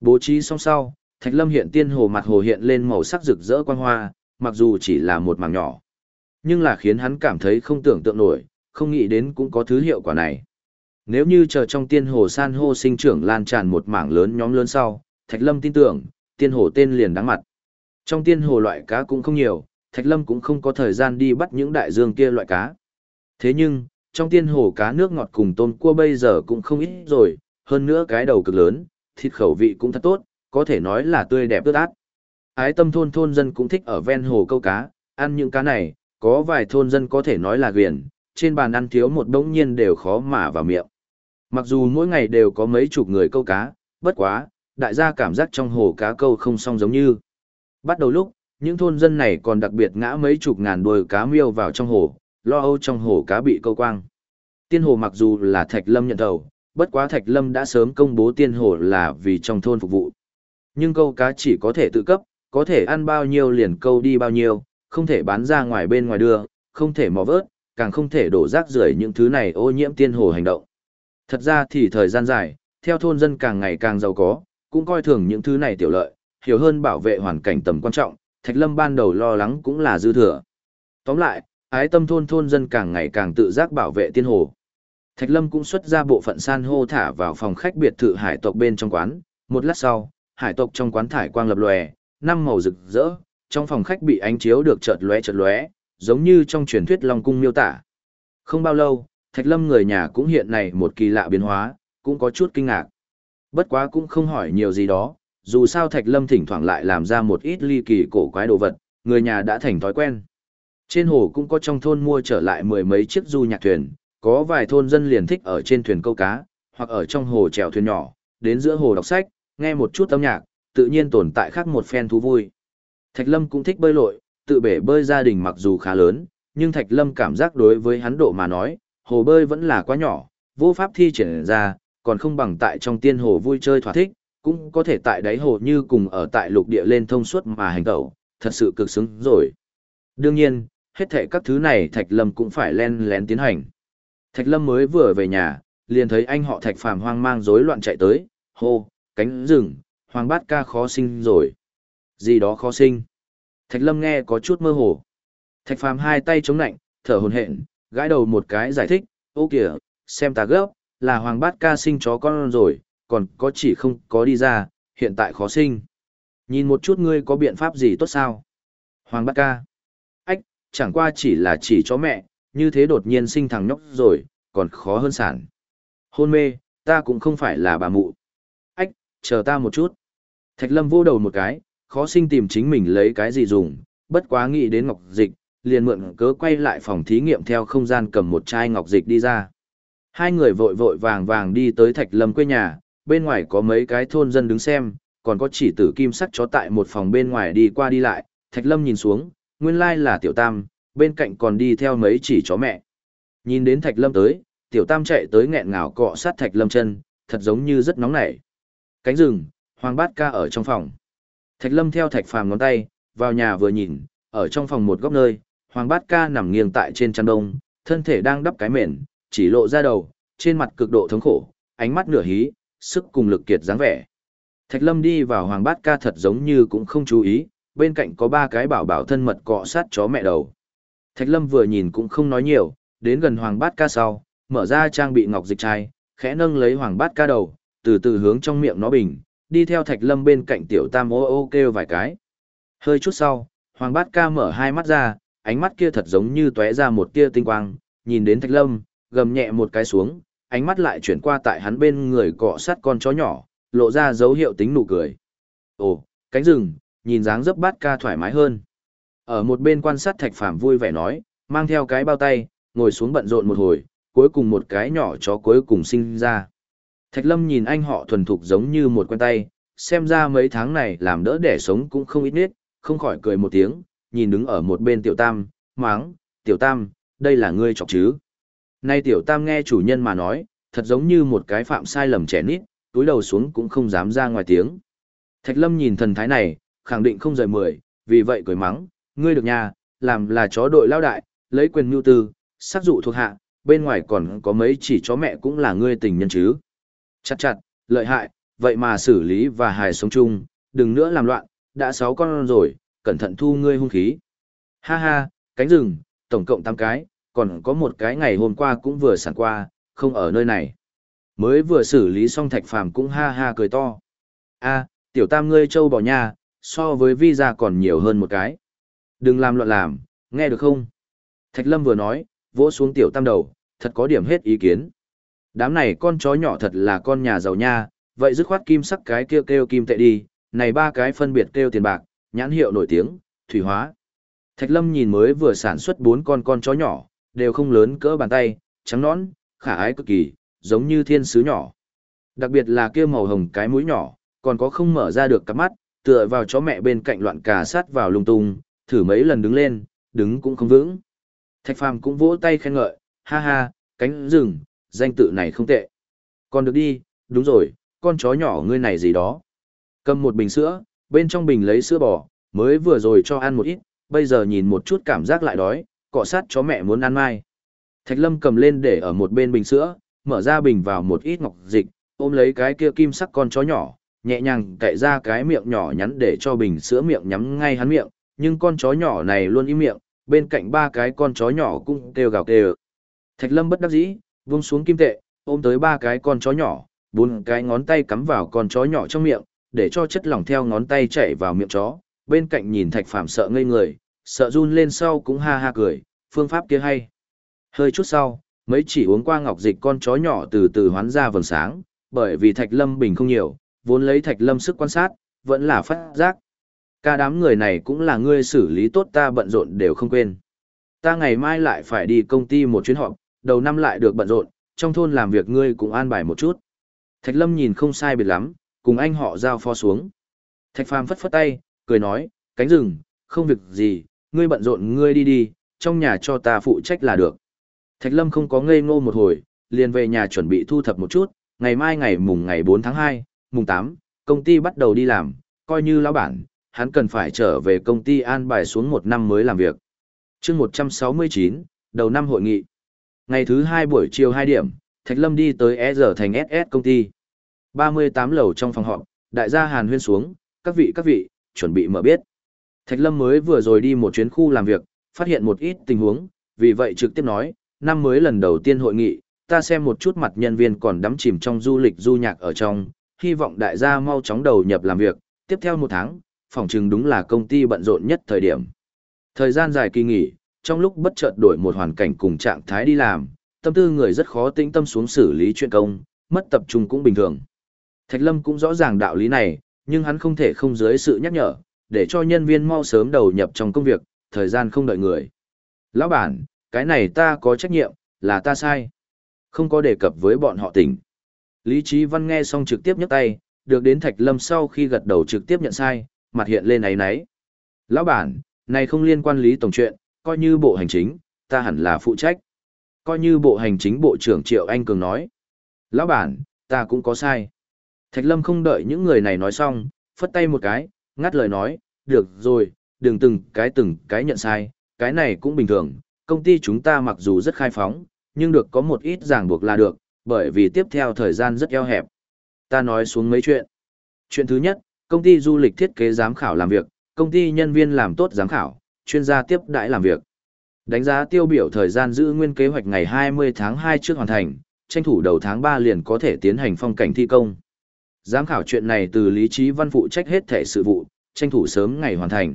Bố trí xong sau, Thạch Lâm hiện tiên hồ mặt hồ hiện lên màu sắc rực rỡ quang hoa, mặc dù chỉ là một mảng nhỏ, nhưng là khiến hắn cảm thấy không tưởng tượng nổi, không nghĩ đến cũng có thứ hiệu quả này. Nếu như chờ trong tiên hồ san hô sinh trưởng lan tràn một mảng lớn nhóm lớn sau, Thạch Lâm tin tưởng, tiên hồ tên liền đáng mặt. Trong tiên hồ loại cá cũng không nhiều, Thạch Lâm cũng không có thời gian đi bắt những đại dương kia loại cá. Thế nhưng, trong tiên hồ cá nước ngọt cùng tôm cua bây giờ cũng không ít rồi, hơn nữa cái đầu cực lớn, thịt khẩu vị cũng thật tốt, có thể nói là tươi đẹp tươi át. Ái tâm thôn thôn dân cũng thích ở ven hồ câu cá, ăn những cá này, có vài thôn dân có thể nói là ghiền, trên bàn ăn thiếu một đống nhiên đều khó mà vào miệng. Mặc dù mỗi ngày đều có mấy chục người câu cá, bất quá, đại gia cảm giác trong hồ cá câu không song giống như. Bắt đầu lúc, những thôn dân này còn đặc biệt ngã mấy chục ngàn đuôi cá miêu vào trong hồ, lo âu trong hồ cá bị câu quang. Tiên hồ mặc dù là Thạch Lâm nhận đầu, bất quá Thạch Lâm đã sớm công bố tiên hồ là vì trong thôn phục vụ. Nhưng câu cá chỉ có thể tự cấp, có thể ăn bao nhiêu liền câu đi bao nhiêu, không thể bán ra ngoài bên ngoài đưa, không thể mò vớt, càng không thể đổ rác rưởi những thứ này ô nhiễm tiên hồ hành động. Thật ra thì thời gian dài, theo thôn dân càng ngày càng giàu có, cũng coi thường những thứ này tiểu lợi, hiểu hơn bảo vệ hoàn cảnh tầm quan trọng, Thạch Lâm ban đầu lo lắng cũng là dư thừa. Tóm lại, ái tâm thôn thôn dân càng ngày càng tự giác bảo vệ tiên hồ. Thạch Lâm cũng xuất ra bộ phận san hô thả vào phòng khách biệt thự hải tộc bên trong quán, một lát sau, hải tộc trong quán thải quang lập lòe, năm màu rực rỡ, trong phòng khách bị ánh chiếu được chợt lóe chợt lóe, giống như trong truyền thuyết Long cung miêu tả. Không bao lâu, Thạch Lâm người nhà cũng hiện này một kỳ lạ biến hóa, cũng có chút kinh ngạc. Bất quá cũng không hỏi nhiều gì đó, dù sao Thạch Lâm thỉnh thoảng lại làm ra một ít ly kỳ cổ quái đồ vật, người nhà đã thành thói quen. Trên hồ cũng có trong thôn mua trở lại mười mấy chiếc du nhạc thuyền, có vài thôn dân liền thích ở trên thuyền câu cá, hoặc ở trong hồ chèo thuyền nhỏ, đến giữa hồ đọc sách, nghe một chút âm nhạc, tự nhiên tồn tại khác một phen thú vui. Thạch Lâm cũng thích bơi lội, tự bể bơi gia đình mặc dù khá lớn, nhưng Thạch Lâm cảm giác đối với hắn độ mà nói, hồ bơi vẫn là quá nhỏ, vô pháp thi triển ra, còn không bằng tại trong tiên hồ vui chơi thỏa thích, cũng có thể tại đáy hồ như cùng ở tại lục địa lên thông suốt mà hành tẩu, thật sự cực xứng rồi. Đương nhiên, hết thảy các thứ này Thạch Lâm cũng phải len lén tiến hành. Thạch Lâm mới vừa về nhà, liền thấy anh họ Thạch Phàm hoang mang rối loạn chạy tới, hô, cánh rừng, hoàng bát ca khó sinh rồi. Gì đó khó sinh. Thạch Lâm nghe có chút mơ hồ. Thạch Phàm hai tay chống nạnh, thở hổn hển, gãi đầu một cái giải thích, ô kìa, xem ta gấp, là hoàng bát ca sinh chó con rồi, còn có chỉ không có đi ra, hiện tại khó sinh. Nhìn một chút ngươi có biện pháp gì tốt sao? Hoàng bát ca. Ách, chẳng qua chỉ là chỉ chó mẹ, như thế đột nhiên sinh thằng nhóc rồi, còn khó hơn sản. Hôn mê, ta cũng không phải là bà mụ. Ách, chờ ta một chút. Thạch lâm vô đầu một cái, khó sinh tìm chính mình lấy cái gì dùng, bất quá nghĩ đến ngọc dịch, liền mượn cớ quay lại phòng thí nghiệm theo không gian cầm một chai ngọc dịch đi ra. Hai người vội vội vàng vàng đi tới Thạch Lâm quê nhà, bên ngoài có mấy cái thôn dân đứng xem, còn có chỉ tử kim sắc chó tại một phòng bên ngoài đi qua đi lại, Thạch Lâm nhìn xuống, nguyên lai là Tiểu Tam, bên cạnh còn đi theo mấy chỉ chó mẹ. Nhìn đến Thạch Lâm tới, Tiểu Tam chạy tới nghẹn ngào cọ sát Thạch Lâm chân, thật giống như rất nóng nảy. Cánh rừng, Hoàng Bát ca ở trong phòng. Thạch Lâm theo Thạch Phàm ngón tay, vào nhà vừa nhìn, ở trong phòng một góc nơi, Hoàng Bát ca nằm nghiêng tại trên chăn đông, thân thể đang đắp cái mền, chỉ lộ ra đầu, trên mặt cực độ thống khổ, ánh mắt nửa hí, sức cùng lực kiệt dáng vẻ. Thạch Lâm đi vào Hoàng Bát ca thật giống như cũng không chú ý, bên cạnh có ba cái bảo bảo thân mật cọ sát chó mẹ đầu. Thạch Lâm vừa nhìn cũng không nói nhiều, đến gần Hoàng Bát ca sau, mở ra trang bị ngọc dịch chai, khẽ nâng lấy Hoàng Bát ca đầu, từ từ hướng trong miệng nó bình, đi theo Thạch Lâm bên cạnh tiểu tam ô ô kêu vài cái. Hơi chút sau, Hoàng Bát ca mở hai mắt ra, ánh mắt kia thật giống như tóe ra một tia tinh quang, nhìn đến Thạch Lâm, gầm nhẹ một cái xuống, ánh mắt lại chuyển qua tại hắn bên người cọ sát con chó nhỏ, lộ ra dấu hiệu tính nụ cười. Ồ, cánh rừng, nhìn dáng dấp bát ca thoải mái hơn. Ở một bên quan sát Thạch Phàm vui vẻ nói, mang theo cái bao tay, ngồi xuống bận rộn một hồi, cuối cùng một cái nhỏ chó cuối cùng sinh ra. Thạch Lâm nhìn anh họ thuần thục giống như một quen tay, xem ra mấy tháng này làm đỡ đẻ sống cũng không ít nết, không khỏi cười một tiếng, nhìn đứng ở một bên tiểu tam, máng, tiểu tam, đây là ngươi chọc chứ. Nay tiểu tam nghe chủ nhân mà nói, thật giống như một cái phạm sai lầm trẻ nít, túi đầu xuống cũng không dám ra ngoài tiếng. Thạch lâm nhìn thần thái này, khẳng định không rời mười, vì vậy cười mắng, ngươi được nhà, làm là chó đội lao đại, lấy quyền mưu tư, sát dụ thuộc hạ, bên ngoài còn có mấy chỉ chó mẹ cũng là ngươi tình nhân chứ. Chặt chặt, lợi hại, vậy mà xử lý và hài sống chung, đừng nữa làm loạn, đã sáu con rồi, cẩn thận thu ngươi hung khí. Ha ha, cánh rừng, tổng cộng 8 cái, còn có một cái ngày hôm qua cũng vừa sản qua, không ở nơi này. Mới vừa xử lý xong thạch phàm cũng ha ha cười to. a tiểu tam ngươi châu bỏ nha, so với vi visa còn nhiều hơn một cái. Đừng làm loạn làm, nghe được không? Thạch lâm vừa nói, vỗ xuống tiểu tam đầu, thật có điểm hết ý kiến. Đám này con chó nhỏ thật là con nhà giàu nha, vậy dứt khoát kim sắc cái kêu kêu kim tệ đi, này ba cái phân biệt kêu tiền bạc, nhãn hiệu nổi tiếng, thủy hóa. Thạch Lâm nhìn mới vừa sản xuất bốn con con chó nhỏ, đều không lớn cỡ bàn tay, trắng nõn, khả ái cực kỳ, giống như thiên sứ nhỏ. Đặc biệt là kia màu hồng cái mũi nhỏ, còn có không mở ra được cặp mắt, tựa vào chó mẹ bên cạnh loạn cà sát vào lung tung, thử mấy lần đứng lên, đứng cũng không vững. Thạch Phàm cũng vỗ tay khen ngợi, ha ha, cánh rừng, danh tự này không tệ. Còn được đi, đúng rồi, con chó nhỏ ngươi này gì đó. Cầm một bình sữa, bên trong bình lấy sữa bò, mới vừa rồi cho ăn một ít, bây giờ nhìn một chút cảm giác lại đói, cọ sát chó mẹ muốn ăn mai. Thạch Lâm cầm lên để ở một bên bình sữa, mở ra bình vào một ít ngọc dịch, ôm lấy cái kia kim sắc con chó nhỏ, nhẹ nhàng cậy ra cái miệng nhỏ nhắn để cho bình sữa miệng nhắm ngay hắn miệng, nhưng con chó nhỏ này luôn im miệng, bên cạnh ba cái con chó nhỏ cũng kêu gào kêu. Thạch Lâm bất đắc dĩ, vung xuống kim tệ, ôm tới ba cái con chó nhỏ, bốn cái ngón tay cắm vào con chó nhỏ trong miệng, để cho chất lỏng theo ngón tay chảy vào miệng chó. Bên cạnh nhìn Thạch Phàm sợ ngây người, sợ run lên sau cũng ha ha cười, phương pháp kia hay. Hơi chút sau, mấy chỉ uống qua ngọc dịch con chó nhỏ từ từ hoán ra vầng sáng, bởi vì Thạch Lâm bình không nhiều, vốn lấy Thạch Lâm sức quan sát, vẫn là phát giác. Cả đám người này cũng là ngươi xử lý tốt ta bận rộn đều không quên. Ta ngày mai lại phải đi công ty một chuyến họp, đầu năm lại được bận rộn, trong thôn làm việc ngươi cũng an bài một chút. Thạch Lâm nhìn không sai biệt lắm, cùng anh họ giao phó xuống. Thạch Phàm phất phất tay, cười nói, cánh rừng, không việc gì, ngươi bận rộn ngươi đi đi, trong nhà cho ta phụ trách là được. Thạch Lâm không có ngây ngô một hồi, liền về nhà chuẩn bị thu thập một chút, ngày mai ngày mùng ngày 4 tháng 2, mùng 8, công ty bắt đầu đi làm, coi như lão bản, hắn cần phải trở về công ty an bài xuống một năm mới làm việc. chương 169, đầu năm hội nghị. Ngày thứ hai buổi chiều 2 điểm, Thạch Lâm đi tới E giờ thành SS công ty. 38 lầu trong phòng họp, đại gia Hàn huyên xuống, các vị các vị, chuẩn bị mở biết. Thạch Lâm mới vừa rồi đi một chuyến khu làm việc, phát hiện một ít tình huống, vì vậy trực tiếp nói, năm mới lần đầu tiên hội nghị, ta xem một chút mặt nhân viên còn đắm chìm trong du lịch du nhạc ở trong, hy vọng đại gia mau chóng đầu nhập làm việc, tiếp theo một tháng, phòng chừng đúng là công ty bận rộn nhất thời điểm. Thời gian dài kỳ nghỉ, trong lúc bất chợt đổi một hoàn cảnh cùng trạng thái đi làm, tâm tư người rất khó tĩnh tâm xuống xử lý chuyện công, mất tập trung cũng bình thường. Thạch Lâm cũng rõ ràng đạo lý này, nhưng hắn không thể không dưới sự nhắc nhở, để cho nhân viên mau sớm đầu nhập trong công việc, thời gian không đợi người. Lão bản, cái này ta có trách nhiệm, là ta sai. Không có đề cập với bọn họ tỉnh. Lý Trí Văn nghe xong trực tiếp nhấc tay, được đến Thạch Lâm sau khi gật đầu trực tiếp nhận sai, mặt hiện lên ấy náy. Lão bản, này không liên quan Lý Tổng chuyện, coi như bộ hành chính, ta hẳn là phụ trách. Coi như bộ hành chính bộ trưởng Triệu Anh Cường nói. Lão bản, ta cũng có sai. Thạch Lâm không đợi những người này nói xong, phất tay một cái, ngắt lời nói, được rồi, đừng từng cái từng cái nhận sai, cái này cũng bình thường, công ty chúng ta mặc dù rất khai phóng, nhưng được có một ít ràng buộc là được, bởi vì tiếp theo thời gian rất eo hẹp. Ta nói xuống mấy chuyện. Chuyện thứ nhất, công ty du lịch thiết kế giám khảo làm việc, công ty nhân viên làm tốt giám khảo, chuyên gia tiếp đãi làm việc. Đánh giá tiêu biểu thời gian giữ nguyên kế hoạch ngày 20 tháng 2 trước hoàn thành, tranh thủ đầu tháng 3 liền có thể tiến hành phong cảnh thi công. Giám khảo chuyện này từ lý trí văn phụ trách hết thể sự vụ, tranh thủ sớm ngày hoàn thành.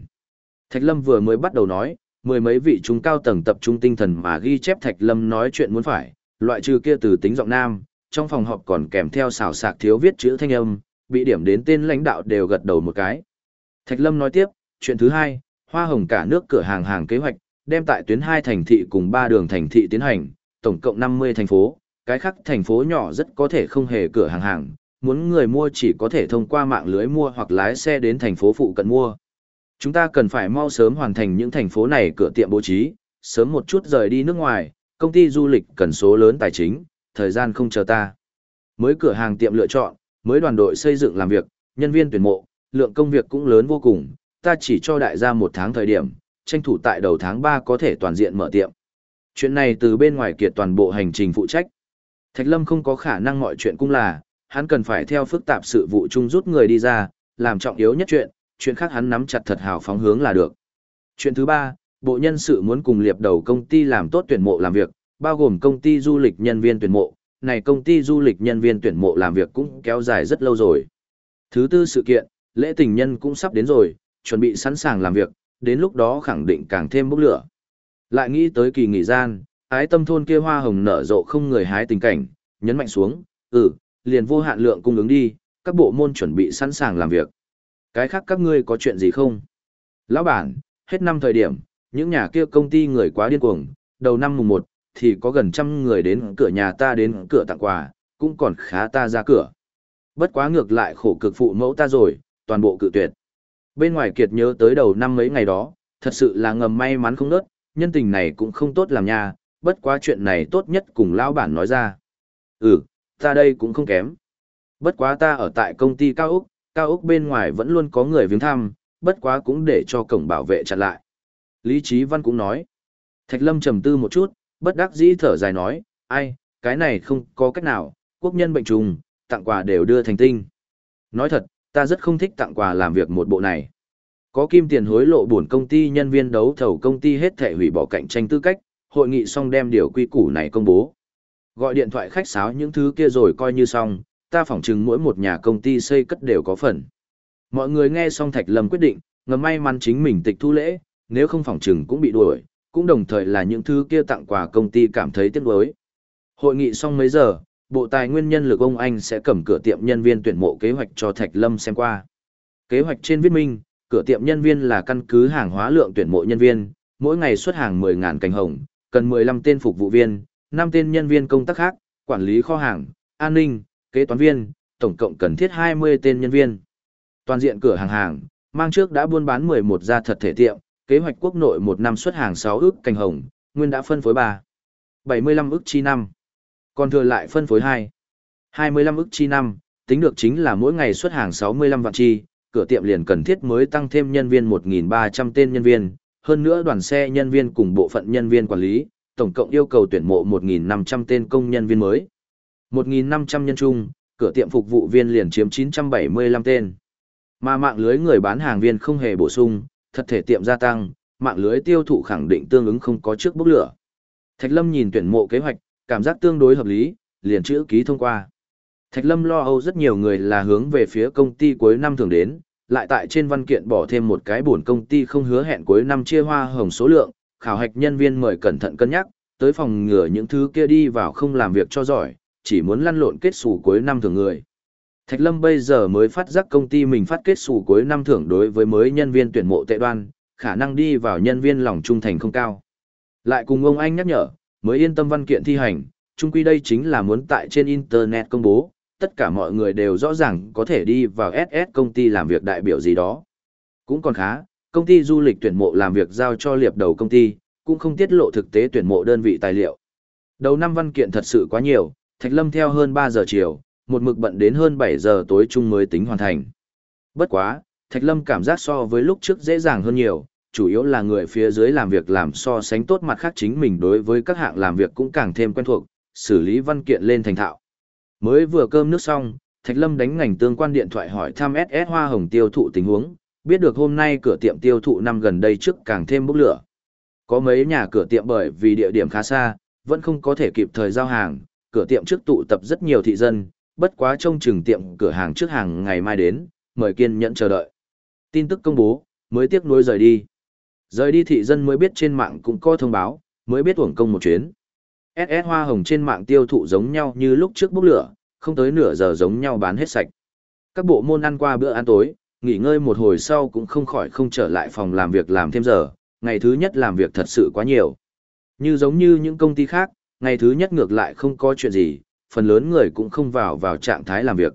Thạch Lâm vừa mới bắt đầu nói, mười mấy vị trung cao tầng tập trung tinh thần mà ghi chép Thạch Lâm nói chuyện muốn phải, loại trừ kia từ tính giọng nam, trong phòng họp còn kèm theo xào sạc thiếu viết chữ thanh âm, bị điểm đến tên lãnh đạo đều gật đầu một cái. Thạch Lâm nói tiếp, chuyện thứ hai, hoa hồng cả nước cửa hàng hàng kế hoạch, đem tại tuyến hai thành thị cùng ba đường thành thị tiến hành, tổng cộng 50 thành phố, cái khác thành phố nhỏ rất có thể không hề cửa hàng hàng, muốn người mua chỉ có thể thông qua mạng lưới mua hoặc lái xe đến thành phố phụ cận mua. Chúng ta cần phải mau sớm hoàn thành những thành phố này cửa tiệm bố trí, sớm một chút rời đi nước ngoài, công ty du lịch cần số lớn tài chính, thời gian không chờ ta. Mới cửa hàng tiệm lựa chọn, mới đoàn đội xây dựng làm việc, nhân viên tuyển mộ, lượng công việc cũng lớn vô cùng, ta chỉ cho đại gia một tháng thời điểm, tranh thủ tại đầu tháng 3 có thể toàn diện mở tiệm. Chuyện này từ bên ngoài kiệt toàn bộ hành trình phụ trách. Thạch Lâm không có khả năng mọi chuyện cũng là, hắn cần phải theo phức tạp sự vụ chung rút người đi ra, làm trọng yếu nhất chuyện, chuyện khác hắn nắm chặt thật hào phóng hướng là được. Chuyện thứ ba, bộ nhân sự muốn cùng liệp đầu công ty làm tốt tuyển mộ làm việc, bao gồm công ty du lịch nhân viên tuyển mộ, này công ty du lịch nhân viên tuyển mộ làm việc cũng kéo dài rất lâu rồi. Thứ tư sự kiện, lễ tình nhân cũng sắp đến rồi, chuẩn bị sẵn sàng làm việc, đến lúc đó khẳng định càng thêm bốc lửa. Lại nghĩ tới kỳ nghỉ gian, ái tâm thôn kia hoa hồng nở rộ không người hái tình cảnh, nhấn mạnh xuống, ừ, liền vô hạn lượng cung ứng đi, các bộ môn chuẩn bị sẵn sàng làm việc. Cái khác các ngươi có chuyện gì không? Lão bản, hết năm thời điểm, những nhà kia công ty người quá điên cuồng, đầu năm mùng 1, thì có gần trăm người đến cửa nhà ta đến cửa tặng quà, cũng còn khá ta ra cửa. Bất quá ngược lại khổ cực phụ mẫu ta rồi, toàn bộ cự tuyệt. Bên ngoài kiệt nhớ tới đầu năm mấy ngày đó, thật sự là ngầm may mắn không nớt, nhân tình này cũng không tốt làm nha, bất quá chuyện này tốt nhất cùng lão bản nói ra. Ừ, ta đây cũng không kém. Bất quá ta ở tại công ty cao Úc, cao Úc bên ngoài vẫn luôn có người viếng thăm, bất quá cũng để cho cổng bảo vệ chặn lại. Lý Trí Văn cũng nói. Thạch Lâm trầm tư một chút, bất đắc dĩ thở dài nói, ai, cái này không có cách nào, quốc nhân bệnh trùng, tặng quà đều đưa thành tinh. Nói thật, ta rất không thích tặng quà làm việc một bộ này. Có kim tiền hối lộ buồn công ty nhân viên đấu thầu công ty hết thể hủy bỏ cạnh tranh tư cách, hội nghị xong đem điều quy củ này công bố. Gọi điện thoại khách sáo những thứ kia rồi coi như xong, ta phỏng chừng mỗi một nhà công ty xây cất đều có phần. Mọi người nghe xong Thạch Lâm quyết định, ngầm may mắn chính mình tịch thu lễ, nếu không phỏng chừng cũng bị đuổi, cũng đồng thời là những thứ kia tặng quà công ty cảm thấy tiếc nuối. Hội nghị xong mấy giờ, Bộ Tài nguyên nhân lực ông Anh sẽ cầm cửa tiệm nhân viên tuyển mộ kế hoạch cho Thạch Lâm xem qua. Kế hoạch trên viết minh, cửa tiệm nhân viên là căn cứ hàng hóa lượng tuyển mộ nhân viên, mỗi ngày xuất hàng 10.000 cành hồng, cần 15 tên phục vụ viên, năm tên nhân viên công tác khác, quản lý kho hàng, an ninh, kế toán viên, tổng cộng cần thiết 20 tên nhân viên. Toàn diện cửa hàng hàng, mang trước đã buôn bán 11 gia thật thể tiệm, kế hoạch quốc nội một năm xuất hàng 6 ước cành hồng, nguyên đã phân phối 3. 75 ước chi năm. Còn thừa lại phân phối 2. 25 ước chi năm, tính được chính là mỗi ngày xuất hàng 65 vạn chi, cửa tiệm liền cần thiết mới tăng thêm nhân viên 1.300 tên nhân viên, hơn nữa đoàn xe nhân viên cùng bộ phận nhân viên quản lý, tổng cộng yêu cầu tuyển mộ 1.500 tên công nhân viên mới. 1.500 nhân chung, cửa tiệm phục vụ viên liền chiếm 975 tên. Mà mạng lưới người bán hàng viên không hề bổ sung, thật thể tiệm gia tăng, mạng lưới tiêu thụ khẳng định tương ứng không có trước bốc lửa. Thạch Lâm nhìn tuyển mộ kế hoạch, cảm giác tương đối hợp lý, liền chữ ký thông qua. Thạch Lâm lo âu rất nhiều người là hướng về phía công ty cuối năm thường đến, lại tại trên văn kiện bỏ thêm một cái buồn công ty không hứa hẹn cuối năm chia hoa hồng số lượng, khảo hạch nhân viên mời cẩn thận cân nhắc, tới phòng ngừa những thứ kia đi vào không làm việc cho giỏi, chỉ muốn lăn lộn kết sủ cuối năm thường người. Thạch Lâm bây giờ mới phát giác công ty mình phát kết sủ cuối năm thưởng đối với mới nhân viên tuyển mộ tệ đoan, khả năng đi vào nhân viên lòng trung thành không cao. Lại cùng ông anh nhắc nhở, mới yên tâm văn kiện thi hành, chung quy đây chính là muốn tại trên Internet công bố, tất cả mọi người đều rõ ràng có thể đi vào SS công ty làm việc đại biểu gì đó. Cũng còn khá, công ty du lịch tuyển mộ làm việc giao cho liệp đầu công ty, cũng không tiết lộ thực tế tuyển mộ đơn vị tài liệu. Đầu năm văn kiện thật sự quá nhiều, Thạch Lâm theo hơn 3 giờ chiều, một mực bận đến hơn 7 giờ tối chung mới tính hoàn thành. Bất quá, Thạch Lâm cảm giác so với lúc trước dễ dàng hơn nhiều, chủ yếu là người phía dưới làm việc làm so sánh tốt mặt khác chính mình đối với các hạng làm việc cũng càng thêm quen thuộc, xử lý văn kiện lên thành thạo. Mới vừa cơm nước xong, Thạch Lâm đánh ngành tương quan điện thoại hỏi thăm SS Hoa Hồng tiêu thụ tình huống, biết được hôm nay cửa tiệm tiêu thụ năm gần đây trước càng thêm bốc lửa. Có mấy nhà cửa tiệm bởi vì địa điểm khá xa, vẫn không có thể kịp thời giao hàng, cửa tiệm trước tụ tập rất nhiều thị dân, bất quá trông chừng tiệm cửa hàng trước hàng ngày mai đến, mời kiên nhẫn chờ đợi. Tin tức công bố, mới tiếc nuối rời đi. Rời đi thị dân mới biết trên mạng cũng có thông báo, mới biết uổng công một chuyến. SS hoa hồng trên mạng tiêu thụ giống nhau như lúc trước bốc lửa, không tới nửa giờ giống nhau bán hết sạch. Các bộ môn ăn qua bữa ăn tối, nghỉ ngơi một hồi sau cũng không khỏi không trở lại phòng làm việc làm thêm giờ, ngày thứ nhất làm việc thật sự quá nhiều. Như giống như những công ty khác, ngày thứ nhất ngược lại không có chuyện gì, phần lớn người cũng không vào vào trạng thái làm việc.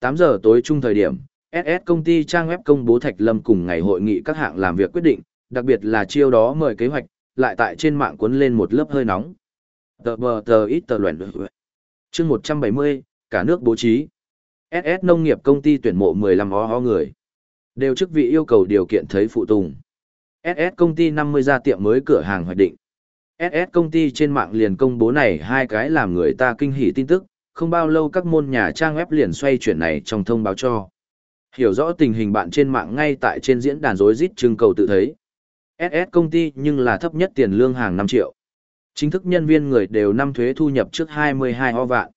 8 giờ tối chung thời điểm, SS công ty trang web công bố Thạch Lâm cùng ngày hội nghị các hạng làm việc quyết định, đặc biệt là chiêu đó mời kế hoạch, lại tại trên mạng cuốn lên một lớp hơi nóng. Tờ bờ tờ ít tờ chương 170, cả nước bố trí. SS nông nghiệp công ty tuyển mộ 15 ho ho người. Đều chức vị yêu cầu điều kiện thấy phụ tùng. SS công ty 50 gia tiệm mới cửa hàng hoạch định. SS công ty trên mạng liền công bố này hai cái làm người ta kinh hỉ tin tức, không bao lâu các môn nhà trang web liền xoay chuyển này trong thông báo cho. Hiểu rõ tình hình bạn trên mạng ngay tại trên diễn đàn rối rít trưng cầu tự thấy. SS công ty nhưng là thấp nhất tiền lương hàng 5 triệu. Chính thức nhân viên người đều năm thuế thu nhập trước 22 ho vạn.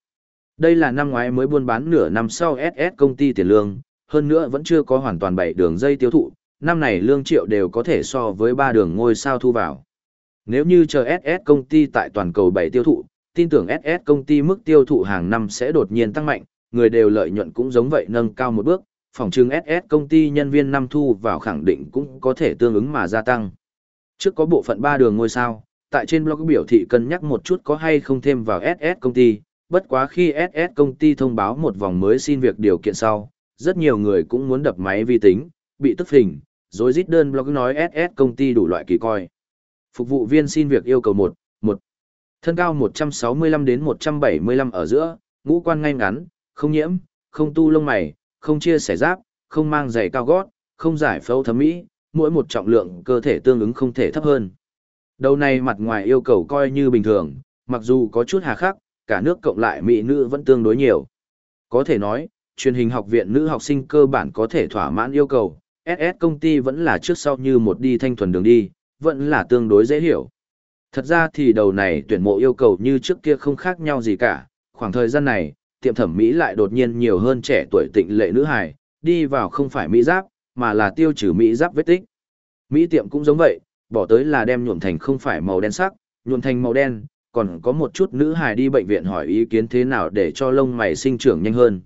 Đây là năm ngoái mới buôn bán nửa năm sau SS công ty tiền lương, hơn nữa vẫn chưa có hoàn toàn bảy đường dây tiêu thụ, năm này lương triệu đều có thể so với ba đường ngôi sao thu vào. Nếu như chờ SS công ty tại toàn cầu bảy tiêu thụ, tin tưởng SS công ty mức tiêu thụ hàng năm sẽ đột nhiên tăng mạnh, người đều lợi nhuận cũng giống vậy nâng cao một bước, phòng trưng SS công ty nhân viên năm thu vào khẳng định cũng có thể tương ứng mà gia tăng. Trước có bộ phận ba đường ngôi sao, tại trên blog biểu thị cân nhắc một chút có hay không thêm vào SS công ty, bất quá khi SS công ty thông báo một vòng mới xin việc điều kiện sau, rất nhiều người cũng muốn đập máy vi tính, bị tức hình, rồi rít đơn blog nói SS công ty đủ loại kỳ coi. Phục vụ viên xin việc yêu cầu một, một Thân cao 165 đến 175 ở giữa, ngũ quan ngay ngắn, không nhiễm, không tu lông mày, không chia sẻ giáp, không mang giày cao gót, không giải phẫu thẩm mỹ, mỗi một trọng lượng cơ thể tương ứng không thể thấp hơn. Đầu này mặt ngoài yêu cầu coi như bình thường, mặc dù có chút hà khắc, cả nước cộng lại mỹ nữ vẫn tương đối nhiều. Có thể nói, truyền hình học viện nữ học sinh cơ bản có thể thỏa mãn yêu cầu, SS công ty vẫn là trước sau như một đi thanh thuần đường đi, vẫn là tương đối dễ hiểu. Thật ra thì đầu này tuyển mộ yêu cầu như trước kia không khác nhau gì cả, khoảng thời gian này, tiệm thẩm mỹ lại đột nhiên nhiều hơn trẻ tuổi tịnh lệ nữ hài, đi vào không phải mỹ giáp, mà là tiêu trừ mỹ giáp vết tích. Mỹ tiệm cũng giống vậy, bỏ tới là đem nhuộm thành không phải màu đen sắc, nhuộm thành màu đen, còn có một chút nữ hài đi bệnh viện hỏi ý kiến thế nào để cho lông mày sinh trưởng nhanh hơn.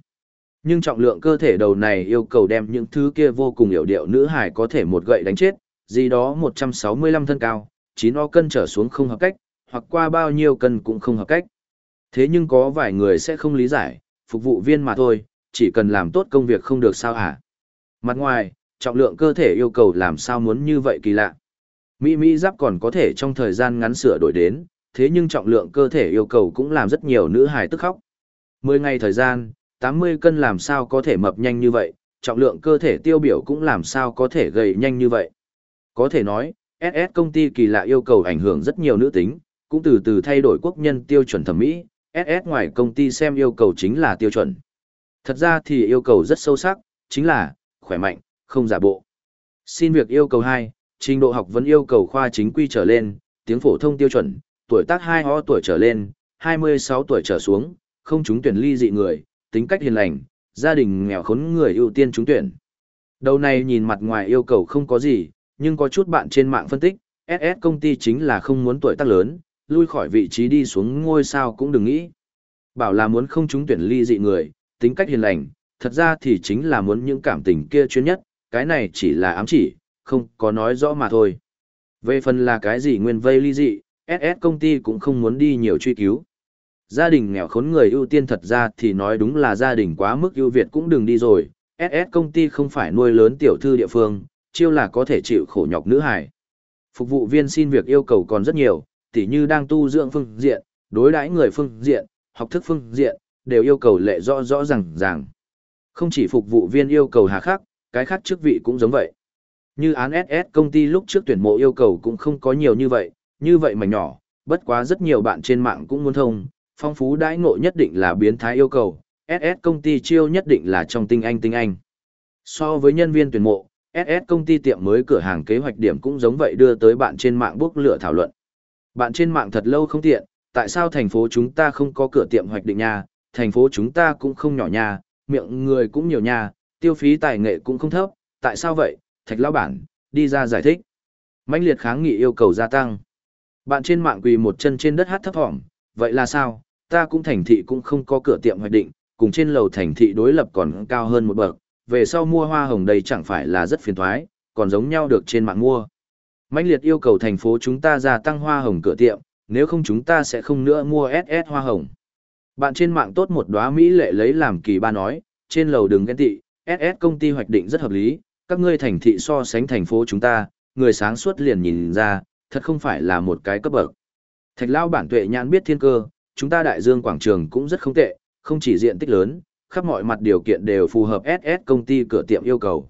Nhưng trọng lượng cơ thể đầu này yêu cầu đem những thứ kia vô cùng hiểu điệu nữ hài có thể một gậy đánh chết, gì đó 165 thân cao, 9 o cân trở xuống không hợp cách, hoặc qua bao nhiêu cân cũng không hợp cách. Thế nhưng có vài người sẽ không lý giải, phục vụ viên mà thôi, chỉ cần làm tốt công việc không được sao hả? Mặt ngoài, trọng lượng cơ thể yêu cầu làm sao muốn như vậy kỳ lạ. Mỹ Mỹ giáp còn có thể trong thời gian ngắn sửa đổi đến, thế nhưng trọng lượng cơ thể yêu cầu cũng làm rất nhiều nữ hài tức khóc. 10 ngày thời gian, 80 cân làm sao có thể mập nhanh như vậy, trọng lượng cơ thể tiêu biểu cũng làm sao có thể gầy nhanh như vậy. Có thể nói, SS công ty kỳ lạ yêu cầu ảnh hưởng rất nhiều nữ tính, cũng từ từ thay đổi quốc nhân tiêu chuẩn thẩm mỹ, SS ngoài công ty xem yêu cầu chính là tiêu chuẩn. Thật ra thì yêu cầu rất sâu sắc, chính là, khỏe mạnh, không giả bộ. Xin việc yêu cầu 2, trình độ học vẫn yêu cầu khoa chính quy trở lên, tiếng phổ thông tiêu chuẩn, tuổi tác hai ho tuổi trở lên, 26 tuổi trở xuống, không trúng tuyển ly dị người, tính cách hiền lành, gia đình nghèo khốn người ưu tiên trúng tuyển. Đầu này nhìn mặt ngoài yêu cầu không có gì, nhưng có chút bạn trên mạng phân tích, SS công ty chính là không muốn tuổi tác lớn, lui khỏi vị trí đi xuống ngôi sao cũng đừng nghĩ. Bảo là muốn không trúng tuyển ly dị người, tính cách hiền lành, thật ra thì chính là muốn những cảm tình kia chuyên nhất, cái này chỉ là ám chỉ, không có nói rõ mà thôi. Về phần là cái gì nguyên vây ly dị, SS công ty cũng không muốn đi nhiều truy cứu. Gia đình nghèo khốn người ưu tiên thật ra thì nói đúng là gia đình quá mức ưu việt cũng đừng đi rồi, SS công ty không phải nuôi lớn tiểu thư địa phương, chiêu là có thể chịu khổ nhọc nữ hải. Phục vụ viên xin việc yêu cầu còn rất nhiều, tỉ như đang tu dưỡng phương diện, đối đãi người phương diện, học thức phương diện, đều yêu cầu lệ rõ rõ ràng ràng. Không chỉ phục vụ viên yêu cầu hà khắc, cái khác chức vị cũng giống vậy. Như án SS công ty lúc trước tuyển mộ yêu cầu cũng không có nhiều như vậy, như vậy mà nhỏ, bất quá rất nhiều bạn trên mạng cũng muốn thông, phong phú đãi ngộ nhất định là biến thái yêu cầu, SS công ty chiêu nhất định là trong tinh anh tinh anh. So với nhân viên tuyển mộ, SS công ty tiệm mới cửa hàng kế hoạch điểm cũng giống vậy đưa tới bạn trên mạng bốc lửa thảo luận. Bạn trên mạng thật lâu không tiện, tại sao thành phố chúng ta không có cửa tiệm hoạch định nha, thành phố chúng ta cũng không nhỏ nha, miệng người cũng nhiều nha, tiêu phí tài nghệ cũng không thấp, tại sao vậy, thạch lão bản, đi ra giải thích. mãnh liệt kháng nghị yêu cầu gia tăng. Bạn trên mạng quỳ một chân trên đất hát thấp thỏm, vậy là sao, ta cũng thành thị cũng không có cửa tiệm hoạch định, cùng trên lầu thành thị đối lập còn cao hơn một bậc, về sau mua hoa hồng đây chẳng phải là rất phiền thoái, còn giống nhau được trên mạng mua. Mạnh liệt yêu cầu thành phố chúng ta gia tăng hoa hồng cửa tiệm, nếu không chúng ta sẽ không nữa mua SS hoa hồng. Bạn trên mạng tốt một đóa Mỹ lệ lấy làm kỳ ba nói, trên lầu đừng ghen tị, SS công ty hoạch định rất hợp lý, các ngươi thành thị so sánh thành phố chúng ta, người sáng suốt liền nhìn ra, thật không phải là một cái cấp bậc. Thạch lao bản tuệ nhãn biết thiên cơ, chúng ta đại dương quảng trường cũng rất không tệ, không chỉ diện tích lớn, khắp mọi mặt điều kiện đều phù hợp SS công ty cửa tiệm yêu cầu.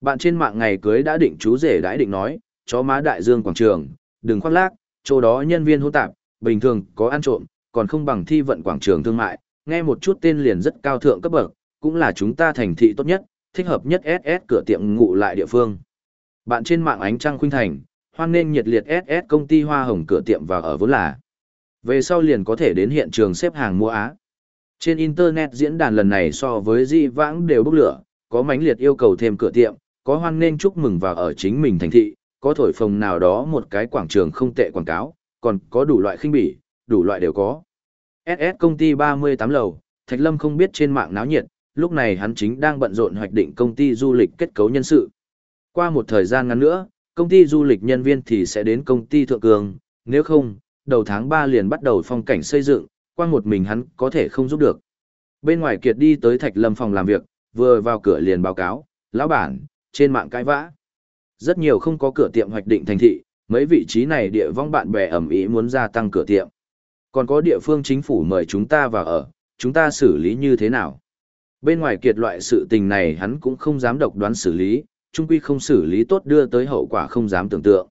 Bạn trên mạng ngày cưới đã định chú rể đã định nói, chó má đại dương quảng trường, đừng khoác lác, chỗ đó nhân viên hỗn tạp, bình thường có ăn trộm, còn không bằng thi vận quảng trường thương mại, nghe một chút tên liền rất cao thượng cấp bậc, cũng là chúng ta thành thị tốt nhất, thích hợp nhất SS cửa tiệm ngụ lại địa phương. Bạn trên mạng ánh trăng khuynh thành, hoan nên nhiệt liệt SS công ty hoa hồng cửa tiệm và ở vốn là. Về sau liền có thể đến hiện trường xếp hàng mua á. Trên Internet diễn đàn lần này so với di vãng đều bốc lửa, có mãnh liệt yêu cầu thêm cửa tiệm, có hoan nên chúc mừng vào ở chính mình thành thị, có thổi phồng nào đó một cái quảng trường không tệ quảng cáo, còn có đủ loại khinh bỉ, đủ loại đều có. SS công ty 38 lầu, Thạch Lâm không biết trên mạng náo nhiệt, lúc này hắn chính đang bận rộn hoạch định công ty du lịch kết cấu nhân sự. Qua một thời gian ngắn nữa, công ty du lịch nhân viên thì sẽ đến công ty thượng cường, nếu không, đầu tháng 3 liền bắt đầu phong cảnh xây dựng, qua một mình hắn có thể không giúp được. Bên ngoài Kiệt đi tới Thạch Lâm phòng làm việc, vừa vào cửa liền báo cáo, lão bản, trên mạng cãi vã. Rất nhiều không có cửa tiệm hoạch định thành thị, mấy vị trí này địa vong bạn bè ẩm ý muốn gia tăng cửa tiệm. Còn có địa phương chính phủ mời chúng ta vào ở, chúng ta xử lý như thế nào? Bên ngoài kiệt loại sự tình này hắn cũng không dám độc đoán xử lý, trung quy không xử lý tốt đưa tới hậu quả không dám tưởng tượng.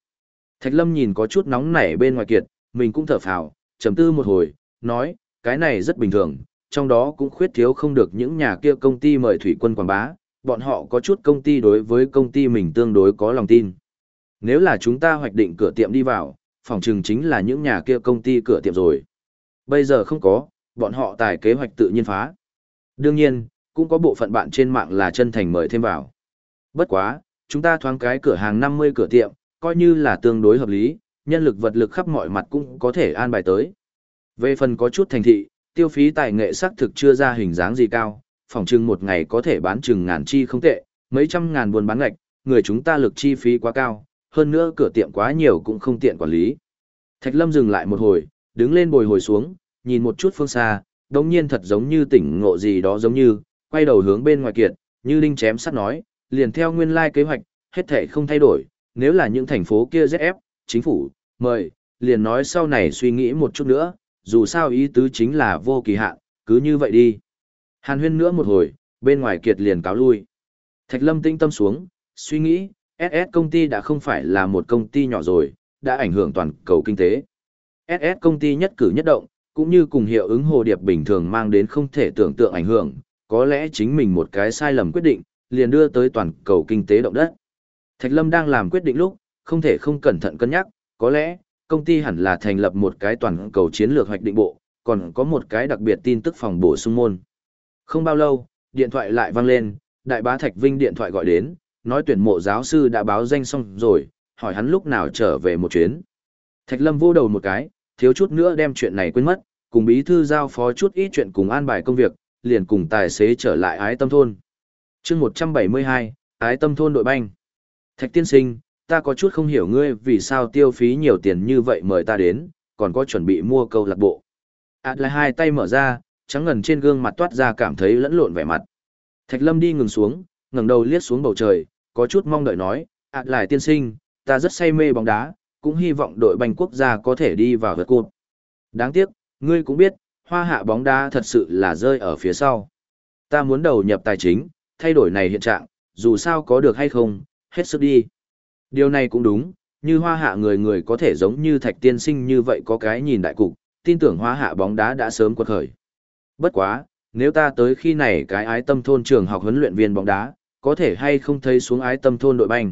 Thạch Lâm nhìn có chút nóng nảy bên ngoài kiệt, mình cũng thở phào, trầm tư một hồi, nói, cái này rất bình thường, trong đó cũng khuyết thiếu không được những nhà kia công ty mời thủy quân quảng bá, bọn họ có chút công ty đối với công ty mình tương đối có lòng tin. Nếu là chúng ta hoạch định cửa tiệm đi vào, phòng trừng chính là những nhà kia công ty cửa tiệm rồi. Bây giờ không có, bọn họ tài kế hoạch tự nhiên phá. Đương nhiên, cũng có bộ phận bạn trên mạng là chân thành mời thêm vào. Bất quá, chúng ta thoáng cái cửa hàng 50 cửa tiệm, coi như là tương đối hợp lý, nhân lực vật lực khắp mọi mặt cũng có thể an bài tới. Về phần có chút thành thị, tiêu phí tài nghệ sắc thực chưa ra hình dáng gì cao, phòng trưng một ngày có thể bán chừng ngàn chi không tệ, mấy trăm ngàn buôn bán ngạch, người chúng ta lực chi phí quá cao, hơn nữa cửa tiệm quá nhiều cũng không tiện quản lý. Thạch Lâm dừng lại một hồi, đứng lên bồi hồi xuống, nhìn một chút phương xa, đống nhiên thật giống như tỉnh ngộ gì đó giống như, quay đầu hướng bên ngoài kiệt, như linh chém sắt nói, liền theo nguyên lai kế hoạch, hết thể không thay đổi, nếu là những thành phố kia ZF, chính phủ, mời, liền nói sau này suy nghĩ một chút nữa, dù sao ý tứ chính là vô kỳ hạn, cứ như vậy đi. Hàn huyên nữa một hồi, bên ngoài kiệt liền cáo lui. Thạch lâm tinh tâm xuống, suy nghĩ, SS công ty đã không phải là một công ty nhỏ rồi, đã ảnh hưởng toàn cầu kinh tế. SS công ty nhất cử nhất động, cũng như cùng hiệu ứng hồ điệp bình thường mang đến không thể tưởng tượng ảnh hưởng, có lẽ chính mình một cái sai lầm quyết định, liền đưa tới toàn cầu kinh tế động đất. Thạch Lâm đang làm quyết định lúc, không thể không cẩn thận cân nhắc, có lẽ, công ty hẳn là thành lập một cái toàn cầu chiến lược hoạch định bộ, còn có một cái đặc biệt tin tức phòng bổ sung môn. Không bao lâu, điện thoại lại vang lên, đại bá Thạch Vinh điện thoại gọi đến, nói tuyển mộ giáo sư đã báo danh xong rồi, hỏi hắn lúc nào trở về một chuyến. Thạch Lâm vô đầu một cái, thiếu chút nữa đem chuyện này quên mất, cùng bí thư giao phó chút ít chuyện cùng an bài công việc, liền cùng tài xế trở lại ái tâm thôn chương 172, ái tâm thôn đội banh. Thạch tiên sinh, ta có chút không hiểu ngươi vì sao tiêu phí nhiều tiền như vậy mời ta đến, còn có chuẩn bị mua câu lạc bộ. À, Ảt lại hai tay mở ra, trắng ngần trên gương mặt toát ra cảm thấy lẫn lộn vẻ mặt. Thạch lâm đi ngừng xuống, ngẩng đầu liếc xuống bầu trời, có chút mong đợi nói, à, ạt lại tiên sinh, ta rất say mê bóng đá, cũng hy vọng đội banh quốc gia có thể đi vào vượt cột. Đáng tiếc, ngươi cũng biết, hoa hạ bóng đá thật sự là rơi ở phía sau. Ta muốn đầu nhập tài chính, thay đổi này hiện trạng, dù sao có được hay không, hết sức đi. Điều này cũng đúng, như hoa hạ người người có thể giống như thạch tiên sinh như vậy có cái nhìn đại cục, tin tưởng hoa hạ bóng đá đã sớm quật khởi. Bất quá, nếu ta tới khi này cái ái tâm thôn trường học huấn luyện viên bóng đá, có thể hay không thấy xuống ái tâm thôn đội banh.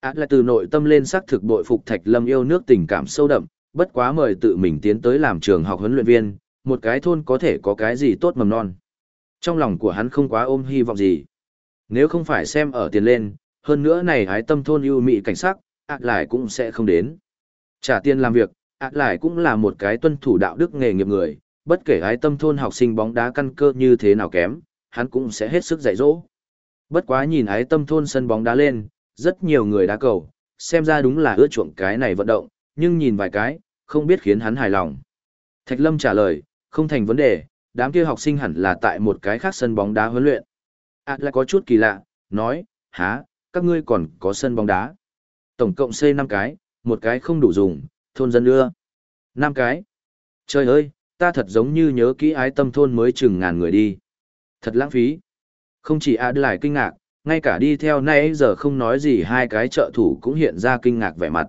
À, Át lại từ nội tâm lên sắc thực bội phục Thạch Lâm yêu nước tình cảm sâu đậm, bất quá mời tự mình tiến tới làm trường học huấn luyện viên, một cái thôn có thể có cái gì tốt mầm non. Trong lòng của hắn không quá ôm hy vọng gì. Nếu không phải xem ở tiền lên, hơn nữa này ái tâm thôn ưu mị cảnh sắc, ạt lại cũng sẽ không đến. Trả tiền làm việc, ạt lại cũng là một cái tuân thủ đạo đức nghề nghiệp người, bất kể ái tâm thôn học sinh bóng đá căn cơ như thế nào kém, hắn cũng sẽ hết sức dạy dỗ. Bất quá nhìn ái tâm thôn sân bóng đá lên, rất nhiều người đá cầu, xem ra đúng là ưa chuộng cái này vận động, nhưng nhìn vài cái, không biết khiến hắn hài lòng. Thạch Lâm trả lời, không thành vấn đề, đám kia học sinh hẳn là tại một cái khác sân bóng đá huấn luyện. À lại có chút kỳ lạ, nói, há, các ngươi còn có sân bóng đá. Tổng cộng xây 5 cái, một cái không đủ dùng, thôn dân đưa. 5 cái. Trời ơi, ta thật giống như nhớ kỹ ái tâm thôn mới chừng ngàn người đi. Thật lãng phí. Không chỉ A lại kinh ngạc, ngay cả đi theo nay giờ không nói gì hai cái trợ thủ cũng hiện ra kinh ngạc vẻ mặt.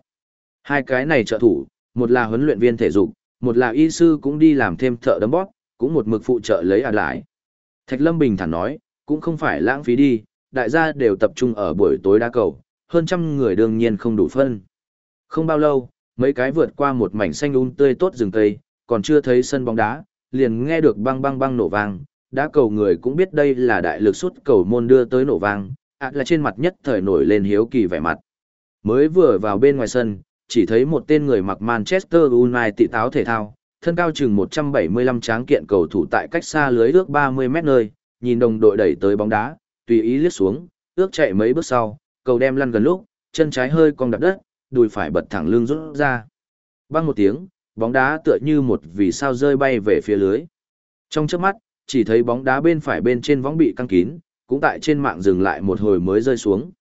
Hai cái này trợ thủ, một là huấn luyện viên thể dục, một là y sư cũng đi làm thêm thợ đấm bóp, cũng một mực phụ trợ lấy A lại. Thạch Lâm Bình thản nói, cũng không phải lãng phí đi, đại gia đều tập trung ở buổi tối đá cầu, hơn trăm người đương nhiên không đủ phân. Không bao lâu, mấy cái vượt qua một mảnh xanh um tươi tốt rừng cây, còn chưa thấy sân bóng đá, liền nghe được băng băng băng nổ vang, Đá cầu người cũng biết đây là đại lực suất cầu môn đưa tới nổ vang, ạ là trên mặt nhất thời nổi lên hiếu kỳ vẻ mặt. Mới vừa vào bên ngoài sân, chỉ thấy một tên người mặc Manchester United táo thể thao, thân cao chừng 175 tráng kiện cầu thủ tại cách xa lưới ước 30 mét nơi, nhìn đồng đội đẩy tới bóng đá, tùy ý liếc xuống, ước chạy mấy bước sau, cầu đem lăn gần lúc, chân trái hơi cong đạp đất, đùi phải bật thẳng lưng rút ra. Bang một tiếng, bóng đá tựa như một vì sao rơi bay về phía lưới. Trong chớp mắt, chỉ thấy bóng đá bên phải bên trên võng bị căng kín, cũng tại trên mạng dừng lại một hồi mới rơi xuống.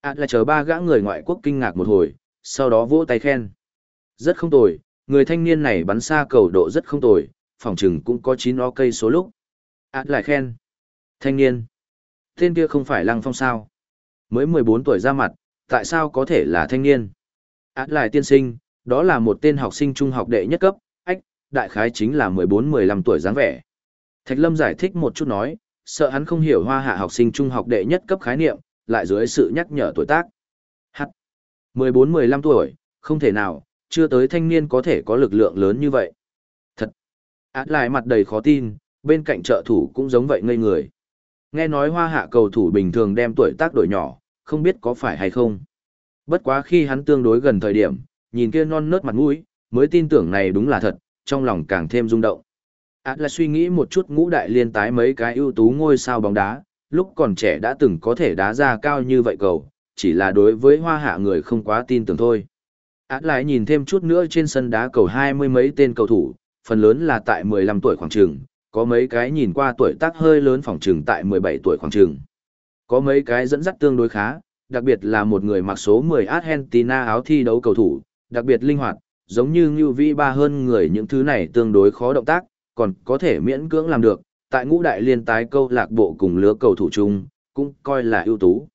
À là chờ ba gã người ngoại quốc kinh ngạc một hồi, sau đó vỗ tay khen. Rất không tồi, người thanh niên này bắn xa cầu độ rất không tồi, phòng chừng cũng có 9 o cây số lúc. À lại khen. Thanh niên. Tên kia không phải lăng phong sao. Mới 14 tuổi ra mặt, tại sao có thể là thanh niên? À lại tiên sinh, đó là một tên học sinh trung học đệ nhất cấp, ách, đại khái chính là 14-15 tuổi dáng vẻ. Thạch Lâm giải thích một chút nói, sợ hắn không hiểu hoa hạ học sinh trung học đệ nhất cấp khái niệm, lại dưới sự nhắc nhở tuổi tác. Hắc, 14-15 tuổi, không thể nào, chưa tới thanh niên có thể có lực lượng lớn như vậy. Thật, át lại mặt đầy khó tin, bên cạnh trợ thủ cũng giống vậy ngây người. Nghe nói hoa hạ cầu thủ bình thường đem tuổi tác đổi nhỏ, không biết có phải hay không. Bất quá khi hắn tương đối gần thời điểm, nhìn kia non nớt mặt mũi, mới tin tưởng này đúng là thật, trong lòng càng thêm rung động. Át là suy nghĩ một chút ngũ đại liên tái mấy cái ưu tú ngôi sao bóng đá, lúc còn trẻ đã từng có thể đá ra cao như vậy cầu, chỉ là đối với hoa hạ người không quá tin tưởng thôi. Át lại nhìn thêm chút nữa trên sân đá cầu hai mươi mấy tên cầu thủ, phần lớn là tại 15 tuổi khoảng trường, có mấy cái nhìn qua tuổi tác hơi lớn phòng trường tại 17 tuổi khoảng trường. Có mấy cái dẫn dắt tương đối khá, đặc biệt là một người mặc số 10 Argentina áo thi đấu cầu thủ, đặc biệt linh hoạt, giống như Ngưu Vĩ Ba hơn người những thứ này tương đối khó động tác, còn có thể miễn cưỡng làm được, tại ngũ đại liên tái câu lạc bộ cùng lứa cầu thủ chung, cũng coi là ưu tú.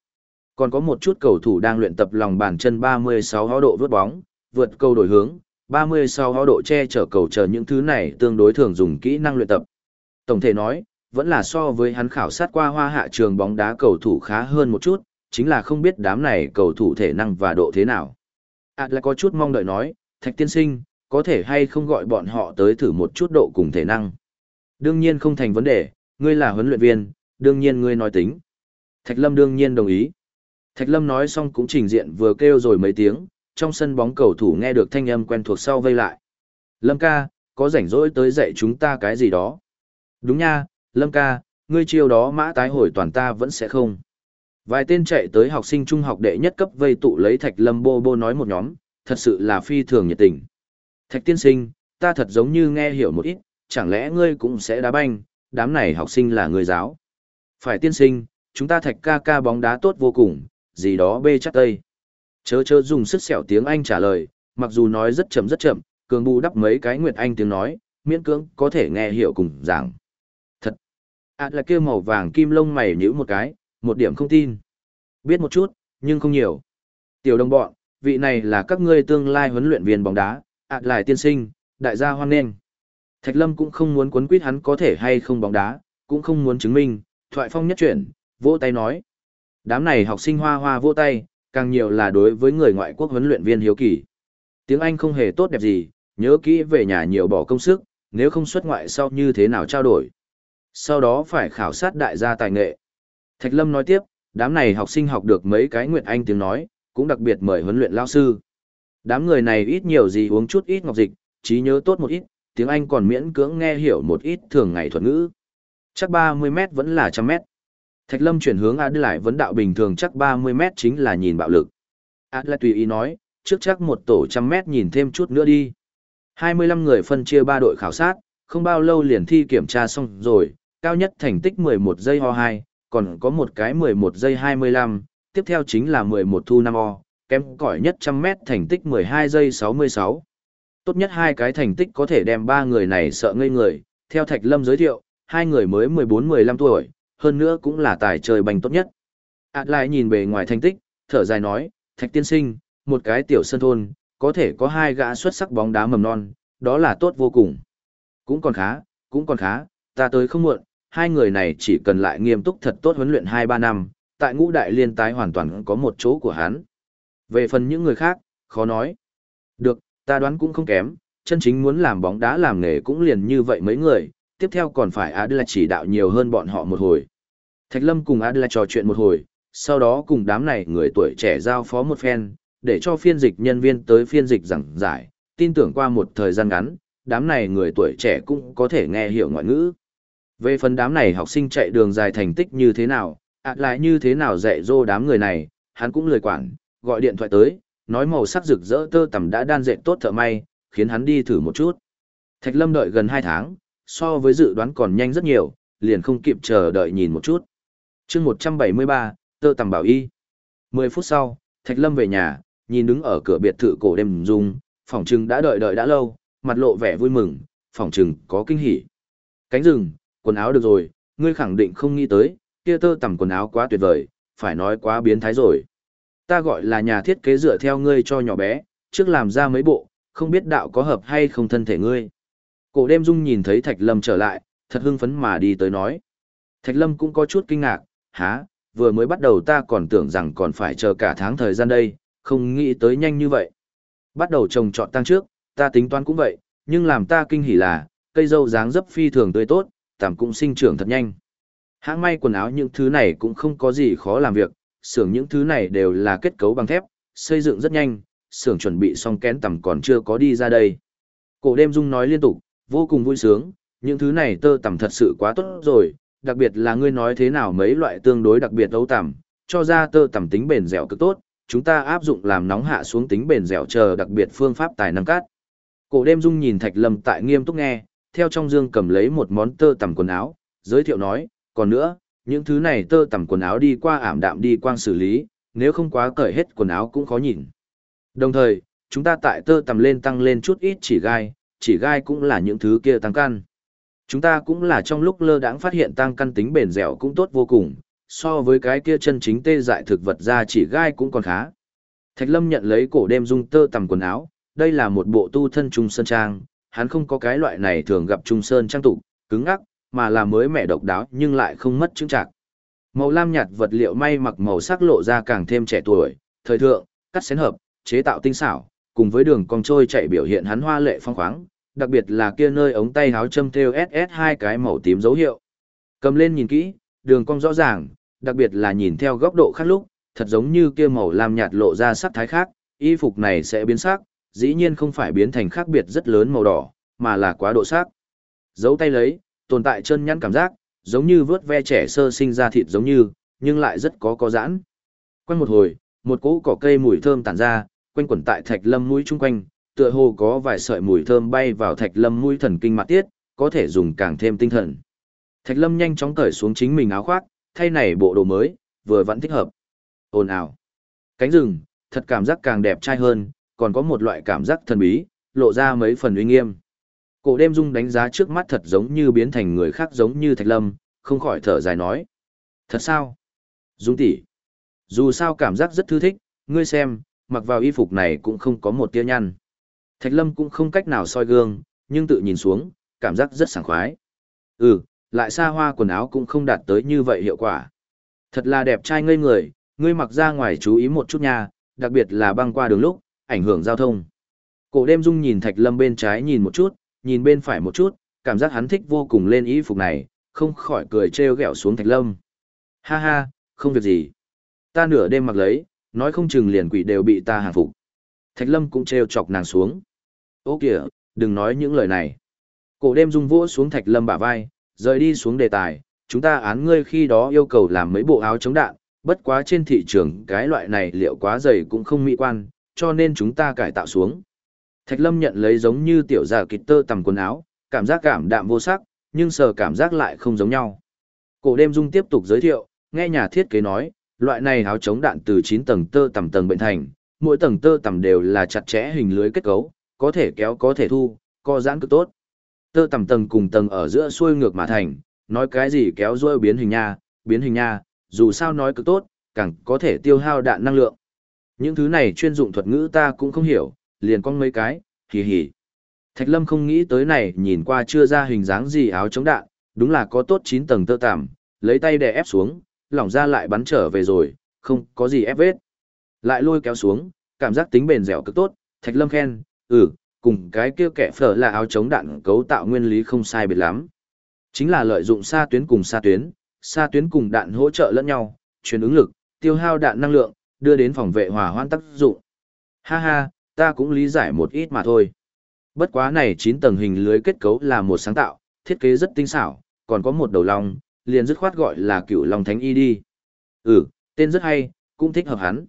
Còn có một chút cầu thủ đang luyện tập lòng bàn chân 36 hó độ vớt bóng, vượt cầu đổi hướng, 36 hó độ che chở cầu chờ những thứ này tương đối thường dùng kỹ năng luyện tập. Tổng thể nói, vẫn là so với hắn khảo sát qua hoa hạ trường bóng đá cầu thủ khá hơn một chút, chính là không biết đám này cầu thủ thể năng và độ thế nào. À là có chút mong đợi nói, Thạch Tiên Sinh, có thể hay không gọi bọn họ tới thử một chút độ cùng thể năng. Đương nhiên không thành vấn đề, ngươi là huấn luyện viên, đương nhiên ngươi nói tính. Thạch Lâm đương nhiên đồng ý. Thạch Lâm nói xong cũng trình diện vừa kêu rồi mấy tiếng, trong sân bóng cầu thủ nghe được thanh âm quen thuộc sau vây lại. Lâm ca, có rảnh rỗi tới dạy chúng ta cái gì đó. Đúng nha, Lâm ca, ngươi chiêu đó mã tái hồi toàn ta vẫn sẽ không. Vài tên chạy tới học sinh trung học đệ nhất cấp vây tụ lấy Thạch Lâm bô bô nói một nhóm, thật sự là phi thường nhiệt tình. Thạch tiên sinh, ta thật giống như nghe hiểu một ít, chẳng lẽ ngươi cũng sẽ đá banh, đám này học sinh là người giáo. Phải tiên sinh, chúng ta thạch ca ca bóng đá tốt vô cùng, gì đó bê chắc tây. Chớ chớ dùng sức sẹo tiếng Anh trả lời, mặc dù nói rất chậm rất chậm, cường bù đắp mấy cái Nguyệt Anh tiếng nói, miễn cưỡng có thể nghe hiểu cùng giảng. Thật! À là kêu màu vàng kim lông mày nhữ một cái, một điểm không tin. Biết một chút, nhưng không nhiều. Tiểu đồng bọn, vị này là các ngươi tương lai huấn luyện viên bóng đá, à, ạ lại tiên sinh, đại gia hoan nghênh. Thạch Lâm cũng không muốn quấn quýt hắn có thể hay không bóng đá, cũng không muốn chứng minh, thoại phong nhất chuyển, vỗ tay nói. Đám này học sinh hoa hoa vỗ tay, càng nhiều là đối với người ngoại quốc huấn luyện viên hiếu kỳ. Tiếng Anh không hề tốt đẹp gì, nhớ kỹ về nhà nhiều bỏ công sức, nếu không xuất ngoại sau như thế nào trao đổi. Sau đó phải khảo sát đại gia tài nghệ. Thạch Lâm nói tiếp, đám này học sinh học được mấy cái Nguyệt Anh tiếng nói, cũng đặc biệt mời huấn luyện lao sư. Đám người này ít nhiều gì uống chút ít ngọc dịch, trí nhớ tốt một ít, tiếng Anh còn miễn cưỡng nghe hiểu một ít thường ngày thuật ngữ. Chắc 30 mét vẫn là trăm mét. Thạch Lâm chuyển hướng Ad lại vấn đạo bình thường chắc 30 mét chính là nhìn bạo lực. Ad lại tùy ý nói, trước chắc một tổ trăm mét nhìn thêm chút nữa đi. 25 người phân chia 3 đội khảo sát, không bao lâu liền thi kiểm tra xong rồi, cao nhất thành tích 11 giây ho 2, còn có một cái 11 giây 25, tiếp theo chính là 11 thu 5 o, kém cỏi nhất trăm mét thành tích 12 giây 66. Tốt nhất hai cái thành tích có thể đem ba người này sợ ngây người, theo Thạch Lâm giới thiệu, hai người mới 14-15 tuổi, hơn nữa cũng là tài trời bành tốt nhất. Ảt lại nhìn bề ngoài thành tích, thở dài nói, Thạch tiên sinh, một cái tiểu sân thôn, có thể có hai gã xuất sắc bóng đá mầm non, đó là tốt vô cùng. Cũng còn khá, cũng còn khá, ta tới không muộn, hai người này chỉ cần lại nghiêm túc thật tốt huấn luyện 2-3 năm, tại ngũ đại liên tái hoàn toàn có một chỗ của hắn. Về phần những người khác, khó nói. Được, ta đoán cũng không kém, chân chính muốn làm bóng đá làm nghề cũng liền như vậy mấy người, tiếp theo còn phải Adela chỉ đạo nhiều hơn bọn họ một hồi. Thạch Lâm cùng Adela trò chuyện một hồi, sau đó cùng đám này người tuổi trẻ giao phó một phen, để cho phiên dịch nhân viên tới phiên dịch giảng giải, tin tưởng qua một thời gian ngắn, đám này người tuổi trẻ cũng có thể nghe hiểu ngoại ngữ. Về phần đám này học sinh chạy đường dài thành tích như thế nào, ạ lại như thế nào dạy dỗ đám người này, hắn cũng lười quản, gọi điện thoại tới, nói màu sắc rực rỡ tơ tằm đã đan dệt tốt thợ may, khiến hắn đi thử một chút. Thạch Lâm đợi gần 2 tháng, so với dự đoán còn nhanh rất nhiều, liền không kịp chờ đợi nhìn một chút chương 173, tơ tằm bảo y. 10 phút sau, Thạch Lâm về nhà, nhìn đứng ở cửa biệt thự cổ đêm dung, Phỏng trừng đã đợi đợi đã lâu, mặt lộ vẻ vui mừng, Phỏng trừng có kinh hỉ. Cánh rừng, quần áo được rồi, ngươi khẳng định không nghĩ tới, kia tơ tằm quần áo quá tuyệt vời, phải nói quá biến thái rồi. Ta gọi là nhà thiết kế dựa theo ngươi cho nhỏ bé, trước làm ra mấy bộ, không biết đạo có hợp hay không thân thể ngươi. Cổ đêm dung nhìn thấy Thạch Lâm trở lại, thật hưng phấn mà đi tới nói. Thạch Lâm cũng có chút kinh ngạc, há, vừa mới bắt đầu ta còn tưởng rằng còn phải chờ cả tháng thời gian đây, không nghĩ tới nhanh như vậy. Bắt đầu trồng trọt tăng trước, ta tính toán cũng vậy, nhưng làm ta kinh hỉ là, cây dâu dáng dấp phi thường tươi tốt, tạm cũng sinh trưởng thật nhanh. Hãng may quần áo những thứ này cũng không có gì khó làm việc, xưởng những thứ này đều là kết cấu bằng thép, xây dựng rất nhanh, xưởng chuẩn bị xong kén tầm còn chưa có đi ra đây. Cổ đêm dung nói liên tục, vô cùng vui sướng, những thứ này tơ tầm thật sự quá tốt rồi, đặc biệt là ngươi nói thế nào mấy loại tương đối đặc biệt ấu tằm cho ra tơ tằm tính bền dẻo cực tốt, chúng ta áp dụng làm nóng hạ xuống tính bền dẻo chờ đặc biệt phương pháp tài năng cát. Cổ đêm dung nhìn Thạch Lâm tại nghiêm túc nghe, theo trong dương cầm lấy một món tơ tằm quần áo, giới thiệu nói, còn nữa, những thứ này tơ tằm quần áo đi qua ảm đạm đi quang xử lý, nếu không quá cởi hết quần áo cũng khó nhìn. Đồng thời, chúng ta tại tơ tằm lên tăng lên chút ít chỉ gai, chỉ gai cũng là những thứ kia tăng căn. Chúng ta cũng là trong lúc lơ đãng phát hiện tăng căn tính bền dẻo cũng tốt vô cùng, so với cái kia chân chính tê dại thực vật ra chỉ gai cũng còn khá. Thạch Lâm nhận lấy cổ đem dung tơ tầm quần áo, đây là một bộ tu thân trung sơn trang, hắn không có cái loại này thường gặp trung sơn trang tụ, cứng ngắc, mà là mới mẻ độc đáo nhưng lại không mất chứng trạng. Màu lam nhạt vật liệu may mặc màu sắc lộ ra càng thêm trẻ tuổi, thời thượng, cắt xén hợp, chế tạo tinh xảo, cùng với đường cong trôi chạy biểu hiện hắn hoa lệ phong khoáng, đặc biệt là kia nơi ống tay áo châm theo SS hai cái màu tím dấu hiệu. Cầm lên nhìn kỹ, đường cong rõ ràng, đặc biệt là nhìn theo góc độ khác lúc, thật giống như kia màu lam nhạt lộ ra sắc thái khác, y phục này sẽ biến sắc, dĩ nhiên không phải biến thành khác biệt rất lớn màu đỏ, mà là quá độ sắc. Dấu tay lấy, tồn tại chân nhăn cảm giác, giống như vớt ve trẻ sơ sinh ra thịt giống như, nhưng lại rất có có giãn. Quanh một hồi, một cỗ cỏ cây mùi thơm tản ra, quanh quẩn tại thạch lâm mũi chung quanh, tựa hồ có vài sợi mùi thơm bay vào thạch lâm mũi thần kinh mặt tiết, có thể dùng càng thêm tinh thần. Thạch lâm nhanh chóng cởi xuống chính mình áo khoác, thay này bộ đồ mới, vừa vẫn thích hợp. Ồn ào. Cánh rừng, thật cảm giác càng đẹp trai hơn, còn có một loại cảm giác thần bí, lộ ra mấy phần uy nghiêm. Cổ đêm dung đánh giá trước mắt thật giống như biến thành người khác giống như thạch lâm, không khỏi thở dài nói. Thật sao? Dung tỷ, Dù sao cảm giác rất thư thích, ngươi xem, mặc vào y phục này cũng không có một tia nhăn. Thạch lâm cũng không cách nào soi gương, nhưng tự nhìn xuống, cảm giác rất sảng khoái. Ừ, lại xa hoa quần áo cũng không đạt tới như vậy hiệu quả. Thật là đẹp trai ngây người, ngươi mặc ra ngoài chú ý một chút nha, đặc biệt là băng qua đường lúc, ảnh hưởng giao thông. Cổ đêm dung nhìn thạch lâm bên trái nhìn một chút, nhìn bên phải một chút, cảm giác hắn thích vô cùng lên y phục này, không khỏi cười trêu ghẹo xuống thạch lâm. Ha ha, không việc gì. Ta nửa đêm mặc lấy, nói không chừng liền quỷ đều bị ta hàng phục. Thạch lâm cũng trêu chọc nàng xuống. Ô kìa, đừng nói những lời này. Cổ đêm dung vỗ xuống thạch lâm bả vai, rời đi xuống đề tài, chúng ta án ngươi khi đó yêu cầu làm mấy bộ áo chống đạn, bất quá trên thị trường cái loại này liệu quá dày cũng không mỹ quan, cho nên chúng ta cải tạo xuống. Thạch Lâm nhận lấy giống như tiểu giả kịch tơ tầm quần áo, cảm giác cảm đạm vô sắc, nhưng sờ cảm giác lại không giống nhau. Cổ đêm dung tiếp tục giới thiệu, nghe nhà thiết kế nói, loại này áo chống đạn từ 9 tầng tơ tầm tầng bệnh thành, mỗi tầng tơ tầm đều là chặt chẽ hình lưới kết cấu, có thể kéo có thể thu, co giãn cực tốt. Tơ tầm tầng cùng tầng ở giữa xuôi ngược mà thành, nói cái gì kéo ruôi biến hình nha, biến hình nha, dù sao nói cực tốt, càng có thể tiêu hao đạn năng lượng. Những thứ này chuyên dụng thuật ngữ ta cũng không hiểu, liền con mấy cái, hì hì. Thạch Lâm không nghĩ tới này nhìn qua chưa ra hình dáng gì áo chống đạn, đúng là có tốt 9 tầng tơ tạm lấy tay đè ép xuống, lỏng ra lại bắn trở về rồi, không có gì ép vết. Lại lôi kéo xuống, cảm giác tính bền dẻo cực tốt, Thạch Lâm khen, ừ, cùng cái kia kẻ phở là áo chống đạn cấu tạo nguyên lý không sai biệt lắm. Chính là lợi dụng xa tuyến cùng xa tuyến, xa tuyến cùng đạn hỗ trợ lẫn nhau, truyền ứng lực, tiêu hao đạn năng lượng, đưa đến phòng vệ hòa hoãn tác dụng. Ha ha, ta cũng lý giải một ít mà thôi. Bất quá này 9 tầng hình lưới kết cấu là một sáng tạo, thiết kế rất tinh xảo, còn có một đầu long, liền dứt khoát gọi là cựu long thánh y đi. Ừ, tên rất hay, cũng thích hợp hắn.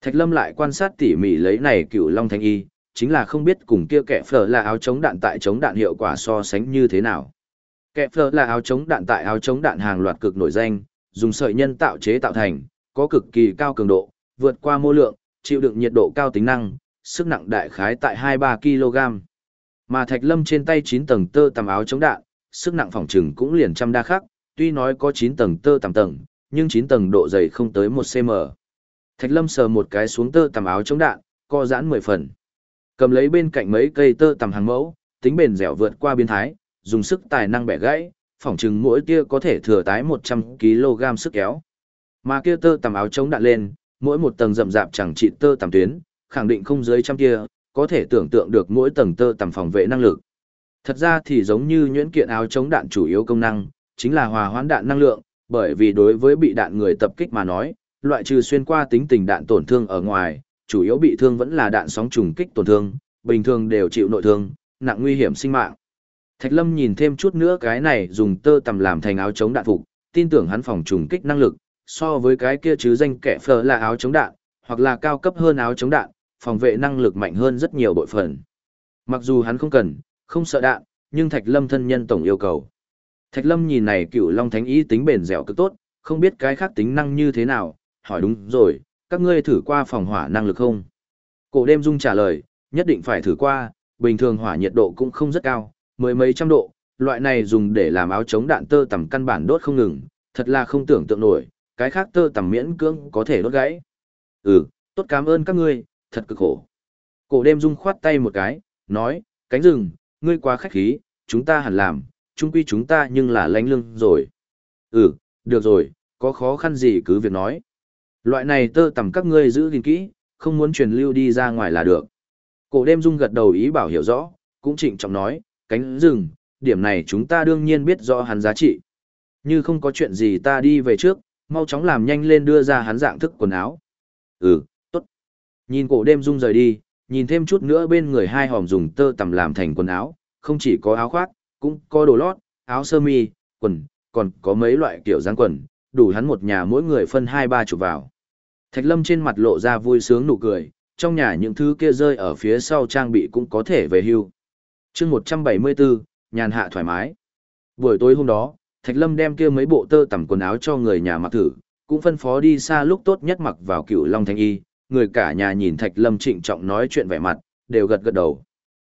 Thạch Lâm lại quan sát tỉ mỉ lấy này cựu long thánh y, chính là không biết cùng kia kẻ phở là áo chống đạn tại chống đạn hiệu quả so sánh như thế nào. Kẻ phở là áo chống đạn tại áo chống đạn hàng loạt cực nổi danh, dùng sợi nhân tạo chế tạo thành, có cực kỳ cao cường độ, vượt qua mô lượng, chịu đựng nhiệt độ cao tính năng, sức nặng đại khái tại 2-3 kg. Mà Thạch Lâm trên tay 9 tầng tơ tầm áo chống đạn, sức nặng phòng trừng cũng liền trăm đa khắc, tuy nói có 9 tầng tơ tầm tầng, nhưng 9 tầng độ dày không tới 1 cm. Thạch Lâm sờ một cái xuống tơ tầm áo chống đạn, co giãn 10 phần. Cầm lấy bên cạnh mấy cây tơ tầm hàng mẫu, tính bền dẻo vượt qua biến thái, dùng sức tài năng bẻ gãy, phòng chừng mỗi tia có thể thừa tái 100 kg sức kéo. Mà kia tơ tầm áo chống đạn lên, mỗi một tầng rậm rạp chẳng trị tơ tầm tuyến, khẳng định không dưới trăm tia, có thể tưởng tượng được mỗi tầng tơ tầm phòng vệ năng lực. Thật ra thì giống như nhuyễn kiện áo chống đạn chủ yếu công năng, chính là hòa hoãn đạn năng lượng, bởi vì đối với bị đạn người tập kích mà nói, loại trừ xuyên qua tính tình đạn tổn thương ở ngoài, chủ yếu bị thương vẫn là đạn sóng trùng kích tổn thương, bình thường đều chịu nội thương, nặng nguy hiểm sinh mạng. Thạch Lâm nhìn thêm chút nữa cái này dùng tơ tằm làm thành áo chống đạn phục, tin tưởng hắn phòng trùng kích năng lực, so với cái kia chứ danh kẻ phở là áo chống đạn, hoặc là cao cấp hơn áo chống đạn, phòng vệ năng lực mạnh hơn rất nhiều bội phần. Mặc dù hắn không cần, không sợ đạn, nhưng Thạch Lâm thân nhân tổng yêu cầu. Thạch Lâm nhìn này cựu Long Thánh ý tính bền dẻo cực tốt, không biết cái khác tính năng như thế nào, hỏi đúng rồi, các ngươi thử qua phòng hỏa năng lực không? Cổ đêm dung trả lời, nhất định phải thử qua, bình thường hỏa nhiệt độ cũng không rất cao, mười mấy trăm độ, loại này dùng để làm áo chống đạn tơ tầm căn bản đốt không ngừng, thật là không tưởng tượng nổi, cái khác tơ tầm miễn cưỡng có thể đốt gãy. Ừ, tốt cảm ơn các ngươi, thật cực khổ. Cổ đêm dung khoát tay một cái, nói, cánh rừng, ngươi quá khách khí, chúng ta hẳn làm, chung quy chúng ta nhưng là lánh lương rồi. Ừ, được rồi, có khó khăn gì cứ việc nói. Loại này tơ tầm các ngươi giữ gìn kỹ, không muốn truyền lưu đi ra ngoài là được. Cổ đêm dung gật đầu ý bảo hiểu rõ, cũng trịnh trọng nói, cánh rừng, điểm này chúng ta đương nhiên biết rõ hắn giá trị. Như không có chuyện gì ta đi về trước, mau chóng làm nhanh lên đưa ra hắn dạng thức quần áo. Ừ, tốt. Nhìn cổ đêm dung rời đi, nhìn thêm chút nữa bên người hai hòm dùng tơ tầm làm thành quần áo, không chỉ có áo khoác, cũng có đồ lót, áo sơ mi, quần, còn có mấy loại kiểu dáng quần, đủ hắn một nhà mỗi người phân hai ba chục vào. Thạch Lâm trên mặt lộ ra vui sướng nụ cười, trong nhà những thứ kia rơi ở phía sau trang bị cũng có thể về hưu. chương 174, nhàn hạ thoải mái. Buổi tối hôm đó, Thạch Lâm đem kia mấy bộ tơ tằm quần áo cho người nhà mặc thử, cũng phân phó đi xa lúc tốt nhất mặc vào cựu Long Thanh Y, người cả nhà nhìn Thạch Lâm trịnh trọng nói chuyện vẻ mặt, đều gật gật đầu.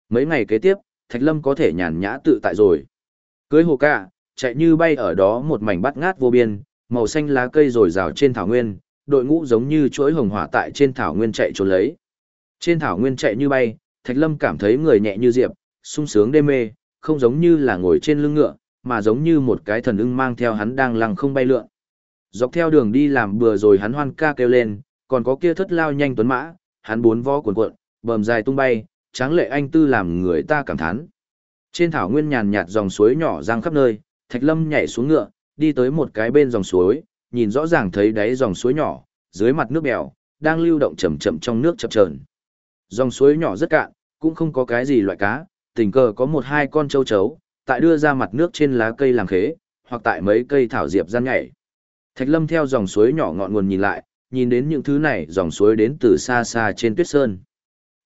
Mấy ngày kế tiếp, Thạch Lâm có thể nhàn nhã tự tại rồi. Cưới hồ ca, chạy như bay ở đó một mảnh bắt ngát vô biên, màu xanh lá cây rồi rào trên thảo nguyên, đội ngũ giống như chuỗi hồng hỏa tại trên thảo nguyên chạy trốn lấy. Trên thảo nguyên chạy như bay, Thạch Lâm cảm thấy người nhẹ như diệp, sung sướng đê mê, không giống như là ngồi trên lưng ngựa, mà giống như một cái thần ưng mang theo hắn đang lăng không bay lượn. Dọc theo đường đi làm bừa rồi hắn hoan ca kêu lên, còn có kia thất lao nhanh tuấn mã, hắn bốn vó cuộn cuộn, bờm dài tung bay, tráng lệ anh tư làm người ta cảm thán. Trên thảo nguyên nhàn nhạt dòng suối nhỏ giang khắp nơi, Thạch Lâm nhảy xuống ngựa, đi tới một cái bên dòng suối, nhìn rõ ràng thấy đáy dòng suối nhỏ, dưới mặt nước bèo, đang lưu động chậm chậm trong nước chập chờn. Dòng suối nhỏ rất cạn, cũng không có cái gì loại cá, tình cờ có một hai con châu chấu, tại đưa ra mặt nước trên lá cây làm khế, hoặc tại mấy cây thảo diệp gian nhảy. Thạch Lâm theo dòng suối nhỏ ngọn nguồn nhìn lại, nhìn đến những thứ này dòng suối đến từ xa xa trên tuyết sơn.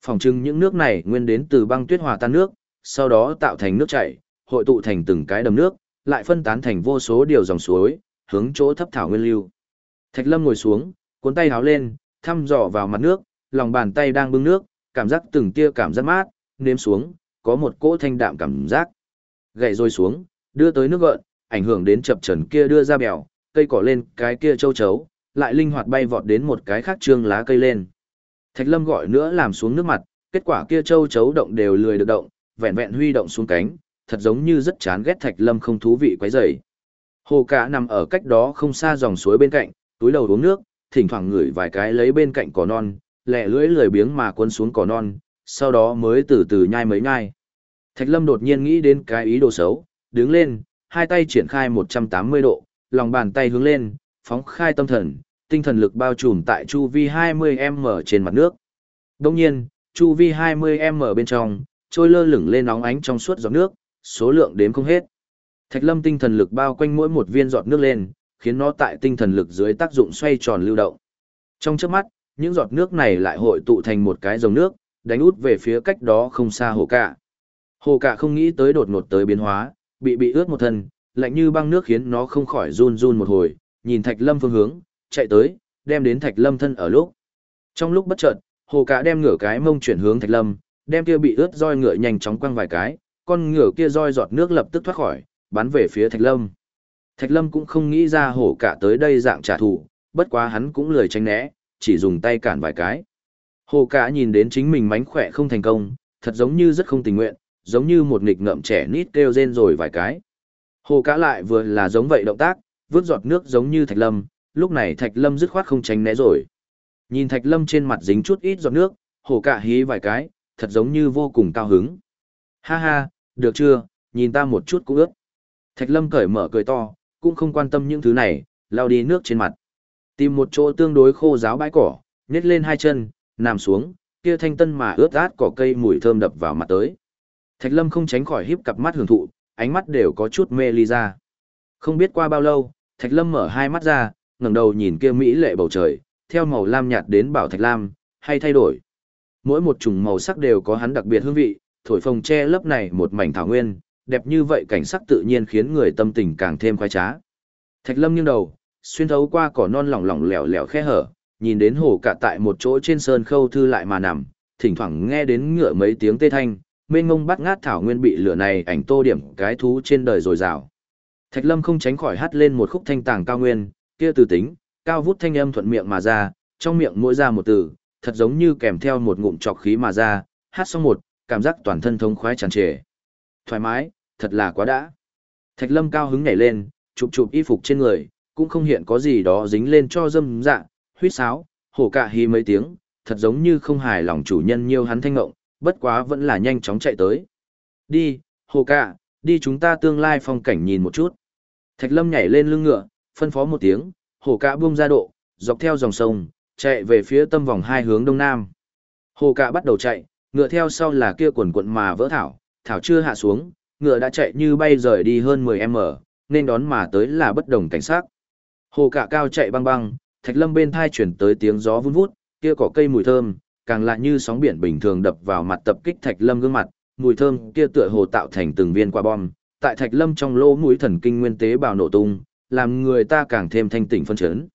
Phòng trưng những nước này nguyên đến từ băng tuyết hòa tan nước, sau đó tạo thành nước chảy, hội tụ thành từng cái đầm nước, lại phân tán thành vô số điều dòng suối, hướng chỗ thấp thảo nguyên lưu. Thạch Lâm ngồi xuống, cuốn tay háo lên, thăm dò vào mặt nước, lòng bàn tay đang bưng nước, cảm giác từng tia cảm giác mát, nếm xuống, có một cỗ thanh đạm cảm giác. Gậy rồi xuống, đưa tới nước gợn, ảnh hưởng đến chập trần kia đưa ra bèo, cây cỏ lên, cái kia châu chấu, lại linh hoạt bay vọt đến một cái khác trương lá cây lên. Thạch Lâm gọi nữa làm xuống nước mặt, kết quả kia châu chấu động đều lười được động, vẹn vẹn huy động xuống cánh, thật giống như rất chán ghét Thạch Lâm không thú vị quấy rầy. Hồ cả nằm ở cách đó không xa dòng suối bên cạnh, túi đầu uống nước, thỉnh thoảng ngửi vài cái lấy bên cạnh cỏ non, lẹ lưỡi lười biếng mà quấn xuống cỏ non, sau đó mới từ từ nhai mấy nhai. Thạch Lâm đột nhiên nghĩ đến cái ý đồ xấu, đứng lên, hai tay triển khai 180 độ, lòng bàn tay hướng lên, phóng khai tâm thần, tinh thần lực bao trùm tại chu vi 20m trên mặt nước. Đồng nhiên, chu vi 20m bên trong, trôi lơ lửng lên nóng ánh trong suốt giọt nước, số lượng đếm không hết. Thạch Lâm tinh thần lực bao quanh mỗi một viên giọt nước lên, khiến nó tại tinh thần lực dưới tác dụng xoay tròn lưu động. Trong chớp mắt, những giọt nước này lại hội tụ thành một cái dòng nước, đánh út về phía cách đó không xa hồ cả. Hồ cả không nghĩ tới đột ngột tới biến hóa, bị bị ướt một thân, lạnh như băng nước khiến nó không khỏi run run một hồi, nhìn Thạch Lâm phương hướng, chạy tới, đem đến Thạch Lâm thân ở lúc. Trong lúc bất chợt, hồ cả đem ngửa cái mông chuyển hướng Thạch Lâm, đem kia bị ướt roi ngựa nhanh chóng quăng vài cái, con ngựa kia roi giọt nước lập tức thoát khỏi, bắn về phía Thạch Lâm. Thạch Lâm cũng không nghĩ ra hổ cả tới đây dạng trả thù, bất quá hắn cũng lười tránh né, chỉ dùng tay cản vài cái. Hổ cả nhìn đến chính mình mánh khỏe không thành công, thật giống như rất không tình nguyện, giống như một nghịch ngợm trẻ nít kêu rên rồi vài cái. Hổ cả lại vừa là giống vậy động tác, vứt giọt nước giống như Thạch Lâm, lúc này Thạch Lâm dứt khoát không tránh né rồi. Nhìn Thạch Lâm trên mặt dính chút ít giọt nước, Hổ cả hí vài cái, thật giống như vô cùng cao hứng. Ha ha, được chưa, nhìn ta một chút cũng ướt. Thạch Lâm cởi mở cười to, cũng không quan tâm những thứ này, lao đi nước trên mặt. Tìm một chỗ tương đối khô ráo bãi cỏ, nhét lên hai chân, nằm xuống, kia thanh tân mà ướt át cỏ cây mùi thơm đập vào mặt tới. Thạch Lâm không tránh khỏi híp cặp mắt hưởng thụ, ánh mắt đều có chút mê ly ra. Không biết qua bao lâu, Thạch Lâm mở hai mắt ra, ngẩng đầu nhìn kia mỹ lệ bầu trời, theo màu lam nhạt đến bảo thạch lam, hay thay đổi. Mỗi một chủng màu sắc đều có hắn đặc biệt hương vị, thổi phồng che lớp này một mảnh thảo nguyên, đẹp như vậy cảnh sắc tự nhiên khiến người tâm tình càng thêm khoái trá. Thạch Lâm nghiêng đầu, xuyên thấu qua cỏ non lỏng lỏng lẻo lẻo khe hở, nhìn đến hồ cả tại một chỗ trên sơn khâu thư lại mà nằm, thỉnh thoảng nghe đến ngựa mấy tiếng tê thanh, mênh ngông bắt ngát thảo nguyên bị lửa này ảnh tô điểm cái thú trên đời rồi rào. Thạch Lâm không tránh khỏi hát lên một khúc thanh tàng cao nguyên, kia từ tính, cao vút thanh âm thuận miệng mà ra, trong miệng mỗi ra một từ, thật giống như kèm theo một ngụm trọc khí mà ra, hát xong một, cảm giác toàn thân thống khoái tràn trề. Thoải mái, thật là quá đã. Thạch Lâm cao hứng nhảy lên, chụp chụp y phục trên người, cũng không hiện có gì đó dính lên cho dâm dạ, Huyết sáo, hổ cạ hí mấy tiếng, thật giống như không hài lòng chủ nhân nhiều hắn thanh ngộng, bất quá vẫn là nhanh chóng chạy tới. Đi, hồ cạ, đi chúng ta tương lai phong cảnh nhìn một chút. Thạch Lâm nhảy lên lưng ngựa, phân phó một tiếng, hồ cạ buông ra độ, dọc theo dòng sông, chạy về phía tâm vòng hai hướng đông nam. Hồ cạ bắt đầu chạy, ngựa theo sau là kia quần quận mà vỡ thảo, thảo chưa hạ xuống, ngựa đã chạy như bay rời đi hơn 10m, nên đón mà tới là bất đồng cảnh sát. Hồ cả cao chạy băng băng, thạch lâm bên thai chuyển tới tiếng gió vun vút, kia cỏ cây mùi thơm, càng lại như sóng biển bình thường đập vào mặt tập kích thạch lâm gương mặt, mùi thơm kia tựa hồ tạo thành từng viên quả bom, tại thạch lâm trong lỗ mũi thần kinh nguyên tế bào nổ tung, làm người ta càng thêm thanh tỉnh phân chấn.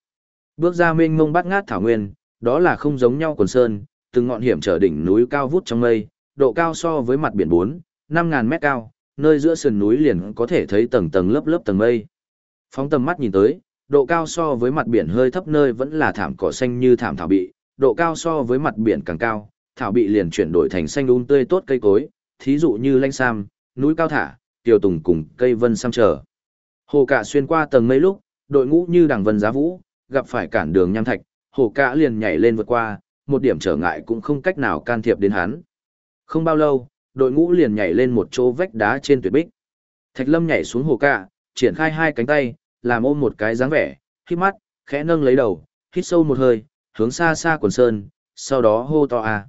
Bước ra mênh mông bát ngát thảo nguyên, đó là không giống nhau quần sơn, từng ngọn hiểm trở đỉnh núi cao vút trong mây, độ cao so với mặt biển 4, 5.000 mét cao, nơi giữa sườn núi liền có thể thấy tầng tầng lớp lớp tầng mây. Phóng tầm mắt nhìn tới, độ cao so với mặt biển hơi thấp nơi vẫn là thảm cỏ xanh như thảm thảo bị, độ cao so với mặt biển càng cao, thảo bị liền chuyển đổi thành xanh um tươi tốt cây cối, thí dụ như lanh sam, núi cao thả, tiểu tùng cùng cây vân sam trở. Hồ cả xuyên qua tầng mây lúc, đội ngũ như đằng vân giá vũ, gặp phải cản đường nham thạch, hồ cả liền nhảy lên vượt qua, một điểm trở ngại cũng không cách nào can thiệp đến hắn. Không bao lâu, đội ngũ liền nhảy lên một chỗ vách đá trên tuyệt bích. Thạch Lâm nhảy xuống hồ cạ, triển khai hai cánh tay, làm ôm một cái dáng vẻ, hít mắt, khẽ nâng lấy đầu, hít sâu một hơi, hướng xa xa quần sơn, sau đó hô to a. À.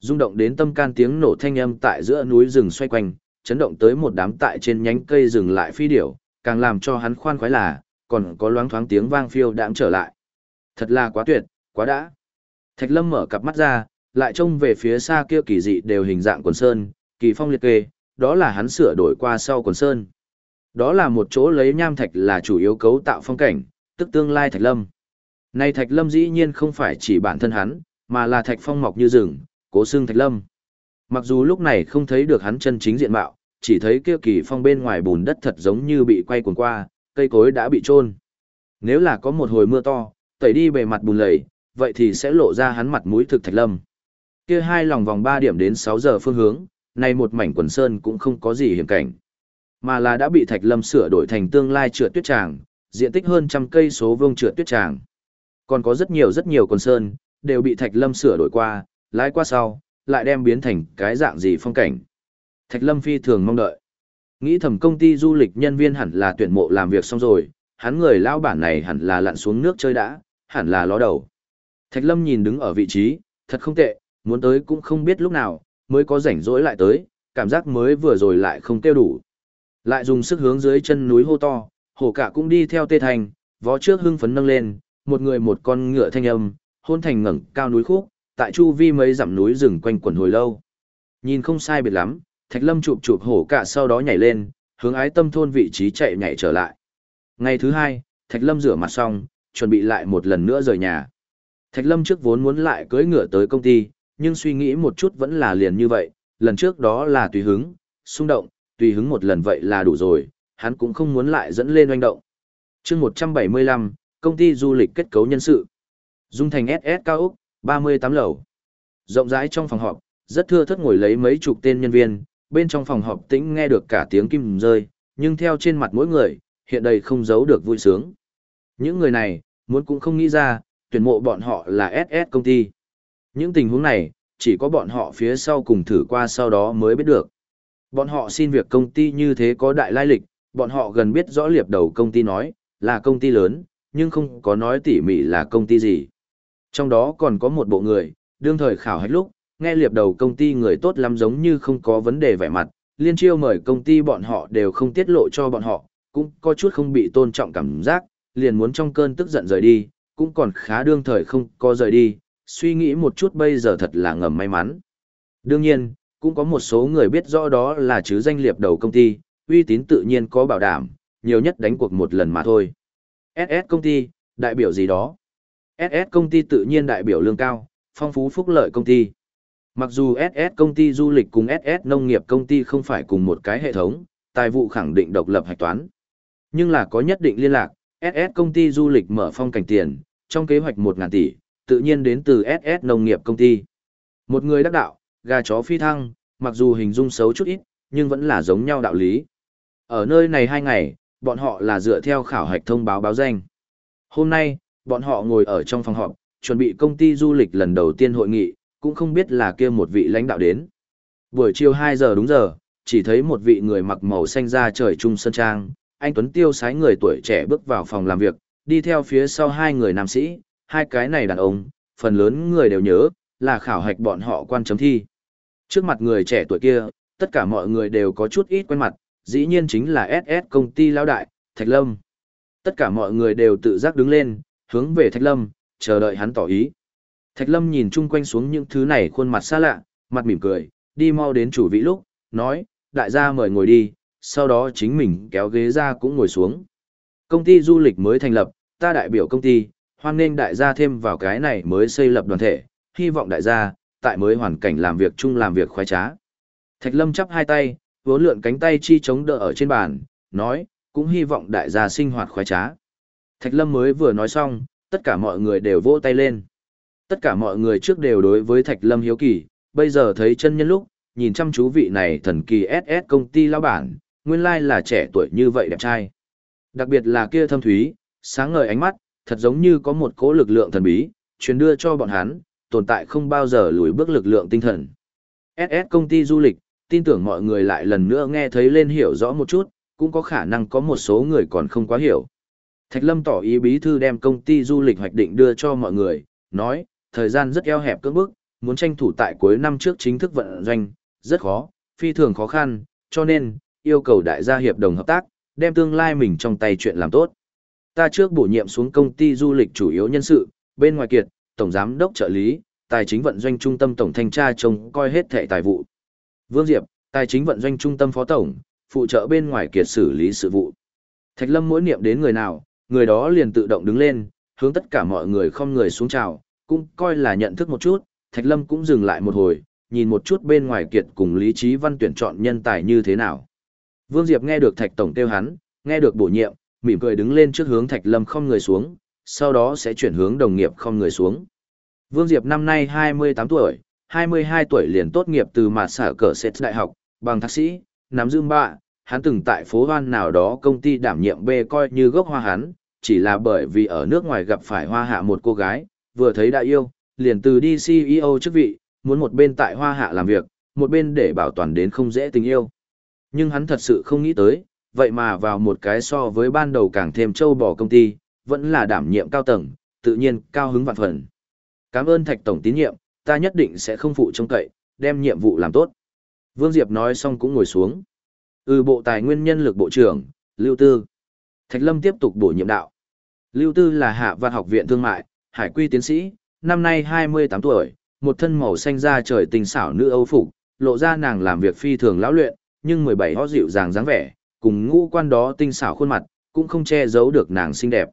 Rung động đến tâm can tiếng nổ thanh âm tại giữa núi rừng xoay quanh, chấn động tới một đám tại trên nhánh cây rừng lại phi điểu, càng làm cho hắn khoan khoái là, còn có loáng thoáng tiếng vang phiêu đãng trở lại. Thật là quá tuyệt, quá đã. Thạch Lâm mở cặp mắt ra, lại trông về phía xa kia kỳ dị đều hình dạng quần sơn, kỳ phong liệt kê, đó là hắn sửa đổi qua sau quần sơn. Đó là một chỗ lấy nham thạch là chủ yếu cấu tạo phong cảnh, tức tương lai thạch lâm. Này thạch lâm dĩ nhiên không phải chỉ bản thân hắn, mà là thạch phong mọc như rừng, cố xương thạch lâm. Mặc dù lúc này không thấy được hắn chân chính diện mạo, chỉ thấy kia kỳ phong bên ngoài bùn đất thật giống như bị quay cuồng qua, cây cối đã bị trôn. Nếu là có một hồi mưa to, tẩy đi bề mặt bùn lầy, vậy thì sẽ lộ ra hắn mặt mũi thực thạch lâm. Kia hai lòng vòng 3 điểm đến 6 giờ phương hướng, này một mảnh quần sơn cũng không có gì hiểm cảnh. Mà là đã bị Thạch Lâm sửa đổi thành tương lai trượt tuyết tràng, diện tích hơn trăm cây số vuông trượt tuyết tràng. Còn có rất nhiều rất nhiều quần sơn, đều bị Thạch Lâm sửa đổi qua, lái qua sau, lại đem biến thành cái dạng gì phong cảnh. Thạch Lâm phi thường mong đợi. Nghĩ thầm công ty du lịch nhân viên hẳn là tuyển mộ làm việc xong rồi, hắn người lao bản này hẳn là lặn xuống nước chơi đã, hẳn là ló đầu. Thạch Lâm nhìn đứng ở vị trí, thật không tệ, Muốn tới cũng không biết lúc nào, mới có rảnh rỗi lại tới, cảm giác mới vừa rồi lại không kêu đủ. Lại dùng sức hướng dưới chân núi hô to, hổ cả cũng đi theo tê thành, vó trước hưng phấn nâng lên, một người một con ngựa thanh âm, hôn thành ngẩng cao núi khúc, tại chu vi mấy dặm núi rừng quanh quẩn hồi lâu. Nhìn không sai biệt lắm, Thạch Lâm chụp chụp hổ cả sau đó nhảy lên, hướng ái tâm thôn vị trí chạy nhảy trở lại. Ngày thứ hai, Thạch Lâm rửa mặt xong, chuẩn bị lại một lần nữa rời nhà. Thạch Lâm trước vốn muốn lại cưỡi ngựa tới công ty, nhưng suy nghĩ một chút vẫn là liền như vậy, lần trước đó là tùy hứng, xung động, tùy hứng một lần vậy là đủ rồi, hắn cũng không muốn lại dẫn lên oanh động. chương 175, công ty du lịch kết cấu nhân sự. Dung thành SS cao Úc, 38 lầu. Rộng rãi trong phòng họp, rất thưa thất ngồi lấy mấy chục tên nhân viên, bên trong phòng họp tĩnh nghe được cả tiếng kim rơi, nhưng theo trên mặt mỗi người, hiện đây không giấu được vui sướng. Những người này, muốn cũng không nghĩ ra, tuyển mộ bọn họ là SS công ty. Những tình huống này, chỉ có bọn họ phía sau cùng thử qua sau đó mới biết được. Bọn họ xin việc công ty như thế có đại lai lịch, bọn họ gần biết rõ liệp đầu công ty nói, là công ty lớn, nhưng không có nói tỉ mỉ là công ty gì. Trong đó còn có một bộ người, đương thời khảo hạch lúc, nghe liệp đầu công ty người tốt lắm giống như không có vấn đề vẻ mặt, liên chiêu mời công ty bọn họ đều không tiết lộ cho bọn họ, cũng có chút không bị tôn trọng cảm giác, liền muốn trong cơn tức giận rời đi, cũng còn khá đương thời không có rời đi, suy nghĩ một chút bây giờ thật là ngầm may mắn. Đương nhiên, cũng có một số người biết rõ đó là chứ danh liệp đầu công ty, uy tín tự nhiên có bảo đảm, nhiều nhất đánh cuộc một lần mà thôi. SS công ty, đại biểu gì đó? SS công ty tự nhiên đại biểu lương cao, phong phú phúc lợi công ty. Mặc dù SS công ty du lịch cùng SS nông nghiệp công ty không phải cùng một cái hệ thống, tài vụ khẳng định độc lập hạch toán. Nhưng là có nhất định liên lạc, SS công ty du lịch mở phong cảnh tiền, trong kế hoạch 1.000 tỷ, tự nhiên đến từ SS nông nghiệp công ty. Một người đắc đạo, gà chó phi thăng, mặc dù hình dung xấu chút ít, nhưng vẫn là giống nhau đạo lý. Ở nơi này hai ngày, bọn họ là dựa theo khảo hạch thông báo báo danh. Hôm nay, bọn họ ngồi ở trong phòng họp, chuẩn bị công ty du lịch lần đầu tiên hội nghị, cũng không biết là kia một vị lãnh đạo đến. Buổi chiều 2 giờ đúng giờ, chỉ thấy một vị người mặc màu xanh da trời trung sân trang, anh Tuấn Tiêu sái người tuổi trẻ bước vào phòng làm việc, đi theo phía sau hai người nam sĩ, hai cái này đàn ông, phần lớn người đều nhớ, là khảo hạch bọn họ quan chấm thi. Trước mặt người trẻ tuổi kia, tất cả mọi người đều có chút ít quen mặt, dĩ nhiên chính là SS công ty lão đại, Thạch Lâm. Tất cả mọi người đều tự giác đứng lên, hướng về Thạch Lâm, chờ đợi hắn tỏ ý. Thạch Lâm nhìn chung quanh xuống những thứ này khuôn mặt xa lạ, mặt mỉm cười, đi mau đến chủ vị lúc, nói, đại gia mời ngồi đi, sau đó chính mình kéo ghế ra cũng ngồi xuống. Công ty du lịch mới thành lập, ta đại biểu công ty, hoan nghênh đại gia thêm vào cái này mới xây lập đoàn thể, hy vọng đại gia, tại mới hoàn cảnh làm việc chung làm việc khoái trá. Thạch Lâm chắp hai tay, vốn lượn cánh tay chi chống đỡ ở trên bàn, nói, cũng hy vọng đại gia sinh hoạt khoái trá. Thạch Lâm mới vừa nói xong, tất cả mọi người đều vỗ tay lên. Tất cả mọi người trước đều đối với Thạch Lâm hiếu kỳ, bây giờ thấy chân nhân lúc, nhìn chăm chú vị này thần kỳ SS công ty lão bản, nguyên lai là trẻ tuổi như vậy đẹp trai. Đặc biệt là kia thâm thúy, sáng ngời ánh mắt, thật giống như có một cỗ lực lượng thần bí, truyền đưa cho bọn hắn, tồn tại không bao giờ lùi bước lực lượng tinh thần. SS công ty du lịch, tin tưởng mọi người lại lần nữa nghe thấy lên hiểu rõ một chút, cũng có khả năng có một số người còn không quá hiểu. Thạch Lâm tỏ ý bí thư đem công ty du lịch hoạch định đưa cho mọi người, nói, thời gian rất eo hẹp cưỡng bức, muốn tranh thủ tại cuối năm trước chính thức vận doanh, rất khó, phi thường khó khăn, cho nên, yêu cầu đại gia hiệp đồng hợp tác, đem tương lai mình trong tay chuyện làm tốt. Ta trước bổ nhiệm xuống công ty du lịch chủ yếu nhân sự, bên ngoài kiệt, tổng giám đốc trợ lý, tài chính vận doanh trung tâm tổng thanh tra trông coi hết thẻ tài vụ. Vương Diệp, tài chính vận doanh trung tâm phó tổng, phụ trợ bên ngoài kiệt xử lý sự vụ. Thạch Lâm mỗi niệm đến người nào, người đó liền tự động đứng lên, hướng tất cả mọi người không người xuống chào, cũng coi là nhận thức một chút, Thạch Lâm cũng dừng lại một hồi, nhìn một chút bên ngoài kiệt cùng Lý Trí Văn tuyển chọn nhân tài như thế nào. Vương Diệp nghe được Thạch Tổng kêu hắn, nghe được bổ nhiệm, mỉm cười đứng lên trước hướng Thạch Lâm không người xuống, sau đó sẽ chuyển hướng đồng nghiệp không người xuống. Vương Diệp năm nay 28 tuổi, 22 tuổi liền tốt nghiệp từ mạt sở cờ xét đại học, bằng thạc sĩ, nắm dương bạ, hắn từng tại phố hoan nào đó công ty đảm nhiệm B coi như gốc hoa hắn, chỉ là bởi vì ở nước ngoài gặp phải hoa hạ một cô gái, vừa thấy đã yêu, liền từ đi CEO chức vị, muốn một bên tại hoa hạ làm việc, một bên để bảo toàn đến không dễ tình yêu. Nhưng hắn thật sự không nghĩ tới, vậy mà vào một cái so với ban đầu càng thêm châu bò công ty, vẫn là đảm nhiệm cao tầng, tự nhiên cao hứng vạn phần. Cảm ơn Thạch Tổng tín nhiệm, ta nhất định sẽ không phụ trông cậy, đem nhiệm vụ làm tốt. Vương Diệp nói xong cũng ngồi xuống. Ừ bộ tài nguyên nhân lực bộ trưởng, Lưu Tư. Thạch Lâm tiếp tục bổ nhiệm đạo. Lưu Tư là hạ văn học viện thương mại, hải quy tiến sĩ, năm nay 28 tuổi, một thân màu xanh da trời tình xảo nữ Âu phục, lộ ra nàng làm việc phi thường lão luyện, nhưng 17 ho dịu dàng dáng vẻ, cùng ngũ quan đó tinh xảo khuôn mặt, cũng không che giấu được nàng xinh đẹp.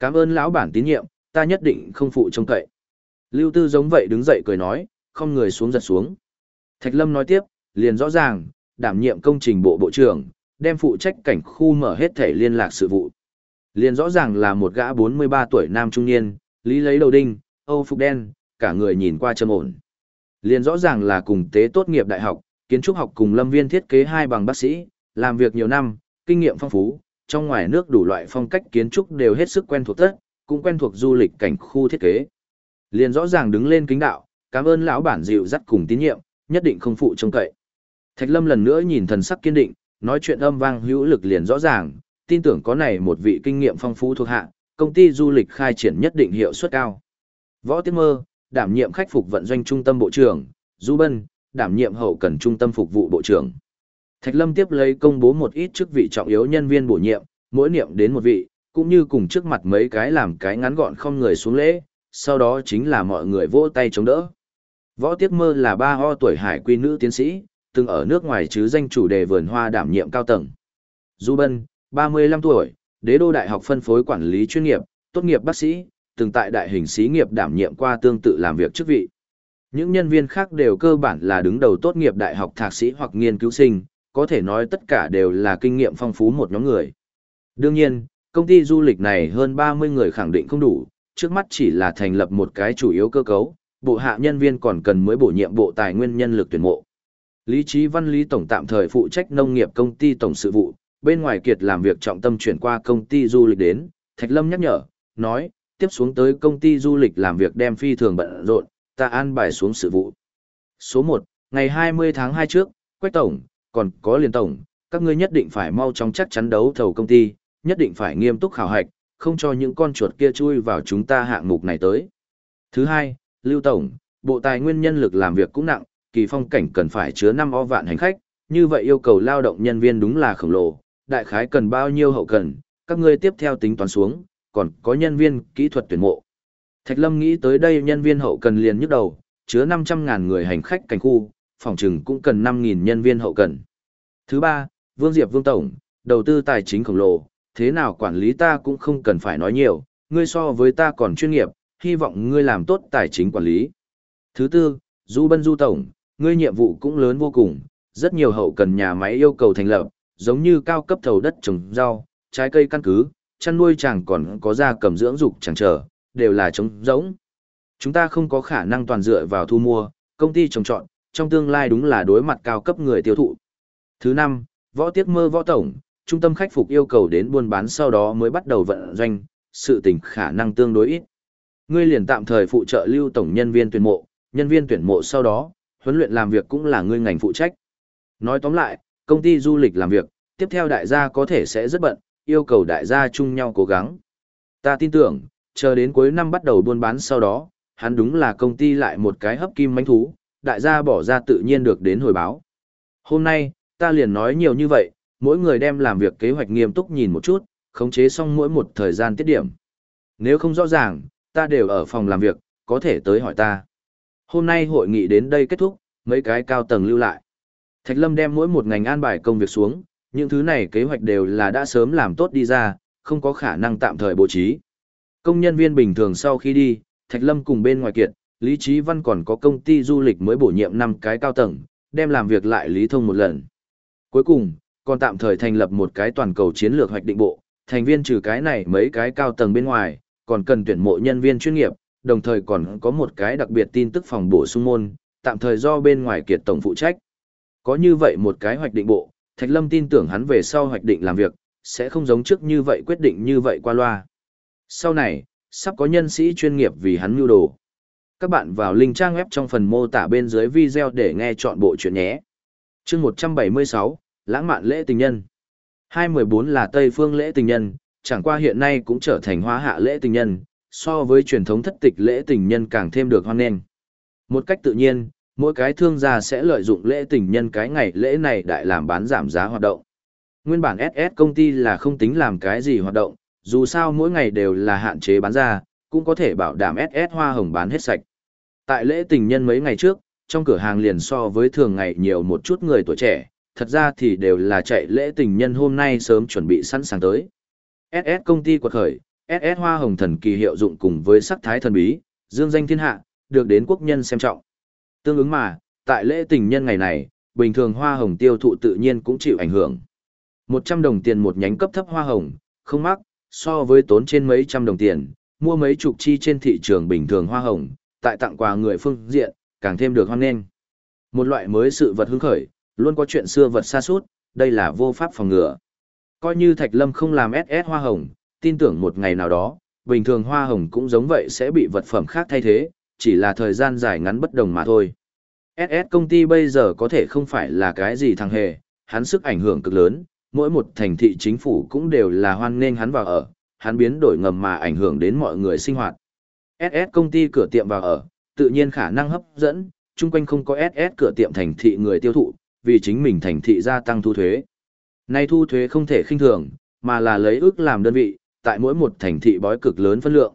Cảm ơn lão bản tín nhiệm, ta nhất định không phụ trông cậy. Lưu Tư giống vậy đứng dậy cười nói, không người xuống giật xuống. Thạch Lâm nói tiếp, liền rõ ràng, đảm nhiệm công trình bộ bộ trưởng, đem phụ trách cảnh khu mở hết thể liên lạc sự vụ. Liền rõ ràng là một gã 43 tuổi nam trung niên, lý lấy đầu đinh, Âu phục đen, cả người nhìn qua trầm ổn. Liền rõ ràng là cùng tế tốt nghiệp đại học, kiến trúc học cùng lâm viên thiết kế hai bằng bác sĩ, làm việc nhiều năm, kinh nghiệm phong phú, trong ngoài nước đủ loại phong cách kiến trúc đều hết sức quen thuộc tất, cũng quen thuộc du lịch cảnh khu thiết kế. Liền rõ ràng đứng lên kính đạo, cảm ơn lão bản dịu dắt cùng tín nhiệm, nhất định không phụ trông cậy. Thạch Lâm lần nữa nhìn thần sắc kiên định, nói chuyện âm vang hữu lực liền rõ ràng, tin tưởng có này một vị kinh nghiệm phong phú thuộc hạ, công ty du lịch khai triển nhất định hiệu suất cao. Võ Tiết Mơ, đảm nhiệm khách phục vận doanh trung tâm bộ trưởng, Du Bân, đảm nhiệm hậu cần trung tâm phục vụ bộ trưởng. Thạch Lâm tiếp lấy công bố một ít chức vị trọng yếu nhân viên bổ nhiệm, mỗi niệm đến một vị, cũng như cùng trước mặt mấy cái làm cái ngắn gọn không người xuống lễ, sau đó chính là mọi người vỗ tay chống đỡ. Võ Tiết Mơ là ba ho tuổi hải quy nữ tiến sĩ, từng ở nước ngoài chứ danh chủ đề vườn hoa đảm nhiệm cao tầng. Du Bân, 35 tuổi, đế đô đại học phân phối quản lý chuyên nghiệp, tốt nghiệp bác sĩ, từng tại đại hình xí nghiệp đảm nhiệm qua tương tự làm việc chức vị. Những nhân viên khác đều cơ bản là đứng đầu tốt nghiệp đại học thạc sĩ hoặc nghiên cứu sinh, có thể nói tất cả đều là kinh nghiệm phong phú một nhóm người. Đương nhiên, công ty du lịch này hơn 30 người khẳng định không đủ, trước mắt chỉ là thành lập một cái chủ yếu cơ cấu, bộ hạ nhân viên còn cần mới bổ nhiệm bộ tài nguyên nhân lực tuyển mộ. Lý Chí Văn Lý Tổng tạm thời phụ trách nông nghiệp công ty tổng sự vụ, bên ngoài kiệt làm việc trọng tâm chuyển qua công ty du lịch đến, Thạch Lâm nhắc nhở, nói, tiếp xuống tới công ty du lịch làm việc đem phi thường bận rộn, ta an bài xuống sự vụ. Số 1, ngày 20 tháng 2 trước, Quách Tổng, còn có Liên Tổng, các ngươi nhất định phải mau chóng chắc chắn đấu thầu công ty, nhất định phải nghiêm túc khảo hạch, không cho những con chuột kia chui vào chúng ta hạng mục này tới. Thứ hai, Lưu Tổng, Bộ Tài nguyên nhân lực làm việc cũng nặng, kỳ phong cảnh cần phải chứa 5 o vạn hành khách, như vậy yêu cầu lao động nhân viên đúng là khổng lồ, đại khái cần bao nhiêu hậu cần, các ngươi tiếp theo tính toán xuống, còn có nhân viên kỹ thuật tuyển mộ. Thạch Lâm nghĩ tới đây nhân viên hậu cần liền nhức đầu, chứa 500.000 người hành khách cảnh khu, phòng trừng cũng cần 5.000 nhân viên hậu cần. Thứ ba, Vương Diệp Vương Tổng, đầu tư tài chính khổng lồ, thế nào quản lý ta cũng không cần phải nói nhiều, ngươi so với ta còn chuyên nghiệp, hy vọng ngươi làm tốt tài chính quản lý. Thứ tư, Du Bân Du Tổng, ngươi nhiệm vụ cũng lớn vô cùng, rất nhiều hậu cần nhà máy yêu cầu thành lập, giống như cao cấp thầu đất trồng rau, trái cây căn cứ, chăn nuôi chẳng còn có gia cầm dưỡng dục chẳng chờ, đều là trống rỗng. Chúng ta không có khả năng toàn dựa vào thu mua, công ty trồng trọt, trong tương lai đúng là đối mặt cao cấp người tiêu thụ. Thứ năm, võ tiếc mơ võ tổng, trung tâm khách phục yêu cầu đến buôn bán sau đó mới bắt đầu vận doanh, sự tình khả năng tương đối ít. Ngươi liền tạm thời phụ trợ lưu tổng nhân viên tuyển mộ, nhân viên tuyển mộ sau đó, huấn luyện làm việc cũng là ngươi ngành phụ trách. Nói tóm lại, công ty du lịch làm việc, tiếp theo đại gia có thể sẽ rất bận, yêu cầu đại gia chung nhau cố gắng. Ta tin tưởng, chờ đến cuối năm bắt đầu buôn bán sau đó, hắn đúng là công ty lại một cái hấp kim mánh thú, đại gia bỏ ra tự nhiên được đến hồi báo. Hôm nay, ta liền nói nhiều như vậy, mỗi người đem làm việc kế hoạch nghiêm túc nhìn một chút, khống chế xong mỗi một thời gian tiết điểm. Nếu không rõ ràng, ta đều ở phòng làm việc, có thể tới hỏi ta. Hôm nay hội nghị đến đây kết thúc, mấy cái cao tầng lưu lại. Thạch Lâm đem mỗi một ngành an bài công việc xuống, những thứ này kế hoạch đều là đã sớm làm tốt đi ra, không có khả năng tạm thời bố trí. Công nhân viên bình thường sau khi đi, Thạch Lâm cùng bên ngoài kiệt, Lý Trí Văn còn có công ty du lịch mới bổ nhiệm 5 cái cao tầng, đem làm việc lại lý thông một lần. Cuối cùng, còn tạm thời thành lập một cái toàn cầu chiến lược hoạch định bộ, thành viên trừ cái này mấy cái cao tầng bên ngoài, còn cần tuyển mộ nhân viên chuyên nghiệp, đồng thời còn có một cái đặc biệt tin tức phòng bổ sung môn, tạm thời do bên ngoài kiệt tổng phụ trách. Có như vậy một cái hoạch định bộ, Thạch Lâm tin tưởng hắn về sau hoạch định làm việc, sẽ không giống trước như vậy quyết định như vậy qua loa. Sau này, sắp có nhân sĩ chuyên nghiệp vì hắn mưu đồ. Các bạn vào link trang web trong phần mô tả bên dưới video để nghe chọn bộ chuyện nhé. chương 176, Lãng mạn lễ tình nhân. 214 là Tây phương lễ tình nhân, chẳng qua hiện nay cũng trở thành hóa hạ lễ tình nhân, so với truyền thống thất tịch lễ tình nhân càng thêm được hoan nghênh. Một cách tự nhiên, mỗi cái thương gia sẽ lợi dụng lễ tình nhân cái ngày lễ này đại làm bán giảm giá hoạt động. Nguyên bản SS công ty là không tính làm cái gì hoạt động, dù sao mỗi ngày đều là hạn chế bán ra, cũng có thể bảo đảm SS hoa hồng bán hết sạch. Tại lễ tình nhân mấy ngày trước, trong cửa hàng liền so với thường ngày nhiều một chút người tuổi trẻ, thật ra thì đều là chạy lễ tình nhân hôm nay sớm chuẩn bị sẵn sàng tới. SS công ty quật khởi, SS hoa hồng thần kỳ hiệu dụng cùng với sắc thái thần bí, dương danh thiên hạ, được đến quốc nhân xem trọng. Tương ứng mà, tại lễ tình nhân ngày này, bình thường hoa hồng tiêu thụ tự nhiên cũng chịu ảnh hưởng. 100 đồng tiền một nhánh cấp thấp hoa hồng, không mắc, so với tốn trên mấy trăm đồng tiền, mua mấy chục chi trên thị trường bình thường hoa hồng, tại tặng quà người phương diện, càng thêm được hoan nghênh. Một loại mới sự vật hứng khởi, luôn có chuyện xưa vật xa suốt, đây là vô pháp phòng ngừa. Coi như Thạch Lâm không làm SS hoa hồng, tin tưởng một ngày nào đó, bình thường hoa hồng cũng giống vậy sẽ bị vật phẩm khác thay thế, chỉ là thời gian dài ngắn bất đồng mà thôi. SS công ty bây giờ có thể không phải là cái gì thằng hề, hắn sức ảnh hưởng cực lớn, mỗi một thành thị chính phủ cũng đều là hoan nghênh hắn vào ở, hắn biến đổi ngầm mà ảnh hưởng đến mọi người sinh hoạt. SS công ty cửa tiệm vào ở, tự nhiên khả năng hấp dẫn, chung quanh không có SS cửa tiệm thành thị người tiêu thụ, vì chính mình thành thị gia tăng thu thuế. Nay thu thuế không thể khinh thường, mà là lấy ước làm đơn vị, tại mỗi một thành thị bói cực lớn phân lượng.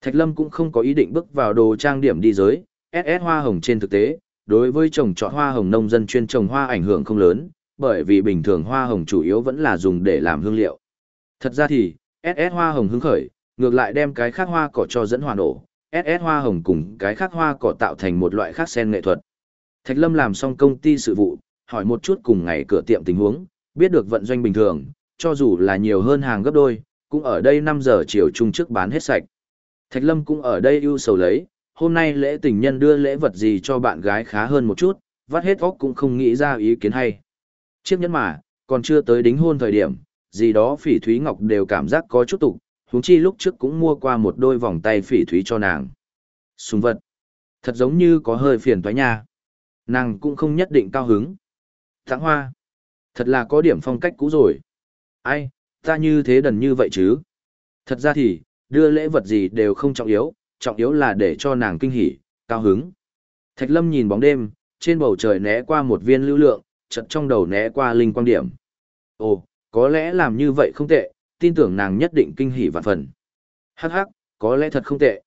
Thạch Lâm cũng không có ý định bước vào đồ trang điểm đi giới, SS hoa hồng trên thực tế, đối với trồng trọt hoa hồng nông dân chuyên trồng hoa ảnh hưởng không lớn, bởi vì bình thường hoa hồng chủ yếu vẫn là dùng để làm hương liệu. Thật ra thì, SS hoa hồng hứng khởi, ngược lại đem cái khác hoa cỏ cho dẫn hòa nổ, SS hoa hồng cùng cái khác hoa cỏ tạo thành một loại khác sen nghệ thuật. Thạch Lâm làm xong công ty sự vụ, hỏi một chút cùng ngày cửa tiệm tình huống, biết được vận doanh bình thường, cho dù là nhiều hơn hàng gấp đôi, cũng ở đây 5 giờ chiều chung trước bán hết sạch. Thạch Lâm cũng ở đây ưu sầu lấy, hôm nay lễ tình nhân đưa lễ vật gì cho bạn gái khá hơn một chút, vắt hết óc cũng không nghĩ ra ý kiến hay. Chiếc nhẫn mà, còn chưa tới đính hôn thời điểm, gì đó phỉ thúy ngọc đều cảm giác có chút tục, huống chi lúc trước cũng mua qua một đôi vòng tay phỉ thúy cho nàng. Súng vật. Thật giống như có hơi phiền toái nha. Nàng cũng không nhất định cao hứng. Tặng hoa. Thật là có điểm phong cách cũ rồi. Ai, ta như thế đần như vậy chứ. Thật ra thì, đưa lễ vật gì đều không trọng yếu, trọng yếu là để cho nàng kinh hỉ, cao hứng. Thạch Lâm nhìn bóng đêm, trên bầu trời né qua một viên lưu lượng, chợt trong đầu né qua linh quang điểm. Ồ, có lẽ làm như vậy không tệ, tin tưởng nàng nhất định kinh hỉ vạn phần. Hắc hắc, có lẽ thật không tệ.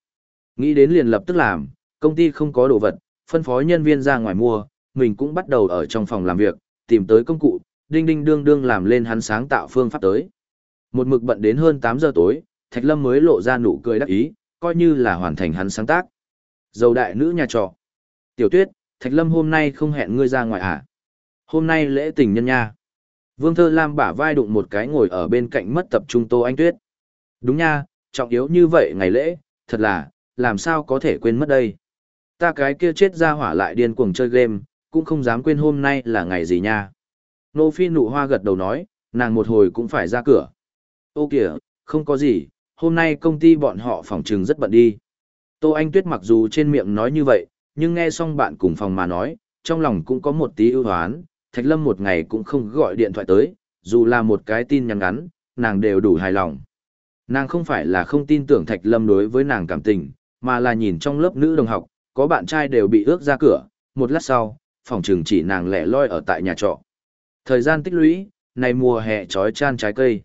Nghĩ đến liền lập tức làm, công ty không có đồ vật, phân phối nhân viên ra ngoài mua, mình cũng bắt đầu ở trong phòng làm việc, tìm tới công cụ, đinh đinh đương đương làm lên hắn sáng tạo phương pháp tới. Một mực bận đến hơn 8 giờ tối, Thạch Lâm mới lộ ra nụ cười đắc ý, coi như là hoàn thành hắn sáng tác. Dầu đại nữ nhà trọ. Tiểu tuyết, Thạch Lâm hôm nay không hẹn ngươi ra ngoài à? Hôm nay lễ tình nhân nha. Vương Thơ Lam bả vai đụng một cái ngồi ở bên cạnh mất tập trung Tô Anh Tuyết. Đúng nha, trọng yếu như vậy ngày lễ, thật là, làm sao có thể quên mất đây. Ta cái kia chết ra hỏa lại điên cuồng chơi game, cũng không dám quên hôm nay là ngày gì nha. Nô Phi nụ hoa gật đầu nói, nàng một hồi cũng phải ra cửa. Ô kìa, không có gì, hôm nay công ty bọn họ phòng trừng rất bận đi. Tô Anh Tuyết mặc dù trên miệng nói như vậy, nhưng nghe xong bạn cùng phòng mà nói, trong lòng cũng có một tí ưu hoán, Thạch Lâm một ngày cũng không gọi điện thoại tới, dù là một cái tin nhắn ngắn, nàng đều đủ hài lòng. Nàng không phải là không tin tưởng Thạch Lâm đối với nàng cảm tình, mà là nhìn trong lớp nữ đồng học, có bạn trai đều bị ước ra cửa, một lát sau, phòng trường chỉ nàng lẻ loi ở tại nhà trọ. Thời gian tích lũy, này mùa hè trói chan trái cây.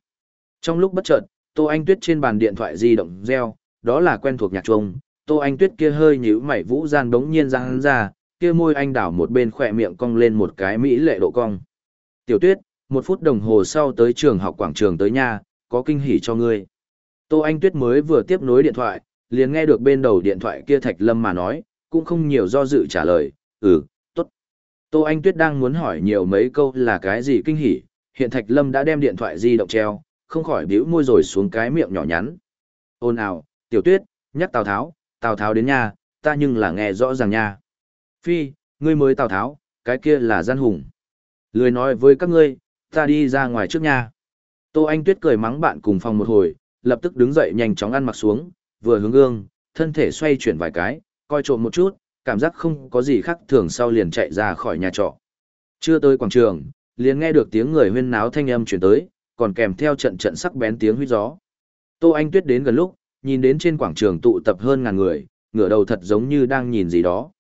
Trong lúc bất chợt, Tô Anh Tuyết trên bàn điện thoại di động reo, đó là quen thuộc nhạc trung, Tô Anh Tuyết kia hơi nhíu mày vũ gian đống nhiên răng ra, kia môi anh đảo một bên khỏe miệng cong lên một cái mỹ lệ độ cong. Tiểu tuyết, một phút đồng hồ sau tới trường học quảng trường tới nhà, có kinh hỉ cho ngươi. Tô Anh Tuyết mới vừa tiếp nối điện thoại, liền nghe được bên đầu điện thoại kia Thạch Lâm mà nói, cũng không nhiều do dự trả lời, ừ, tốt. Tô Anh Tuyết đang muốn hỏi nhiều mấy câu là cái gì kinh hỉ, hiện Thạch Lâm đã đem điện thoại di động treo, không khỏi bĩu môi rồi xuống cái miệng nhỏ nhắn. Ôn ào, tiểu tuyết, nhắc Tào Tháo, Tào Tháo đến nhà, ta nhưng là nghe rõ ràng nha. Phi, ngươi mới Tào Tháo, cái kia là gian hùng. Lười nói với các ngươi, ta đi ra ngoài trước nha. Tô Anh Tuyết cười mắng bạn cùng phòng một hồi, lập tức đứng dậy nhanh chóng ăn mặc xuống, vừa hướng gương, thân thể xoay chuyển vài cái, coi trộm một chút, cảm giác không có gì khác thường sau liền chạy ra khỏi nhà trọ. Chưa tới quảng trường, liền nghe được tiếng người huyên náo thanh âm chuyển tới, còn kèm theo trận trận sắc bén tiếng huyết gió. Tô Anh Tuyết đến gần lúc, nhìn đến trên quảng trường tụ tập hơn ngàn người, ngửa đầu thật giống như đang nhìn gì đó.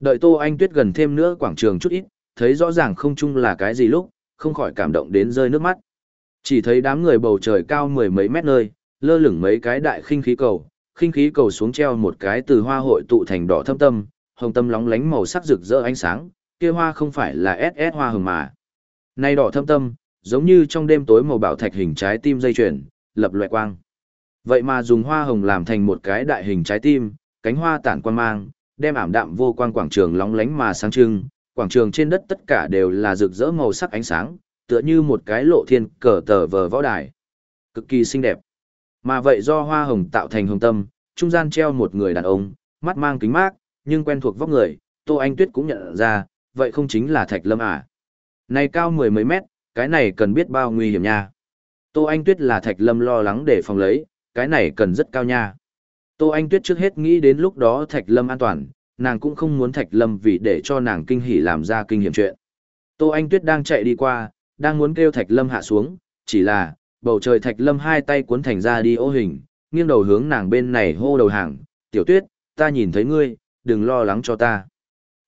Đợi Tô Anh Tuyết gần thêm nữa quảng trường chút ít, thấy rõ ràng không chung là cái gì lúc, không khỏi cảm động đến rơi nước mắt. Chỉ thấy đám người bầu trời cao mười mấy mét nơi, lơ lửng mấy cái đại khinh khí cầu, khinh khí cầu xuống treo một cái từ hoa hội tụ thành đỏ thâm tâm, hồng tâm lóng lánh màu sắc rực rỡ ánh sáng, kia hoa không phải là SS hoa hồng mà. Nay đỏ thâm tâm, giống như trong đêm tối màu bảo thạch hình trái tim dây chuyền, lập loè quang. Vậy mà dùng hoa hồng làm thành một cái đại hình trái tim, cánh hoa tản quan mang, đem ảm đạm vô quang quảng trường lóng lánh mà sáng trưng, quảng trường trên đất tất cả đều là rực rỡ màu sắc ánh sáng, tựa như một cái lộ thiên cờ tờ vờ võ đài. Cực kỳ xinh đẹp. Mà vậy do hoa hồng tạo thành hồng tâm, trung gian treo một người đàn ông, mắt mang kính mát, nhưng quen thuộc vóc người, Tô Anh Tuyết cũng nhận ra, vậy không chính là Thạch Lâm à. Này cao mười mấy mét, cái này cần biết bao nguy hiểm nha. Tô Anh Tuyết là Thạch Lâm lo lắng để phòng lấy, cái này cần rất cao nha. Tô Anh Tuyết trước hết nghĩ đến lúc đó Thạch Lâm an toàn, nàng cũng không muốn Thạch Lâm vì để cho nàng kinh hỉ làm ra kinh hiểm chuyện. Tô Anh Tuyết đang chạy đi qua, đang muốn kêu Thạch Lâm hạ xuống, chỉ là, bầu trời Thạch Lâm hai tay cuốn thành ra đi ô hình, nghiêng đầu hướng nàng bên này hô đầu hàng, tiểu tuyết, ta nhìn thấy ngươi, đừng lo lắng cho ta.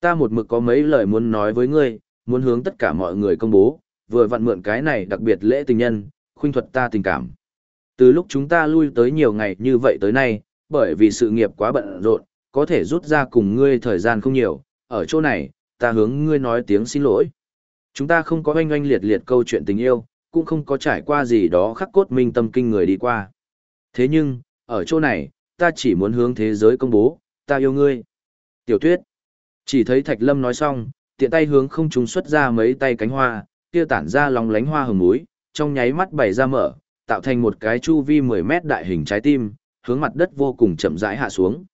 Ta một mực có mấy lời muốn nói với ngươi, muốn hướng tất cả mọi người công bố, vừa vặn mượn cái này đặc biệt lễ tình nhân, khuynh thuật ta tình cảm. Từ lúc chúng ta lui tới nhiều ngày như vậy tới nay, bởi vì sự nghiệp quá bận rộn, có thể rút ra cùng ngươi thời gian không nhiều, ở chỗ này, ta hướng ngươi nói tiếng xin lỗi. Chúng ta không có oanh oanh liệt liệt câu chuyện tình yêu, cũng không có trải qua gì đó khắc cốt minh tâm kinh người đi qua. Thế nhưng, ở chỗ này, ta chỉ muốn hướng thế giới công bố, ta yêu ngươi. Tiểu tuyết. Chỉ thấy Thạch Lâm nói xong, tiện tay hướng không trùng xuất ra mấy tay cánh hoa, kia tản ra lòng lánh hoa hồng múi, trong nháy mắt bày ra mở, tạo thành một cái chu vi 10 mét đại hình trái tim, hướng mặt đất vô cùng chậm rãi hạ xuống.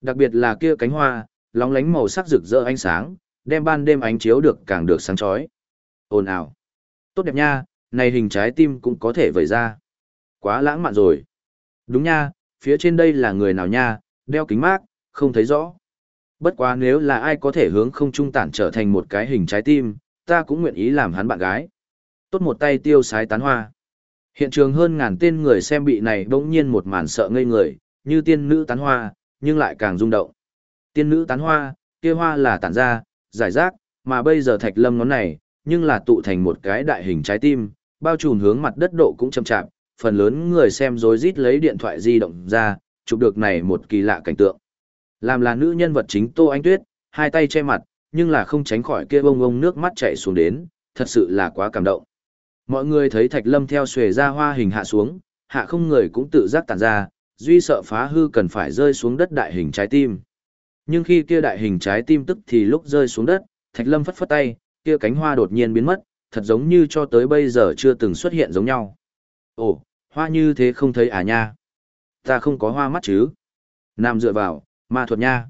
Đặc biệt là kia cánh hoa, lóng lánh màu sắc rực rỡ ánh sáng, đem ban đêm ánh chiếu được càng được sáng chói. Ồn ào. Tốt đẹp nha, này hình trái tim cũng có thể vẩy ra. Quá lãng mạn rồi. Đúng nha, phía trên đây là người nào nha, đeo kính mát, không thấy rõ. Bất quá nếu là ai có thể hướng không trung tản trở thành một cái hình trái tim, ta cũng nguyện ý làm hắn bạn gái. Tốt một tay tiêu sái tán hoa. Hiện trường hơn ngàn tên người xem bị này bỗng nhiên một màn sợ ngây người, như tiên nữ tán hoa, nhưng lại càng rung động. Tiên nữ tán hoa, kia hoa là tản ra, giải rác, mà bây giờ thạch lâm ngón này, nhưng là tụ thành một cái đại hình trái tim, bao trùm hướng mặt đất độ cũng chậm chạp, phần lớn người xem rối rít lấy điện thoại di động ra, chụp được này một kỳ lạ cảnh tượng. Làm là nữ nhân vật chính Tô Anh Tuyết, hai tay che mặt, nhưng là không tránh khỏi kia bông bông nước mắt chảy xuống đến, thật sự là quá cảm động. Mọi người thấy Thạch Lâm theo xuề ra hoa hình hạ xuống, hạ không người cũng tự giác tản ra, duy sợ phá hư cần phải rơi xuống đất đại hình trái tim. Nhưng khi kia đại hình trái tim tức thì lúc rơi xuống đất, Thạch Lâm phất phất tay, kia cánh hoa đột nhiên biến mất, thật giống như cho tới bây giờ chưa từng xuất hiện giống nhau. Ồ, hoa như thế không thấy à nha. Ta không có hoa mắt chứ. Nam dựa vào, ma thuật nha.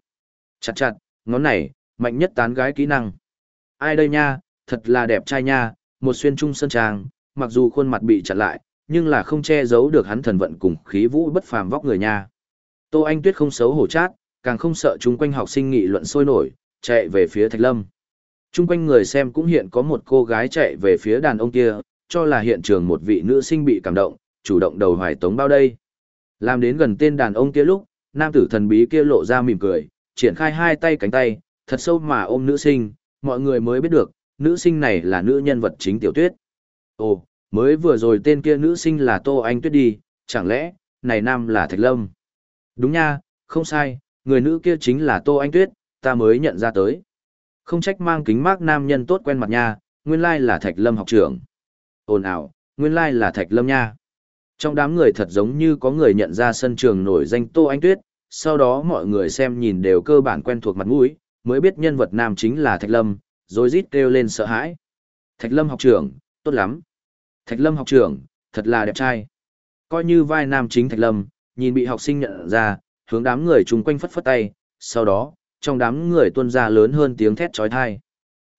Chặt chặt, ngón này, mạnh nhất tán gái kỹ năng. Ai đây nha, thật là đẹp trai nha, một xuyên trung sân trang, mặc dù khuôn mặt bị chặn lại, nhưng là không che giấu được hắn thần vận cùng khí vũ bất phàm vóc người nha. Tô Anh Tuyết không xấu hổ chát, càng không sợ chúng quanh học sinh nghị luận sôi nổi, chạy về phía Thạch Lâm. Trung quanh người xem cũng hiện có một cô gái chạy về phía đàn ông kia, cho là hiện trường một vị nữ sinh bị cảm động, chủ động đầu hoài tống bao đây. Làm đến gần tên đàn ông kia lúc, nam tử thần bí kia lộ ra mỉm cười, triển khai hai tay cánh tay, thật sâu mà ôm nữ sinh, mọi người mới biết được, nữ sinh này là nữ nhân vật chính tiểu tuyết. Ồ, mới vừa rồi tên kia nữ sinh là Tô Anh Tuyết đi, chẳng lẽ, này nam là Thạch Lâm? Đúng nha, không sai, người nữ kia chính là Tô Anh Tuyết, ta mới nhận ra tới. Không trách mang kính mát nam nhân tốt quen mặt nha, nguyên lai là Thạch Lâm học trưởng. Ồn ào, nguyên lai là Thạch Lâm nha. Trong đám người thật giống như có người nhận ra sân trường nổi danh Tô Anh Tuyết, sau đó mọi người xem nhìn đều cơ bản quen thuộc mặt mũi, mới biết nhân vật nam chính là Thạch Lâm, rồi rít kêu lên sợ hãi. Thạch Lâm học trưởng, tốt lắm. Thạch Lâm học trưởng, thật là đẹp trai. Coi như vai nam chính Thạch Lâm, nhìn bị học sinh nhận ra, hướng đám người chung quanh phất phất tay, sau đó, trong đám người tuôn ra lớn hơn tiếng thét trói thai.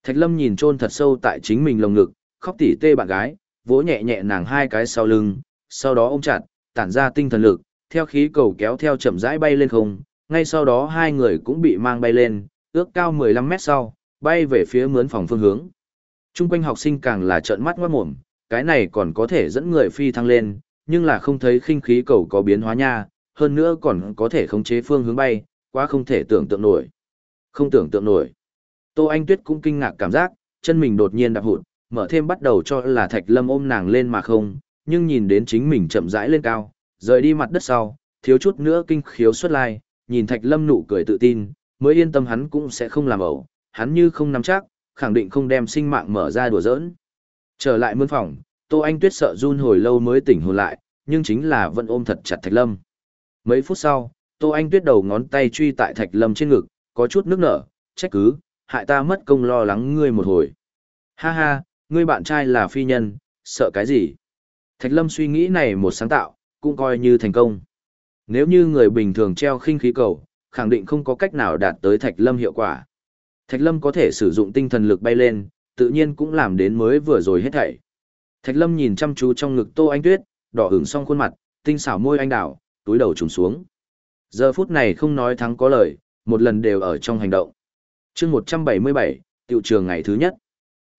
Thạch Lâm nhìn trôn thật sâu tại chính mình lồng ngực, khóc tỉ tê bạn gái, vỗ nhẹ nhẹ nàng hai cái sau lưng, sau đó ôm chặt, tản ra tinh thần lực, theo khí cầu kéo theo chậm rãi bay lên không, ngay sau đó hai người cũng bị mang bay lên, ước cao 15 mét sau, bay về phía mướn phòng phương hướng. Trung quanh học sinh càng là trợn mắt ngoát mồm, cái này còn có thể dẫn người phi thăng lên, nhưng là không thấy khinh khí cầu có biến hóa nha, hơn nữa còn có thể khống chế phương hướng bay, quá không thể tưởng tượng nổi. Không tưởng tượng nổi. Tô Anh Tuyết cũng kinh ngạc cảm giác, chân mình đột nhiên đạp hụt, mở thêm bắt đầu cho là Thạch Lâm ôm nàng lên mà không, nhưng nhìn đến chính mình chậm rãi lên cao, rời đi mặt đất sau, thiếu chút nữa kinh khiếu xuất lai, nhìn Thạch Lâm nụ cười tự tin, mới yên tâm hắn cũng sẽ không làm ẩu, hắn như không nắm chắc, khẳng định không đem sinh mạng mở ra đùa giỡn. Trở lại mươn phòng, Tô Anh Tuyết sợ run hồi lâu mới tỉnh hồn lại, nhưng chính là vẫn ôm thật chặt Thạch Lâm. Mấy phút sau, Tô Anh Tuyết đầu ngón tay truy tại Thạch Lâm trên ngực, có chút nước nở, trách cứ, hại ta mất công lo lắng ngươi một hồi. Ha ha, ngươi bạn trai là phi nhân, sợ cái gì? Thạch Lâm suy nghĩ này một sáng tạo, cũng coi như thành công. Nếu như người bình thường treo khinh khí cầu, khẳng định không có cách nào đạt tới Thạch Lâm hiệu quả. Thạch Lâm có thể sử dụng tinh thần lực bay lên, tự nhiên cũng làm đến mới vừa rồi hết thảy. Thạch Lâm nhìn chăm chú trong ngực Tô Anh Tuyết, đỏ ửng xong khuôn mặt, tinh xảo môi anh đào, túi đầu trùng xuống. Giờ phút này không nói thắng có lời, một lần đều ở trong hành động. chương 177, tiểu trường ngày thứ nhất.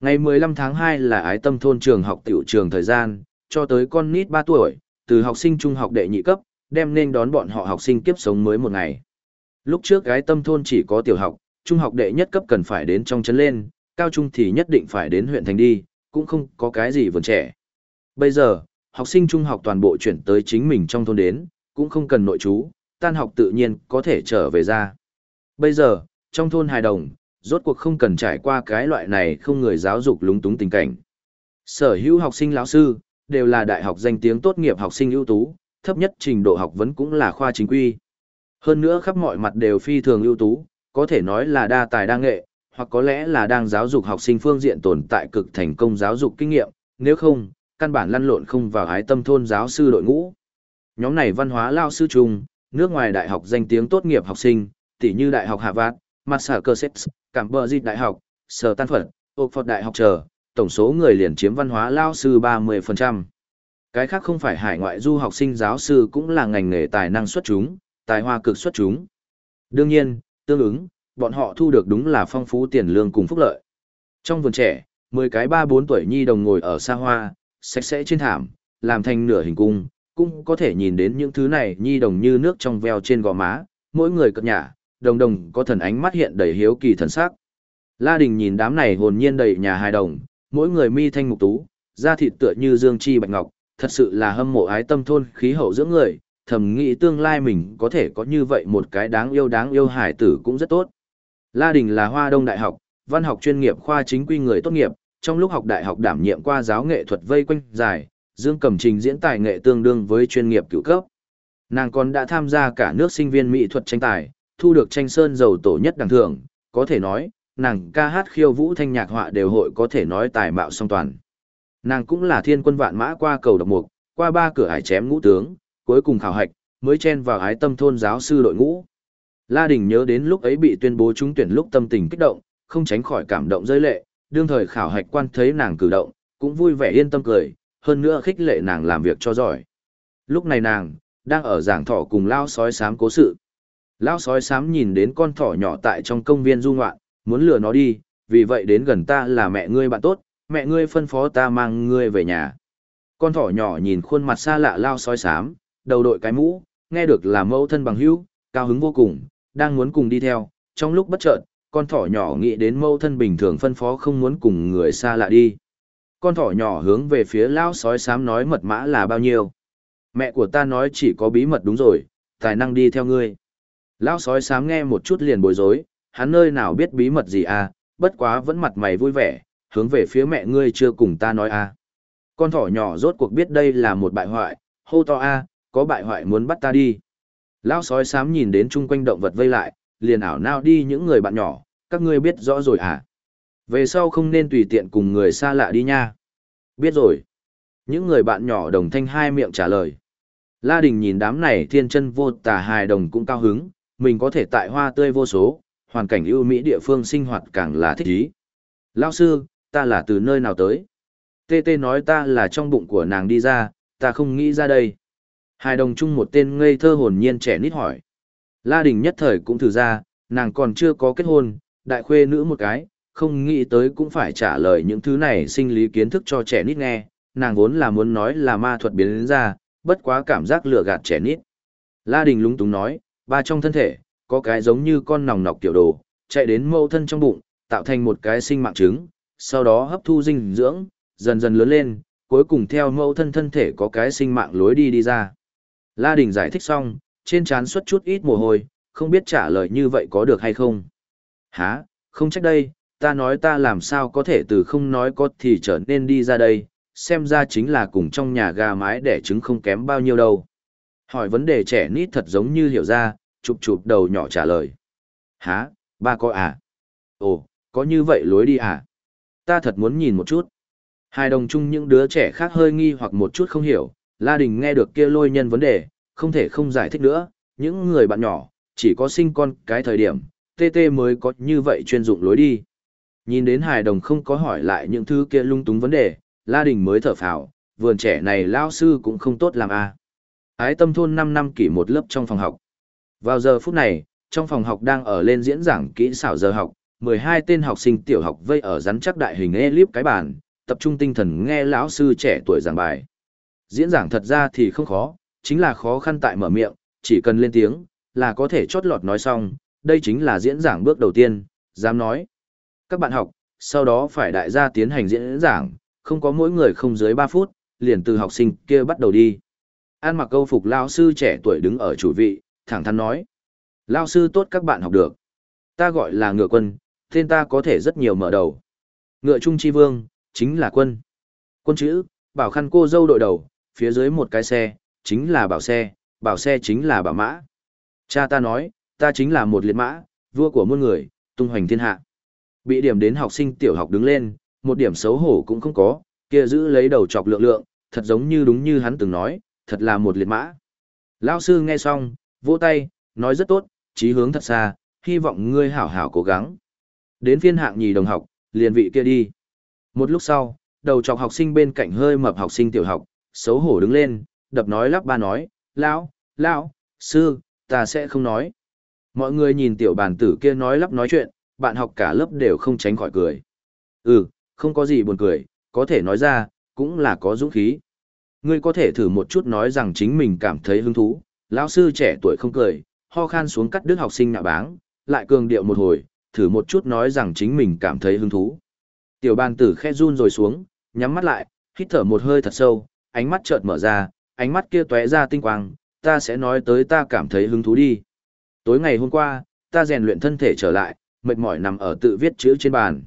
Ngày 15 tháng 2 là ái tâm thôn trường học tiểu trường thời gian, cho tới con nít 3 tuổi, từ học sinh trung học đệ nhị cấp, đem nên đón bọn họ học sinh kiếp sống mới một ngày. Lúc trước gái tâm thôn chỉ có tiểu học, trung học đệ nhất cấp cần phải đến trong trấn lên, cao trung thì nhất định phải đến huyện thành đi, cũng không có cái gì vườn trẻ. Bây giờ, học sinh trung học toàn bộ chuyển tới chính mình trong thôn đến, cũng không cần nội trú, tan học tự nhiên có thể trở về ra. Bây giờ, trong thôn hài đồng, rốt cuộc không cần trải qua cái loại này không người giáo dục lúng túng tình cảnh. Sở hữu học sinh lão sư, đều là đại học danh tiếng tốt nghiệp học sinh ưu tú, thấp nhất trình độ học vấn cũng là khoa chính quy. Hơn nữa khắp mọi mặt đều phi thường ưu tú, có thể nói là đa tài đa nghệ, hoặc có lẽ là đang giáo dục học sinh phương diện tồn tại cực thành công giáo dục kinh nghiệm, nếu không, căn bản lăn lộn không vào hái tâm thôn giáo sư đội ngũ. Nhóm này văn hóa lao sư trùng, nước ngoài đại học danh tiếng tốt nghiệp học sinh, tỷ như đại học Harvard, Massachusetts, Cambridge đại học, Sở Tan Phật, Oxford đại học chờ, tổng số người liền chiếm văn hóa lao sư 30%. Cái khác không phải hải ngoại du học sinh giáo sư cũng là ngành nghề tài năng xuất chúng, tài hoa cực xuất chúng. Đương nhiên, tương ứng, bọn họ thu được đúng là phong phú tiền lương cùng phúc lợi. Trong vườn trẻ, 10 cái 3-4 tuổi nhi đồng ngồi ở xa hoa, sạch sẽ trên thảm, làm thành nửa hình cung, cũng có thể nhìn đến những thứ này nhi đồng như nước trong veo trên gò má, mỗi người cập nhà, đồng đồng có thần ánh mắt hiện đầy hiếu kỳ thần sắc. La Đình nhìn đám này hồn nhiên đầy nhà hài đồng, mỗi người mi thanh mục tú, da thịt tựa như dương chi bạch ngọc, thật sự là hâm mộ ái tâm thôn khí hậu dưỡng người, thầm nghĩ tương lai mình có thể có như vậy một cái đáng yêu đáng yêu hải tử cũng rất tốt. La Đình là Hoa Đông Đại học, văn học chuyên nghiệp khoa chính quy người tốt nghiệp, trong lúc học đại học đảm nhiệm qua giáo nghệ thuật vây quanh dài, dương cầm trình diễn tài nghệ tương đương với chuyên nghiệp cựu cấp. Nàng còn đã tham gia cả nước sinh viên mỹ thuật tranh tài, thu được tranh sơn dầu tổ nhất đẳng thưởng, có thể nói, nàng ca hát khiêu vũ thanh nhạc họa đều hội có thể nói tài mạo song toàn. Nàng cũng là thiên quân vạn mã qua cầu độc mục, qua ba cửa hải chém ngũ tướng, cuối cùng khảo hạch, mới chen vào ái tâm thôn giáo sư đội ngũ. La Đình nhớ đến lúc ấy bị tuyên bố trúng tuyển lúc tâm tình kích động, không tránh khỏi cảm động rơi lệ, đương thời khảo hạch quan thấy nàng cử động, cũng vui vẻ yên tâm cười, hơn nữa khích lệ nàng làm việc cho giỏi. Lúc này nàng, đang ở giảng thỏ cùng lao sói sám cố sự. Lao sói sám nhìn đến con thỏ nhỏ tại trong công viên du ngoạn, muốn lừa nó đi, vì vậy đến gần ta là mẹ ngươi bạn tốt, mẹ ngươi phân phó ta mang ngươi về nhà. Con thỏ nhỏ nhìn khuôn mặt xa lạ lao sói sám, đầu đội cái mũ, nghe được là mẫu thân bằng hữu, cao hứng vô cùng, đang muốn cùng đi theo, trong lúc bất chợt, con thỏ nhỏ nghĩ đến mẫu thân bình thường phân phó không muốn cùng người xa lạ đi. Con thỏ nhỏ hướng về phía lao sói xám nói mật mã là bao nhiêu. Mẹ của ta nói chỉ có bí mật đúng rồi, tài năng đi theo ngươi. Lão sói xám nghe một chút liền bối rối, hắn nơi nào biết bí mật gì à, bất quá vẫn mặt mày vui vẻ, hướng về phía mẹ ngươi chưa cùng ta nói à. Con thỏ nhỏ rốt cuộc biết đây là một bại hoại, hô to a, à, có bại hoại muốn bắt ta đi. Lão sói sám nhìn đến chung quanh động vật vây lại, liền ảo nao đi những người bạn nhỏ, các ngươi biết rõ rồi à. Về sau không nên tùy tiện cùng người xa lạ đi nha. Biết rồi. Những người bạn nhỏ đồng thanh hai miệng trả lời. La Đình nhìn đám này thiên chân vô tà hài đồng cũng cao hứng, mình có thể tại hoa tươi vô số, hoàn cảnh ưu mỹ địa phương sinh hoạt càng là thích ý. Lao sư, ta là từ nơi nào tới? Tê Tê nói ta là trong bụng của nàng đi ra, ta không nghĩ ra đây. Hai đồng chung một tên ngây thơ hồn nhiên trẻ nít hỏi. La Đình nhất thời cũng thử ra, nàng còn chưa có kết hôn, đại khuê nữ một cái, không nghĩ tới cũng phải trả lời những thứ này sinh lý kiến thức cho trẻ nít nghe, nàng vốn là muốn nói là ma thuật biến đến ra, bất quá cảm giác lừa gạt trẻ nít. La Đình lúng túng nói, ba trong thân thể, có cái giống như con nòng nọc tiểu đồ, chạy đến mâu thân trong bụng, tạo thành một cái sinh mạng trứng, sau đó hấp thu dinh dưỡng, dần dần lớn lên, cuối cùng theo mâu thân thân thể có cái sinh mạng lối đi đi ra. La Đình giải thích xong, trên trán xuất chút ít mồ hôi, không biết trả lời như vậy có được hay không. Hả, không trách đây, ta nói ta làm sao có thể từ không nói có thì trở nên đi ra đây, xem ra chính là cùng trong nhà gà mái đẻ trứng không kém bao nhiêu đâu. Hỏi vấn đề trẻ nít thật giống như hiểu ra, chụp chụp đầu nhỏ trả lời. Hả, ba có à? Ồ, có như vậy lối đi à? Ta thật muốn nhìn một chút. Hai đồng chung những đứa trẻ khác hơi nghi hoặc một chút không hiểu, La Đình nghe được kia lôi nhân vấn đề, không thể không giải thích nữa, những người bạn nhỏ, chỉ có sinh con cái thời điểm, tê tê mới có như vậy chuyên dụng lối đi. Nhìn đến hài đồng không có hỏi lại những thứ kia lung túng vấn đề, La Đình mới thở phào, vườn trẻ này lao sư cũng không tốt làm a. À. Ái tâm thôn 5 năm kỷ một lớp trong phòng học. Vào giờ phút này, trong phòng học đang ở lên diễn giảng kỹ xảo giờ học, 12 tên học sinh tiểu học vây ở rắn chắc đại hình elip cái bàn, tập trung tinh thần nghe lão sư trẻ tuổi giảng bài. Diễn giảng thật ra thì không khó, chính là khó khăn tại mở miệng, chỉ cần lên tiếng, là có thể chốt lọt nói xong, đây chính là diễn giảng bước đầu tiên, dám nói. Các bạn học, sau đó phải đại gia tiến hành diễn giảng, không có mỗi người không dưới 3 phút, liền từ học sinh kia bắt đầu đi. An mặc câu phục lao sư trẻ tuổi đứng ở chủ vị, thẳng thắn nói. Lao sư tốt các bạn học được. Ta gọi là ngựa quân, tên ta có thể rất nhiều mở đầu. Ngựa trung chi vương, chính là quân. Quân chữ, bảo khăn cô dâu đội đầu, phía dưới một cái xe, chính là bảo xe, bảo xe chính là bảo mã. Cha ta nói, ta chính là một liệt mã, vua của muôn người, tung hoành thiên hạ. Bị điểm đến học sinh tiểu học đứng lên, một điểm xấu hổ cũng không có, kia giữ lấy đầu chọc lượng lượng, thật giống như đúng như hắn từng nói, thật là một liệt mã. Lao sư nghe xong, vỗ tay, nói rất tốt, chí hướng thật xa, hy vọng ngươi hảo hảo cố gắng. Đến phiên hạng nhì đồng học, liền vị kia đi. Một lúc sau, đầu chọc học sinh bên cạnh hơi mập học sinh tiểu học, xấu hổ đứng lên, đập nói lắp ba nói, lão, lão, sư, ta sẽ không nói. Mọi người nhìn tiểu bàn tử kia nói lắp nói chuyện, bạn học cả lớp đều không tránh khỏi cười. Ừ, không có gì buồn cười, có thể nói ra, cũng là có dũng khí. Ngươi có thể thử một chút nói rằng chính mình cảm thấy hứng thú, lão sư trẻ tuổi không cười, ho khan xuống cắt đứt học sinh nạ báng, lại cường điệu một hồi, thử một chút nói rằng chính mình cảm thấy hứng thú. Tiểu bàn tử khẽ run rồi xuống, nhắm mắt lại, hít thở một hơi thật sâu, ánh mắt chợt mở ra, ánh mắt kia tóe ra tinh quang, ta sẽ nói tới ta cảm thấy hứng thú đi. Tối ngày hôm qua, ta rèn luyện thân thể trở lại, mệt mỏi nằm ở tự viết chữ trên bàn.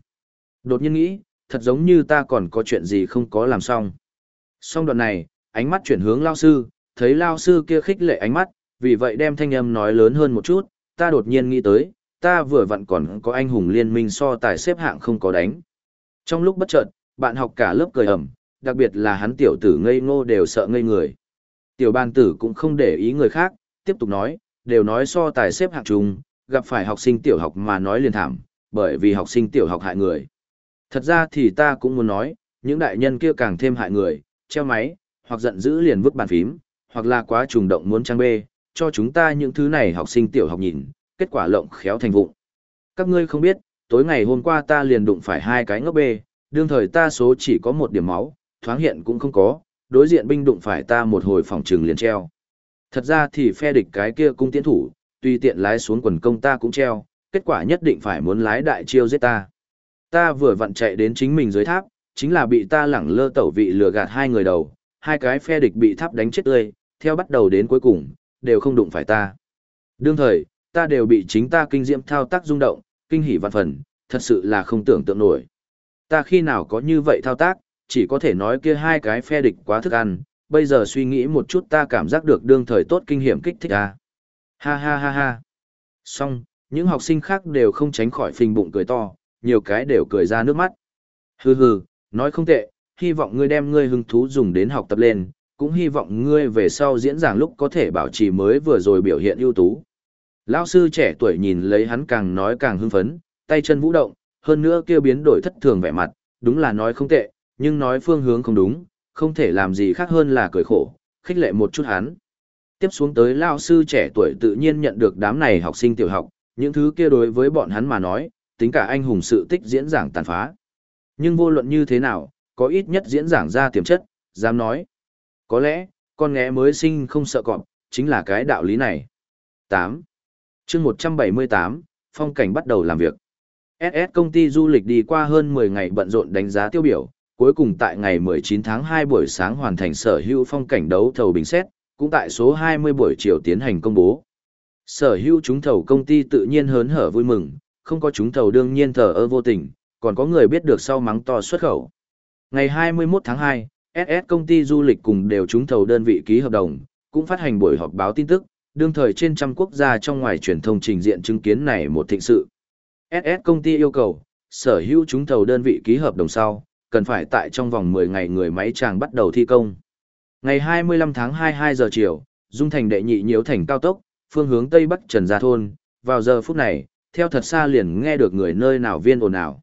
Đột nhiên nghĩ, thật giống như ta còn có chuyện gì không có làm xong. Xong đoạn này, ánh mắt chuyển hướng lao sư, thấy lao sư kia khích lệ ánh mắt, vì vậy đem thanh âm nói lớn hơn một chút, ta đột nhiên nghĩ tới, ta vừa vặn còn có anh hùng liên minh so tài xếp hạng không có đánh. Trong lúc bất chợt, bạn học cả lớp cười ẩm, đặc biệt là hắn tiểu tử ngây ngô đều sợ ngây người. Tiểu bàn tử cũng không để ý người khác, tiếp tục nói, đều nói so tài xếp hạng chung, gặp phải học sinh tiểu học mà nói liền thảm, bởi vì học sinh tiểu học hại người. Thật ra thì ta cũng muốn nói, những đại nhân kia càng thêm hại người, treo máy, hoặc giận dữ liền vứt bàn phím, hoặc là quá trùng động muốn trang bê, cho chúng ta những thứ này học sinh tiểu học nhìn, kết quả lộng khéo thành vụng. Các ngươi không biết, tối ngày hôm qua ta liền đụng phải hai cái ngốc bê, đương thời ta số chỉ có một điểm máu, thoáng hiện cũng không có, đối diện binh đụng phải ta một hồi phòng trừng liền treo. Thật ra thì phe địch cái kia cung tiến thủ, tùy tiện lái xuống quần công ta cũng treo, kết quả nhất định phải muốn lái đại chiêu giết ta. Ta vừa vặn chạy đến chính mình dưới tháp, chính là bị ta lẳng lơ tẩu vị lừa gạt hai người đầu, hai cái phe địch bị tháp đánh chết tươi, theo bắt đầu đến cuối cùng, đều không đụng phải ta. Đương thời, ta đều bị chính ta kinh diễm thao tác rung động, kinh hỉ vạn phần, thật sự là không tưởng tượng nổi. Ta khi nào có như vậy thao tác, chỉ có thể nói kia hai cái phe địch quá thức ăn, bây giờ suy nghĩ một chút ta cảm giác được đương thời tốt kinh hiểm kích thích à. Ha ha ha ha. Xong, những học sinh khác đều không tránh khỏi phình bụng cười to, nhiều cái đều cười ra nước mắt. Hừ hừ, nói không tệ, hy vọng ngươi đem ngươi hứng thú dùng đến học tập lên, cũng hy vọng ngươi về sau diễn giảng lúc có thể bảo trì mới vừa rồi biểu hiện ưu tú. Lão sư trẻ tuổi nhìn lấy hắn càng nói càng hưng phấn, tay chân vũ động, hơn nữa kia biến đổi thất thường vẻ mặt, đúng là nói không tệ, nhưng nói phương hướng không đúng, không thể làm gì khác hơn là cười khổ, khích lệ một chút hắn. Tiếp xuống tới lao sư trẻ tuổi tự nhiên nhận được đám này học sinh tiểu học, những thứ kia đối với bọn hắn mà nói, tính cả anh hùng sự tích diễn giảng tàn phá. Nhưng vô luận như thế nào, có ít nhất diễn giảng ra tiềm chất, dám nói. Có lẽ, con nghé mới sinh không sợ cọp, chính là cái đạo lý này. 8. chương 178, phong cảnh bắt đầu làm việc. SS công ty du lịch đi qua hơn 10 ngày bận rộn đánh giá tiêu biểu, cuối cùng tại ngày 19 tháng 2 buổi sáng hoàn thành sở hữu phong cảnh đấu thầu bình xét, cũng tại số 20 buổi chiều tiến hành công bố. Sở hữu trúng thầu công ty tự nhiên hớn hở vui mừng, không có trúng thầu đương nhiên thờ ơ vô tình, còn có người biết được sau mắng to xuất khẩu. Ngày 21 tháng 2, SS công ty du lịch cùng đều trúng thầu đơn vị ký hợp đồng, cũng phát hành buổi họp báo tin tức, đương thời trên trăm quốc gia trong ngoài truyền thông trình diện chứng kiến này một thịnh sự. SS công ty yêu cầu, sở hữu trúng thầu đơn vị ký hợp đồng sau, cần phải tại trong vòng 10 ngày người máy chàng bắt đầu thi công. Ngày 25 tháng 22 giờ chiều, Dung Thành đệ nhị nhiễu thành cao tốc, phương hướng Tây Bắc Trần Gia Thôn, vào giờ phút này, theo thật xa liền nghe được người nơi nào viên ồn ào.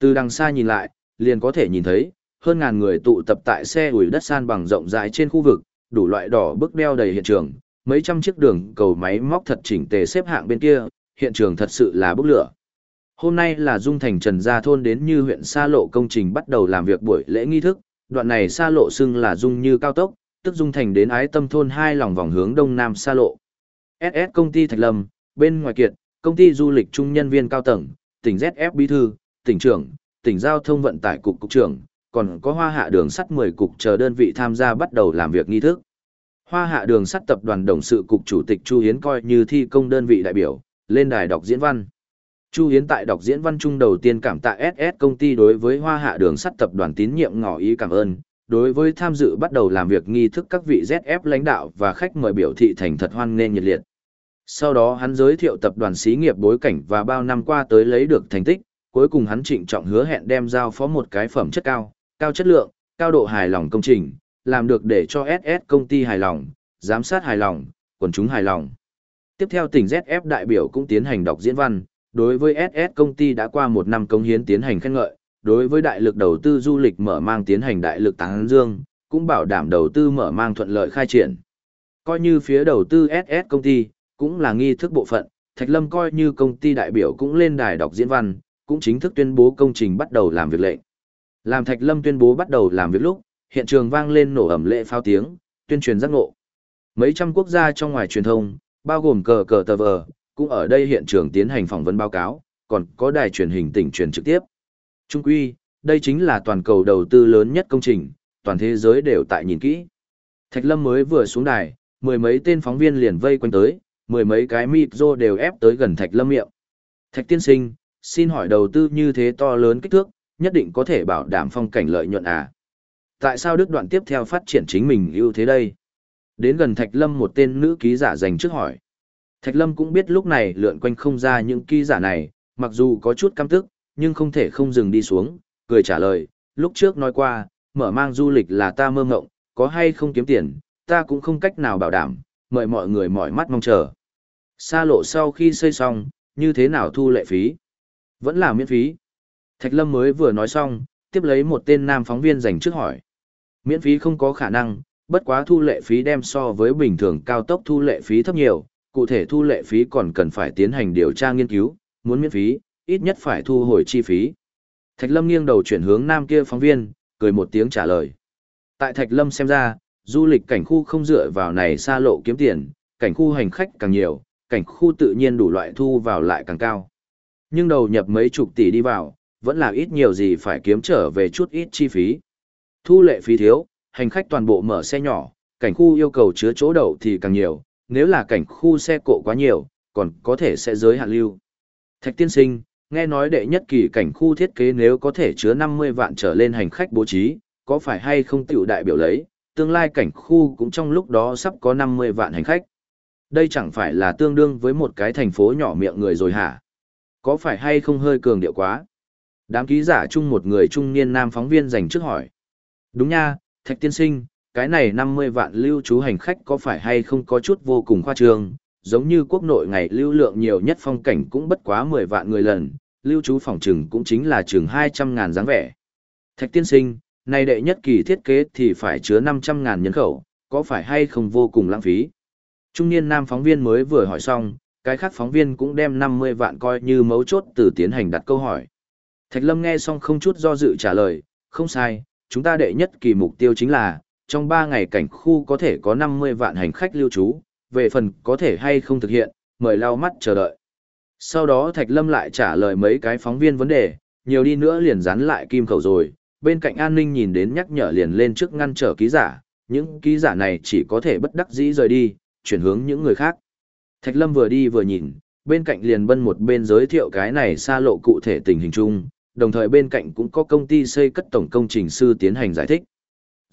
Từ đằng xa nhìn lại, liền có thể nhìn thấy, hơn ngàn người tụ tập tại xe ủi đất san bằng rộng rãi trên khu vực, đủ loại đỏ bức đeo đầy hiện trường, mấy trăm chiếc đường cầu máy móc thật chỉnh tề xếp hạng bên kia, hiện trường thật sự là bức lửa. Hôm nay là Dung Thành Trần Gia Thôn đến như huyện Sa Lộ công trình bắt đầu làm việc buổi lễ nghi thức, đoạn này Sa Lộ xưng là Dung như cao tốc, tức Dung Thành đến Ái Tâm Thôn hai lòng vòng hướng Đông Nam Sa Lộ. SS công ty Thạch Lâm, bên ngoài kiệt, công ty du lịch trung nhân viên cao tầng, tỉnh ZF bí thư, tỉnh trưởng, tỉnh giao thông vận tải cục cục trưởng, còn có hoa hạ đường sắt 10 cục chờ đơn vị tham gia bắt đầu làm việc nghi thức. Hoa hạ đường sắt tập đoàn đồng sự cục chủ tịch Chu Hiến coi như thi công đơn vị đại biểu, lên đài đọc diễn văn. Chu Hiến tại đọc diễn văn trung đầu tiên cảm tạ SS công ty đối với Hoa Hạ Đường sắt tập đoàn tín nhiệm ngỏ ý cảm ơn, đối với tham dự bắt đầu làm việc nghi thức các vị ZF lãnh đạo và khách mời biểu thị thành thật hoan nghênh nhiệt liệt. Sau đó hắn giới thiệu tập đoàn xí nghiệp bối cảnh và bao năm qua tới lấy được thành tích, cuối cùng hắn trịnh trọng hứa hẹn đem giao phó một cái phẩm chất cao, cao chất lượng, cao độ hài lòng công trình, làm được để cho SS công ty hài lòng, giám sát hài lòng, quần chúng hài lòng. Tiếp theo tỉnh ZF đại biểu cũng tiến hành đọc diễn văn, đối với SS công ty đã qua một năm công hiến tiến hành khen ngợi, đối với đại lực đầu tư du lịch mở mang tiến hành đại lực tán dương, cũng bảo đảm đầu tư mở mang thuận lợi khai triển. Coi như phía đầu tư SS công ty, cũng là nghi thức bộ phận, Thạch Lâm coi như công ty đại biểu cũng lên đài đọc diễn văn, cũng chính thức tuyên bố công trình bắt đầu làm việc lệnh. Làm Thạch Lâm tuyên bố bắt đầu làm việc lúc, hiện trường vang lên nổ ẩm lệ pháo tiếng, tuyên truyền giác ngộ. Mấy trăm quốc gia trong ngoài truyền thông, bao gồm cờ cờ tờ vờ, cũng ở đây hiện trường tiến hành phỏng vấn báo cáo, còn có đài truyền hình tỉnh truyền trực tiếp. Trung quy, đây chính là toàn cầu đầu tư lớn nhất công trình, toàn thế giới đều tại nhìn kỹ. Thạch Lâm mới vừa xuống đài, mười mấy tên phóng viên liền vây quanh tới, mười mấy cái micro đều ép tới gần Thạch Lâm miệng. Thạch tiên sinh, xin hỏi đầu tư như thế to lớn kích thước, nhất định có thể bảo đảm phong cảnh lợi nhuận à? Tại sao Đức đoạn tiếp theo phát triển chính mình ưu thế đây? Đến gần Thạch Lâm một tên nữ ký giả dành trước hỏi. Thạch Lâm cũng biết lúc này lượn quanh không ra những ký giả này, mặc dù có chút căm tức, nhưng không thể không dừng đi xuống, cười trả lời, lúc trước nói qua, mở mang du lịch là ta mơ ngộng, có hay không kiếm tiền, ta cũng không cách nào bảo đảm, mời mọi người mỏi mắt mong chờ. Xa lộ sau khi xây xong, như thế nào thu lệ phí? Vẫn là miễn phí. Thạch Lâm mới vừa nói xong, tiếp lấy một tên nam phóng viên dành trước hỏi. Miễn phí không có khả năng, bất quá thu lệ phí đem so với bình thường cao tốc thu lệ phí thấp nhiều, cụ thể thu lệ phí còn cần phải tiến hành điều tra nghiên cứu, muốn miễn phí, ít nhất phải thu hồi chi phí. Thạch Lâm nghiêng đầu chuyển hướng nam kia phóng viên, cười một tiếng trả lời. Tại Thạch Lâm xem ra, du lịch cảnh khu không dựa vào này xa lộ kiếm tiền, cảnh khu hành khách càng nhiều, cảnh khu tự nhiên đủ loại thu vào lại càng cao. Nhưng đầu nhập mấy chục tỷ đi vào, vẫn là ít nhiều gì phải kiếm trở về chút ít chi phí. Thu lệ phí thiếu, hành khách toàn bộ mở xe nhỏ, cảnh khu yêu cầu chứa chỗ đậu thì càng nhiều, nếu là cảnh khu xe cộ quá nhiều, còn có thể sẽ giới hạn lưu. Thạch tiên sinh, nghe nói đệ nhất kỳ cảnh khu thiết kế nếu có thể chứa 50 vạn trở lên hành khách bố trí, có phải hay không tiểu đại biểu lấy, tương lai cảnh khu cũng trong lúc đó sắp có 50 vạn hành khách. Đây chẳng phải là tương đương với một cái thành phố nhỏ miệng người rồi hả? Có phải hay không hơi cường điệu quá? Đám ký giả chung một người trung niên nam phóng viên dành trước hỏi. Đúng nha, Thạch tiên sinh, cái này 50 vạn lưu trú hành khách có phải hay không có chút vô cùng khoa trương, giống như quốc nội ngày lưu lượng nhiều nhất phong cảnh cũng bất quá 10 vạn người lần, lưu trú phòng trừng cũng chính là chừng 200 ngàn dáng vẻ. Thạch tiên sinh, này đệ nhất kỳ thiết kế thì phải chứa 500 ngàn nhân khẩu, có phải hay không vô cùng lãng phí? Trung niên nam phóng viên mới vừa hỏi xong, cái khác phóng viên cũng đem 50 vạn coi như mấu chốt từ tiến hành đặt câu hỏi. Thạch Lâm nghe xong không chút do dự trả lời, không sai, chúng ta đệ nhất kỳ mục tiêu chính là, trong 3 ngày cảnh khu có thể có 50 vạn hành khách lưu trú, về phần có thể hay không thực hiện, mời lau mắt chờ đợi. Sau đó Thạch Lâm lại trả lời mấy cái phóng viên vấn đề, nhiều đi nữa liền dán lại kim khẩu rồi, bên cạnh an ninh nhìn đến nhắc nhở liền lên trước ngăn trở ký giả, những ký giả này chỉ có thể bất đắc dĩ rời đi, chuyển hướng những người khác. Thạch Lâm vừa đi vừa nhìn, bên cạnh liền bân một bên giới thiệu cái này xa lộ cụ thể tình hình chung, đồng thời bên cạnh cũng có công ty xây cất tổng công trình sư tiến hành giải thích.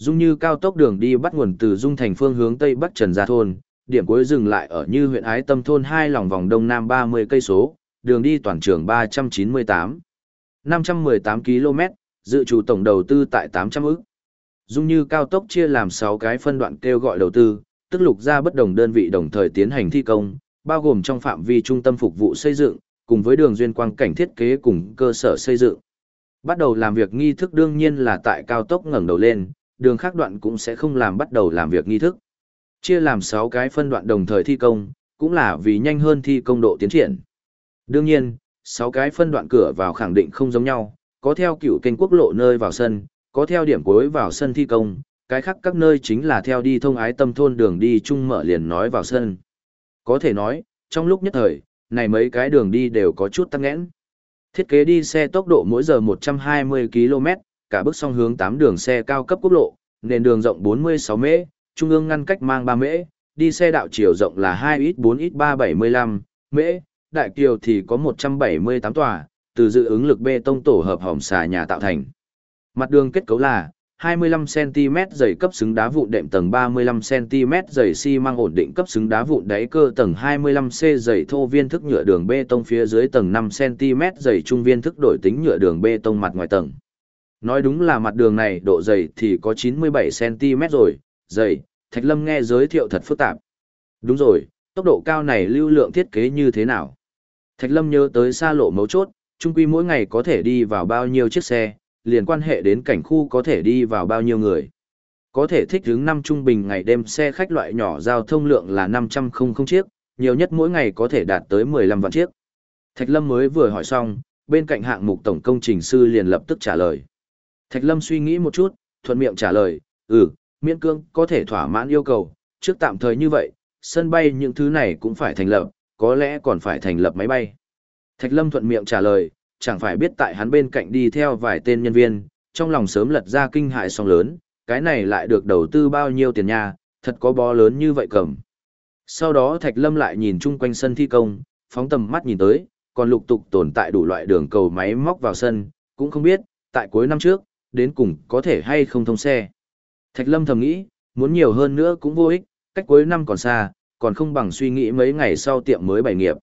Dung như cao tốc đường đi bắt nguồn từ Dung thành phương hướng Tây Bắc Trần Gia Thôn, điểm cuối dừng lại ở như huyện Ái Tâm Thôn hai lòng vòng Đông Nam 30 cây số, đường đi toàn trường 398. 518 km, dự trù tổng đầu tư tại 800 ức. Dung như cao tốc chia làm sáu cái phân đoạn kêu gọi đầu tư, tức lục ra bất đồng đơn vị đồng thời tiến hành thi công, bao gồm trong phạm vi trung tâm phục vụ xây dựng, cùng với đường duyên quang cảnh thiết kế cùng cơ sở xây dựng. Bắt đầu làm việc nghi thức đương nhiên là tại cao tốc ngẩng đầu lên, đường khác đoạn cũng sẽ không làm bắt đầu làm việc nghi thức. Chia làm 6 cái phân đoạn đồng thời thi công, cũng là vì nhanh hơn thi công độ tiến triển. Đương nhiên, 6 cái phân đoạn cửa vào khẳng định không giống nhau, có theo cựu kênh quốc lộ nơi vào sân, có theo điểm cuối vào sân thi công, cái khác các nơi chính là theo đi thông ái tâm thôn đường đi chung mở liền nói vào sân. Có thể nói, trong lúc nhất thời, này mấy cái đường đi đều có chút tăng nghẽn. Thiết kế đi xe tốc độ mỗi giờ 120 km, cả bước song hướng 8 đường xe cao cấp quốc lộ, nền đường rộng 46 m, trung ương ngăn cách mang 3 m, đi xe đạo chiều rộng là 2x4x375 m, đại kiều thì có 178 tòa, từ dự ứng lực bê tông tổ hợp hỏng xà nhà tạo thành. Mặt đường kết cấu là 25cm dày cấp xứng đá vụn đệm tầng 35cm dày xi măng ổn định cấp xứng đá vụn đáy cơ tầng 25C dày thô viên thức nhựa đường bê tông phía dưới tầng 5cm dày trung viên thức đổi tính nhựa đường bê tông mặt ngoài tầng. Nói đúng là mặt đường này độ dày thì có 97cm rồi, dày, Thạch Lâm nghe giới thiệu thật phức tạp. Đúng rồi, tốc độ cao này lưu lượng thiết kế như thế nào? Thạch Lâm nhớ tới xa lộ mấu chốt, trung quy mỗi ngày có thể đi vào bao nhiêu chiếc xe, liền quan hệ đến cảnh khu có thể đi vào bao nhiêu người. Có thể thích hướng năm trung bình ngày đêm xe khách loại nhỏ giao thông lượng là 500 không chiếc, nhiều nhất mỗi ngày có thể đạt tới 15 vạn chiếc. Thạch Lâm mới vừa hỏi xong, bên cạnh hạng mục tổng công trình sư liền lập tức trả lời. Thạch Lâm suy nghĩ một chút, thuận miệng trả lời, ừ, miễn cương có thể thỏa mãn yêu cầu, trước tạm thời như vậy, sân bay những thứ này cũng phải thành lập, có lẽ còn phải thành lập máy bay. Thạch Lâm thuận miệng trả lời, chẳng phải biết tại hắn bên cạnh đi theo vài tên nhân viên, trong lòng sớm lật ra kinh hại song lớn, cái này lại được đầu tư bao nhiêu tiền nha, thật có bó lớn như vậy cầm. Sau đó Thạch Lâm lại nhìn chung quanh sân thi công, phóng tầm mắt nhìn tới, còn lục tục tồn tại đủ loại đường cầu máy móc vào sân, cũng không biết, tại cuối năm trước, đến cùng có thể hay không thông xe. Thạch Lâm thầm nghĩ, muốn nhiều hơn nữa cũng vô ích, cách cuối năm còn xa, còn không bằng suy nghĩ mấy ngày sau tiệm mới bày nghiệp.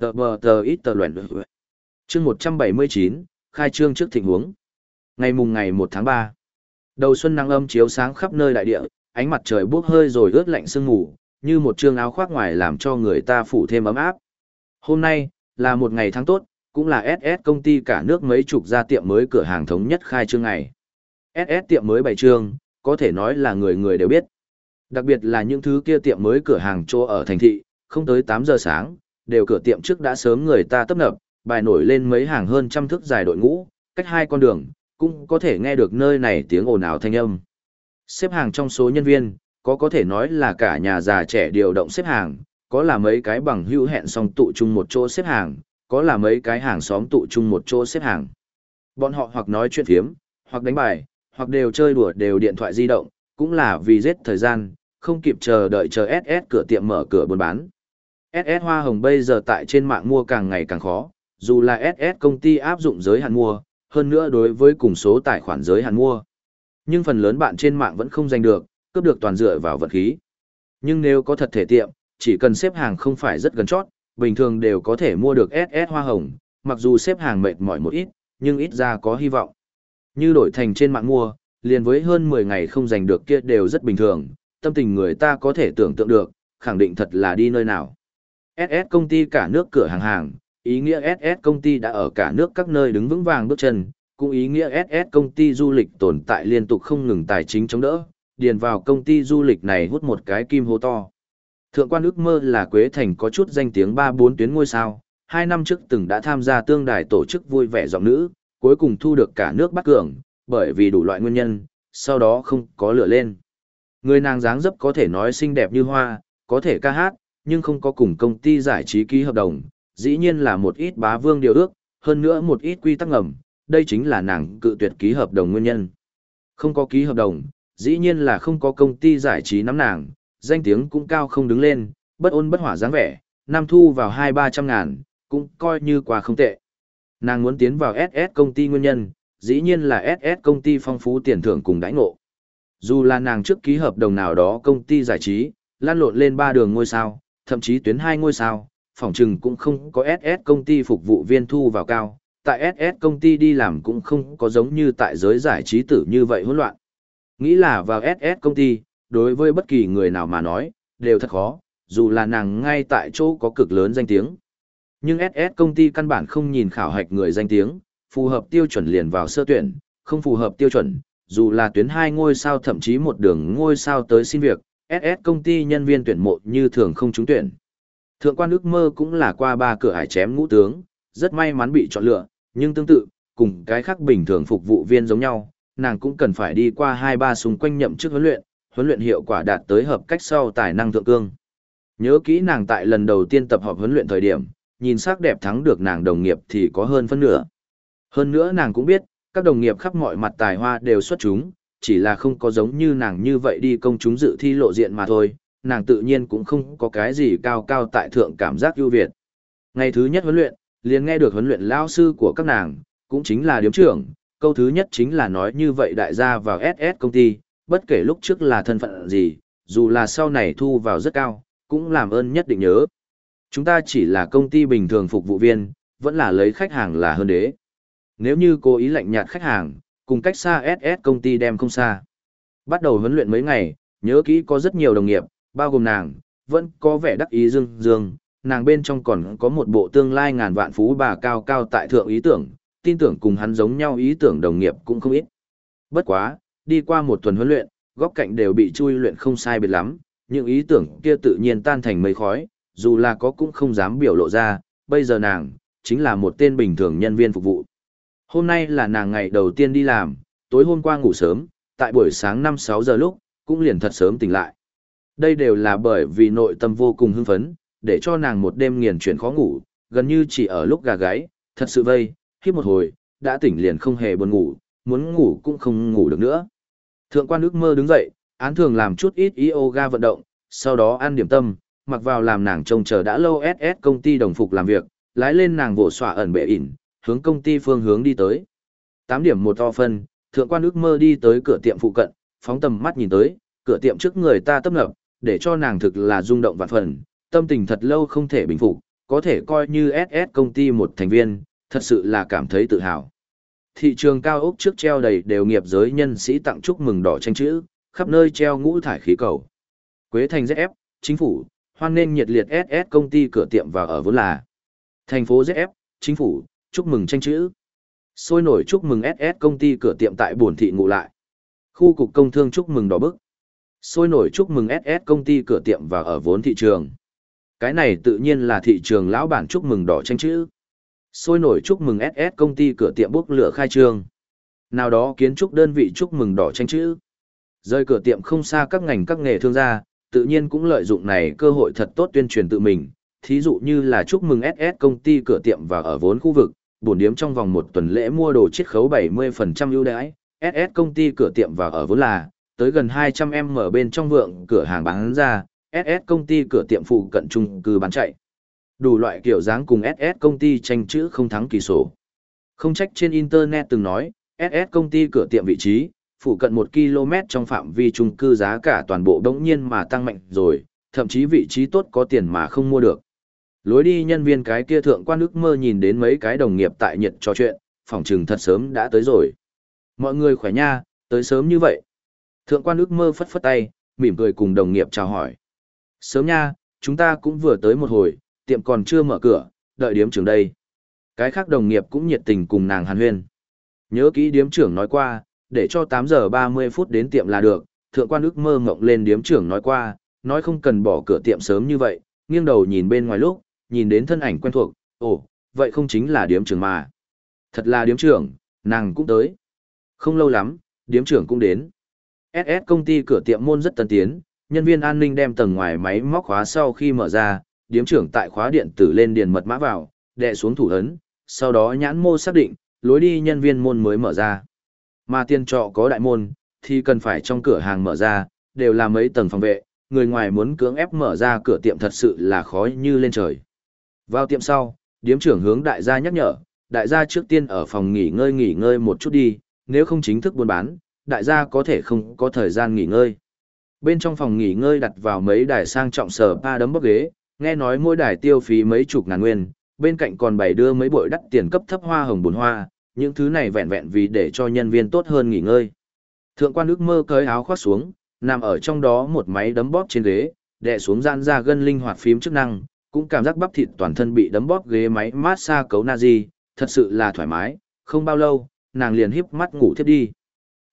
Tờ bờ tờ ít tờ luyện chương 179, khai trương trước thịnh huống. Ngày mùng ngày 1 tháng 3. Đầu xuân nắng âm chiếu sáng khắp nơi đại địa, ánh mặt trời bốc hơi rồi ướt lạnh sương ngủ, như một trương áo khoác ngoài làm cho người ta phủ thêm ấm áp. Hôm nay, là một ngày tháng tốt, cũng là SS công ty cả nước mấy chục gia tiệm mới cửa hàng thống nhất khai trương ngày. SS tiệm mới bày trương, có thể nói là người người đều biết. Đặc biệt là những thứ kia tiệm mới cửa hàng chỗ ở thành thị, không tới 8 giờ sáng, đều cửa tiệm trước đã sớm người ta tấp nập, bài nổi lên mấy hàng hơn trăm thước dài đội ngũ, cách hai con đường, cũng có thể nghe được nơi này tiếng ồn ào thanh âm. Xếp hàng trong số nhân viên, có có thể nói là cả nhà già trẻ điều động xếp hàng, có là mấy cái bằng hữu hẹn xong tụ chung một chỗ xếp hàng, có là mấy cái hàng xóm tụ chung một chỗ xếp hàng. Bọn họ hoặc nói chuyện phiếm, hoặc đánh bài, hoặc đều chơi đùa đều điện thoại di động, cũng là vì giết thời gian, không kịp chờ đợi chờ SS cửa tiệm mở cửa buôn bán. SS hoa hồng bây giờ tại trên mạng mua càng ngày càng khó, dù là SS công ty áp dụng giới hạn mua, hơn nữa đối với cùng số tài khoản giới hạn mua. Nhưng phần lớn bạn trên mạng vẫn không giành được, cướp được toàn dựa vào vật khí. Nhưng nếu có thật thể tiệm, chỉ cần xếp hàng không phải rất gần chót, bình thường đều có thể mua được SS hoa hồng, mặc dù xếp hàng mệt mỏi một ít, nhưng ít ra có hy vọng. Như đổi thành trên mạng mua, liền với hơn 10 ngày không giành được kia đều rất bình thường, tâm tình người ta có thể tưởng tượng được, khẳng định thật là đi nơi nào. SS công ty cả nước cửa hàng hàng, ý nghĩa SS công ty đã ở cả nước các nơi đứng vững vàng bước chân, cũng ý nghĩa SS công ty du lịch tồn tại liên tục không ngừng tài chính chống đỡ, điền vào công ty du lịch này hút một cái kim hô to. Thượng quan ước mơ là Quế Thành có chút danh tiếng 3-4 tuyến ngôi sao, hai năm trước từng đã tham gia tương đài tổ chức vui vẻ giọng nữ, cuối cùng thu được cả nước bắt cường, bởi vì đủ loại nguyên nhân, sau đó không có lửa lên. Người nàng dáng dấp có thể nói xinh đẹp như hoa, có thể ca hát, nhưng không có cùng công ty giải trí ký hợp đồng, dĩ nhiên là một ít bá vương điều ước, hơn nữa một ít quy tắc ngầm, đây chính là nàng cự tuyệt ký hợp đồng nguyên nhân. Không có ký hợp đồng, dĩ nhiên là không có công ty giải trí nắm nàng, danh tiếng cũng cao không đứng lên, bất ôn bất hỏa dáng vẻ, năm thu vào hai ba trăm ngàn, cũng coi như quà không tệ. Nàng muốn tiến vào SS công ty nguyên nhân, dĩ nhiên là SS công ty phong phú tiền thưởng cùng đãi ngộ. Dù là nàng trước ký hợp đồng nào đó công ty giải trí, lan lộn lên ba đường ngôi sao, thậm chí tuyến hai ngôi sao, phòng trừng cũng không có SS công ty phục vụ viên thu vào cao, tại SS công ty đi làm cũng không có giống như tại giới giải trí tử như vậy hỗn loạn. Nghĩ là vào SS công ty, đối với bất kỳ người nào mà nói, đều thật khó, dù là nàng ngay tại chỗ có cực lớn danh tiếng. Nhưng SS công ty căn bản không nhìn khảo hạch người danh tiếng, phù hợp tiêu chuẩn liền vào sơ tuyển, không phù hợp tiêu chuẩn, dù là tuyến hai ngôi sao thậm chí một đường ngôi sao tới xin việc, SS công ty nhân viên tuyển mộ như thường không trúng tuyển. Thượng quan ước mơ cũng là qua ba cửa hải chém ngũ tướng, rất may mắn bị chọn lựa, nhưng tương tự, cùng cái khác bình thường phục vụ viên giống nhau, nàng cũng cần phải đi qua hai ba xung quanh nhậm chức huấn luyện, huấn luyện hiệu quả đạt tới hợp cách sau tài năng thượng cương. Nhớ kỹ nàng tại lần đầu tiên tập hợp huấn luyện thời điểm, nhìn sắc đẹp thắng được nàng đồng nghiệp thì có hơn phân nửa. Hơn nữa nàng cũng biết, các đồng nghiệp khắp mọi mặt tài hoa đều xuất chúng, chỉ là không có giống như nàng như vậy đi công chúng dự thi lộ diện mà thôi, nàng tự nhiên cũng không có cái gì cao cao tại thượng cảm giác ưu việt. Ngày thứ nhất huấn luyện, liền nghe được huấn luyện lao sư của các nàng, cũng chính là điếm trưởng, câu thứ nhất chính là nói như vậy đại gia vào SS công ty, bất kể lúc trước là thân phận gì, dù là sau này thu vào rất cao, cũng làm ơn nhất định nhớ. Chúng ta chỉ là công ty bình thường phục vụ viên, vẫn là lấy khách hàng là hơn đế. Nếu như cố ý lạnh nhạt khách hàng, cùng cách xa SS công ty đem không xa. Bắt đầu huấn luyện mấy ngày, nhớ kỹ có rất nhiều đồng nghiệp, bao gồm nàng, vẫn có vẻ đắc ý dương dương, nàng bên trong còn có một bộ tương lai ngàn vạn phú bà cao cao tại thượng ý tưởng, tin tưởng cùng hắn giống nhau ý tưởng đồng nghiệp cũng không ít. Bất quá, đi qua một tuần huấn luyện, góc cạnh đều bị chui luyện không sai biệt lắm, những ý tưởng kia tự nhiên tan thành mây khói, dù là có cũng không dám biểu lộ ra, bây giờ nàng, chính là một tên bình thường nhân viên phục vụ. Hôm nay là nàng ngày đầu tiên đi làm, tối hôm qua ngủ sớm, tại buổi sáng 5-6 giờ lúc, cũng liền thật sớm tỉnh lại. Đây đều là bởi vì nội tâm vô cùng hưng phấn, để cho nàng một đêm nghiền chuyển khó ngủ, gần như chỉ ở lúc gà gáy, thật sự vây, khi một hồi, đã tỉnh liền không hề buồn ngủ, muốn ngủ cũng không ngủ được nữa. Thượng quan ước mơ đứng dậy, án thường làm chút ít yoga vận động, sau đó ăn điểm tâm, mặc vào làm nàng trông chờ đã lâu SS công ty đồng phục làm việc, lái lên nàng vỗ xỏa ẩn bệ ỉn, hướng công ty phương hướng đi tới. 8 điểm một to phân, thượng quan ước mơ đi tới cửa tiệm phụ cận, phóng tầm mắt nhìn tới, cửa tiệm trước người ta tấp nập, để cho nàng thực là rung động vạn phần, tâm tình thật lâu không thể bình phục, có thể coi như SS công ty một thành viên, thật sự là cảm thấy tự hào. Thị trường cao ốc trước treo đầy đều nghiệp giới nhân sĩ tặng chúc mừng đỏ tranh chữ, khắp nơi treo ngũ thải khí cầu. Quế thành ZF, chính phủ, hoan nghênh nhiệt liệt SS công ty cửa tiệm và ở vốn là. Thành phố ZF, chính phủ, chúc mừng tranh chữ. Sôi nổi chúc mừng SS công ty cửa tiệm tại buồn thị ngụ lại. Khu cục công thương chúc mừng đỏ bức. Sôi nổi chúc mừng SS công ty cửa tiệm và ở vốn thị trường. Cái này tự nhiên là thị trường lão bản chúc mừng đỏ tranh chữ. Sôi nổi chúc mừng SS công ty cửa tiệm bốc lửa khai trương. Nào đó kiến trúc đơn vị chúc mừng đỏ tranh chữ. Rơi cửa tiệm không xa các ngành các nghề thương gia, tự nhiên cũng lợi dụng này cơ hội thật tốt tuyên truyền tự mình. Thí dụ như là chúc mừng SS công ty cửa tiệm và ở vốn khu vực, bổn điếm trong vòng một tuần lễ mua đồ chiết khấu 70% ưu đãi. SS công ty cửa tiệm và ở vốn là, tới gần 200 em mở bên trong vượng cửa hàng bán ra, SS công ty cửa tiệm phụ cận trung cư bán chạy. Đủ loại kiểu dáng cùng SS công ty tranh chữ không thắng kỳ sổ. Không trách trên Internet từng nói, SS công ty cửa tiệm vị trí, phụ cận 1 km trong phạm vi chung cư giá cả toàn bộ đống nhiên mà tăng mạnh rồi, thậm chí vị trí tốt có tiền mà không mua được. Lối đi nhân viên cái kia thượng quan ước mơ nhìn đến mấy cái đồng nghiệp tại nhiệt trò chuyện, phòng trừng thật sớm đã tới rồi. Mọi người khỏe nha, tới sớm như vậy. Thượng quan ước mơ phất phất tay, mỉm cười cùng đồng nghiệp chào hỏi. Sớm nha, chúng ta cũng vừa tới một hồi, tiệm còn chưa mở cửa, đợi điếm trưởng đây. Cái khác đồng nghiệp cũng nhiệt tình cùng nàng hàn huyên. Nhớ kỹ điếm trưởng nói qua, để cho 8 giờ 30 phút đến tiệm là được, thượng quan ước mơ ngộng lên điếm trưởng nói qua, nói không cần bỏ cửa tiệm sớm như vậy, nghiêng đầu nhìn bên ngoài lúc, nhìn đến thân ảnh quen thuộc, ồ, vậy không chính là điếm trưởng mà. Thật là điếm trưởng, nàng cũng tới. Không lâu lắm, điếm trưởng cũng đến. SS công ty cửa tiệm môn rất tân tiến, nhân viên an ninh đem tầng ngoài máy móc khóa sau khi mở ra, điếm trưởng tại khóa điện tử lên điền mật mã vào, đệ xuống thủ ấn, sau đó nhãn mô xác định, lối đi nhân viên môn mới mở ra. Mà tiền trọ có đại môn, thì cần phải trong cửa hàng mở ra, đều là mấy tầng phòng vệ, người ngoài muốn cưỡng ép mở ra cửa tiệm thật sự là khó như lên trời. Vào tiệm sau, điếm trưởng hướng đại gia nhắc nhở, đại gia trước tiên ở phòng nghỉ ngơi nghỉ ngơi một chút đi, nếu không chính thức buôn bán, đại gia có thể không có thời gian nghỉ ngơi. Bên trong phòng nghỉ ngơi đặt vào mấy đài sang trọng sở ba đấm bốc ghế, nghe nói mỗi đài tiêu phí mấy chục ngàn nguyên, bên cạnh còn bày đưa mấy bội đắt tiền cấp thấp hoa hồng bồn hoa, những thứ này vẹn vẹn vì để cho nhân viên tốt hơn nghỉ ngơi. Thượng quan ước mơ cởi áo khoác xuống, nằm ở trong đó một máy đấm bóp trên ghế, đè xuống gian ra gân linh hoạt phím chức năng, cũng cảm giác bắp thịt toàn thân bị đấm bóp ghế máy massage cấu nazi, thật sự là thoải mái, không bao lâu, nàng liền híp mắt ngủ thiếp đi.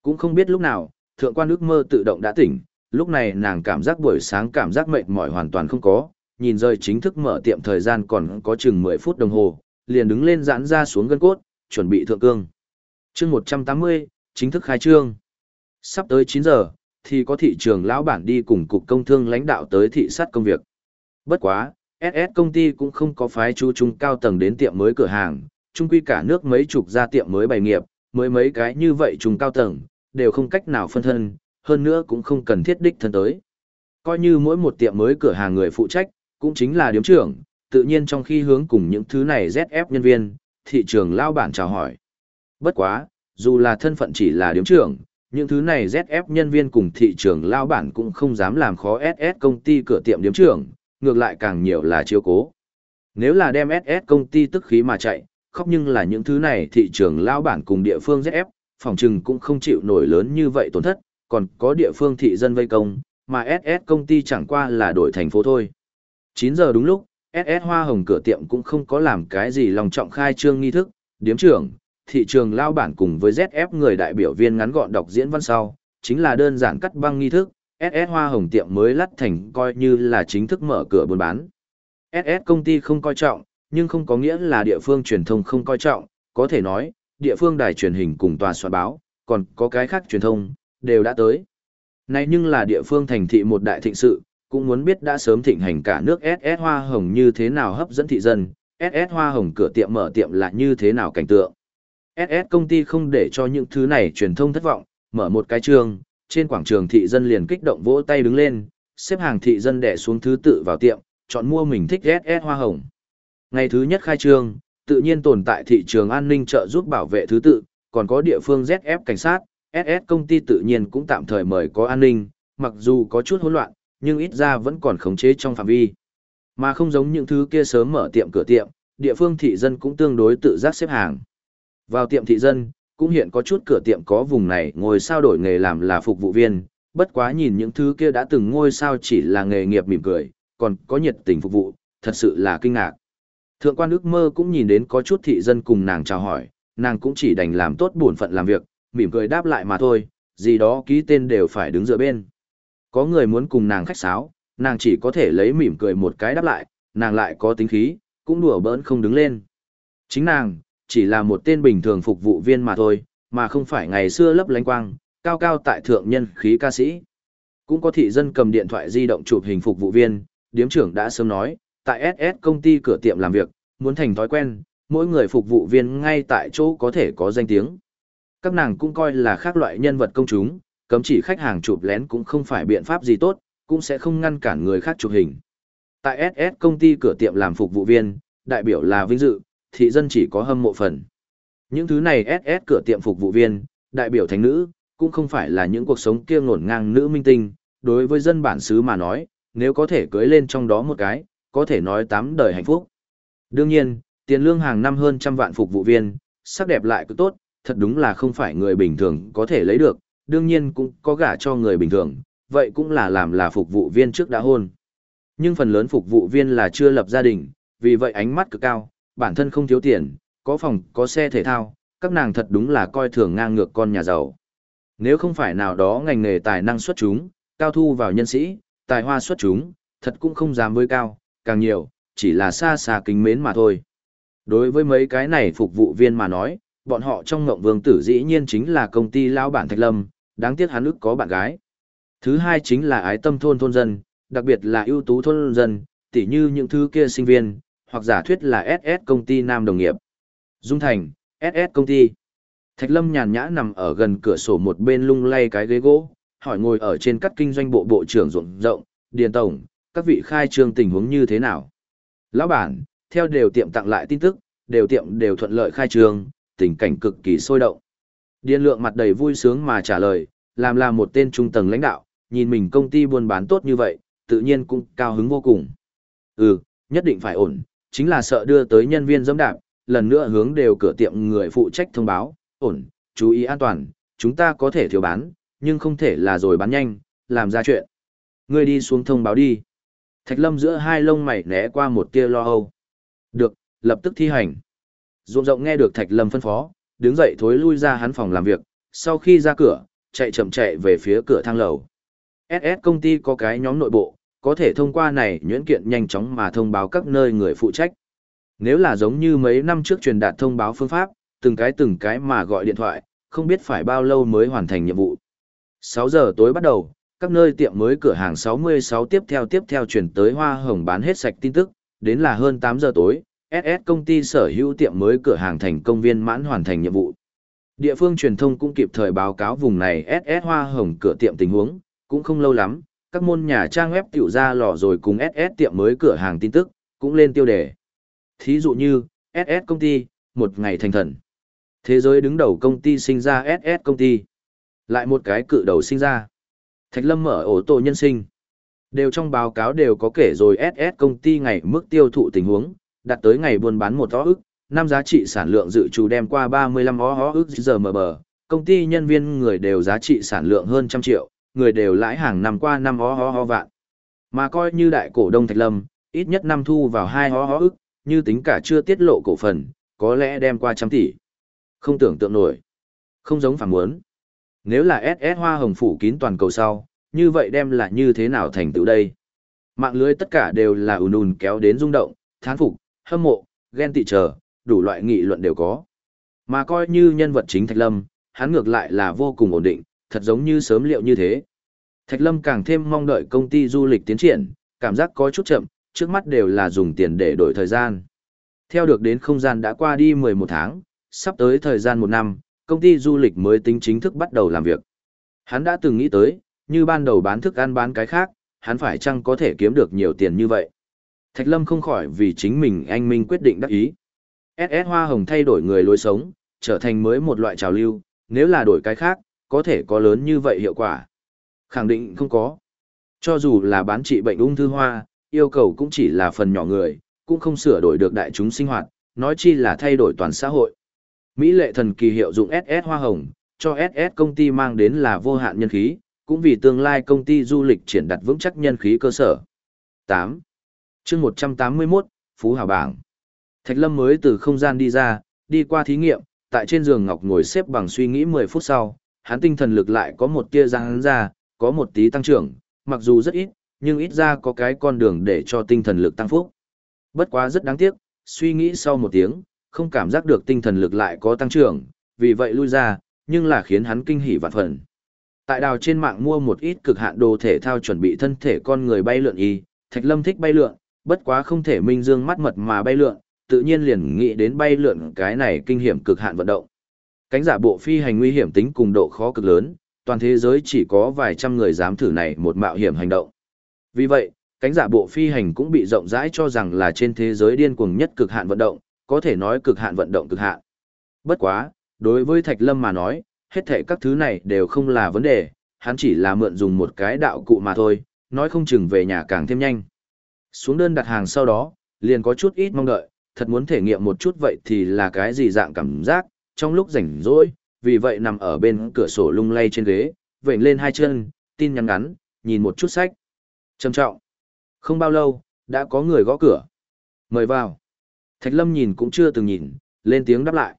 Cũng không biết lúc nào, thượng quan ước mơ tự động đã tỉnh, lúc này nàng cảm giác buổi sáng cảm giác mệt mỏi hoàn toàn không có, nhìn rơi chính thức mở tiệm thời gian còn có chừng 10 phút đồng hồ, liền đứng lên giãn ra xuống gân cốt, chuẩn bị thượng cương. chương 180, chính thức khai trương. Sắp tới 9 giờ, thì có thị trường lão bản đi cùng cục công thương lãnh đạo tới thị sát công việc. Bất quá, SS công ty cũng không có phái chú trung cao tầng đến tiệm mới cửa hàng, chung quy cả nước mấy chục gia tiệm mới bày nghiệp, mới mấy cái như vậy trung cao tầng, đều không cách nào phân thân, hơn nữa cũng không cần thiết đích thân tới. Coi như mỗi một tiệm mới cửa hàng người phụ trách, cũng chính là điếm trưởng, tự nhiên trong khi hướng cùng những thứ này ZF nhân viên, thị trường lao bản chào hỏi. Bất quá, dù là thân phận chỉ là điếm trưởng, những thứ này ZF nhân viên cùng thị trường lao bản cũng không dám làm khó SS công ty cửa tiệm điếm trưởng, ngược lại càng nhiều là chiếu cố. Nếu là đem SS công ty tức khí mà chạy, khóc nhưng là những thứ này thị trường lao bản cùng địa phương ZF, phòng trừng cũng không chịu nổi lớn như vậy tổn thất, còn có địa phương thị dân vây công, mà SS công ty chẳng qua là đổi thành phố thôi. 9 giờ đúng lúc, SS Hoa Hồng cửa tiệm cũng không có làm cái gì lòng trọng khai trương nghi thức, điếm trưởng, thị trường lao bản cùng với ZF người đại biểu viên ngắn gọn đọc diễn văn sau, chính là đơn giản cắt băng nghi thức, SS Hoa Hồng tiệm mới lắt thành coi như là chính thức mở cửa buôn bán. SS công ty không coi trọng, nhưng không có nghĩa là địa phương truyền thông không coi trọng, có thể nói, địa phương đài truyền hình cùng tòa soạn báo, còn có cái khác truyền thông, đều đã tới. Này nhưng là địa phương thành thị một đại thịnh sự, cũng muốn biết đã sớm thịnh hành cả nước SS Hoa Hồng như thế nào hấp dẫn thị dân, SS Hoa Hồng cửa tiệm mở tiệm là như thế nào cảnh tượng. SS công ty không để cho những thứ này truyền thông thất vọng, mở một cái trường, trên quảng trường thị dân liền kích động vỗ tay đứng lên, xếp hàng thị dân đẻ xuống thứ tự vào tiệm, chọn mua mình thích SS Hoa Hồng. Ngày thứ nhất khai trương, tự nhiên tồn tại thị trường an ninh trợ giúp bảo vệ thứ tự, còn có địa phương ZF cảnh sát, SS công ty tự nhiên cũng tạm thời mời có an ninh, mặc dù có chút hỗn loạn, nhưng ít ra vẫn còn khống chế trong phạm vi. Mà không giống những thứ kia sớm mở tiệm cửa tiệm, địa phương thị dân cũng tương đối tự giác xếp hàng. Vào tiệm thị dân, cũng hiện có chút cửa tiệm có vùng này ngồi sao đổi nghề làm là phục vụ viên, bất quá nhìn những thứ kia đã từng ngôi sao chỉ là nghề nghiệp mỉm cười, còn có nhiệt tình phục vụ, thật sự là kinh ngạc. Thượng quan ước mơ cũng nhìn đến có chút thị dân cùng nàng chào hỏi, nàng cũng chỉ đành làm tốt bổn phận làm việc, mỉm cười đáp lại mà thôi, gì đó ký tên đều phải đứng dựa bên. Có người muốn cùng nàng khách sáo, nàng chỉ có thể lấy mỉm cười một cái đáp lại, nàng lại có tính khí, cũng đùa bỡn không đứng lên. Chính nàng, chỉ là một tên bình thường phục vụ viên mà thôi, mà không phải ngày xưa lấp lánh quang, cao cao tại thượng nhân khí ca sĩ. Cũng có thị dân cầm điện thoại di động chụp hình phục vụ viên, điếm trưởng đã sớm nói, tại SS công ty cửa tiệm làm việc, muốn thành thói quen, mỗi người phục vụ viên ngay tại chỗ có thể có danh tiếng. Các nàng cũng coi là khác loại nhân vật công chúng, cấm chỉ khách hàng chụp lén cũng không phải biện pháp gì tốt, cũng sẽ không ngăn cản người khác chụp hình. Tại SS công ty cửa tiệm làm phục vụ viên, đại biểu là vinh dự, thị dân chỉ có hâm mộ phần. Những thứ này SS cửa tiệm phục vụ viên, đại biểu thánh nữ, cũng không phải là những cuộc sống kia ngổn ngang nữ minh tinh, đối với dân bản xứ mà nói, nếu có thể cưới lên trong đó một cái, có thể nói tám đời hạnh phúc. Đương nhiên, tiền lương hàng năm hơn trăm vạn phục vụ viên, sắc đẹp lại cứ tốt, thật đúng là không phải người bình thường có thể lấy được, đương nhiên cũng có gả cho người bình thường, vậy cũng là làm là phục vụ viên trước đã hôn. Nhưng phần lớn phục vụ viên là chưa lập gia đình, vì vậy ánh mắt cực cao, bản thân không thiếu tiền, có phòng, có xe thể thao, các nàng thật đúng là coi thường ngang ngược con nhà giàu. Nếu không phải nào đó ngành nghề tài năng xuất chúng, cao thu vào nhân sĩ, tài hoa xuất chúng, thật cũng không dám với cao, càng nhiều, chỉ là xa xa kính mến mà thôi. Đối với mấy cái này phục vụ viên mà nói, bọn họ trong ngộng vương tử dĩ nhiên chính là công ty lao bản Thạch Lâm, đáng tiếc hắn ức có bạn gái. Thứ hai chính là ái tâm thôn thôn dân, đặc biệt là ưu tú thôn dân, tỉ như những thứ kia sinh viên, hoặc giả thuyết là SS công ty nam đồng nghiệp. Dung Thành, SS công ty. Thạch Lâm nhàn nhã nằm ở gần cửa sổ một bên lung lay cái ghế gỗ, hỏi ngồi ở trên cắt kinh doanh bộ bộ trưởng rộng rộng, Điền Tổng, các vị khai trương tình huống như thế nào? Lão bản, theo đều tiệm tặng lại tin tức, đều tiệm đều thuận lợi khai trương, tình cảnh cực kỳ sôi động. Điền lượng mặt đầy vui sướng mà trả lời, làm là một tên trung tầng lãnh đạo, nhìn mình công ty buôn bán tốt như vậy, tự nhiên cũng cao hứng vô cùng. Ừ, nhất định phải ổn, chính là sợ đưa tới nhân viên dẫm đạp, lần nữa hướng đều cửa tiệm người phụ trách thông báo, ổn, chú ý an toàn, chúng ta có thể thiếu bán, nhưng không thể là rồi bán nhanh, làm ra chuyện. Ngươi đi xuống thông báo đi. Thạch lâm giữa hai lông mày né qua một tia lo âu. Được, lập tức thi hành. Ruộng rộng nghe được thạch lâm phân phó, đứng dậy thối lui ra hắn phòng làm việc, sau khi ra cửa, chạy chậm chạy về phía cửa thang lầu. SS công ty có cái nhóm nội bộ, có thể thông qua này nhuyễn kiện nhanh chóng mà thông báo các nơi người phụ trách. Nếu là giống như mấy năm trước truyền đạt thông báo phương pháp, từng cái từng cái mà gọi điện thoại, không biết phải bao lâu mới hoàn thành nhiệm vụ. 6 giờ tối bắt đầu, các nơi tiệm mới cửa hàng 66 tiếp theo tiếp theo chuyển tới hoa hồng bán hết sạch tin tức, đến là hơn 8 giờ tối, SS công ty sở hữu tiệm mới cửa hàng thành công viên mãn hoàn thành nhiệm vụ. Địa phương truyền thông cũng kịp thời báo cáo vùng này SS hoa hồng cửa tiệm tình huống, cũng không lâu lắm, các môn nhà trang web tiểu ra lò rồi cùng SS tiệm mới cửa hàng tin tức, cũng lên tiêu đề. Thí dụ như, SS công ty, một ngày thành thần. Thế giới đứng đầu công ty sinh ra SS công ty. Lại một cái cự đầu sinh ra. Thạch Lâm mở ổ tổ nhân sinh. Đều trong báo cáo đều có kể rồi SS công ty ngày mức tiêu thụ tình huống, đạt tới ngày buôn bán một ó ức, năm giá trị sản lượng dự trù đem qua 35 ó ức giờ mờ bờ, công ty nhân viên người đều giá trị sản lượng hơn trăm triệu, người đều lãi hàng năm qua năm ó ó vạn. Mà coi như đại cổ đông Thạch Lâm, ít nhất năm thu vào hai ó ó ức, như tính cả chưa tiết lộ cổ phần, có lẽ đem qua trăm tỷ. Không tưởng tượng nổi. Không giống phản muốn. Nếu là SS hoa hồng phủ kín toàn cầu sau, như vậy đem là như thế nào thành tựu đây? Mạng lưới tất cả đều là ùn ùn kéo đến rung động, thán phục, hâm mộ, ghen tị chờ, đủ loại nghị luận đều có. Mà coi như nhân vật chính Thạch Lâm, hắn ngược lại là vô cùng ổn định, thật giống như sớm liệu như thế. Thạch Lâm càng thêm mong đợi công ty du lịch tiến triển, cảm giác có chút chậm, trước mắt đều là dùng tiền để đổi thời gian. Theo được đến không gian đã qua đi 11 tháng, sắp tới thời gian một năm, công ty du lịch mới tính chính thức bắt đầu làm việc. Hắn đã từng nghĩ tới, như ban đầu bán thức ăn bán cái khác, hắn phải chăng có thể kiếm được nhiều tiền như vậy. Thạch Lâm không khỏi vì chính mình anh Minh quyết định đắc ý. SS Hoa Hồng thay đổi người lối sống, trở thành mới một loại trào lưu, nếu là đổi cái khác, có thể có lớn như vậy hiệu quả. Khẳng định không có. Cho dù là bán trị bệnh ung thư hoa, yêu cầu cũng chỉ là phần nhỏ người, cũng không sửa đổi được đại chúng sinh hoạt, nói chi là thay đổi toàn xã hội. Mỹ lệ thần kỳ hiệu dụng SS Hoa Hồng, cho SS công ty mang đến là vô hạn nhân khí, cũng vì tương lai công ty du lịch triển đặt vững chắc nhân khí cơ sở. 8 chương 181, Phú Hào Bảng. Thạch Lâm mới từ không gian đi ra, đi qua thí nghiệm, tại trên giường ngọc ngồi xếp bằng suy nghĩ 10 phút sau, hắn tinh thần lực lại có một tia hắn ra, có một tí tăng trưởng, mặc dù rất ít, nhưng ít ra có cái con đường để cho tinh thần lực tăng phúc. Bất quá rất đáng tiếc, suy nghĩ sau một tiếng, không cảm giác được tinh thần lực lại có tăng trưởng, vì vậy lui ra, nhưng là khiến hắn kinh hỉ vạn phần. Tại đào trên mạng mua một ít cực hạn đồ thể thao chuẩn bị thân thể con người bay lượn y, Thạch Lâm thích bay lượn, bất quá không thể minh dương mắt mật mà bay lượn, tự nhiên liền nghĩ đến bay lượn cái này kinh hiểm cực hạn vận động. Cánh giả bộ phi hành nguy hiểm tính cùng độ khó cực lớn, toàn thế giới chỉ có vài trăm người dám thử này một mạo hiểm hành động. Vì vậy, cánh giả bộ phi hành cũng bị rộng rãi cho rằng là trên thế giới điên cuồng nhất cực hạn vận động, có thể nói cực hạn vận động cực hạn. Bất quá, đối với Thạch Lâm mà nói, hết thảy các thứ này đều không là vấn đề, hắn chỉ là mượn dùng một cái đạo cụ mà thôi, nói không chừng về nhà càng thêm nhanh. Xuống đơn đặt hàng sau đó, liền có chút ít mong đợi, thật muốn thể nghiệm một chút vậy thì là cái gì dạng cảm giác, trong lúc rảnh rỗi, vì vậy nằm ở bên cửa sổ lung lay trên ghế, vểnh lên hai chân, tin nhắn ngắn, nhìn một chút sách. Trầm trọng. Không bao lâu, đã có người gõ cửa. Mời vào. Thạch Lâm nhìn cũng chưa từng nhìn, lên tiếng đáp lại.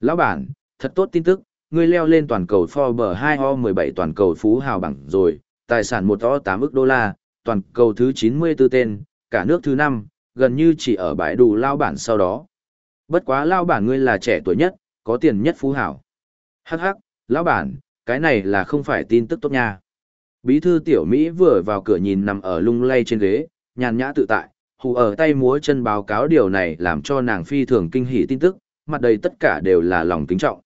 Lão bản, thật tốt tin tức, ngươi leo lên toàn cầu Forbes 2O17 toàn cầu phú hào bảng rồi, tài sản 1 o 8 ức đô la, toàn cầu thứ 94 tên, cả nước thứ 5, gần như chỉ ở bãi đủ lao bản sau đó. Bất quá lao bản ngươi là trẻ tuổi nhất, có tiền nhất phú hảo. Hắc hắc, lão bản, cái này là không phải tin tức tốt nha. Bí thư tiểu Mỹ vừa vào cửa nhìn nằm ở lung lay trên ghế, nhàn nhã tự tại, hù ở tay múa chân báo cáo điều này làm cho nàng phi thường kinh hỉ tin tức, mặt đầy tất cả đều là lòng kính trọng.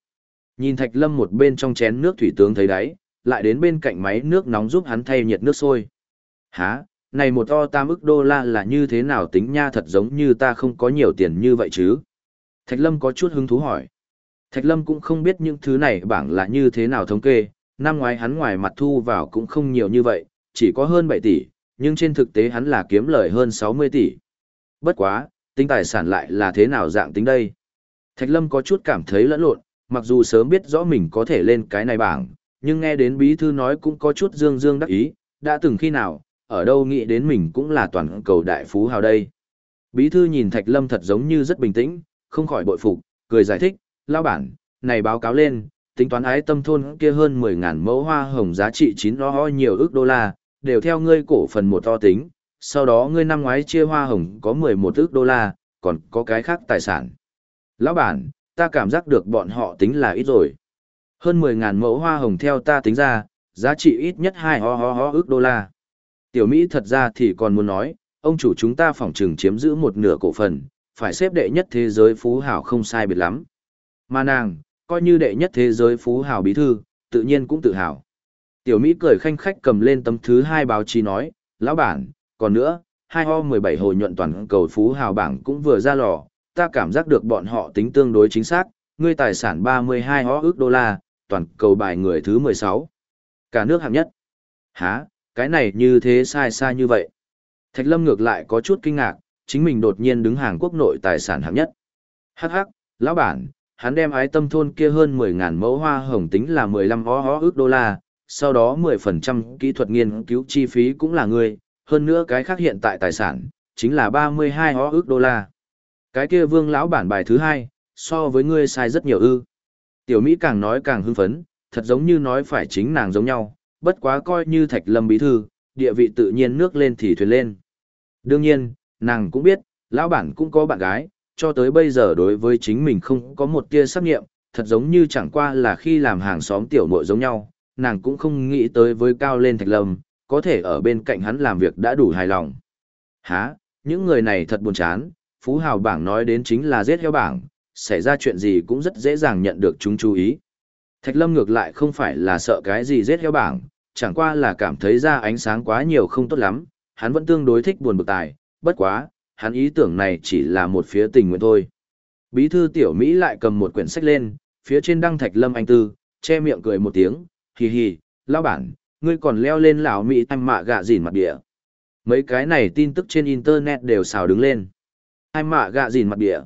Nhìn Thạch Lâm một bên trong chén nước thủy tướng thấy đấy, lại đến bên cạnh máy nước nóng giúp hắn thay nhiệt nước sôi. Hả, này một to tam ức đô la là như thế nào tính nha thật giống như ta không có nhiều tiền như vậy chứ? Thạch Lâm có chút hứng thú hỏi. Thạch Lâm cũng không biết những thứ này bảng là như thế nào thống kê, năm ngoái hắn ngoài mặt thu vào cũng không nhiều như vậy, chỉ có hơn 7 tỷ, nhưng trên thực tế hắn là kiếm lời hơn 60 tỷ. Bất quá, tính tài sản lại là thế nào dạng tính đây? Thạch Lâm có chút cảm thấy lẫn lộn, mặc dù sớm biết rõ mình có thể lên cái này bảng, nhưng nghe đến bí thư nói cũng có chút dương dương đắc ý, đã từng khi nào, ở đâu nghĩ đến mình cũng là toàn cầu đại phú hào đây. Bí thư nhìn Thạch Lâm thật giống như rất bình tĩnh, không khỏi bội phục, cười giải thích, lao bản, này báo cáo lên, tính toán ái tâm thôn kia hơn 10.000 mẫu hoa hồng giá trị chín lo nhiều ước đô la, đều theo ngươi cổ phần một to tính, sau đó ngươi năm ngoái chia hoa hồng có 11 ước đô la, còn có cái khác tài sản. Lão bản, ta cảm giác được bọn họ tính là ít rồi. Hơn 10.000 mẫu hoa hồng theo ta tính ra, giá trị ít nhất 2 ho ho ho ước đô la. Tiểu Mỹ thật ra thì còn muốn nói, ông chủ chúng ta phỏng trừng chiếm giữ một nửa cổ phần, phải xếp đệ nhất thế giới phú hảo không sai biệt lắm. Mà nàng, coi như đệ nhất thế giới phú hảo bí thư, tự nhiên cũng tự hào. Tiểu Mỹ cười khanh khách cầm lên tấm thứ hai báo chí nói, lão bản, còn nữa, hai ho 17 hồi nhuận toàn cầu phú hào bảng cũng vừa ra lò, ta cảm giác được bọn họ tính tương đối chính xác, ngươi tài sản 32 ho ước đô la, toàn cầu bài người thứ 16. Cả nước hạng nhất. Hả, cái này như thế sai sai như vậy. Thạch Lâm ngược lại có chút kinh ngạc, chính mình đột nhiên đứng hàng quốc nội tài sản hạng nhất. Hắc hắc, lão bản, hắn đem ái tâm thôn kia hơn 10.000 mẫu hoa hồng tính là 15 ho ho ước đô la, sau đó 10% kỹ thuật nghiên cứu chi phí cũng là ngươi, hơn nữa cái khác hiện tại tài sản, chính là 32 ho ước đô la. Cái kia vương lão bản bài thứ hai, so với ngươi sai rất nhiều ư. Tiểu Mỹ càng nói càng hưng phấn, thật giống như nói phải chính nàng giống nhau, bất quá coi như thạch lâm bí thư, địa vị tự nhiên nước lên thì thuyền lên. Đương nhiên, nàng cũng biết, lão bản cũng có bạn gái, cho tới bây giờ đối với chính mình không có một tia xác nghiệm, thật giống như chẳng qua là khi làm hàng xóm tiểu muội giống nhau, nàng cũng không nghĩ tới với cao lên thạch lâm, có thể ở bên cạnh hắn làm việc đã đủ hài lòng. Hả, những người này thật buồn chán, Phú Hào bảng nói đến chính là giết heo bảng, xảy ra chuyện gì cũng rất dễ dàng nhận được chúng chú ý. Thạch Lâm ngược lại không phải là sợ cái gì giết heo bảng, chẳng qua là cảm thấy ra ánh sáng quá nhiều không tốt lắm, hắn vẫn tương đối thích buồn bực tài, bất quá, hắn ý tưởng này chỉ là một phía tình nguyện thôi. Bí thư tiểu Mỹ lại cầm một quyển sách lên, phía trên đăng Thạch Lâm anh tư, che miệng cười một tiếng, hì hì, lão bản, ngươi còn leo lên lão Mỹ anh mạ gạ dỉn mặt địa. Mấy cái này tin tức trên internet đều xào đứng lên. Anh mạ gạ dỉn mặt địa.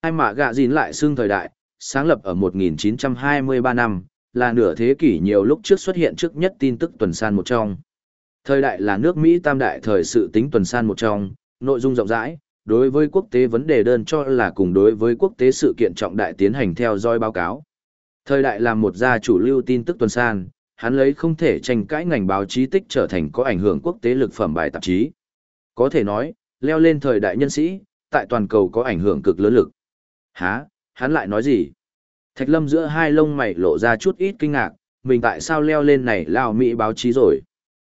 Anh mạ gạ dỉn lại xương thời đại, sáng lập ở 1923 năm, là nửa thế kỷ nhiều lúc trước xuất hiện trước nhất tin tức tuần san một trong. Thời đại là nước Mỹ tam đại thời sự tính tuần san một trong, nội dung rộng rãi, đối với quốc tế vấn đề đơn cho là cùng đối với quốc tế sự kiện trọng đại tiến hành theo dõi báo cáo. Thời đại là một gia chủ lưu tin tức tuần san, hắn lấy không thể tranh cãi ngành báo chí tích trở thành có ảnh hưởng quốc tế lực phẩm bài tạp chí. Có thể nói, leo lên thời đại nhân sĩ, tại toàn cầu có ảnh hưởng cực lớn lực. Hả, hắn lại nói gì? Thạch lâm giữa hai lông mày lộ ra chút ít kinh ngạc, mình tại sao leo lên này lao Mỹ báo chí rồi?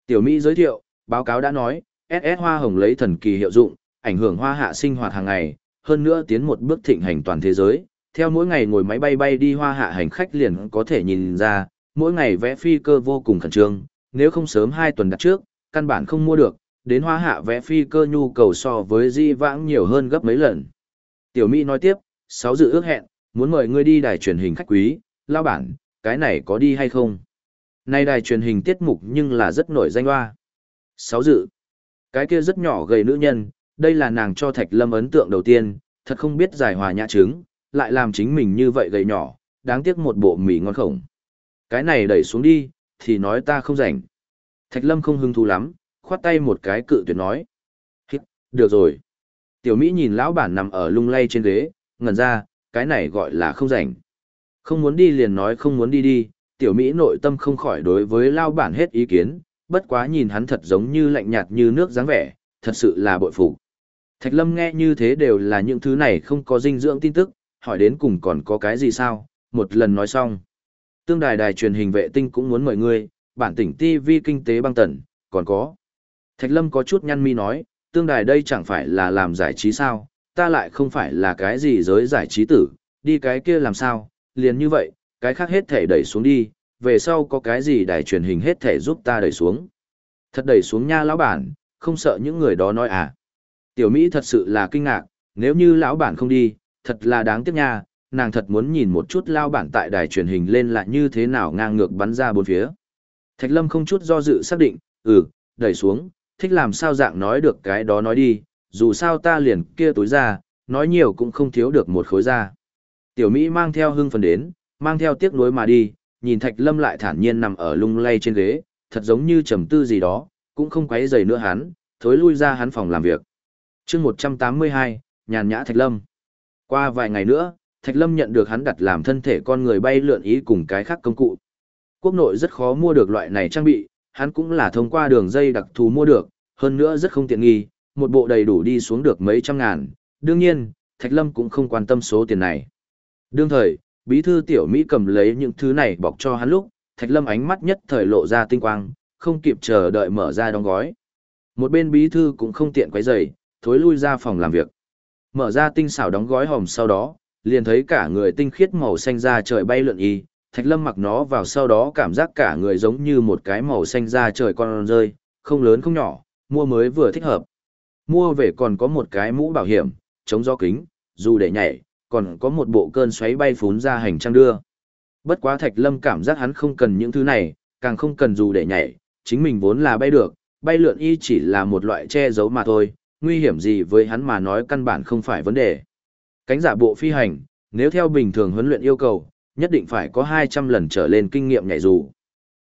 Tiểu Mỹ giới thiệu, báo cáo đã nói, SS hoa hồng lấy thần kỳ hiệu dụng, ảnh hưởng hoa hạ sinh hoạt hàng ngày, hơn nữa tiến một bước thịnh hành toàn thế giới. Theo mỗi ngày ngồi máy bay bay đi hoa hạ hành khách liền có thể nhìn ra, mỗi ngày vẽ phi cơ vô cùng khẩn trương, nếu không sớm hai tuần đặt trước, căn bản không mua được, đến hoa hạ vẽ phi cơ nhu cầu so với di vãng nhiều hơn gấp mấy lần. Tiểu Mỹ nói tiếp, sáu dự ước hẹn, muốn mời ngươi đi đài truyền hình khách quý, lao bản, cái này có đi hay không? Nay đài truyền hình tiết mục nhưng là rất nổi danh hoa. Sáu dự. Cái kia rất nhỏ gầy nữ nhân, đây là nàng cho Thạch Lâm ấn tượng đầu tiên, thật không biết giải hòa nhã trứng, lại làm chính mình như vậy gầy nhỏ, đáng tiếc một bộ mì ngon khổng. Cái này đẩy xuống đi, thì nói ta không rảnh. Thạch Lâm không hứng thú lắm, khoát tay một cái cự tuyệt nói. Hít, được rồi. Tiểu Mỹ nhìn lão bản nằm ở lung lay trên ghế, ngẩn ra, cái này gọi là không rảnh. Không muốn đi liền nói không muốn đi đi, tiểu Mỹ nội tâm không khỏi đối với lao bản hết ý kiến, bất quá nhìn hắn thật giống như lạnh nhạt như nước dáng vẻ, thật sự là bội phục. Thạch Lâm nghe như thế đều là những thứ này không có dinh dưỡng tin tức, hỏi đến cùng còn có cái gì sao, một lần nói xong. Tương đài đài truyền hình vệ tinh cũng muốn mời ngươi, bản tỉnh TV kinh tế băng tần, còn có. Thạch Lâm có chút nhăn mi nói, tương đài đây chẳng phải là làm giải trí sao, ta lại không phải là cái gì giới giải trí tử, đi cái kia làm sao, liền như vậy, cái khác hết thể đẩy xuống đi, về sau có cái gì đài truyền hình hết thể giúp ta đẩy xuống. Thật đẩy xuống nha lão bản, không sợ những người đó nói à. Tiểu Mỹ thật sự là kinh ngạc, nếu như lão bản không đi, thật là đáng tiếc nha, nàng thật muốn nhìn một chút lão bản tại đài truyền hình lên là như thế nào ngang ngược bắn ra bốn phía. Thạch Lâm không chút do dự xác định, ừ, đẩy xuống, thích làm sao dạng nói được cái đó nói đi, dù sao ta liền kia túi ra, nói nhiều cũng không thiếu được một khối ra. Tiểu Mỹ mang theo hưng phần đến, mang theo tiếc nuối mà đi, nhìn Thạch Lâm lại thản nhiên nằm ở lung lay trên ghế, thật giống như trầm tư gì đó, cũng không quấy rầy nữa hắn, thối lui ra hắn phòng làm việc. Chương 182, nhàn nhã Thạch Lâm. Qua vài ngày nữa, Thạch Lâm nhận được hắn đặt làm thân thể con người bay lượn ý cùng cái khác công cụ. Quốc nội rất khó mua được loại này trang bị, hắn cũng là thông qua đường dây đặc thù mua được, hơn nữa rất không tiện nghi, một bộ đầy đủ đi xuống được mấy trăm ngàn. Đương nhiên, Thạch Lâm cũng không quan tâm số tiền này. Đương thời, bí thư tiểu Mỹ cầm lấy những thứ này bọc cho hắn lúc, Thạch Lâm ánh mắt nhất thời lộ ra tinh quang, không kịp chờ đợi mở ra đóng gói. Một bên bí thư cũng không tiện quấy rầy, thối lui ra phòng làm việc. Mở ra tinh xảo đóng gói hòm sau đó, liền thấy cả người tinh khiết màu xanh da trời bay lượn y, Thạch Lâm mặc nó vào sau đó cảm giác cả người giống như một cái màu xanh da trời con rơi, không lớn không nhỏ, mua mới vừa thích hợp. Mua về còn có một cái mũ bảo hiểm, chống gió kính, dù để nhảy, còn có một bộ cơn xoáy bay phún ra hành trang đưa. Bất quá Thạch Lâm cảm giác hắn không cần những thứ này, càng không cần dù để nhảy, chính mình vốn là bay được, bay lượn y chỉ là một loại che giấu mà thôi, nguy hiểm gì với hắn mà nói căn bản không phải vấn đề. Cánh giả bộ phi hành, nếu theo bình thường huấn luyện yêu cầu, nhất định phải có 200 lần trở lên kinh nghiệm nhảy dù.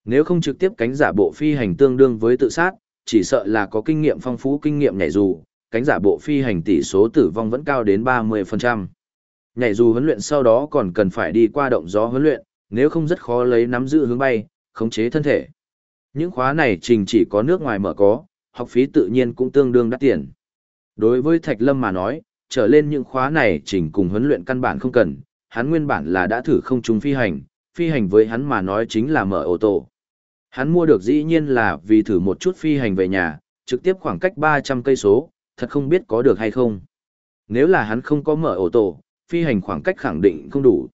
Nếu không trực tiếp cánh giả bộ phi hành tương đương với tự sát, chỉ sợ là có kinh nghiệm phong phú kinh nghiệm nhảy dù, cánh giả bộ phi hành tỷ số tử vong vẫn cao đến 30%. Nhảy dù huấn luyện sau đó còn cần phải đi qua động gió huấn luyện, nếu không rất khó lấy nắm giữ hướng bay, khống chế thân thể. Những khóa này trình chỉ có nước ngoài mở có, học phí tự nhiên cũng tương đương đắt tiền. Đối với Thạch Lâm mà nói, trở lên những khóa này trình cùng huấn luyện căn bản không cần, hắn nguyên bản là đã thử không trung phi hành, phi hành với hắn mà nói chính là mở ô tô. Hắn mua được dĩ nhiên là vì thử một chút phi hành về nhà, trực tiếp khoảng cách 300 cây số, thật không biết có được hay không. Nếu là hắn không có mở ô tô, phi hành khoảng cách khẳng định không đủ.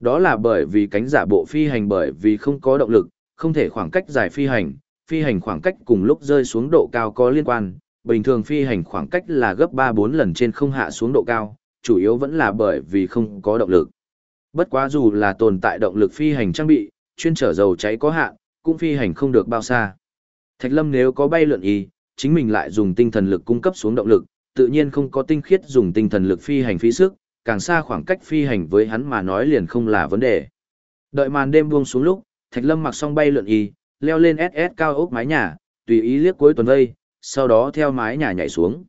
Đó là bởi vì cánh giả bộ phi hành bởi vì không có động lực, không thể khoảng cách dài phi hành, phi hành khoảng cách cùng lúc rơi xuống độ cao có liên quan, bình thường phi hành khoảng cách là gấp 3-4 lần trên không hạ xuống độ cao, chủ yếu vẫn là bởi vì không có động lực. Bất quá dù là tồn tại động lực phi hành trang bị, chuyên trở dầu cháy có hạn, cũng phi hành không được bao xa. Thạch Lâm nếu có bay lượn y, chính mình lại dùng tinh thần lực cung cấp xuống động lực, tự nhiên không có tinh khiết dùng tinh thần lực phi hành phí sức, càng xa khoảng cách phi hành với hắn mà nói liền không là vấn đề. Đợi màn đêm buông xuống lúc, Thạch Lâm mặc xong bay lượn y, leo lên SS cao ốc mái nhà, tùy ý liếc cuối tuần vây, sau đó theo mái nhà nhảy xuống.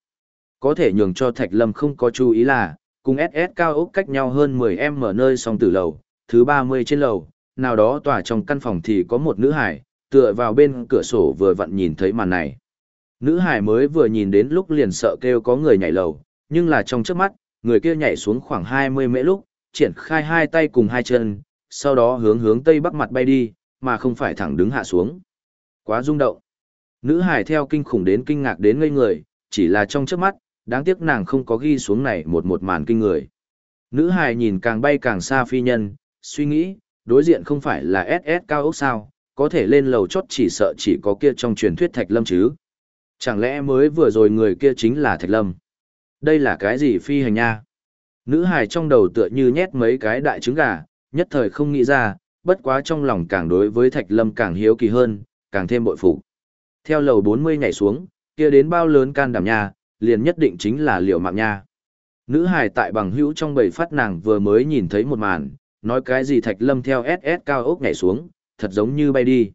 Có thể nhường cho Thạch Lâm không có chú ý là, cùng SS cao ốc cách nhau hơn 10 m nơi song tử lầu, thứ 30 trên lầu, nào đó tòa trong căn phòng thì có một nữ hải, tựa vào bên cửa sổ vừa vặn nhìn thấy màn này. Nữ hải mới vừa nhìn đến lúc liền sợ kêu có người nhảy lầu, nhưng là trong trước mắt, người kia nhảy xuống khoảng 20 mễ lúc, triển khai hai tay cùng hai chân, sau đó hướng hướng tây bắc mặt bay đi, mà không phải thẳng đứng hạ xuống. Quá rung động. Nữ hải theo kinh khủng đến kinh ngạc đến ngây người, chỉ là trong trước mắt, đáng tiếc nàng không có ghi xuống này một một màn kinh người. Nữ hải nhìn càng bay càng xa phi nhân, suy nghĩ, đối diện không phải là SS cao ốc sao, có thể lên lầu chót chỉ sợ chỉ có kia trong truyền thuyết Thạch Lâm chứ. Chẳng lẽ mới vừa rồi người kia chính là Thạch Lâm? Đây là cái gì phi hành nha? Nữ hải trong đầu tựa như nhét mấy cái đại trứng gà, nhất thời không nghĩ ra, bất quá trong lòng càng đối với Thạch Lâm càng hiếu kỳ hơn, càng thêm bội phục. Theo lầu 40 nhảy xuống, kia đến bao lớn can đảm nha, liền nhất định chính là liệu mạng nha. Nữ hài tại bằng hữu trong bầy phát nàng vừa mới nhìn thấy một màn, nói cái gì Thạch Lâm theo SS cao ốc nhảy xuống, thật giống như bay đi.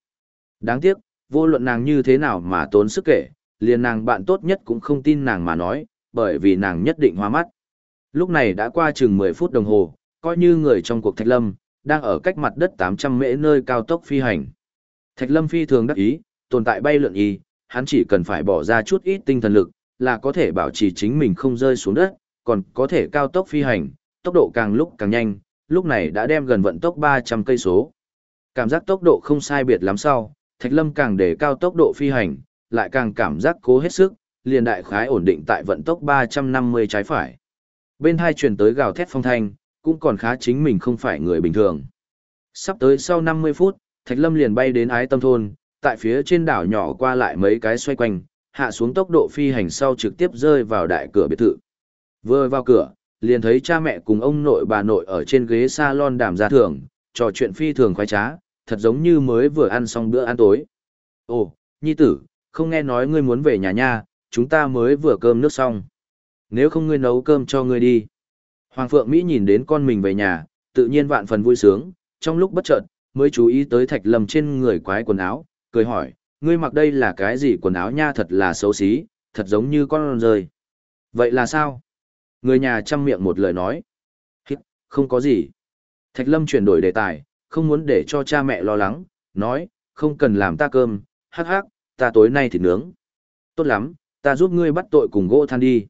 Đáng tiếc, vô luận nàng như thế nào mà tốn sức kể, liền nàng bạn tốt nhất cũng không tin nàng mà nói, bởi vì nàng nhất định hoa mắt. Lúc này đã qua chừng 10 phút đồng hồ, coi như người trong cuộc Thạch Lâm, đang ở cách mặt đất 800 mễ nơi cao tốc phi hành. Thạch Lâm phi thường đắc ý, tồn tại bay lượn y, hắn chỉ cần phải bỏ ra chút ít tinh thần lực, là có thể bảo trì chính mình không rơi xuống đất, còn có thể cao tốc phi hành, tốc độ càng lúc càng nhanh, lúc này đã đem gần vận tốc 300 cây số. Cảm giác tốc độ không sai biệt lắm sau, Thạch Lâm càng để cao tốc độ phi hành, lại càng cảm giác cố hết sức, liền đại khái ổn định tại vận tốc 350 trái phải. Bên hai truyền tới gào thét phong thanh, cũng còn khá chính mình không phải người bình thường. Sắp tới sau 50 phút, Thạch Lâm liền bay đến ái tâm thôn, tại phía trên đảo nhỏ qua lại mấy cái xoay quanh, hạ xuống tốc độ phi hành sau trực tiếp rơi vào đại cửa biệt thự. Vừa vào cửa, liền thấy cha mẹ cùng ông nội bà nội ở trên ghế salon đàm gia thường, trò chuyện phi thường khoái trá, thật giống như mới vừa ăn xong bữa ăn tối. Ồ, nhi tử, không nghe nói ngươi muốn về nhà nha, chúng ta mới vừa cơm nước xong. Nếu không ngươi nấu cơm cho ngươi đi. Hoàng Phượng Mỹ nhìn đến con mình về nhà, tự nhiên vạn phần vui sướng, trong lúc bất chợt, mới chú ý tới thạch lầm trên người quái quần áo, cười hỏi, ngươi mặc đây là cái gì quần áo nha thật là xấu xí, thật giống như con rơi. Vậy là sao? Người nhà chăm miệng một lời nói. Hít, không có gì. Thạch lâm chuyển đổi đề tài, không muốn để cho cha mẹ lo lắng, nói, không cần làm ta cơm, hắc hắc, ta tối nay thịt nướng. Tốt lắm, ta giúp ngươi bắt tội cùng gỗ than đi.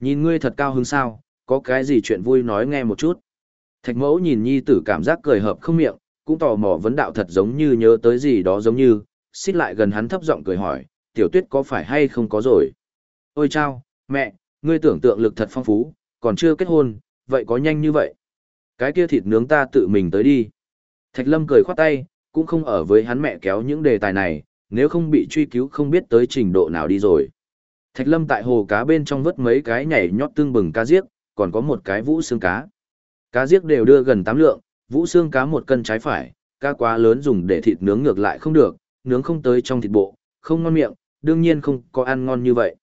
Nhìn ngươi thật cao hứng sao, có cái gì chuyện vui nói nghe một chút. Thạch mẫu nhìn nhi tử cảm giác cười hợp không miệng, cũng tò mò vấn đạo thật giống như nhớ tới gì đó giống như, xích lại gần hắn thấp giọng cười hỏi, tiểu tuyết có phải hay không có rồi? Ôi chao, mẹ, ngươi tưởng tượng lực thật phong phú, còn chưa kết hôn, vậy có nhanh như vậy? Cái kia thịt nướng ta tự mình tới đi. Thạch lâm cười khoát tay, cũng không ở với hắn mẹ kéo những đề tài này, nếu không bị truy cứu không biết tới trình độ nào đi rồi. Thạch lâm tại hồ cá bên trong vớt mấy cái nhảy nhót tương bừng cá giếc, còn có một cái vũ xương cá. Cá giếc đều đưa gần 8 lượng, vũ xương cá một cân trái phải, cá quá lớn dùng để thịt nướng ngược lại không được, nướng không tới trong thịt bộ, không ngon miệng, đương nhiên không có ăn ngon như vậy.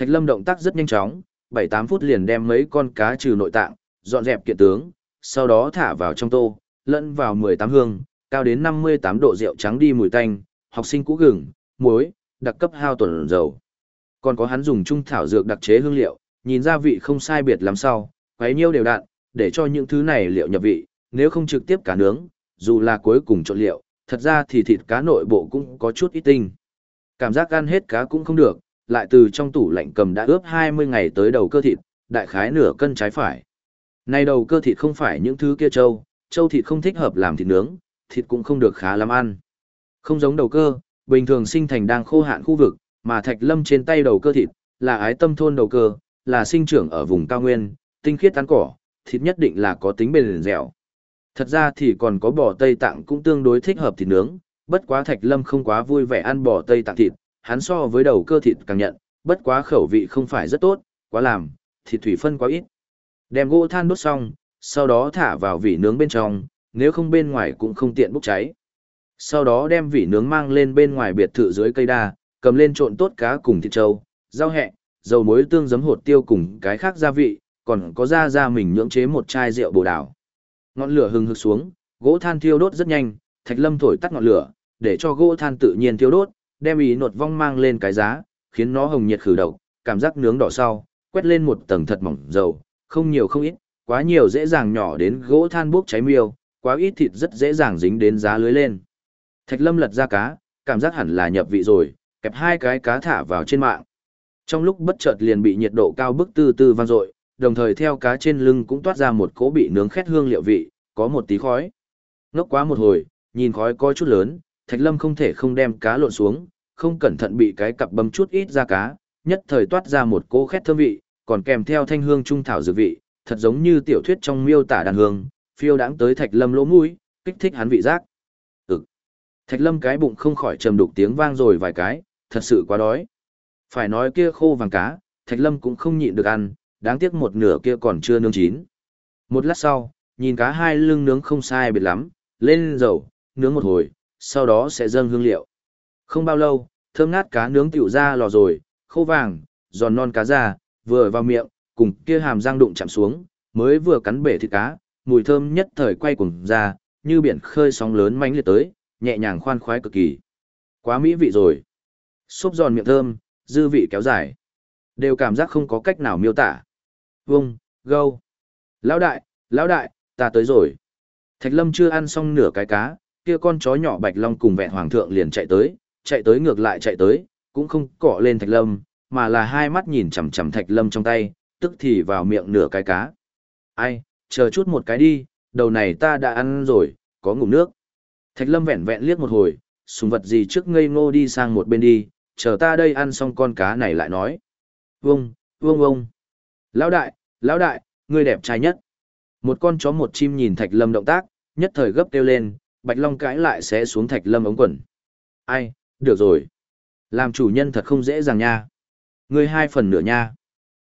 Thạch Lâm động tác rất nhanh chóng, 7-8 phút liền đem mấy con cá trừ nội tạng, dọn dẹp kiện tướng, sau đó thả vào trong tô, lẫn vào 18 hương, cao đến 58 độ rượu trắng đi mùi tanh, học sinh cũ gừng, muối, đặc cấp hao tuần dầu. Còn có hắn dùng trung thảo dược đặc chế hương liệu, nhìn ra vị không sai biệt lắm sau, quấy nhiêu đều đặn, để cho những thứ này liệu nhập vị, nếu không trực tiếp cá nướng, dù là cuối cùng trộn liệu, thật ra thì thịt cá nội bộ cũng có chút ít tinh. Cảm giác ăn hết cá cũng không được, lại từ trong tủ lạnh cầm đã ướp 20 ngày tới đầu cơ thịt, đại khái nửa cân trái phải. nay đầu cơ thịt không phải những thứ kia trâu, trâu thịt không thích hợp làm thịt nướng, thịt cũng không được khá lắm ăn. Không giống đầu cơ, bình thường sinh thành đang khô hạn khu vực, mà thạch lâm trên tay đầu cơ thịt, là ái tâm thôn đầu cơ, là sinh trưởng ở vùng cao nguyên, tinh khiết tán cỏ, thịt nhất định là có tính bền dẻo. Thật ra thì còn có bò Tây Tạng cũng tương đối thích hợp thịt nướng, bất quá Thạch Lâm không quá vui vẻ ăn bò Tây Tạng thịt, hắn so với đầu cơ thịt càng nhận, bất quá khẩu vị không phải rất tốt, quá làm, thịt thủy phân quá ít. Đem gỗ than đốt xong, sau đó thả vào vỉ nướng bên trong, nếu không bên ngoài cũng không tiện bốc cháy. Sau đó đem vỉ nướng mang lên bên ngoài biệt thự dưới cây đa, cầm lên trộn tốt cá cùng thịt trâu, rau hẹ, dầu muối tương giấm hột tiêu cùng cái khác gia vị, còn có ra ra mình nhưỡng chế một chai rượu bồ đào. Ngọn lửa hừng hực xuống, gỗ than thiêu đốt rất nhanh, Thạch Lâm thổi tắt ngọn lửa, để cho gỗ than tự nhiên thiêu đốt, đem ý nột vong mang lên cái giá, khiến nó hồng nhiệt khử độc, cảm giác nướng đỏ sau, quét lên một tầng thật mỏng dầu, không nhiều không ít, quá nhiều dễ dàng nhỏ đến gỗ than bốc cháy miêu, quá ít thịt rất dễ dàng dính đến giá lưới lên. Thạch Lâm lật ra cá, cảm giác hẳn là nhập vị rồi, kẹp hai cái cá thả vào trên mạng. Trong lúc bất chợt liền bị nhiệt độ cao bức tư tư vang dội, đồng thời theo cá trên lưng cũng toát ra một cỗ bị nướng khét hương liệu vị, có một tí khói. Ngốc quá một hồi, nhìn khói có chút lớn, Thạch Lâm không thể không đem cá lộn xuống, không cẩn thận bị cái cặp bấm chút ít ra cá, nhất thời toát ra một cỗ khét thơm vị, còn kèm theo thanh hương trung thảo dược vị, thật giống như tiểu thuyết trong miêu tả đàn hương, phiêu đãng tới Thạch Lâm lỗ mũi, kích thích hắn vị giác. Ừ. Thạch Lâm cái bụng không khỏi trầm đục tiếng vang rồi vài cái, thật sự quá đói. Phải nói kia khô vàng cá, Thạch Lâm cũng không nhịn được ăn, đáng tiếc một nửa kia còn chưa nướng chín. Một lát sau, nhìn cá hai lưng nướng không sai biệt lắm, lên dầu, nướng một hồi, sau đó sẽ dâng hương liệu. Không bao lâu, thơm ngát cá nướng tiểu ra lò rồi, khô vàng, giòn non cá già, vừa vào miệng, cùng kia hàm răng đụng chạm xuống, mới vừa cắn bể thịt cá, mùi thơm nhất thời quay cuồng ra, như biển khơi sóng lớn mãnh liệt tới, nhẹ nhàng khoan khoái cực kỳ. Quá mỹ vị rồi. Xốp giòn miệng thơm, dư vị kéo dài. Đều cảm giác không có cách nào miêu tả. Vung, gâu. Lão đại, lão đại, ta tới rồi. Thạch Lâm chưa ăn xong nửa cái cá, kia con chó nhỏ Bạch Long cùng vẹn hoàng thượng liền chạy tới, chạy tới ngược lại chạy tới, cũng không cọ lên Thạch Lâm, mà là hai mắt nhìn chằm chằm Thạch Lâm trong tay, tức thì vào miệng nửa cái cá. Ai, chờ chút một cái đi, đầu này ta đã ăn rồi, có ngủ nước. Thạch Lâm vẹn vẹn liếc một hồi, súng vật gì trước ngây ngô đi sang một bên đi, chờ ta đây ăn xong con cá này lại nói. Vông, vông vông. Lão đại, lão đại, ngươi đẹp trai nhất. Một con chó một chim nhìn Thạch Lâm động tác, nhất thời gấp kêu lên, Bạch Long cãi lại sẽ xuống Thạch Lâm ống quần. Ai, được rồi. Làm chủ nhân thật không dễ dàng nha. Ngươi hai phần nửa nha.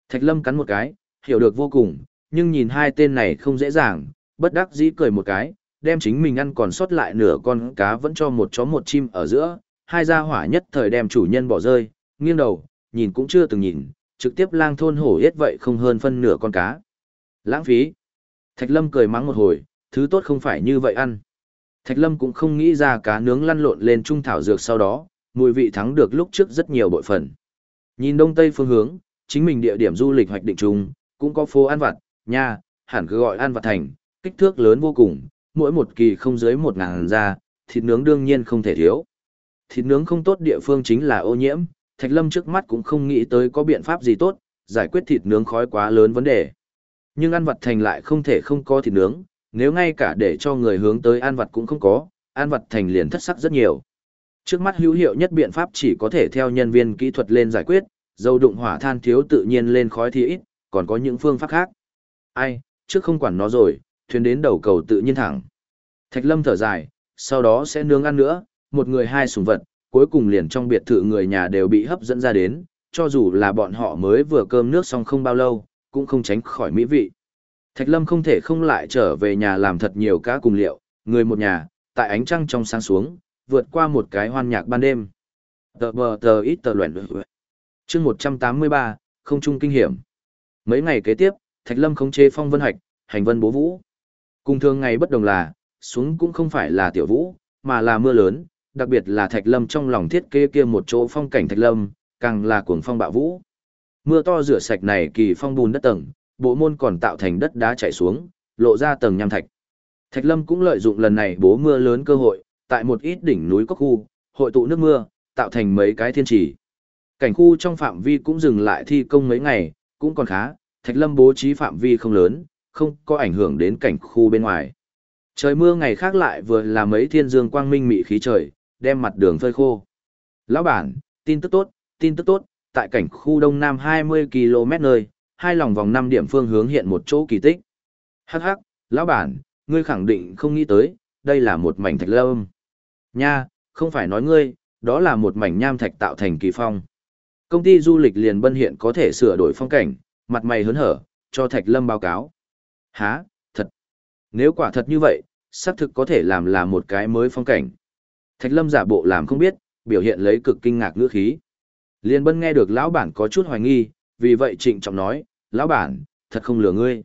Thạch Lâm cắn một cái, hiểu được vô cùng, nhưng nhìn hai tên này không dễ dàng, bất đắc dĩ cười một cái, đem chính mình ăn còn sót lại nửa con cá vẫn cho một chó một chim ở giữa, hai gia hỏa nhất thời đem chủ nhân bỏ rơi, nghiêng đầu, nhìn cũng chưa từng nhìn, trực tiếp lang thôn hổ yết vậy không hơn phân nửa con cá. Lãng phí. Thạch Lâm cười mắng một hồi, thứ tốt không phải như vậy ăn. Thạch Lâm cũng không nghĩ ra cá nướng lăn lộn lên trung thảo dược sau đó, mùi vị thắng được lúc trước rất nhiều bội phần. Nhìn đông tây phương hướng, chính mình địa điểm du lịch hoạch định chung, cũng có phố ăn vặt, nha, hẳn cứ gọi ăn vặt thành, kích thước lớn vô cùng, mỗi một kỳ không dưới một ngàn ra, thịt nướng đương nhiên không thể thiếu. Thịt nướng không tốt địa phương chính là ô nhiễm, Thạch Lâm trước mắt cũng không nghĩ tới có biện pháp gì tốt, giải quyết thịt nướng khói quá lớn vấn đề. Nhưng ăn vặt thành lại không thể không có thịt nướng, nếu ngay cả để cho người hướng tới an vật cũng không có, an vật thành liền thất sắc rất nhiều. Trước mắt hữu hiệu nhất biện pháp chỉ có thể theo nhân viên kỹ thuật lên giải quyết, dầu đụng hỏa than thiếu tự nhiên lên khói thì ít, còn có những phương pháp khác. Ai, trước không quản nó rồi, thuyền đến đầu cầu tự nhiên thẳng. Thạch Lâm thở dài, sau đó sẽ nướng ăn nữa, một người hai sùng vật, cuối cùng liền trong biệt thự người nhà đều bị hấp dẫn ra đến, cho dù là bọn họ mới vừa cơm nước xong không bao lâu, cũng không tránh khỏi mỹ vị. Thạch Lâm không thể không lại trở về nhà làm thật nhiều cá cùng liệu, người một nhà, tại ánh trăng trong sáng xuống, vượt qua một cái hoan nhạc ban đêm. Tờ bờ tờ ít tờ luyện chương 183, không trung kinh hiểm. Mấy ngày kế tiếp, Thạch Lâm khống chế phong vân hạch, hành vân bố vũ. Cùng thường ngày bất đồng là, xuống cũng không phải là tiểu vũ, mà là mưa lớn, đặc biệt là Thạch Lâm trong lòng thiết kế kia một chỗ phong cảnh Thạch Lâm, càng là cuồng phong bạo vũ. Mưa to rửa sạch này kỳ phong bùn đất tầng, bộ môn còn tạo thành đất đá chảy xuống, lộ ra tầng nham thạch. Thạch Lâm cũng lợi dụng lần này bố mưa lớn cơ hội, tại một ít đỉnh núi có khu, hội tụ nước mưa, tạo thành mấy cái thiên trì. Cảnh khu trong phạm vi cũng dừng lại thi công mấy ngày, cũng còn khá, Thạch Lâm bố trí phạm vi không lớn, không có ảnh hưởng đến cảnh khu bên ngoài. Trời mưa ngày khác lại vừa là mấy thiên dương quang minh mị khí trời, đem mặt đường phơi khô. Lão bản, tin tức tốt, tin tức tốt, tại cảnh khu đông nam 20 km nơi, hai lòng vòng năm điểm phương hướng hiện một chỗ kỳ tích. Hắc hắc, lão bản, ngươi khẳng định không nghĩ tới, đây là một mảnh thạch lâm. Nha, không phải nói ngươi, đó là một mảnh nham thạch tạo thành kỳ phong. Công ty du lịch liền bân hiện có thể sửa đổi phong cảnh, mặt mày hớn hở, cho thạch lâm báo cáo. Hả, thật. Nếu quả thật như vậy, xác thực có thể làm là một cái mới phong cảnh. Thạch lâm giả bộ làm không biết, biểu hiện lấy cực kinh ngạc ngữ khí. Liên bân nghe được lão bản có chút hoài nghi, vì vậy trịnh trọng nói, lão bản, thật không lừa ngươi.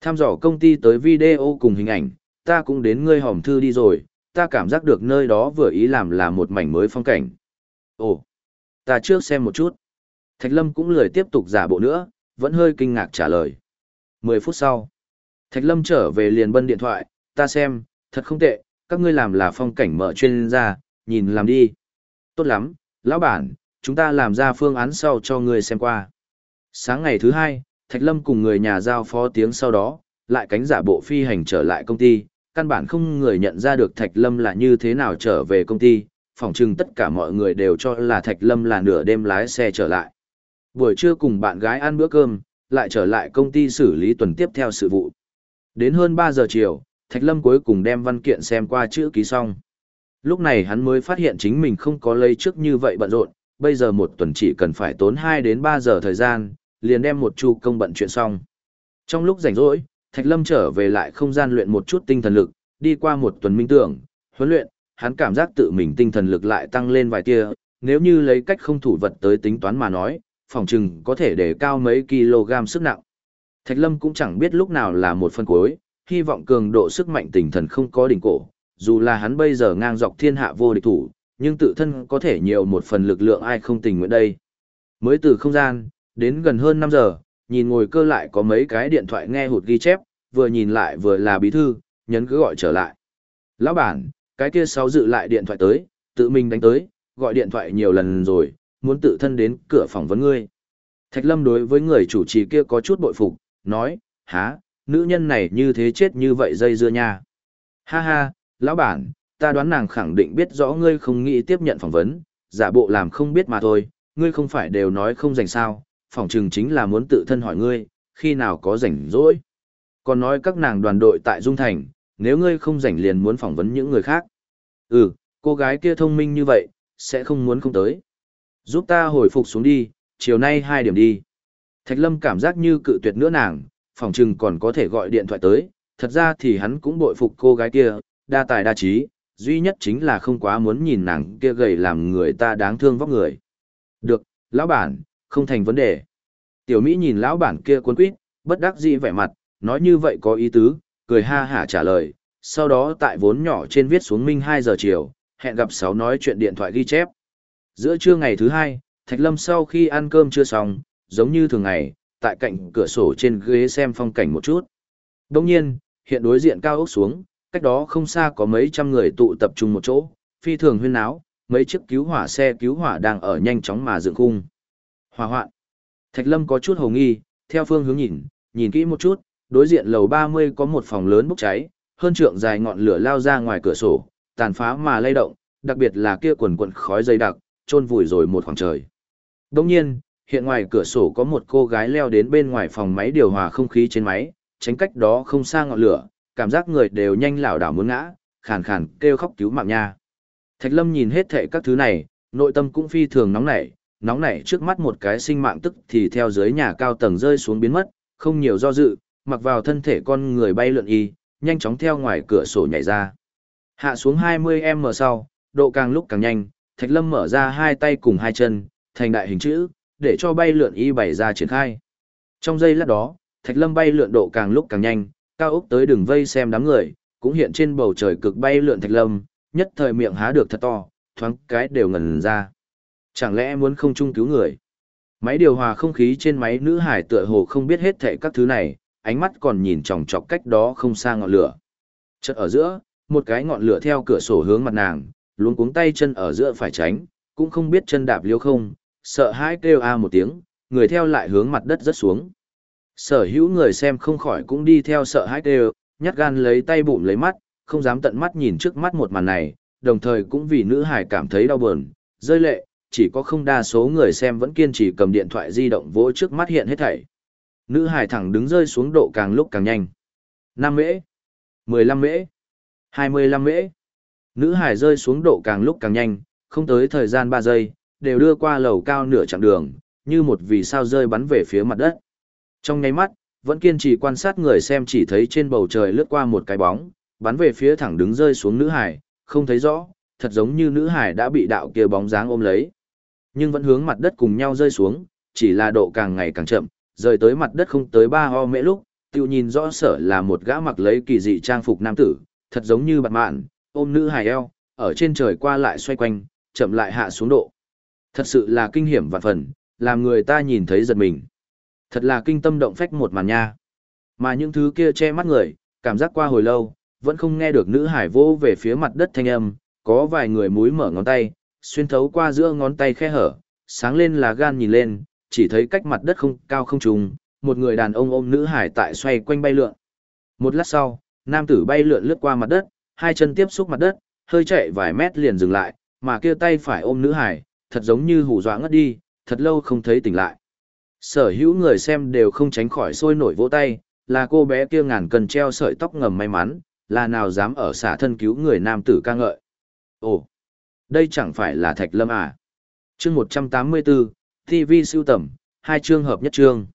Tham dò công ty tới video cùng hình ảnh, ta cũng đến ngươi hòm thư đi rồi, ta cảm giác được nơi đó vừa ý làm là một mảnh mới phong cảnh. Ồ, ta trước xem một chút. Thạch Lâm cũng lười tiếp tục giả bộ nữa, vẫn hơi kinh ngạc trả lời. Mười phút sau, Thạch Lâm trở về liền bân điện thoại, ta xem, thật không tệ, các ngươi làm là phong cảnh mở chuyên gia, nhìn làm đi. Tốt lắm, lão bản, chúng ta làm ra phương án sau cho ngươi xem qua. Sáng ngày thứ hai, Thạch Lâm cùng người nhà giao phó tiếng sau đó, lại cánh giả bộ phi hành trở lại công ty, căn bản không người nhận ra được Thạch Lâm là như thế nào trở về công ty, phỏng chừng tất cả mọi người đều cho là Thạch Lâm là nửa đêm lái xe trở lại. Buổi trưa cùng bạn gái ăn bữa cơm, lại trở lại công ty xử lý tuần tiếp theo sự vụ. Đến hơn 3 giờ chiều, Thạch Lâm cuối cùng đem văn kiện xem qua chữ ký xong. Lúc này hắn mới phát hiện chính mình không có lấy trước như vậy bận rộn, bây giờ một tuần chỉ cần phải tốn 2 đến 3 giờ thời gian, liền đem một chu công bận chuyện xong. Trong lúc rảnh rỗi, Thạch Lâm trở về lại không gian luyện một chút tinh thần lực, đi qua một tuần minh tưởng, huấn luyện, hắn cảm giác tự mình tinh thần lực lại tăng lên vài tia, nếu như lấy cách không thủ vật tới tính toán mà nói, phòng trừng có thể để cao mấy kg sức nặng. Thạch Lâm cũng chẳng biết lúc nào là một phân cuối, hy vọng cường độ sức mạnh tinh thần không có đỉnh cổ, dù là hắn bây giờ ngang dọc thiên hạ vô địch thủ, nhưng tự thân có thể nhiều một phần lực lượng ai không tình nguyện đây. Mới từ không gian, đến gần hơn 5 giờ, nhìn ngồi cơ lại có mấy cái điện thoại nghe hụt ghi chép, vừa nhìn lại vừa là bí thư, nhấn cứ gọi trở lại. Lão bản, cái kia sáu dự lại điện thoại tới, tự mình đánh tới, gọi điện thoại nhiều lần rồi, muốn tự thân đến cửa phỏng vấn ngươi. Thạch Lâm đối với người chủ trì kia có chút bội phục, nói, há, nữ nhân này như thế chết như vậy dây dưa nha. Ha ha, lão bản, ta đoán nàng khẳng định biết rõ ngươi không nghĩ tiếp nhận phỏng vấn, giả bộ làm không biết mà thôi, ngươi không phải đều nói không dành sao, phỏng chừng chính là muốn tự thân hỏi ngươi, khi nào có rảnh rỗi. Còn nói các nàng đoàn đội tại Dung Thành, nếu ngươi không rảnh liền muốn phỏng vấn những người khác. Ừ, cô gái kia thông minh như vậy, sẽ không muốn không tới. Giúp ta hồi phục xuống đi, chiều nay hai điểm đi. Thạch Lâm cảm giác như cự tuyệt nữa nàng, phỏng chừng còn có thể gọi điện thoại tới, thật ra thì hắn cũng bội phục cô gái kia, đa tài đa trí, duy nhất chính là không quá muốn nhìn nàng kia gầy làm người ta đáng thương vóc người. Được, lão bản, không thành vấn đề. Tiểu Mỹ nhìn lão bản kia cuốn quýt, bất đắc dĩ vẻ mặt, nói như vậy có ý tứ, cười ha hả trả lời, sau đó tại vốn nhỏ trên viết xuống minh 2 giờ chiều, hẹn gặp sáu nói chuyện điện thoại ghi chép. Giữa trưa ngày thứ hai, Thạch Lâm sau khi ăn cơm chưa xong, giống như thường ngày, tại cạnh cửa sổ trên ghế xem phong cảnh một chút. Đồng nhiên, hiện đối diện cao ốc xuống, cách đó không xa có mấy trăm người tụ tập trung một chỗ, phi thường huyên náo, mấy chiếc cứu hỏa xe cứu hỏa đang ở nhanh chóng mà dựng khung. Hỏa hoạn. Thạch Lâm có chút hồ nghi, theo phương hướng nhìn, nhìn kỹ một chút, đối diện lầu 30 có một phòng lớn bốc cháy, hơn trượng dài ngọn lửa lao ra ngoài cửa sổ, tàn phá mà lay động, đặc biệt là kia quần quần khói dày đặc, trôn vùi rồi một khoảng trời. Đồng nhiên, hiện ngoài cửa sổ có một cô gái leo đến bên ngoài phòng máy điều hòa không khí trên máy, tránh cách đó không xa ngọn lửa, cảm giác người đều nhanh lảo đảo muốn ngã, khàn khàn kêu khóc cứu mạng nha. Thạch Lâm nhìn hết thảy các thứ này, nội tâm cũng phi thường nóng nảy, nóng nảy trước mắt một cái sinh mạng tức thì theo dưới nhà cao tầng rơi xuống biến mất, không nhiều do dự, mặc vào thân thể con người bay lượn y, nhanh chóng theo ngoài cửa sổ nhảy ra. Hạ xuống 20m sau, độ càng lúc càng nhanh, Thạch Lâm mở ra hai tay cùng hai chân, thành đại hình chữ, để cho bay lượn y bày ra triển khai. Trong giây lát đó, Thạch Lâm bay lượn độ càng lúc càng nhanh, cao ốc tới đường vây xem đám người, cũng hiện trên bầu trời cực bay lượn Thạch Lâm, nhất thời miệng há được thật to, thoáng cái đều ngẩn ra. Chẳng lẽ muốn không chung cứu người? Máy điều hòa không khí trên máy nữ hải tựa hồ không biết hết thảy các thứ này, ánh mắt còn nhìn chòng chọc cách đó không xa ngọn lửa. Chợt ở giữa, một cái ngọn lửa theo cửa sổ hướng mặt nàng, luống cuống tay chân ở giữa phải tránh, cũng không biết chân đạp liêu không, sợ hãi kêu a một tiếng, người theo lại hướng mặt đất rất xuống. Sở hữu người xem không khỏi cũng đi theo sợ hãi kêu, nhát gan lấy tay bụng lấy mắt, không dám tận mắt nhìn trước mắt một màn này, đồng thời cũng vì nữ hải cảm thấy đau buồn, rơi lệ, chỉ có không đa số người xem vẫn kiên trì cầm điện thoại di động vỗ trước mắt hiện hết thảy. Nữ hải thẳng đứng rơi xuống độ càng lúc càng nhanh. 5 mễ, 15 mễ, 25 mễ. Nữ hải rơi xuống độ càng lúc càng nhanh, không tới thời gian 3 giây, đều đưa qua lầu cao nửa chặng đường, như một vì sao rơi bắn về phía mặt đất. Trong nháy mắt, vẫn kiên trì quan sát người xem chỉ thấy trên bầu trời lướt qua một cái bóng, bắn về phía thẳng đứng rơi xuống nữ hải, không thấy rõ, thật giống như nữ hải đã bị đạo kia bóng dáng ôm lấy. Nhưng vẫn hướng mặt đất cùng nhau rơi xuống, chỉ là độ càng ngày càng chậm, rời tới mặt đất không tới ba ho mễ lúc, tiêu nhìn rõ sở là một gã mặc lấy kỳ dị trang phục nam tử, thật giống như bạt mạn, ôm nữ hài eo, ở trên trời qua lại xoay quanh, chậm lại hạ xuống độ. Thật sự là kinh hiểm vạn phần, làm người ta nhìn thấy giật mình. Thật là kinh tâm động phách một màn nha. Mà những thứ kia che mắt người, cảm giác qua hồi lâu, vẫn không nghe được nữ hải vô về phía mặt đất thanh âm, có vài người múi mở ngón tay, xuyên thấu qua giữa ngón tay khe hở, sáng lên là gan nhìn lên, chỉ thấy cách mặt đất không cao không trùng, một người đàn ông ôm nữ hải tại xoay quanh bay lượn. Một lát sau, nam tử bay lượn lướt qua mặt đất, hai chân tiếp xúc mặt đất, hơi chạy vài mét liền dừng lại, mà kia tay phải ôm nữ hải, thật giống như hù dọa ngất đi, thật lâu không thấy tỉnh lại. Sở hữu người xem đều không tránh khỏi sôi nổi vỗ tay, là cô bé kia ngàn cần treo sợi tóc ngầm may mắn, là nào dám ở xả thân cứu người nam tử ca ngợi. Ồ, đây chẳng phải là Thạch Lâm à? Chương 184, TV siêu tầm, hai chương hợp nhất chương.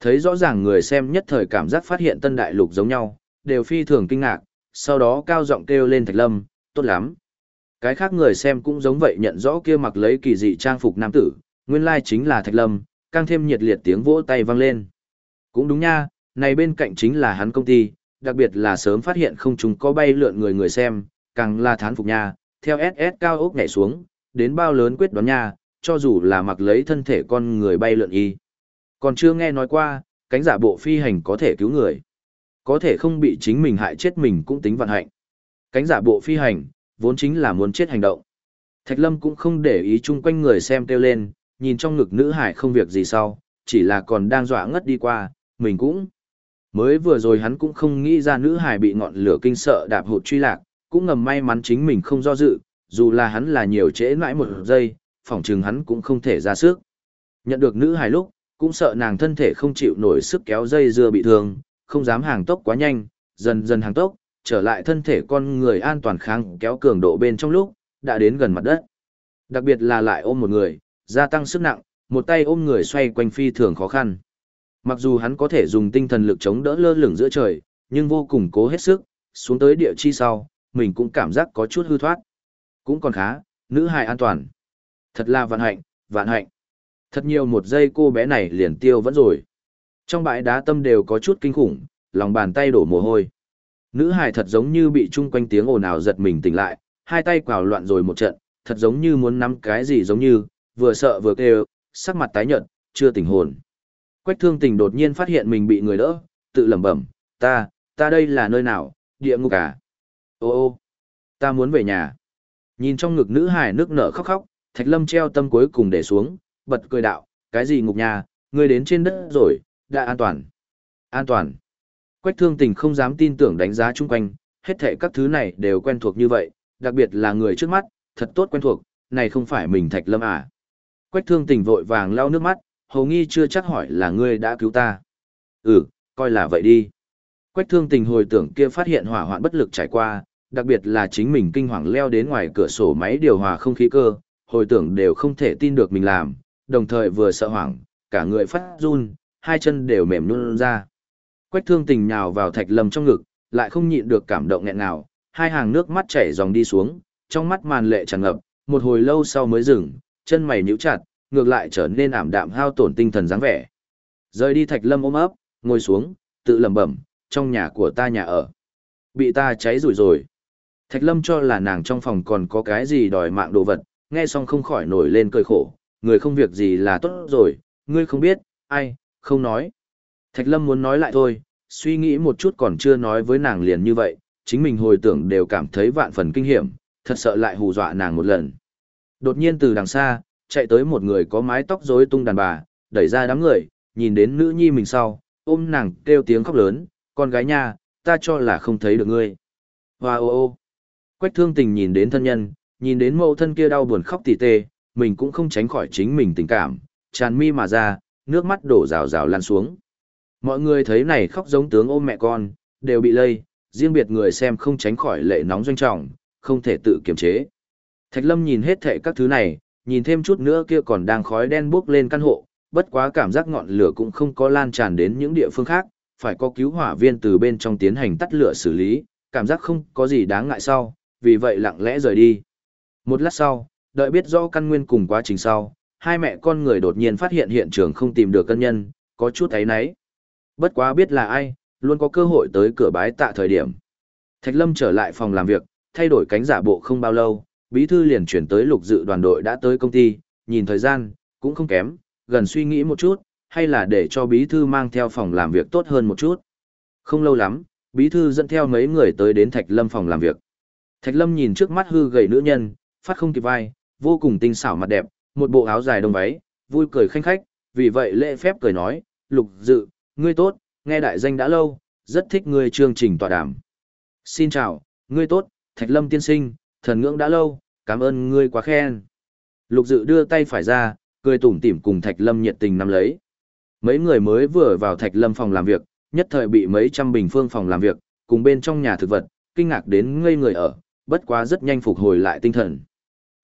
Thấy rõ ràng người xem nhất thời cảm giác phát hiện tân đại lục giống nhau, đều phi thường kinh ngạc, sau đó cao giọng kêu lên Thạch Lâm, tốt lắm. Cái khác người xem cũng giống vậy nhận rõ kia mặc lấy kỳ dị trang phục nam tử, nguyên lai chính là Thạch Lâm, càng thêm nhiệt liệt tiếng vỗ tay vang lên. Cũng đúng nha, này bên cạnh chính là hắn công ty, đặc biệt là sớm phát hiện không chúng có bay lượn người người xem, càng là thán phục nha, theo SS cao ốc nhảy xuống, đến bao lớn quyết đoán nha, cho dù là mặc lấy thân thể con người bay lượn y. Còn chưa nghe nói qua, cánh giả bộ phi hành có thể cứu người. Có thể không bị chính mình hại chết mình cũng tính vận hạnh. Cánh giả bộ phi hành, vốn chính là muốn chết hành động. Thạch Lâm cũng không để ý chung quanh người xem kêu lên, nhìn trong ngực nữ hải không việc gì sau, chỉ là còn đang dọa ngất đi qua, mình cũng. Mới vừa rồi hắn cũng không nghĩ ra nữ hải bị ngọn lửa kinh sợ đạp hụt truy lạc, cũng ngầm may mắn chính mình không do dự, dù là hắn là nhiều trễ mãi một giây, phỏng chừng hắn cũng không thể ra sức. Nhận được nữ hài lúc, cũng sợ nàng thân thể không chịu nổi sức kéo dây dưa bị thương, không dám hàng tốc quá nhanh, dần dần hàng tốc, trở lại thân thể con người an toàn kháng kéo cường độ bên trong lúc, đã đến gần mặt đất. Đặc biệt là lại ôm một người, gia tăng sức nặng, một tay ôm người xoay quanh phi thường khó khăn. Mặc dù hắn có thể dùng tinh thần lực chống đỡ lơ lửng giữa trời, nhưng vô cùng cố hết sức, xuống tới địa chi sau, mình cũng cảm giác có chút hư thoát. Cũng còn khá, nữ hài an toàn. Thật là vạn hạnh, vạn hạnh. Thật nhiều một giây cô bé này liền tiêu vẫn rồi. Trong bãi đá tâm đều có chút kinh khủng, lòng bàn tay đổ mồ hôi. Nữ hài thật giống như bị chung quanh tiếng ồn ào giật mình tỉnh lại, hai tay quào loạn rồi một trận, thật giống như muốn nắm cái gì giống như, vừa sợ vừa kêu, sắc mặt tái nhợt, chưa tỉnh hồn. Quách thương tình đột nhiên phát hiện mình bị người đỡ, tự lẩm bẩm, ta, ta đây là nơi nào, địa ngục à? Ô ô, ta muốn về nhà. Nhìn trong ngực nữ hài nước nở khóc khóc, thạch lâm treo tâm cuối cùng để xuống, bật cười đạo, cái gì ngục nhà, ngươi đến trên đất rồi, đã an toàn. An toàn. Quách thương tình không dám tin tưởng đánh giá chung quanh, hết thệ các thứ này đều quen thuộc như vậy, đặc biệt là người trước mắt, thật tốt quen thuộc, này không phải mình thạch lâm à. Quách thương tình vội vàng lau nước mắt, hầu nghi chưa chắc hỏi là ngươi đã cứu ta. Ừ, coi là vậy đi. Quách thương tình hồi tưởng kia phát hiện hỏa hoạn bất lực trải qua, đặc biệt là chính mình kinh hoàng leo đến ngoài cửa sổ máy điều hòa không khí cơ, hồi tưởng đều không thể tin được mình làm, đồng thời vừa sợ hoảng, cả người phát run, hai chân đều mềm nhũn ra. Quách thương tình nhào vào thạch lâm trong ngực, lại không nhịn được cảm động nghẹn nào, hai hàng nước mắt chảy dòng đi xuống, trong mắt màn lệ tràn ngập, một hồi lâu sau mới dừng, chân mày nhíu chặt, ngược lại trở nên ảm đạm hao tổn tinh thần dáng vẻ. Rời đi thạch lâm ôm ấp, ngồi xuống, tự lẩm bẩm, trong nhà của ta nhà ở. Bị ta cháy rủi rồi. Thạch lâm cho là nàng trong phòng còn có cái gì đòi mạng đồ vật, nghe xong không khỏi nổi lên cười khổ, người không việc gì là tốt rồi, ngươi không biết, ai, không nói. Thạch lâm muốn nói lại thôi, suy nghĩ một chút còn chưa nói với nàng liền như vậy, chính mình hồi tưởng đều cảm thấy vạn phần kinh hiểm, thật sợ lại hù dọa nàng một lần. Đột nhiên từ đằng xa, chạy tới một người có mái tóc rối tung đàn bà, đẩy ra đám người, nhìn đến nữ nhi mình sau, ôm nàng kêu tiếng khóc lớn, con gái nha, ta cho là không thấy được ngươi. Hoa ô ô. Quách thương tình nhìn đến thân nhân, nhìn đến mẫu thân kia đau buồn khóc tỉ tê, mình cũng không tránh khỏi chính mình tình cảm, tràn mi mà ra, nước mắt đổ rào rào lan xuống. Mọi người thấy này khóc giống tướng ôm mẹ con, đều bị lây, riêng biệt người xem không tránh khỏi lệ nóng doanh trọng, không thể tự kiềm chế. Thạch Lâm nhìn hết thệ các thứ này, nhìn thêm chút nữa kia còn đang khói đen bốc lên căn hộ, bất quá cảm giác ngọn lửa cũng không có lan tràn đến những địa phương khác, phải có cứu hỏa viên từ bên trong tiến hành tắt lửa xử lý, cảm giác không có gì đáng ngại sau, vì vậy lặng lẽ rời đi. Một lát sau, đợi biết rõ căn nguyên cùng quá trình sau, hai mẹ con người đột nhiên phát hiện hiện trường không tìm được cân nhân, có chút thấy nấy. Bất quá biết là ai, luôn có cơ hội tới cửa bái tạ thời điểm. Thạch Lâm trở lại phòng làm việc, thay đổi cánh giả bộ không bao lâu, bí thư liền chuyển tới lục dự đoàn đội đã tới công ty, nhìn thời gian, cũng không kém, gần suy nghĩ một chút, hay là để cho bí thư mang theo phòng làm việc tốt hơn một chút. Không lâu lắm, bí thư dẫn theo mấy người tới đến Thạch Lâm phòng làm việc. Thạch Lâm nhìn trước mắt hư gầy nữ nhân, phát không kịp vai, vô cùng tinh xảo mặt đẹp, một bộ áo dài đông váy, vui cười khanh khách, vì vậy lễ phép cười nói, lục dự, ngươi tốt, nghe đại danh đã lâu, rất thích ngươi chương trình tọa đàm. Xin chào, ngươi tốt, Thạch Lâm tiên sinh, thần ngưỡng đã lâu, cảm ơn ngươi quá khen. Lục dự đưa tay phải ra, cười tủm tỉm cùng Thạch Lâm nhiệt tình nắm lấy. Mấy người mới vừa vào Thạch Lâm phòng làm việc, nhất thời bị mấy trăm bình phương phòng làm việc, cùng bên trong nhà thực vật, kinh ngạc đến ngây người ở, bất quá rất nhanh phục hồi lại tinh thần.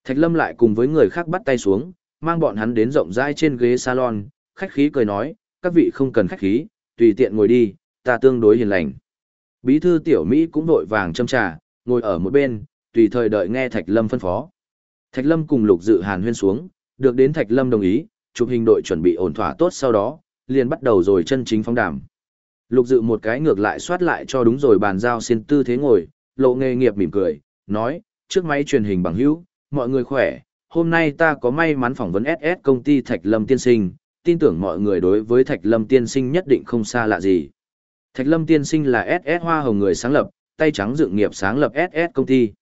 Thạch Lâm lại cùng với người khác bắt tay xuống, mang bọn hắn đến rộng rãi trên ghế salon, khách khí cười nói, các vị không cần khách khí, tùy tiện ngồi đi, ta tương đối hiền lành. Bí thư tiểu Mỹ cũng đội vàng châm trà, ngồi ở một bên, tùy thời đợi nghe Thạch Lâm phân phó. Thạch Lâm cùng Lục Dự Hàn huyên xuống, được đến Thạch Lâm đồng ý, chụp hình đội chuẩn bị ổn thỏa tốt sau đó, liền bắt đầu rồi chân chính phóng đàm. Lục Dự một cái ngược lại soát lại cho đúng rồi bàn giao xin tư thế ngồi, lộ nghề nghiệp mỉm cười, nói, trước máy truyền hình bằng hữu, mọi người khỏe, hôm nay ta có may mắn phỏng vấn SS công ty Thạch Lâm Tiên Sinh, tin tưởng mọi người đối với Thạch Lâm Tiên Sinh nhất định không xa lạ gì. Thạch Lâm Tiên Sinh là SS Hoa Hồng người sáng lập, tay trắng dựng nghiệp sáng lập SS công ty.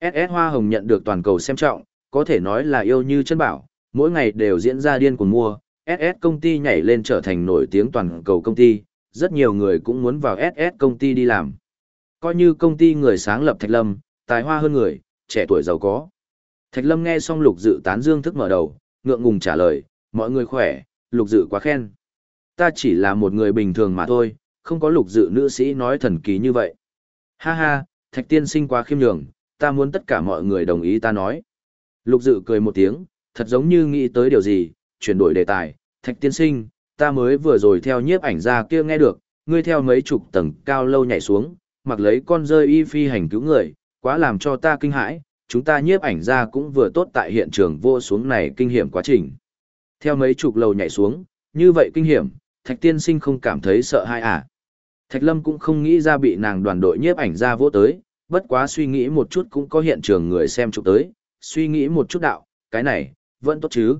SS Hoa Hồng nhận được toàn cầu xem trọng, có thể nói là yêu như chân bảo, mỗi ngày đều diễn ra điên cuồng mua, SS công ty nhảy lên trở thành nổi tiếng toàn cầu công ty, rất nhiều người cũng muốn vào SS công ty đi làm. Coi như công ty người sáng lập Thạch Lâm, tài hoa hơn người, trẻ tuổi giàu có. Thạch Lâm nghe xong Lục Dự tán dương thức mở đầu, ngượng ngùng trả lời, mọi người khỏe, Lục Dự quá khen. Ta chỉ là một người bình thường mà thôi, không có Lục Dự nữ sĩ nói thần kỳ như vậy. Ha ha, Thạch Tiên sinh quá khiêm nhường, ta muốn tất cả mọi người đồng ý ta nói. Lục Dự cười một tiếng, thật giống như nghĩ tới điều gì, chuyển đổi đề tài, Thạch Tiên sinh, ta mới vừa rồi theo nhiếp ảnh ra kia nghe được, ngươi theo mấy chục tầng cao lâu nhảy xuống, mặc lấy con rơi y phi hành cứu người, quá làm cho ta kinh hãi, chúng ta nhiếp ảnh ra cũng vừa tốt tại hiện trường vô xuống này kinh hiểm quá trình. Theo mấy chục lầu nhảy xuống, như vậy kinh hiểm, Thạch Tiên Sinh không cảm thấy sợ hãi à. Thạch Lâm cũng không nghĩ ra bị nàng đoàn đội nhiếp ảnh ra vô tới, bất quá suy nghĩ một chút cũng có hiện trường người xem chụp tới, suy nghĩ một chút đạo, cái này, vẫn tốt chứ.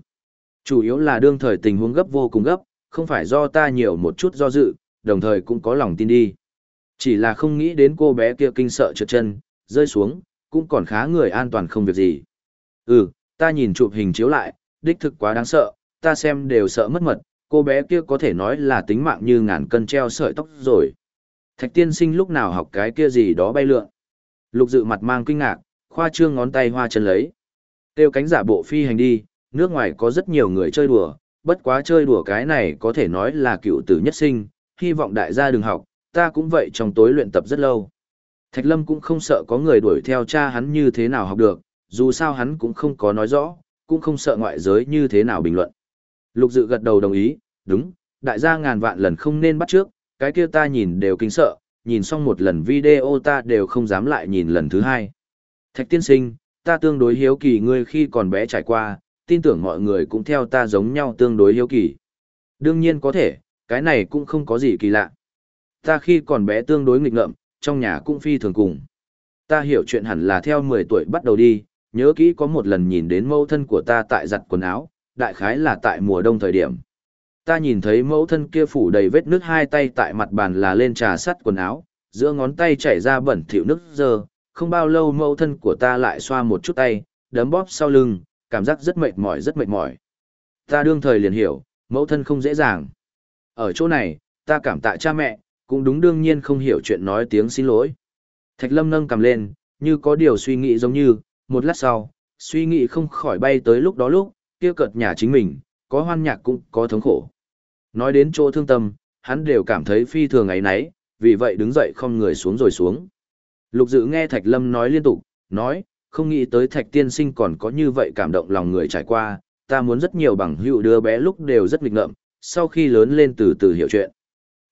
Chủ yếu là đương thời tình huống gấp vô cùng gấp, không phải do ta nhiều một chút do dự, đồng thời cũng có lòng tin đi. Chỉ là không nghĩ đến cô bé kia kinh sợ trượt chân, rơi xuống, cũng còn khá người an toàn không việc gì. Ừ, ta nhìn chụp hình chiếu lại, đích thực quá đáng sợ, ta xem đều sợ mất mật, cô bé kia có thể nói là tính mạng như ngàn cân treo sợi tóc rồi. Thạch tiên sinh lúc nào học cái kia gì đó bay lượn. Lục dự mặt mang kinh ngạc, khoa trương ngón tay hoa chân lấy. Tiêu cánh giả bộ phi hành đi, nước ngoài có rất nhiều người chơi đùa, bất quá chơi đùa cái này có thể nói là cựu tử nhất sinh, hy vọng đại gia đừng học, ta cũng vậy trong tối luyện tập rất lâu. Thạch Lâm cũng không sợ có người đuổi theo cha hắn như thế nào học được, dù sao hắn cũng không có nói rõ, cũng không sợ ngoại giới như thế nào bình luận. Lục Dự gật đầu đồng ý, đúng, đại gia ngàn vạn lần không nên bắt trước, cái kia ta nhìn đều kinh sợ, nhìn xong một lần video ta đều không dám lại nhìn lần thứ hai. Thạch tiên sinh, ta tương đối hiếu kỳ ngươi khi còn bé trải qua, tin tưởng mọi người cũng theo ta giống nhau tương đối hiếu kỳ. Đương nhiên có thể, cái này cũng không có gì kỳ lạ. Ta khi còn bé tương đối nghịch ngợm, trong nhà cũng phi thường cùng. Ta hiểu chuyện hẳn là theo 10 tuổi bắt đầu đi, nhớ kỹ có một lần nhìn đến mẫu thân của ta tại giặt quần áo, đại khái là tại mùa đông thời điểm. Ta nhìn thấy mẫu thân kia phủ đầy vết nước hai tay tại mặt bàn là lên trà sắt quần áo, giữa ngón tay chảy ra bẩn thỉu nước dơ, không bao lâu mẫu thân của ta lại xoa một chút tay, đấm bóp sau lưng, cảm giác rất mệt mỏi rất mệt mỏi. Ta đương thời liền hiểu, mẫu thân không dễ dàng. Ở chỗ này, ta cảm tạ cha mẹ, cũng đúng đương nhiên không hiểu chuyện nói tiếng xin lỗi. Thạch Lâm nâng cầm lên, như có điều suy nghĩ giống như, một lát sau, suy nghĩ không khỏi bay tới lúc đó lúc, kia cợt nhà chính mình, có hoan nhạc cũng có thống khổ. Nói đến chỗ thương tâm, hắn đều cảm thấy phi thường ấy nấy, vì vậy đứng dậy không người xuống rồi xuống. Lục dự nghe Thạch Lâm nói liên tục, nói, không nghĩ tới Thạch Tiên Sinh còn có như vậy cảm động lòng người trải qua, ta muốn rất nhiều bằng hữu đứa bé lúc đều rất nghịch ngợm, sau khi lớn lên từ từ hiểu chuyện.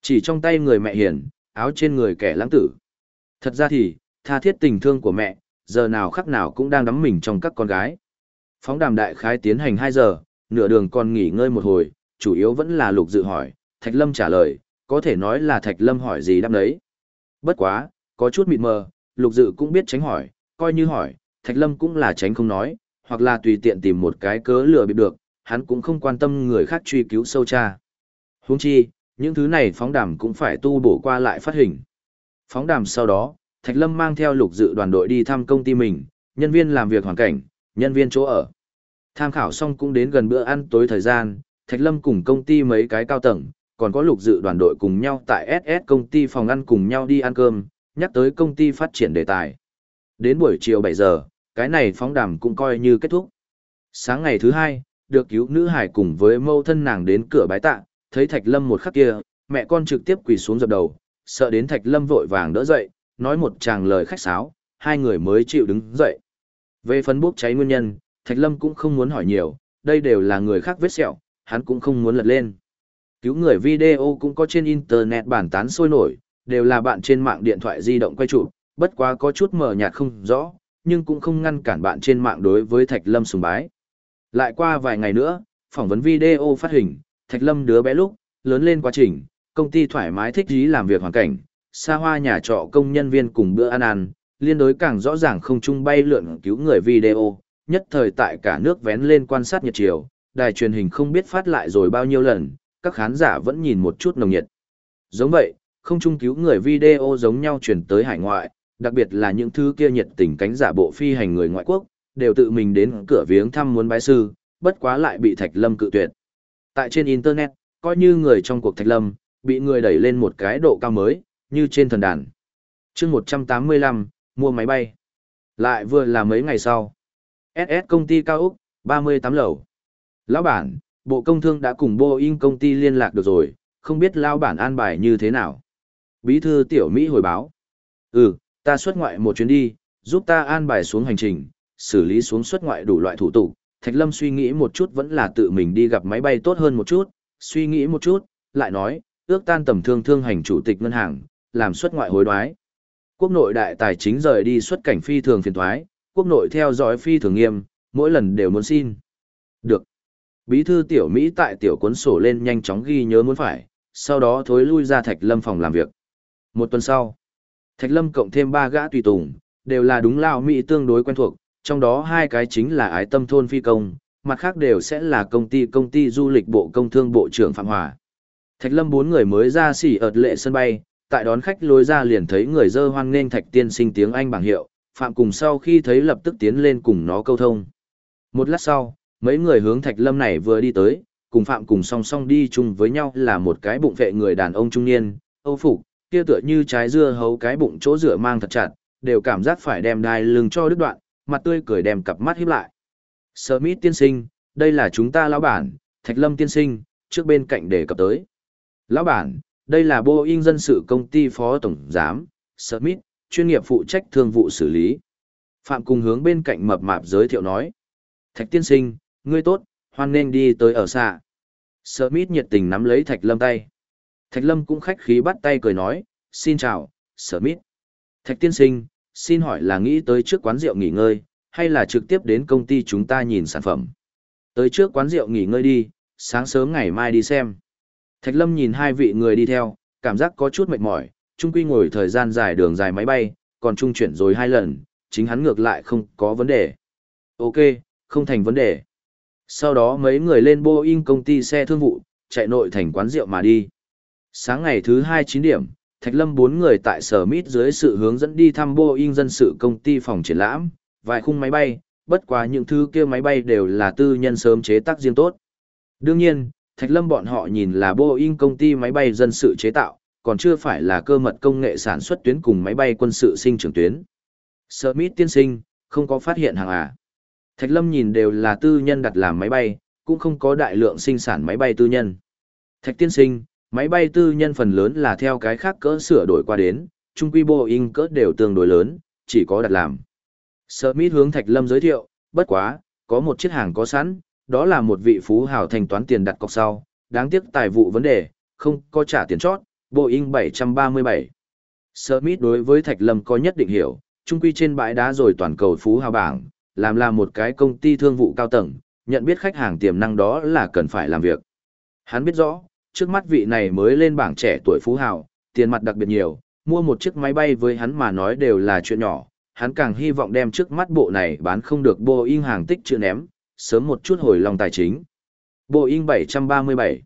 Chỉ trong tay người mẹ hiền, áo trên người kẻ lãng tử. Thật ra thì, tha thiết tình thương của mẹ, giờ nào khắc nào cũng đang đắm mình trong các con gái. Phóng đàm đại khái tiến hành 2 giờ, nửa đường còn nghỉ ngơi một hồi, chủ yếu vẫn là lục dự hỏi, Thạch Lâm trả lời, có thể nói là Thạch Lâm hỏi gì đáp đấy. Bất quá, có chút mịt mờ, lục dự cũng biết tránh hỏi, coi như hỏi, Thạch Lâm cũng là tránh không nói, hoặc là tùy tiện tìm một cái cớ lừa bịp được, hắn cũng không quan tâm người khác truy cứu sâu tra. Huống chi, những thứ này phóng đàm cũng phải tu bổ qua lại phát hình. Phóng đàm sau đó, Thạch Lâm mang theo lục dự đoàn đội đi thăm công ty mình, nhân viên làm việc hoàn cảnh, nhân viên chỗ ở. Tham khảo xong cũng đến gần bữa ăn tối thời gian, Thạch Lâm cùng công ty mấy cái cao tầng, còn có lục dự đoàn đội cùng nhau tại SS công ty phòng ăn cùng nhau đi ăn cơm, nhắc tới công ty phát triển đề tài. Đến buổi chiều 7 giờ, cái này phóng đàm cũng coi như kết thúc. Sáng ngày thứ hai, được cứu nữ hải cùng với mâu thân nàng đến cửa bái tạ, thấy Thạch Lâm một khắc kia, mẹ con trực tiếp quỳ xuống dập đầu, sợ đến Thạch Lâm vội vàng đỡ dậy, nói một tràng lời khách sáo, hai người mới chịu đứng dậy. Về phần bốc cháy nguyên nhân, Thạch Lâm cũng không muốn hỏi nhiều, đây đều là người khác vết sẹo, hắn cũng không muốn lật lên. Cứu người video cũng có trên internet bản tán sôi nổi, đều là bạn trên mạng điện thoại di động quay chụp, bất quá có chút mờ nhạt không rõ, nhưng cũng không ngăn cản bạn trên mạng đối với Thạch Lâm sùng bái. Lại qua vài ngày nữa, phỏng vấn video phát hình, Thạch Lâm đứa bé lúc, lớn lên quá trình, công ty thoải mái thích ý làm việc hoàn cảnh, xa hoa nhà trọ công nhân viên cùng bữa ăn ăn, liên đối càng rõ ràng không chung bay lượn cứu người video, nhất thời tại cả nước vén lên quan sát nhiệt chiều, đài truyền hình không biết phát lại rồi bao nhiêu lần, các khán giả vẫn nhìn một chút nồng nhiệt. Giống vậy, không chung cứu người video giống nhau truyền tới hải ngoại, đặc biệt là những thứ kia nhiệt tình cánh giả bộ phi hành người ngoại quốc, đều tự mình đến cửa viếng thăm muốn bái sư, bất quá lại bị Thạch Lâm cự tuyệt. Tại trên Internet, coi như người trong cuộc Thạch Lâm, bị người đẩy lên một cái độ cao mới, như trên thần đàn. chương 185, mua máy bay. Lại vừa là mấy ngày sau. SS công ty cao Úc, 38 lầu. Lão bản, Bộ Công Thương đã cùng Boeing công ty liên lạc được rồi, không biết lão bản an bài như thế nào. Bí thư tiểu Mỹ hồi báo. Ừ, ta xuất ngoại một chuyến đi, giúp ta an bài xuống hành trình, xử lý xuống xuất ngoại đủ loại thủ tục. Thạch Lâm suy nghĩ một chút vẫn là tự mình đi gặp máy bay tốt hơn một chút, suy nghĩ một chút, lại nói, ước tan tầm thương thương hành chủ tịch ngân hàng, làm xuất ngoại hối đoái. Quốc nội đại tài chính rời đi xuất cảnh phi thường phiền thoái, quốc nội theo dõi phi thường nghiêm, mỗi lần đều muốn xin. Được. Bí thư tiểu Mỹ tại tiểu cuốn sổ lên nhanh chóng ghi nhớ muốn phải, sau đó thối lui ra Thạch Lâm phòng làm việc. Một tuần sau, Thạch Lâm cộng thêm ba gã tùy tùng, đều là đúng lao Mỹ tương đối quen thuộc, trong đó hai cái chính là ái tâm thôn phi công, mặt khác đều sẽ là công ty công ty du lịch bộ công thương bộ trưởng Phạm Hòa. Thạch Lâm bốn người mới ra xỉ ợt lệ sân bay, tại đón khách lối ra liền thấy người dơ hoan nghênh Thạch tiên sinh tiếng Anh bảng hiệu, Phạm cùng sau khi thấy lập tức tiến lên cùng nó câu thông. Một lát sau, mấy người hướng Thạch Lâm này vừa đi tới, cùng Phạm cùng song song đi chung với nhau là một cái bụng vệ người đàn ông trung niên, Âu phục, kia tựa như trái dưa hấu cái bụng chỗ rửa mang thật chặt, đều cảm giác phải đem đai lưng cho đứt đoạn, mặt tươi cười đem cặp mắt híp lại. Smith tiên sinh, đây là chúng ta lão bản, Thạch Lâm tiên sinh, trước bên cạnh để cập tới. Lão bản, đây là Boeing dân sự công ty phó tổng giám, Smith, chuyên nghiệp phụ trách thương vụ xử lý. Phạm cùng hướng bên cạnh mập mạp giới thiệu nói. Thạch tiên sinh, ngươi tốt, hoan nên đi tới ở xa. Smith nhiệt tình nắm lấy Thạch Lâm tay. Thạch Lâm cũng khách khí bắt tay cười nói, xin chào, Smith. Thạch tiên sinh, xin hỏi là nghĩ tới trước quán rượu nghỉ ngơi, hay là trực tiếp đến công ty chúng ta nhìn sản phẩm? Tới trước quán rượu nghỉ ngơi đi, sáng sớm ngày mai đi xem. Thạch Lâm nhìn hai vị người đi theo, cảm giác có chút mệt mỏi, chung quy ngồi thời gian dài đường dài máy bay, còn trung chuyển rồi hai lần, chính hắn ngược lại không có vấn đề. Ok, không thành vấn đề. Sau đó mấy người lên Boeing công ty xe thương vụ, chạy nội thành quán rượu mà đi. Sáng ngày thứ hai chín điểm, Thạch Lâm bốn người tại sở mít dưới sự hướng dẫn đi thăm Boeing dân sự công ty phòng triển lãm, vài khung máy bay, bất quá những thứ kia máy bay đều là tư nhân sớm chế tác riêng tốt. Đương nhiên, Thạch Lâm bọn họ nhìn là Boeing công ty máy bay dân sự chế tạo, còn chưa phải là cơ mật công nghệ sản xuất tuyến cùng máy bay quân sự sinh trưởng tuyến. Smith tiên sinh, không có phát hiện hàng à. Thạch Lâm nhìn đều là tư nhân đặt làm máy bay, cũng không có đại lượng sinh sản máy bay tư nhân. Thạch tiên sinh, máy bay tư nhân phần lớn là theo cái khác cỡ sửa đổi qua đến, trung quy Boeing cỡ đều tương đối lớn, chỉ có đặt làm. Smith hướng Thạch Lâm giới thiệu, bất quá, có một chiếc hàng có sẵn, đó là một vị phú hào thanh toán tiền đặt cọc sau, đáng tiếc tài vụ vấn đề, không có trả tiền chót, Boeing 737. Smith đối với Thạch Lâm có nhất định hiểu, trung quy trên bãi đá rồi toàn cầu phú hào bảng, làm là một cái công ty thương vụ cao tầng, nhận biết khách hàng tiềm năng đó là cần phải làm việc. Hắn biết rõ, trước mắt vị này mới lên bảng trẻ tuổi phú hào, tiền mặt đặc biệt nhiều, mua một chiếc máy bay với hắn mà nói đều là chuyện nhỏ, hắn càng hy vọng đem trước mắt bộ này bán không được Boeing hàng tích chữ ném, sớm một chút hồi lòng tài chính. Boeing 737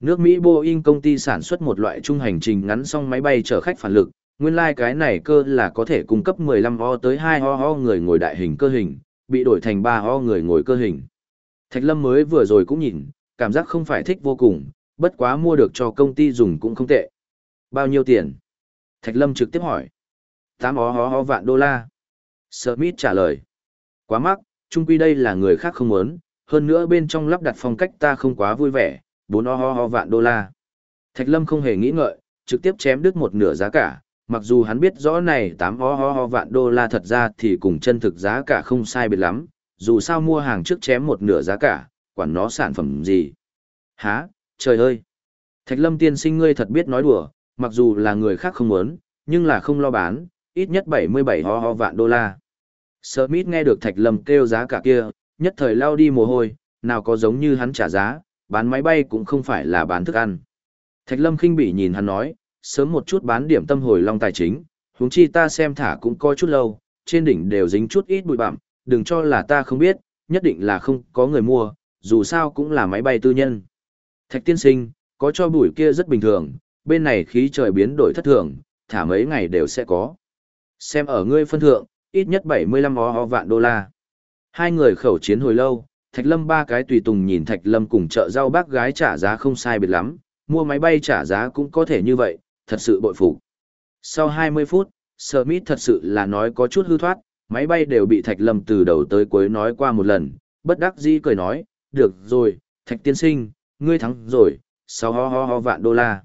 Nước Mỹ Boeing công ty sản xuất một loại trung hành trình ngắn song máy bay chở khách phản lực, nguyên lai like cái này cơ là có thể cung cấp 15 o tới 2 ho ho người ngồi đại hình cơ hình, bị đổi thành 3 ho người ngồi cơ hình. Thạch Lâm mới vừa rồi cũng nhìn, cảm giác không phải thích vô cùng, bất quá mua được cho công ty dùng cũng không tệ. Bao nhiêu tiền? Thạch Lâm trực tiếp hỏi. Tám ó ó ó vạn đô la. Smith trả lời. Quá mắc, chung quy đây là người khác không muốn, hơn nữa bên trong lắp đặt phong cách ta không quá vui vẻ, Bốn ó ó ó vạn đô la. Thạch Lâm không hề nghĩ ngợi, trực tiếp chém đứt một nửa giá cả, mặc dù hắn biết rõ này 8 ho ho ho vạn đô la thật ra thì cùng chân thực giá cả không sai biệt lắm, dù sao mua hàng trước chém một nửa giá cả, quản nó sản phẩm gì. Hả, trời ơi! Thạch Lâm tiên sinh ngươi thật biết nói đùa, mặc dù là người khác không muốn, nhưng là không lo bán, ít nhất 77 ho ho vạn đô la. Smith nghe được Thạch Lâm kêu giá cả kia, nhất thời lao đi mồ hôi, nào có giống như hắn trả giá, bán máy bay cũng không phải là bán thức ăn. Thạch Lâm khinh bỉ nhìn hắn nói, sớm một chút bán điểm tâm hồi long tài chính, huống chi ta xem thả cũng coi chút lâu, trên đỉnh đều dính chút ít bụi bặm, đừng cho là ta không biết, nhất định là không có người mua, dù sao cũng là máy bay tư nhân. Thạch tiên sinh, có cho bụi kia rất bình thường, bên này khí trời biến đổi thất thường, thả mấy ngày đều sẽ có. Xem ở ngươi phân thượng, ít nhất 75 o, o vạn đô la. Hai người khẩu chiến hồi lâu, Thạch Lâm ba cái tùy tùng nhìn Thạch Lâm cùng chợ rau bác gái trả giá không sai biệt lắm, mua máy bay trả giá cũng có thể như vậy, thật sự bội phục. Sau 20 phút, Smith thật sự là nói có chút hư thoát, máy bay đều bị Thạch Lâm từ đầu tới cuối nói qua một lần, bất đắc dĩ cười nói, được rồi, Thạch tiên sinh, ngươi thắng rồi, sáu ho ho ho vạn đô la.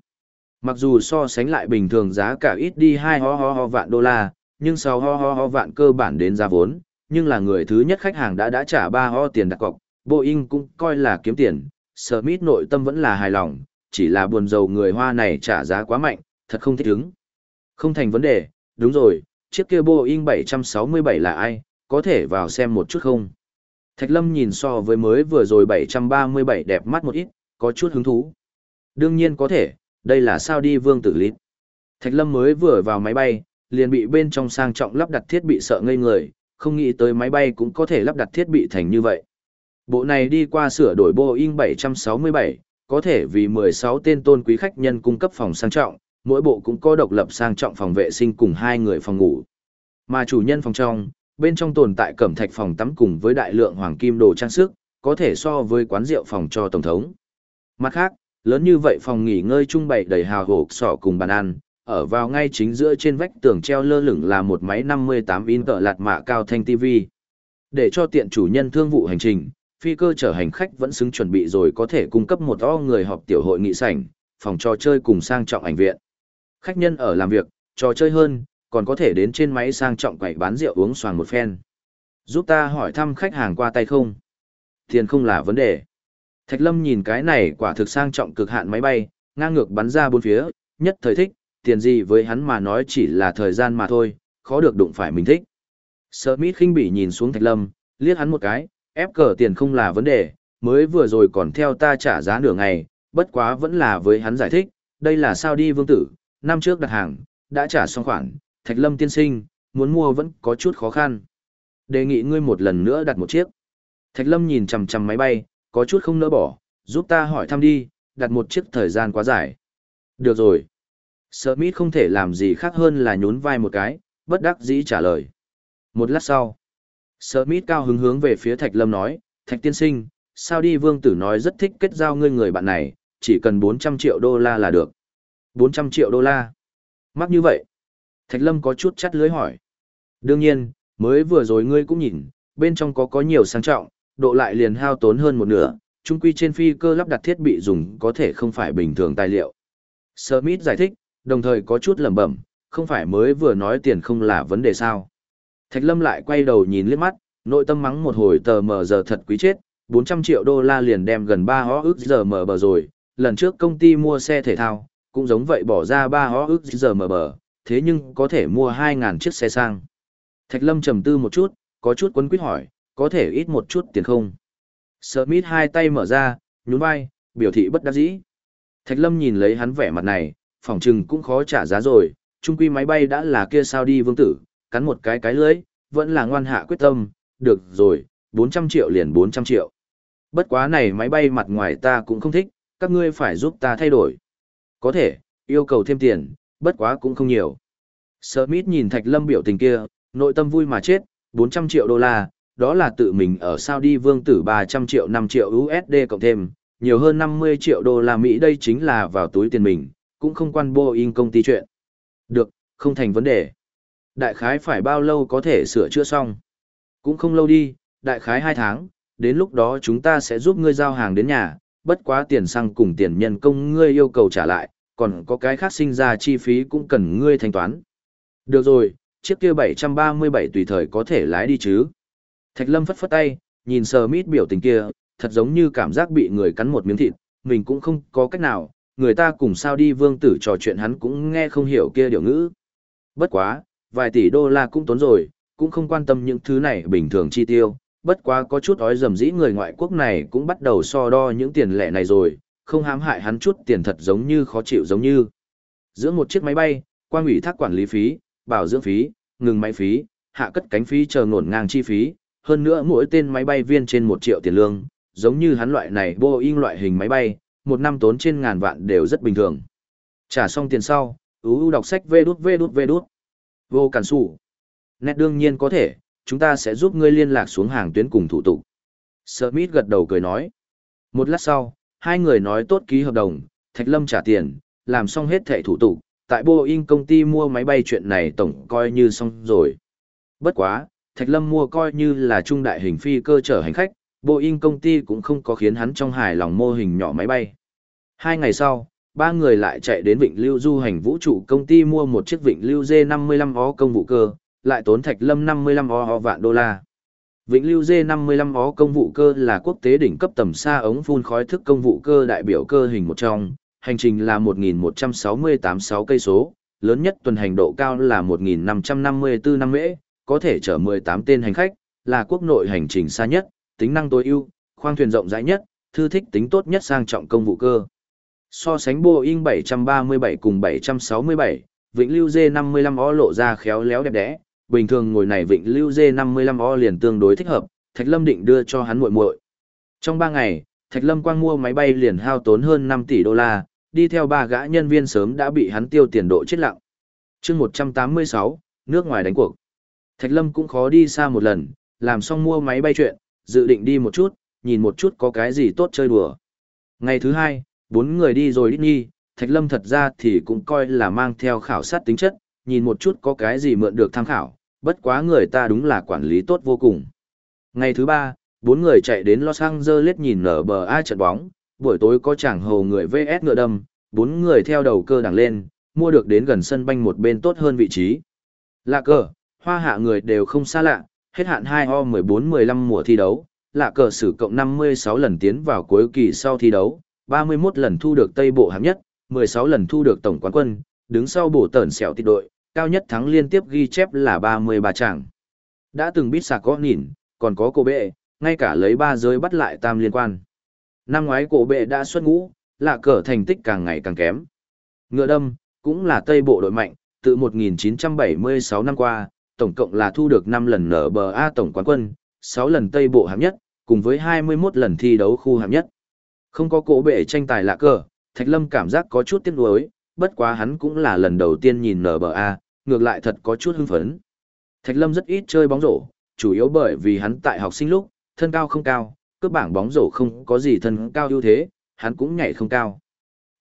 Mặc dù so sánh lại bình thường giá cả ít đi hai ho ho ho vạn đô la, nhưng sáu ho ho ho vạn cơ bản đến giá vốn, nhưng là người thứ nhất khách hàng đã đã trả ba ho tiền đặt cọc, Boeing cũng coi là kiếm tiền, Smith nội tâm vẫn là hài lòng, chỉ là buồn giàu người Hoa này trả giá quá mạnh, thật không thích ứng. Không thành vấn đề, đúng rồi, chiếc kia Boeing 767 là ai, có thể vào xem một chút không? Thạch Lâm nhìn so với mới vừa rồi 737 đẹp mắt một ít, có chút hứng thú. Đương nhiên có thể, đây là sao đi vương tử lít. Thạch Lâm mới vừa vào máy bay, liền bị bên trong sang trọng lắp đặt thiết bị sợ ngây người, không nghĩ tới máy bay cũng có thể lắp đặt thiết bị thành như vậy. Bộ này đi qua sửa đổi Boeing 767, có thể vì 16 tên tôn quý khách nhân cung cấp phòng sang trọng, mỗi bộ cũng có độc lập sang trọng phòng vệ sinh cùng hai người phòng ngủ. Mà chủ nhân phòng trong, bên trong tồn tại cẩm thạch phòng tắm cùng với đại lượng hoàng kim đồ trang sức, có thể so với quán rượu phòng cho tổng thống. Mặt khác, lớn như vậy phòng nghỉ ngơi trung bày đầy hào hộp sọ cùng bàn ăn, ở vào ngay chính giữa trên vách tường treo lơ lửng là một máy 58 in tợ lạt mạ cao thanh TV. Để cho tiện chủ nhân thương vụ hành trình, phi cơ chở hành khách vẫn xứng chuẩn bị rồi có thể cung cấp một o người họp tiểu hội nghị sảnh, phòng trò chơi cùng sang trọng ảnh viện. Khách nhân ở làm việc, trò chơi hơn, còn có thể đến trên máy sang trọng quầy bán rượu uống xoàng một phen. Giúp ta hỏi thăm khách hàng qua tay không? Tiền không là vấn đề. Thạch Lâm nhìn cái này quả thực sang trọng cực hạn máy bay, ngang ngược bắn ra bốn phía, nhất thời thích, tiền gì với hắn mà nói chỉ là thời gian mà thôi, khó được đụng phải mình thích. Smith khinh bỉ nhìn xuống Thạch Lâm, liếc hắn một cái, ép cờ tiền không là vấn đề, mới vừa rồi còn theo ta trả giá nửa ngày, bất quá vẫn là với hắn giải thích, đây là sao đi vương tử, năm trước đặt hàng, đã trả xong khoản, Thạch Lâm tiên sinh, muốn mua vẫn có chút khó khăn. Đề nghị ngươi một lần nữa đặt một chiếc. Thạch Lâm nhìn chằm chằm máy bay, có chút không nỡ bỏ, giúp ta hỏi thăm đi, đặt một chiếc thời gian quá dài. Được rồi. Smith không thể làm gì khác hơn là nhún vai một cái, bất đắc dĩ trả lời. Một lát sau, Smith cao hứng hướng về phía Thạch Lâm nói, Thạch tiên sinh, sao đi vương tử nói rất thích kết giao ngươi người bạn này, chỉ cần 400 triệu đô la là được. 400 triệu đô la. Mắc như vậy. Thạch Lâm có chút chắt lưới hỏi. Đương nhiên, mới vừa rồi ngươi cũng nhìn, bên trong có có nhiều sang trọng, độ lại liền hao tốn hơn một nửa, chung quy trên phi cơ lắp đặt thiết bị dùng có thể không phải bình thường tài liệu. Smith giải thích, đồng thời có chút lẩm bẩm, không phải mới vừa nói tiền không là vấn đề sao. Thạch Lâm lại quay đầu nhìn liếc mắt, nội tâm mắng một hồi tờ mờ giờ thật quý chết, 400 triệu đô la liền đem gần 3 hó ức giờ mở bờ rồi, lần trước công ty mua xe thể thao, cũng giống vậy bỏ ra 3 hó ức giờ mở bờ, thế nhưng có thể mua 2.000 chiếc xe sang. Thạch Lâm trầm tư một chút, có chút quấn quýt hỏi, có thể ít một chút tiền không? Smith hai tay mở ra, nhún vai, biểu thị bất đắc dĩ. Thạch Lâm nhìn lấy hắn vẻ mặt này, phỏng chừng cũng khó trả giá rồi, trung quy máy bay đã là kia sao đi vương tử, cắn một cái cái lưỡi, vẫn là ngoan hạ quyết tâm, được rồi, 400 triệu liền 400 triệu. Bất quá này máy bay mặt ngoài ta cũng không thích, các ngươi phải giúp ta thay đổi. Có thể, yêu cầu thêm tiền, bất quá cũng không nhiều. Smith nhìn Thạch Lâm biểu tình kia, nội tâm vui mà chết, 400 triệu đô la, đó là tự mình ở sao đi vương tử 300 triệu 5 triệu USD cộng thêm, nhiều hơn 50 triệu đô la Mỹ đây chính là vào túi tiền mình, cũng không quan Boeing công ty chuyện. Được, không thành vấn đề. Đại khái phải bao lâu có thể sửa chữa xong? Cũng không lâu đi, đại khái 2 tháng, đến lúc đó chúng ta sẽ giúp ngươi giao hàng đến nhà, bất quá tiền xăng cùng tiền nhân công ngươi yêu cầu trả lại, còn có cái khác sinh ra chi phí cũng cần ngươi thanh toán. Được rồi, chiếc kia 737 tùy thời có thể lái đi chứ. Thạch Lâm phất phất tay, nhìn sờ mít biểu tình kia, thật giống như cảm giác bị người cắn một miếng thịt, mình cũng không có cách nào, người ta cùng sao đi vương tử trò chuyện hắn cũng nghe không hiểu kia điều ngữ. Bất quá, vài tỷ đô la cũng tốn rồi, cũng không quan tâm những thứ này bình thường chi tiêu, bất quá có chút ói dầm dĩ người ngoại quốc này cũng bắt đầu so đo những tiền lẻ này rồi, không hãm hại hắn chút tiền thật giống như khó chịu giống như. Giữa một chiếc máy bay, quan ủy thác quản lý phí, bảo dưỡng phí, ngừng máy phí, hạ cất cánh phí chờ ngổn ngang chi phí, hơn nữa mỗi tên máy bay viên trên một triệu tiền lương, giống như hắn loại này Boeing loại hình máy bay, một năm tốn trên ngàn vạn đều rất bình thường. Trả xong tiền sau, ú đọc sách vê đút vê đút vê đút. Vô cản sủ. Nét đương nhiên có thể, chúng ta sẽ giúp ngươi liên lạc xuống hàng tuyến cùng thủ tục. Smith gật đầu cười nói. Một lát sau, hai người nói tốt ký hợp đồng, Thạch Lâm trả tiền, làm xong hết thẻ thủ tục, tại Boeing công ty mua máy bay chuyện này tổng coi như xong rồi. Bất quá, Thạch Lâm mua coi như là trung đại hình phi cơ chở hành khách, Boeing công ty cũng không có khiến hắn trong hài lòng mô hình nhỏ máy bay. Hai ngày sau, ba người lại chạy đến Vịnh Lưu Du hành vũ trụ công ty mua một chiếc Vịnh Lưu D55O công vụ cơ, lại tốn Thạch Lâm 55O vạn đô la. Vịnh Lưu D55O công vụ cơ là quốc tế đỉnh cấp tầm xa ống phun khói thức công vụ cơ đại biểu cơ hình một trong, hành trình là 1.168 cây số, lớn nhất tuần hành độ cao là 1.554 năm mễ, có thể chở 18 tên hành khách, là quốc nội hành trình xa nhất, tính năng tối ưu, khoang thuyền rộng rãi nhất, thư thích tính tốt nhất sang trọng công vụ cơ. So sánh Boeing 737 cùng 767, Vịnh Lưu J55O lộ ra khéo léo đẹp đẽ, bình thường ngồi này Vịnh Lưu J55O liền tương đối thích hợp, Thạch Lâm định đưa cho hắn muội muội. Trong 3 ngày, Thạch Lâm quang mua máy bay liền hao tốn hơn 5 tỷ đô la, đi theo ba gã nhân viên sớm đã bị hắn tiêu tiền độ chết lặng. chương 186, nước ngoài đánh cuộc. Thạch Lâm cũng khó đi xa một lần, làm xong mua máy bay chuyện, dự định đi một chút, nhìn một chút có cái gì tốt chơi đùa. Ngày thứ hai, bốn người đi rồi Disney, Thạch Lâm thật ra thì cũng coi là mang theo khảo sát tính chất, nhìn một chút có cái gì mượn được tham khảo, bất quá người ta đúng là quản lý tốt vô cùng. Ngày thứ ba, bốn người chạy đến Los Angeles nhìn nở bờ ai trận bóng, buổi tối có chẳng hầu người VS ngựa đâm, bốn người theo đầu cơ đằng lên, mua được đến gần sân banh một bên tốt hơn vị trí. Lạ cờ, hoa hạ người đều không xa lạ, hết hạn 2O14-15 mùa thi đấu, lạ cờ sử cộng 56 lần tiến vào cuối kỳ sau thi đấu, 31 lần thu được Tây Bộ hạng nhất, 16 lần thu được tổng quán quân, đứng sau bổ tẩn xẻo tịt đội, cao nhất thắng liên tiếp ghi chép là 33 chẳng. Đã từng biết sạc có nhìn, còn có cô bệ, ngay cả lấy ba giới bắt lại tam liên quan. Năm ngoái cổ bệ đã xuất ngũ, lạ cờ thành tích càng ngày càng kém. Ngựa đâm, cũng là Tây Bộ đội mạnh, từ 1976 năm qua, tổng cộng là thu được 5 lần nở bờ a tổng quán quân, 6 lần Tây Bộ hạng nhất, cùng với 21 lần thi đấu khu hạng nhất. Không có cổ bệ tranh tài lạ cờ, Thạch Lâm cảm giác có chút tiếc nuối, bất quá hắn cũng là lần đầu tiên nhìn nở bờ a, ngược lại thật có chút hưng phấn. Thạch Lâm rất ít chơi bóng rổ, chủ yếu bởi vì hắn tại học sinh lúc, thân cao không cao, cướp bảng bóng rổ không có gì thân cao ưu thế, hắn cũng nhảy không cao.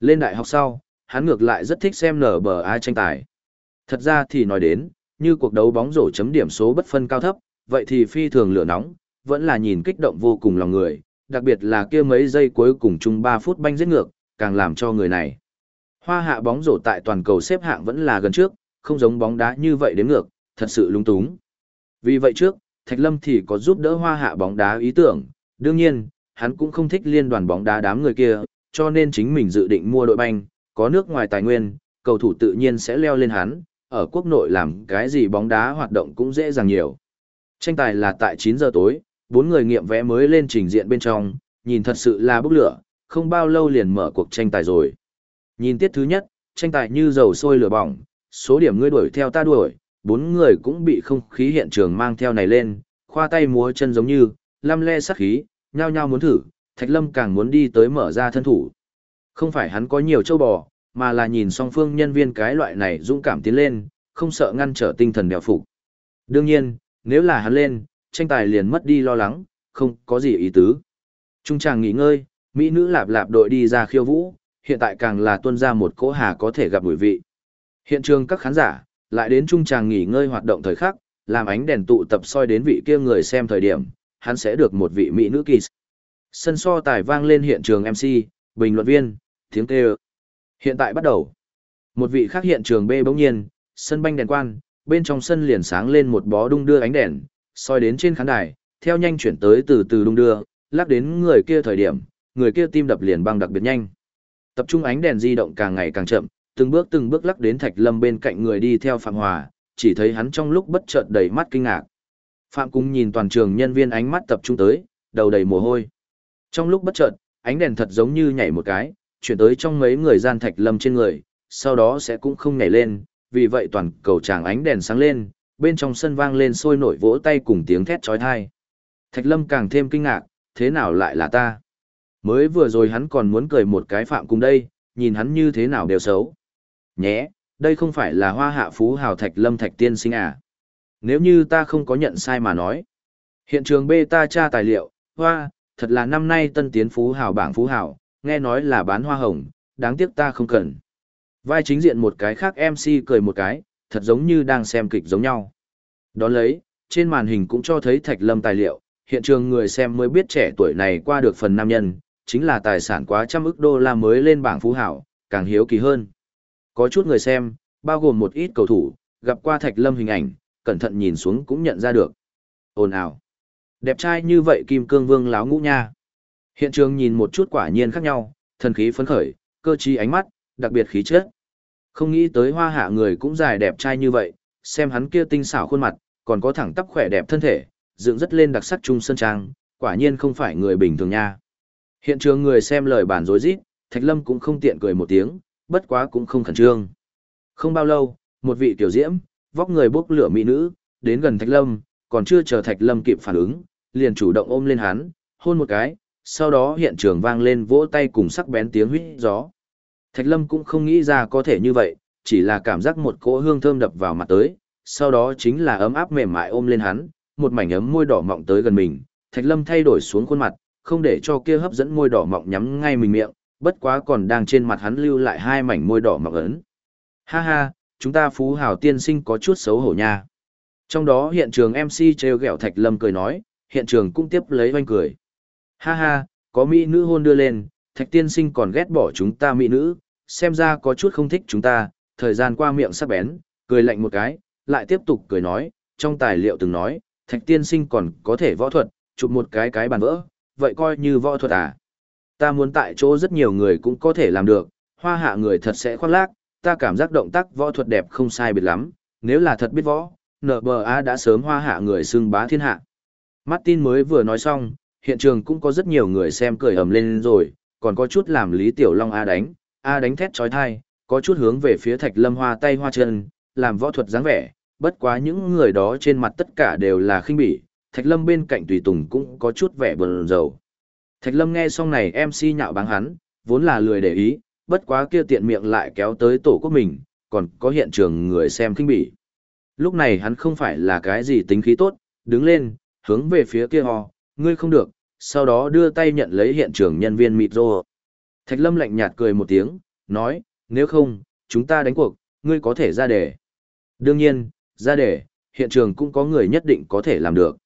Lên đại học sau, hắn ngược lại rất thích xem nở bờ a tranh tài. Thật ra thì nói đến, như cuộc đấu bóng rổ chấm điểm số bất phân cao thấp, vậy thì phi thường lửa nóng, vẫn là nhìn kích động vô cùng lòng người, đặc biệt là kia mấy giây cuối cùng chung 3 phút banh giết ngược, càng làm cho người này. Hoa hạ bóng rổ tại toàn cầu xếp hạng vẫn là gần trước, không giống bóng đá như vậy đến ngược, thật sự lung túng. Vì vậy trước, Thạch Lâm thì có giúp đỡ hoa hạ bóng đá ý tưởng, đương nhiên, hắn cũng không thích liên đoàn bóng đá đám người kia, cho nên chính mình dự định mua đội banh, có nước ngoài tài nguyên, cầu thủ tự nhiên sẽ leo lên hắn, ở quốc nội làm cái gì bóng đá hoạt động cũng dễ dàng nhiều. Tranh tài là tại 9 giờ tối, bốn người nghiệm vẽ mới lên trình diện bên trong, nhìn thật sự là bốc lửa, không bao lâu liền mở cuộc tranh tài rồi. Nhìn tiết thứ nhất, tranh tài như dầu sôi lửa bỏng, số điểm ngươi đuổi theo ta đuổi, bốn người cũng bị không khí hiện trường mang theo này lên, khoa tay múa chân giống như, lăm le sắc khí, nhao nhao muốn thử, Thạch Lâm càng muốn đi tới mở ra thân thủ. Không phải hắn có nhiều châu bò, mà là nhìn song phương nhân viên cái loại này dũng cảm tiến lên, không sợ ngăn trở tinh thần đèo phục. Đương nhiên, nếu là hắn lên, tranh tài liền mất đi lo lắng, không có gì ý tứ. Trung chàng nghỉ ngơi, mỹ nữ lạp lạp đội đi ra khiêu vũ, hiện tại càng là tuân ra một cỗ hà có thể gặp mùi vị. Hiện trường các khán giả, lại đến trung chàng nghỉ ngơi hoạt động thời khắc, làm ánh đèn tụ tập soi đến vị kia người xem thời điểm, hắn sẽ được một vị mỹ nữ kỳ. Sân so tài vang lên hiện trường MC, bình luận viên, tiếng kêu. Hiện tại bắt đầu. Một vị khác hiện trường B bỗng nhiên, sân banh đèn quan, bên trong sân liền sáng lên một bó đung đưa ánh đèn, soi đến trên khán đài, theo nhanh chuyển tới từ từ đung đưa, lắc đến người kia thời điểm, người kia tim đập liền băng đặc biệt nhanh. Tập trung ánh đèn di động càng ngày càng chậm, từng bước từng bước lắc đến Thạch Lâm bên cạnh người đi theo Phạm Hòa, chỉ thấy hắn trong lúc bất chợt đầy mắt kinh ngạc. Phạm Cung nhìn toàn trường nhân viên ánh mắt tập trung tới, đầu đầy mồ hôi. Trong lúc bất chợt, ánh đèn thật giống như nhảy một cái, chuyển tới trong mấy người gian Thạch Lâm trên người, sau đó sẽ cũng không nhảy lên, vì vậy toàn cầu tràng ánh đèn sáng lên, bên trong sân vang lên sôi nổi vỗ tay cùng tiếng thét chói tai. Thạch Lâm càng thêm kinh ngạc, thế nào lại là ta? Mới vừa rồi hắn còn muốn cười một cái Phạm Cung đây, nhìn hắn như thế nào đều xấu. Nhé, đây không phải là hoa hạ phú hào thạch lâm thạch tiên sinh à. Nếu như ta không có nhận sai mà nói. Hiện trường bê ta tra tài liệu, hoa, thật là năm nay tân tiến phú hào bảng phú hào, nghe nói là bán hoa hồng, đáng tiếc ta không cần. Vai chính diện một cái khác MC cười một cái, thật giống như đang xem kịch giống nhau. Đón lấy, trên màn hình cũng cho thấy Thạch Lâm tài liệu, hiện trường người xem mới biết trẻ tuổi này qua được phần nam nhân, chính là tài sản quá trăm ức đô la mới lên bảng phú hảo, càng hiếu kỳ hơn. Có chút người xem, bao gồm một ít cầu thủ, gặp qua Thạch Lâm hình ảnh, cẩn thận nhìn xuống cũng nhận ra được. Ồn ào. Đẹp trai như vậy Kim Cương Vương láo ngũ nha. Hiện trường nhìn một chút quả nhiên khác nhau, thần khí phấn khởi, cơ trí ánh mắt, đặc biệt khí chất. Không nghĩ tới hoa hạ người cũng dài đẹp trai như vậy, xem hắn kia tinh xảo khuôn mặt, còn có thẳng tắp khỏe đẹp thân thể, dựng rất lên đặc sắc trung sơn trang, quả nhiên không phải người bình thường nha. Hiện trường người xem lời bàn rối rít, Thạch Lâm cũng không tiện cười một tiếng, bất quá cũng không khẩn trương. Không bao lâu, một vị tiểu diễm, vóc người bốc lửa mỹ nữ, đến gần Thạch Lâm, còn chưa chờ Thạch Lâm kịp phản ứng, liền chủ động ôm lên hắn, hôn một cái, sau đó hiện trường vang lên vỗ tay cùng sắc bén tiếng huýt gió. Thạch Lâm cũng không nghĩ ra có thể như vậy, chỉ là cảm giác một cỗ hương thơm đập vào mặt tới, sau đó chính là ấm áp mềm mại ôm lên hắn, một mảnh ấm môi đỏ mọng tới gần mình, Thạch Lâm thay đổi xuống khuôn mặt, không để cho kia hấp dẫn môi đỏ mọng nhắm ngay mình miệng, bất quá còn đang trên mặt hắn lưu lại hai mảnh môi đỏ mọng ấn. Ha ha, chúng ta phú hào tiên sinh có chút xấu hổ nha. Trong đó hiện trường MC treo ghẹo Thạch Lâm cười nói, hiện trường cũng tiếp lấy oanh cười. Ha ha, có mỹ nữ hôn đưa lên, Thạch tiên sinh còn ghét bỏ chúng ta mỹ nữ, xem ra có chút không thích chúng ta, thời gian qua miệng sắc bén, cười lạnh một cái, lại tiếp tục cười nói, trong tài liệu từng nói, Thạch tiên sinh còn có thể võ thuật, chụp một cái cái bàn vỡ, vậy coi như võ thuật à. Ta muốn tại chỗ rất nhiều người cũng có thể làm được, hoa hạ người thật sẽ khoác lác, ta cảm giác động tác võ thuật đẹp không sai biệt lắm, nếu là thật biết võ, NBA đã sớm hoa hạ người xưng bá thiên hạ. Martin mới vừa nói xong, hiện trường cũng có rất nhiều người xem cười ầm lên rồi, còn có chút làm Lý Tiểu Long A đánh, A đánh thét trói thai, có chút hướng về phía Thạch Lâm hoa tay hoa chân, làm võ thuật dáng vẻ, bất quá những người đó trên mặt tất cả đều là khinh bỉ, Thạch Lâm bên cạnh tùy tùng cũng có chút vẻ buồn rầu. Thạch Lâm nghe xong này MC nhạo báng hắn, vốn là lười để ý, bất quá kia tiện miệng lại kéo tới tổ quốc mình, còn có hiện trường người xem khinh bỉ. Lúc này hắn không phải là cái gì tính khí tốt, đứng lên, hướng về phía kia ho, ngươi không được, sau đó đưa tay nhận lấy hiện trường nhân viên mịt rô. Thạch Lâm lạnh nhạt cười một tiếng, nói, nếu không, chúng ta đánh cuộc, ngươi có thể ra đề. Đương nhiên, ra đề, hiện trường cũng có người nhất định có thể làm được.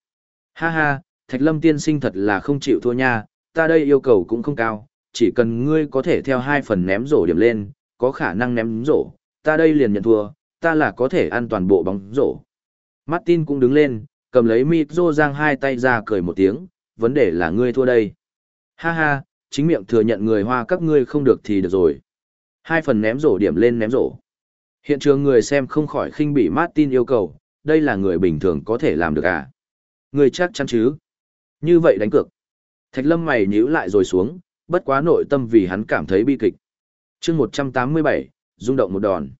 Ha ha, Thạch Lâm tiên sinh thật là không chịu thua nha, ta đây yêu cầu cũng không cao, chỉ cần ngươi có thể theo hai phần ném rổ điểm lên, có khả năng ném rổ, ta đây liền nhận thua, ta là có thể ăn toàn bộ bóng rổ. Martin cũng đứng lên, cầm lấy mịt rô giang hai tay ra cười một tiếng, vấn đề là ngươi thua đây. Ha ha, chính miệng thừa nhận người hoa các ngươi không được thì được rồi. Hai phần ném rổ điểm lên ném rổ. Hiện trường người xem không khỏi khinh bị Martin yêu cầu, đây là người bình thường có thể làm được à? Người chắc chắn chứ? Như vậy đánh cược. Thạch lâm mày nhíu lại rồi xuống, bất quá nội tâm vì hắn cảm thấy bi kịch. chương 187, rung động một đòn.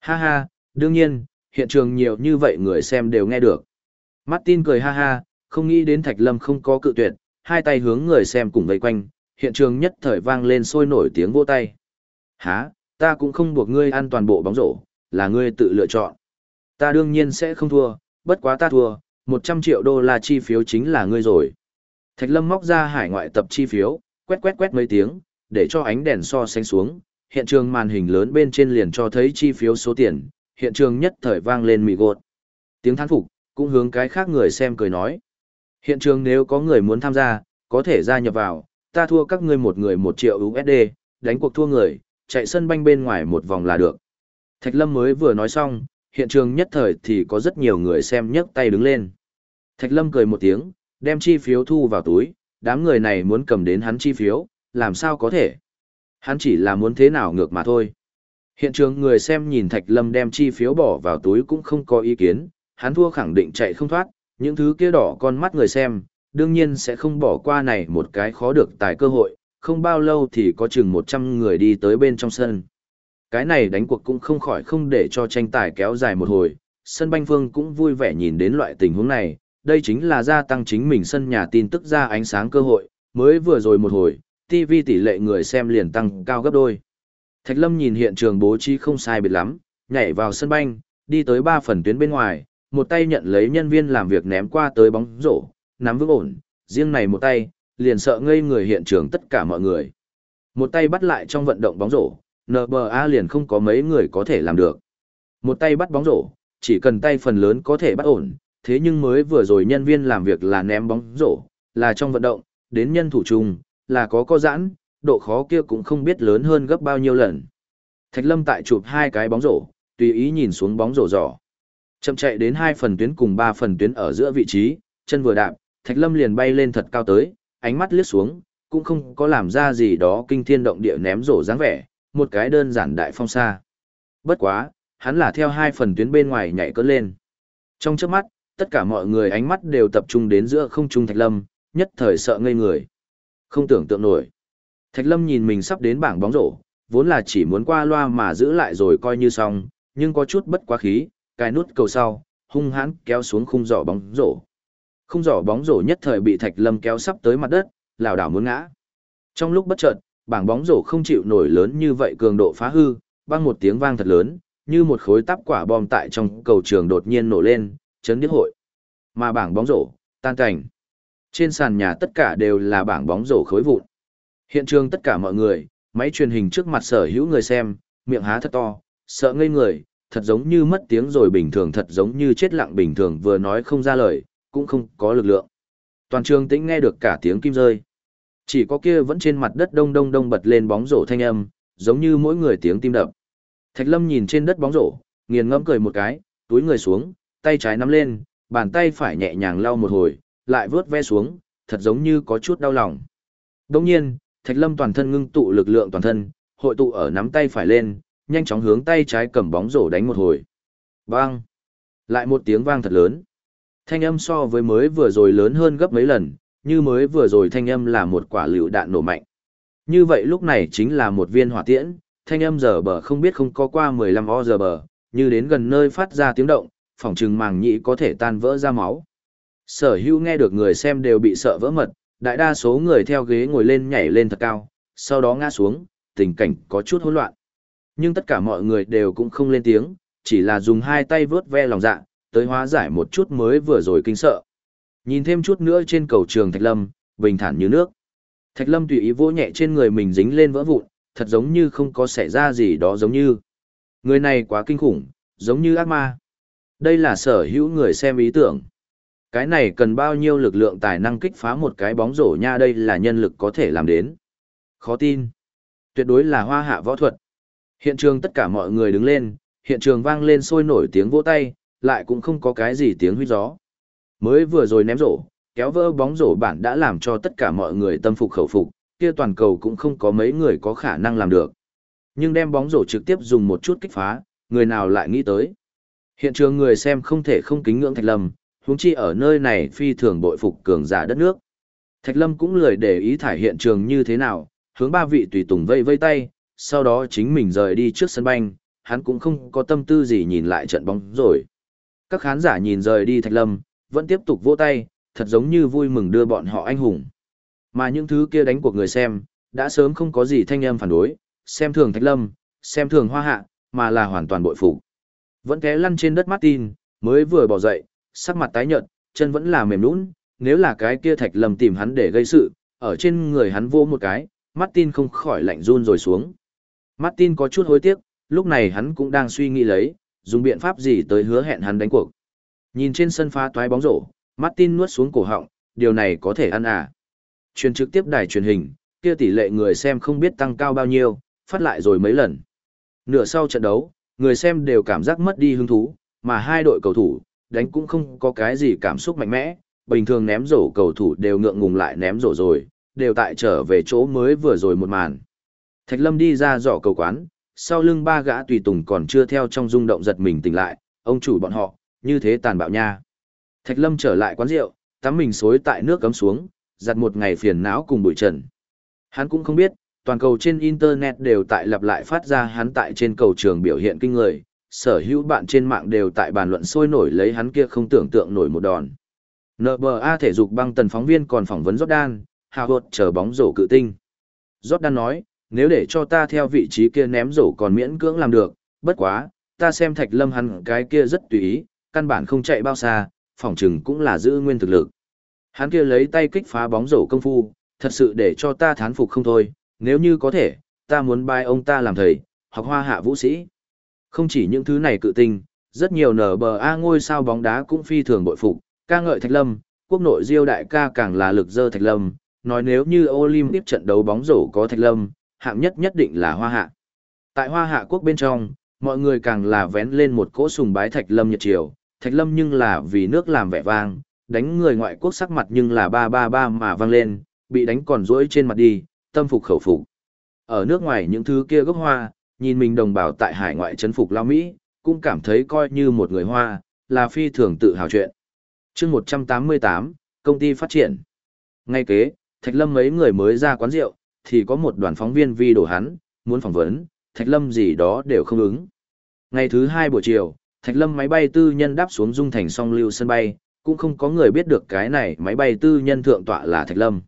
Ha ha, đương nhiên, hiện trường nhiều như vậy người xem đều nghe được. Martin cười ha ha, không nghĩ đến Thạch Lâm không có cự tuyệt, hai tay hướng người xem cùng vây quanh, hiện trường nhất thời vang lên sôi nổi tiếng vỗ tay. Hả, ta cũng không buộc ngươi ăn toàn bộ bóng rổ, là ngươi tự lựa chọn. Ta đương nhiên sẽ không thua, bất quá ta thua, 100 triệu đô la chi phiếu chính là ngươi rồi. Thạch Lâm móc ra hải ngoại tập chi phiếu, quét quét quét mấy tiếng, để cho ánh đèn so sánh xuống, hiện trường màn hình lớn bên trên liền cho thấy chi phiếu số tiền, hiện trường nhất thời vang lên mì gột. Tiếng thán phục, cũng hướng cái khác người xem cười nói. Hiện trường nếu có người muốn tham gia, có thể gia nhập vào, ta thua các ngươi một người một triệu USD, đánh cuộc thua người, chạy sân banh bên ngoài một vòng là được. Thạch Lâm mới vừa nói xong, hiện trường nhất thời thì có rất nhiều người xem nhấc tay đứng lên. Thạch Lâm cười một tiếng, đem chi phiếu thu vào túi, đám người này muốn cầm đến hắn chi phiếu, làm sao có thể. Hắn chỉ là muốn thế nào ngược mà thôi. Hiện trường người xem nhìn Thạch Lâm đem chi phiếu bỏ vào túi cũng không có ý kiến, hắn thua khẳng định chạy không thoát, những thứ kia đỏ con mắt người xem, đương nhiên sẽ không bỏ qua này một cái khó được tài cơ hội, không bao lâu thì có chừng 100 người đi tới bên trong sân. Cái này đánh cuộc cũng không khỏi không để cho tranh tài kéo dài một hồi, sân banh phương cũng vui vẻ nhìn đến loại tình huống này, đây chính là gia tăng chính mình sân nhà tin tức ra ánh sáng cơ hội, mới vừa rồi một hồi, TV tỷ lệ người xem liền tăng cao gấp đôi. Thạch Lâm nhìn hiện trường bố trí không sai biệt lắm, nhảy vào sân banh, đi tới ba phần tuyến bên ngoài, một tay nhận lấy nhân viên làm việc ném qua tới bóng rổ, nắm vững ổn, riêng này một tay, liền sợ ngây người hiện trường tất cả mọi người. Một tay bắt lại trong vận động bóng rổ, NBA liền không có mấy người có thể làm được. Một tay bắt bóng rổ, chỉ cần tay phần lớn có thể bắt ổn, thế nhưng mới vừa rồi nhân viên làm việc là ném bóng rổ, là trong vận động, đến nhân thủ chung, là có co giãn, độ khó kia cũng không biết lớn hơn gấp bao nhiêu lần. Thạch Lâm tại chụp hai cái bóng rổ, tùy ý nhìn xuống bóng rổ rổ Chậm chạy đến hai phần tuyến cùng ba phần tuyến ở giữa vị trí, chân vừa đạp, Thạch Lâm liền bay lên thật cao tới, ánh mắt liếc xuống, cũng không có làm ra gì đó kinh thiên động địa ném rổ dáng vẻ, một cái đơn giản đại phong xa. Bất quá, hắn là theo hai phần tuyến bên ngoài nhảy cất lên. Trong chớp mắt, tất cả mọi người ánh mắt đều tập trung đến giữa không trung Thạch Lâm, nhất thời sợ ngây người. Không tưởng tượng nổi. Thạch Lâm nhìn mình sắp đến bảng bóng rổ, vốn là chỉ muốn qua loa mà giữ lại rồi coi như xong, nhưng có chút bất quá khí, cài nút cầu sau, hung hãn kéo xuống khung giỏ bóng rổ. Khung giỏ bóng rổ nhất thời bị Thạch Lâm kéo sắp tới mặt đất, lảo đảo muốn ngã. Trong lúc bất chợt, bảng bóng rổ không chịu nổi lớn như vậy cường độ phá hư, băng một tiếng vang thật lớn, như một khối táp quả bom tại trong cầu trường đột nhiên nổ lên, chấn điếc hội. Mà bảng bóng rổ, tan cảnh. Trên sàn nhà tất cả đều là bảng bóng rổ khối vụn. Hiện trường tất cả mọi người, máy truyền hình trước mặt sở hữu người xem, miệng há thật to, sợ ngây người, thật giống như mất tiếng rồi bình thường thật giống như chết lặng bình thường vừa nói không ra lời, cũng không có lực lượng. Toàn trường tĩnh nghe được cả tiếng kim rơi. Chỉ có kia vẫn trên mặt đất đông đông đông bật lên bóng rổ thanh âm, giống như mỗi người tiếng tim đập. Thạch Lâm nhìn trên đất bóng rổ, nghiền ngẫm cười một cái, túi người xuống, tay trái nắm lên, bàn tay phải nhẹ nhàng lau một hồi, lại vớt ve xuống, thật giống như có chút đau lòng. Đồng nhiên, Thạch Lâm toàn thân ngưng tụ lực lượng toàn thân, hội tụ ở nắm tay phải lên, nhanh chóng hướng tay trái cầm bóng rổ đánh một hồi. Bang! Lại một tiếng vang thật lớn. Thanh âm so với mới vừa rồi lớn hơn gấp mấy lần, như mới vừa rồi thanh âm là một quả lựu đạn nổ mạnh. Như vậy lúc này chính là một viên hỏa tiễn, thanh âm giờ bờ không biết không có qua 15 o giờ bờ, như đến gần nơi phát ra tiếng động, phòng trừng màng nhĩ có thể tan vỡ ra máu. Sở hữu nghe được người xem đều bị sợ vỡ mật, đại đa số người theo ghế ngồi lên nhảy lên thật cao, sau đó ngã xuống, tình cảnh có chút hỗn loạn. Nhưng tất cả mọi người đều cũng không lên tiếng, chỉ là dùng hai tay vớt ve lòng dạ, tới hóa giải một chút mới vừa rồi kinh sợ. Nhìn thêm chút nữa trên cầu trường Thạch Lâm, bình thản như nước. Thạch Lâm tùy ý vỗ nhẹ trên người mình dính lên vỡ vụn, thật giống như không có xảy ra gì đó giống như. Người này quá kinh khủng, giống như ác ma. Đây là sở hữu người xem ý tưởng. Cái này cần bao nhiêu lực lượng tài năng kích phá một cái bóng rổ nha đây là nhân lực có thể làm đến. Khó tin. Tuyệt đối là hoa hạ võ thuật. Hiện trường tất cả mọi người đứng lên, hiện trường vang lên sôi nổi tiếng vỗ tay, lại cũng không có cái gì tiếng huyết gió. Mới vừa rồi ném rổ, kéo vỡ bóng rổ bản đã làm cho tất cả mọi người tâm phục khẩu phục, kia toàn cầu cũng không có mấy người có khả năng làm được. Nhưng đem bóng rổ trực tiếp dùng một chút kích phá, người nào lại nghĩ tới. Hiện trường người xem không thể không kính ngưỡng Thạch Lâm, huống chi ở nơi này phi thường bội phục cường giả đất nước. Thạch Lâm cũng lười để ý thải hiện trường như thế nào, hướng ba vị tùy tùng vây vây tay, sau đó chính mình rời đi trước sân banh, hắn cũng không có tâm tư gì nhìn lại trận bóng rồi. Các khán giả nhìn rời đi Thạch Lâm, vẫn tiếp tục vỗ tay, thật giống như vui mừng đưa bọn họ anh hùng. Mà những thứ kia đánh cuộc người xem, đã sớm không có gì thanh âm phản đối, xem thường Thạch Lâm, xem thường Hoa Hạ, mà là hoàn toàn bội phục. Vẫn té lăn trên đất Martin, mới vừa bỏ dậy, sắc mặt tái nhợt, chân vẫn là mềm nhũn, nếu là cái kia Thạch Lâm tìm hắn để gây sự, ở trên người hắn vô một cái, Martin không khỏi lạnh run rồi xuống. Martin có chút hối tiếc, lúc này hắn cũng đang suy nghĩ lấy, dùng biện pháp gì tới hứa hẹn hắn đánh cuộc. Nhìn trên sân phá toái bóng rổ, Martin nuốt xuống cổ họng, điều này có thể ăn à. Truyền trực tiếp đài truyền hình, kia tỷ lệ người xem không biết tăng cao bao nhiêu, phát lại rồi mấy lần. Nửa sau trận đấu, người xem đều cảm giác mất đi hứng thú, mà hai đội cầu thủ, đánh cũng không có cái gì cảm xúc mạnh mẽ, bình thường ném rổ cầu thủ đều ngượng ngùng lại ném rổ rồi, đều tại trở về chỗ mới vừa rồi một màn. Thạch Lâm đi ra dọ cầu quán, sau lưng ba gã tùy tùng còn chưa theo trong rung động giật mình tỉnh lại, ông chủ bọn họ, như thế tàn bạo nha. Thạch Lâm trở lại quán rượu, tắm mình xối tại nước cấm xuống, giặt một ngày phiền não cùng bụi trần. Hắn cũng không biết, toàn cầu trên Internet đều tại lặp lại phát ra hắn tại trên cầu trường biểu hiện kinh người, sở hữu bạn trên mạng đều tại bàn luận sôi nổi lấy hắn kia không tưởng tượng nổi một đòn. NBA thể dục băng tần phóng viên còn phỏng vấn Jordan, Howard chờ bóng rổ cự tinh. Jordan nói, nếu để cho ta theo vị trí kia ném rổ còn miễn cưỡng làm được, bất quá, ta xem thạch lâm hắn cái kia rất tùy ý, căn bản không chạy bao xa, phỏng chừng cũng là giữ nguyên thực lực. Hắn kia lấy tay kích phá bóng rổ công phu, thật sự để cho ta thán phục không thôi, nếu như có thể, ta muốn bài ông ta làm thầy, học hoa hạ vũ sĩ. Không chỉ những thứ này cự tinh, Rất nhiều nở bờ a ngôi sao bóng đá cũng phi thường bội phục, ca ngợi Thạch Lâm, quốc nội Diêu đại ca càng là lực dơ Thạch Lâm, nói nếu như Olympic trận đấu bóng rổ có Thạch Lâm, hạng nhất nhất định là Hoa Hạ. Tại Hoa Hạ quốc bên trong, mọi người càng là vén lên một cỗ sùng bái Thạch Lâm nhật triều, Thạch Lâm nhưng là vì nước làm vẻ vang, đánh người ngoại quốc sắc mặt nhưng là ba ba ba mà vang lên, bị đánh còn rỗi trên mặt đi, tâm phục khẩu phục. Ở nước ngoài những thứ kia gốc hoa, nhìn mình đồng bào tại hải ngoại chấn phục lao Mỹ, cũng cảm thấy coi như một người hoa, là phi thường tự hào chuyện. chương 188, công ty phát triển. Ngay kế, Thạch Lâm mấy người mới ra quán rượu, thì có một đoàn phóng viên vi đổ hắn, muốn phỏng vấn, Thạch Lâm gì đó đều không ứng. Ngày thứ hai buổi chiều, Thạch Lâm máy bay tư nhân đáp xuống Dung Thành song lưu sân bay, cũng không có người biết được cái này máy bay tư nhân thượng tọa là Thạch Lâm.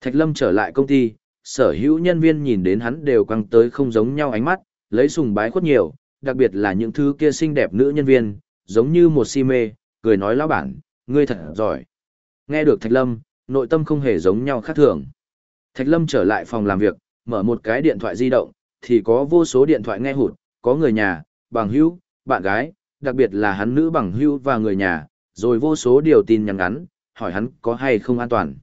Thạch Lâm trở lại công ty, sở hữu nhân viên nhìn đến hắn đều quăng tới không giống nhau ánh mắt, lấy sùng bái khuất nhiều, đặc biệt là những thứ kia xinh đẹp nữ nhân viên, giống như một si mê, cười nói lão bản, ngươi thật giỏi. Nghe được Thạch Lâm, nội tâm không hề giống nhau khác thường. Thạch Lâm trở lại phòng làm việc, mở một cái điện thoại di động, thì có vô số điện thoại nghe hụt, có người nhà, bằng hữu, bạn gái, đặc biệt là hắn nữ bằng hữu và người nhà, rồi vô số điều tin nhắn ngắn, hỏi hắn có hay không an toàn.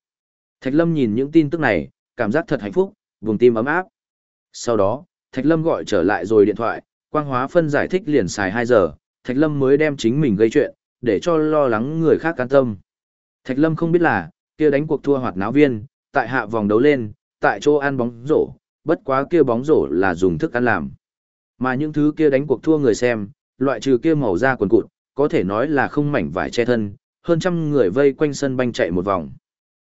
Thạch Lâm nhìn những tin tức này, cảm giác thật hạnh phúc, vùng tim ấm áp. Sau đó, Thạch Lâm gọi trở lại rồi điện thoại, quang hóa phân giải thích liền xài 2 giờ, Thạch Lâm mới đem chính mình gây chuyện, để cho lo lắng người khác can tâm. Thạch Lâm không biết là, kia đánh cuộc thua hoạt náo viên, tại hạ vòng đấu lên, tại chỗ ăn bóng rổ, bất quá kia bóng rổ là dùng thức ăn làm. Mà những thứ kia đánh cuộc thua người xem, loại trừ kia màu da quần cụt, có thể nói là không mảnh vải che thân, hơn trăm người vây quanh sân banh chạy một vòng.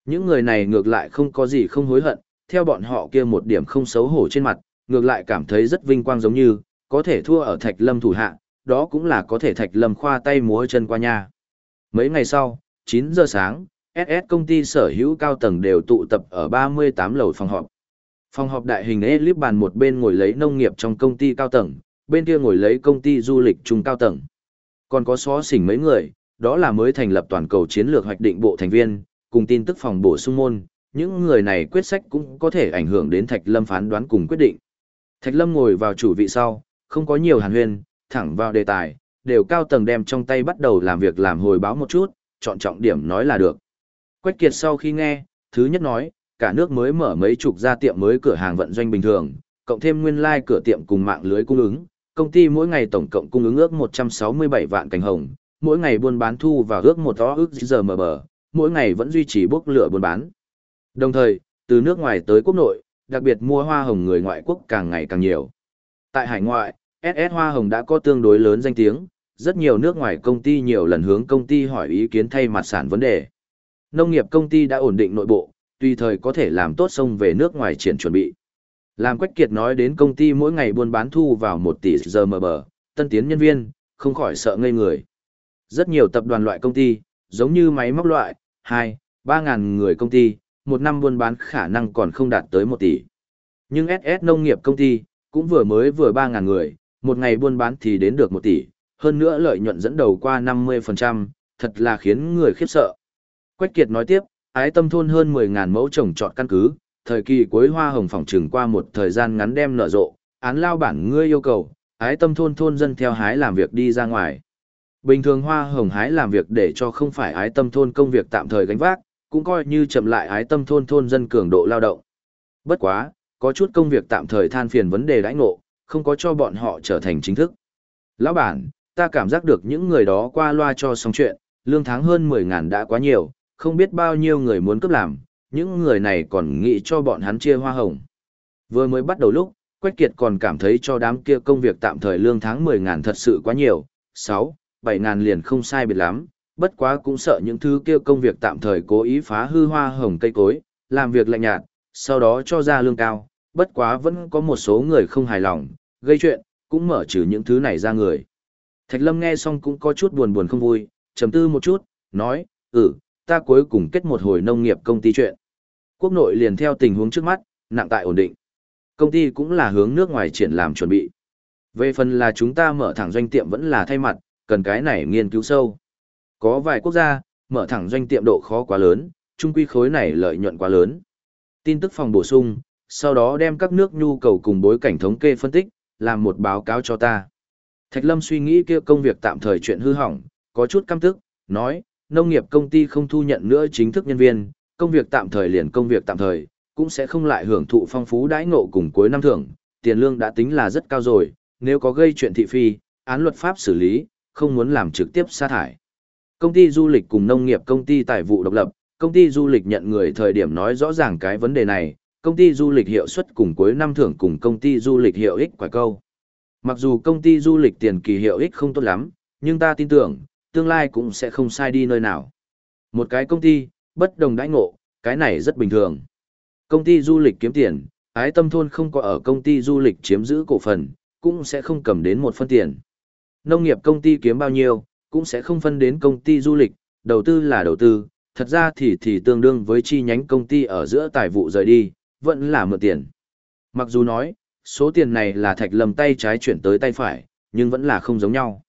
Những người này ngược lại không có gì không hối hận, theo bọn họ kia một điểm không xấu hổ trên mặt, ngược lại cảm thấy rất vinh quang giống như, có thể thua ở Thạch Lâm thủ hạ, đó cũng là có thể Thạch Lâm khoa tay múa chân qua nhà. Mấy ngày sau, 9 giờ sáng, SS công ty sở hữu cao tầng đều tụ tập ở 38 lầu phòng họp. Phòng họp đại hình elip bàn một bên ngồi lấy nông nghiệp trong công ty cao tầng, bên kia ngồi lấy công ty du lịch trung cao tầng. Còn có xó xỉnh mấy người, đó là mới thành lập toàn cầu chiến lược hoạch định bộ thành viên, cùng tin tức phòng bổ sung môn, những người này quyết sách cũng có thể ảnh hưởng đến Thạch Lâm phán đoán cùng quyết định. Thạch Lâm ngồi vào chủ vị sau, không có nhiều hàn huyên, thẳng vào đề tài, đều cao tầng đem trong tay bắt đầu làm việc làm hồi báo một chút, chọn trọng điểm nói là được. Quách Kiệt sau khi nghe, thứ nhất nói, cả nước mới mở mấy chục gia tiệm mới cửa hàng vận doanh bình thường, cộng thêm nguyên lai like cửa tiệm cùng mạng lưới cung ứng, công ty mỗi ngày tổng cộng cung ứng ước 167 vạn cành hồng, mỗi ngày buôn bán thu vào ước một đó ước giờ mở bờ, mỗi ngày vẫn duy trì bốc lửa buôn bán. Đồng thời, từ nước ngoài tới quốc nội, đặc biệt mua hoa hồng người ngoại quốc càng ngày càng nhiều. Tại hải ngoại, SS hoa hồng đã có tương đối lớn danh tiếng, rất nhiều nước ngoài công ty nhiều lần hướng công ty hỏi ý kiến thay mặt sản vấn đề. Nông nghiệp công ty đã ổn định nội bộ, tùy thời có thể làm tốt sông về nước ngoài triển chuẩn bị. Làm Quách Kiệt nói đến công ty mỗi ngày buôn bán thu vào 1 tỷ giờ mờ bờ, tân tiến nhân viên, không khỏi sợ ngây người. Rất nhiều tập đoàn loại công ty, giống như máy móc loại, 2, 3 ngàn người công ty, một năm buôn bán khả năng còn không đạt tới 1 tỷ. Nhưng SS nông nghiệp công ty, cũng vừa mới vừa 3 ngàn người, một ngày buôn bán thì đến được 1 tỷ, hơn nữa lợi nhuận dẫn đầu qua 50%, thật là khiến người khiếp sợ. Quách Kiệt nói tiếp, ái tâm thôn hơn 10.000 mẫu trồng trọt căn cứ, thời kỳ cuối hoa hồng phòng trừng qua một thời gian ngắn đem nở rộ, án lao bản ngươi yêu cầu, ái tâm thôn thôn dân theo hái làm việc đi ra ngoài. Bình thường hoa hồng hái làm việc để cho không phải ái tâm thôn công việc tạm thời gánh vác, cũng coi như chậm lại ái tâm thôn thôn dân cường độ lao động. Bất quá, có chút công việc tạm thời than phiền vấn đề đãi ngộ, không có cho bọn họ trở thành chính thức. Lão bản, ta cảm giác được những người đó qua loa cho xong chuyện, lương tháng hơn 10 ngàn đã quá nhiều, không biết bao nhiêu người muốn cướp làm, những người này còn nghĩ cho bọn hắn chia hoa hồng. Vừa mới bắt đầu lúc, Quách Kiệt còn cảm thấy cho đám kia công việc tạm thời lương tháng 10 ngàn thật sự quá nhiều, 6, 7 ngàn liền không sai biệt lắm, bất quá cũng sợ những thứ kia công việc tạm thời cố ý phá hư hoa hồng cây cối, làm việc lạnh nhạt, sau đó cho ra lương cao, bất quá vẫn có một số người không hài lòng, gây chuyện, cũng mở trừ những thứ này ra người. Thạch Lâm nghe xong cũng có chút buồn buồn không vui, trầm tư một chút, nói, ừ, ta cuối cùng kết một hồi nông nghiệp công ty chuyện. Quốc nội liền theo tình huống trước mắt, nặng tại ổn định. Công ty cũng là hướng nước ngoài triển làm chuẩn bị. Về phần là chúng ta mở thẳng doanh tiệm vẫn là thay mặt, cần cái này nghiên cứu sâu. Có vài quốc gia, mở thẳng doanh tiệm độ khó quá lớn, chung quy khối này lợi nhuận quá lớn. Tin tức phòng bổ sung, sau đó đem các nước nhu cầu cùng bối cảnh thống kê phân tích, làm một báo cáo cho ta. Thạch Lâm suy nghĩ kia công việc tạm thời chuyện hư hỏng, có chút căm tức, nói, nông nghiệp công ty không thu nhận nữa chính thức nhân viên, công việc tạm thời liền công việc tạm thời, cũng sẽ không lại hưởng thụ phong phú đãi ngộ cùng cuối năm thưởng, tiền lương đã tính là rất cao rồi, nếu có gây chuyện thị phi, án luật pháp xử lý, không muốn làm trực tiếp sa thải. Công ty du lịch cùng nông nghiệp công ty tài vụ độc lập, công ty du lịch nhận người thời điểm nói rõ ràng cái vấn đề này, công ty du lịch hiệu suất cùng cuối năm thưởng cùng công ty du lịch hiệu ích quả câu. Mặc dù công ty du lịch tiền kỳ hiệu ích không tốt lắm, nhưng ta tin tưởng, tương lai cũng sẽ không sai đi nơi nào. Một cái công ty, bất đồng đãi ngộ, cái này rất bình thường. Công ty du lịch kiếm tiền, ái tâm thôn không có ở công ty du lịch chiếm giữ cổ phần, cũng sẽ không cầm đến một phân tiền. Nông nghiệp công ty kiếm bao nhiêu, cũng sẽ không phân đến công ty du lịch, đầu tư là đầu tư, thật ra thì thì tương đương với chi nhánh công ty ở giữa tài vụ rời đi, vẫn là mượn tiền. Mặc dù nói, số tiền này là Thạch Lâm tay trái chuyển tới tay phải, nhưng vẫn là không giống nhau.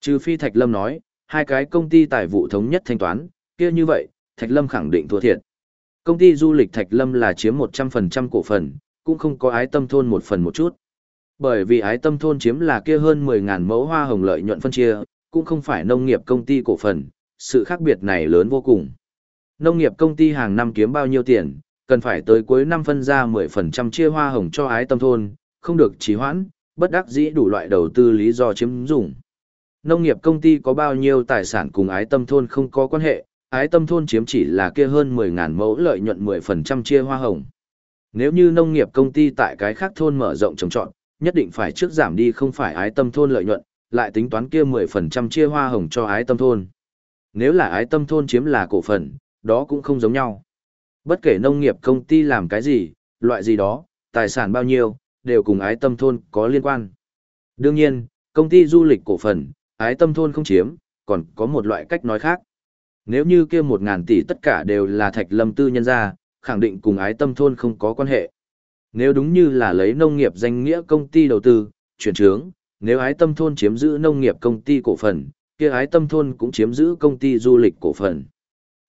Trừ phi Thạch Lâm nói, hai cái công ty tài vụ thống nhất thanh toán, kia như vậy, Thạch Lâm khẳng định thua thiệt. Công ty du lịch Thạch Lâm là chiếm 100% cổ phần, cũng không có ái tâm thôn một phần một chút. Bởi vì ái tâm thôn chiếm là kia hơn 10.000 mẫu hoa hồng lợi nhuận phân chia, cũng không phải nông nghiệp công ty cổ phần, sự khác biệt này lớn vô cùng. Nông nghiệp công ty hàng năm kiếm bao nhiêu tiền, cần phải tới cuối năm phân ra 10% chia hoa hồng cho ái tâm thôn, không được trì hoãn, bất đắc dĩ đủ loại đầu tư lý do chiếm dụng. Nông nghiệp công ty có bao nhiêu tài sản cùng ái tâm thôn không có quan hệ, ái tâm thôn chiếm chỉ là kia hơn 10.000 mẫu lợi nhuận 10% chia hoa hồng. Nếu như nông nghiệp công ty tại cái khác thôn mở rộng trồng trọt, nhất định phải trước giảm đi không phải ái tâm thôn lợi nhuận, lại tính toán kia 10% chia hoa hồng cho ái tâm thôn. Nếu là ái tâm thôn chiếm là cổ phần, đó cũng không giống nhau. Bất kể nông nghiệp công ty làm cái gì, loại gì đó, tài sản bao nhiêu, đều cùng ái tâm thôn có liên quan. Đương nhiên, công ty du lịch cổ phần, ái tâm thôn không chiếm, còn có một loại cách nói khác. Nếu như kia một ngàn tỷ tất cả đều là thạch lâm tư nhân ra, khẳng định cùng ái tâm thôn không có quan hệ. Nếu đúng như là lấy nông nghiệp danh nghĩa công ty đầu tư, chuyển trướng, nếu ái tâm thôn chiếm giữ nông nghiệp công ty cổ phần, kia ái tâm thôn cũng chiếm giữ công ty du lịch cổ phần.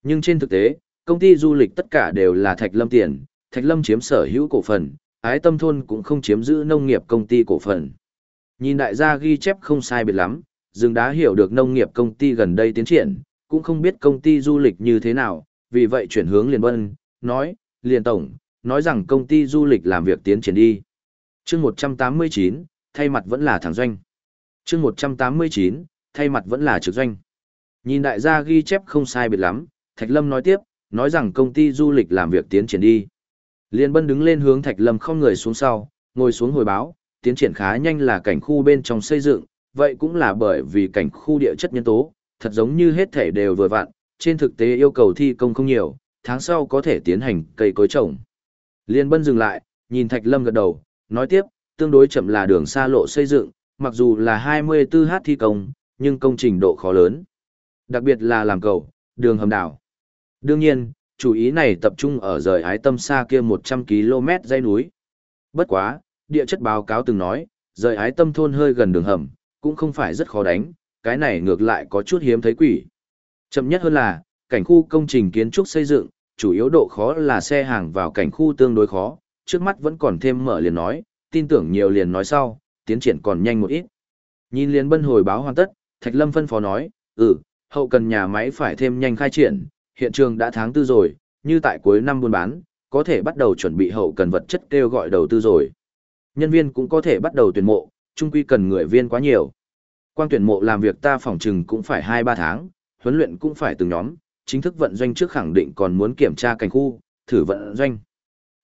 Nhưng trên thực tế, công ty du lịch tất cả đều là Thạch Lâm tiền, Thạch Lâm chiếm sở hữu cổ phần, ái tâm thôn cũng không chiếm giữ nông nghiệp công ty cổ phần. Nhìn đại gia ghi chép không sai biệt lắm, Dương đã hiểu được nông nghiệp công ty gần đây tiến triển, cũng không biết công ty du lịch như thế nào, vì vậy chuyển hướng liền bân nói, liền tổng, nói rằng công ty du lịch làm việc tiến triển đi. chương 189, thay mặt vẫn là thẳng doanh. chương 189, thay mặt vẫn là trực doanh. Nhìn đại gia ghi chép không sai biệt lắm, Thạch Lâm nói tiếp, nói rằng công ty du lịch làm việc tiến triển đi. Liên Bân đứng lên hướng Thạch Lâm không người xuống sau, ngồi xuống hồi báo, tiến triển khá nhanh là cảnh khu bên trong xây dựng, vậy cũng là bởi vì cảnh khu địa chất nhân tố, thật giống như hết thể đều vừa vặn, trên thực tế yêu cầu thi công không nhiều, tháng sau có thể tiến hành cây cối trồng. Liên Bân dừng lại, nhìn Thạch Lâm gật đầu, nói tiếp, tương đối chậm là đường xa lộ xây dựng, mặc dù là 24h thi công, nhưng công trình độ khó lớn. Đặc biệt là làm cầu, đường hầm đảo. Đương nhiên, chủ ý này tập trung ở rời ái tâm xa kia 100 km dây núi. Bất quá, địa chất báo cáo từng nói, rời ái tâm thôn hơi gần đường hầm, cũng không phải rất khó đánh, cái này ngược lại có chút hiếm thấy quỷ. Chậm nhất hơn là, cảnh khu công trình kiến trúc xây dựng, chủ yếu độ khó là xe hàng vào cảnh khu tương đối khó, trước mắt vẫn còn thêm mở liền nói, tin tưởng nhiều liền nói sau, tiến triển còn nhanh một ít. Nhìn liền bân hồi báo hoàn tất, Thạch Lâm phân phó nói, ừ, hậu cần nhà máy phải thêm nhanh khai triển, hiện trường đã tháng tư rồi, như tại cuối năm buôn bán, có thể bắt đầu chuẩn bị hậu cần vật chất kêu gọi đầu tư rồi. Nhân viên cũng có thể bắt đầu tuyển mộ, chung quy cần người viên quá nhiều. Quan tuyển mộ làm việc ta phòng chừng cũng phải 2-3 tháng, huấn luyện cũng phải từng nhóm, chính thức vận doanh trước khẳng định còn muốn kiểm tra cảnh khu, thử vận doanh.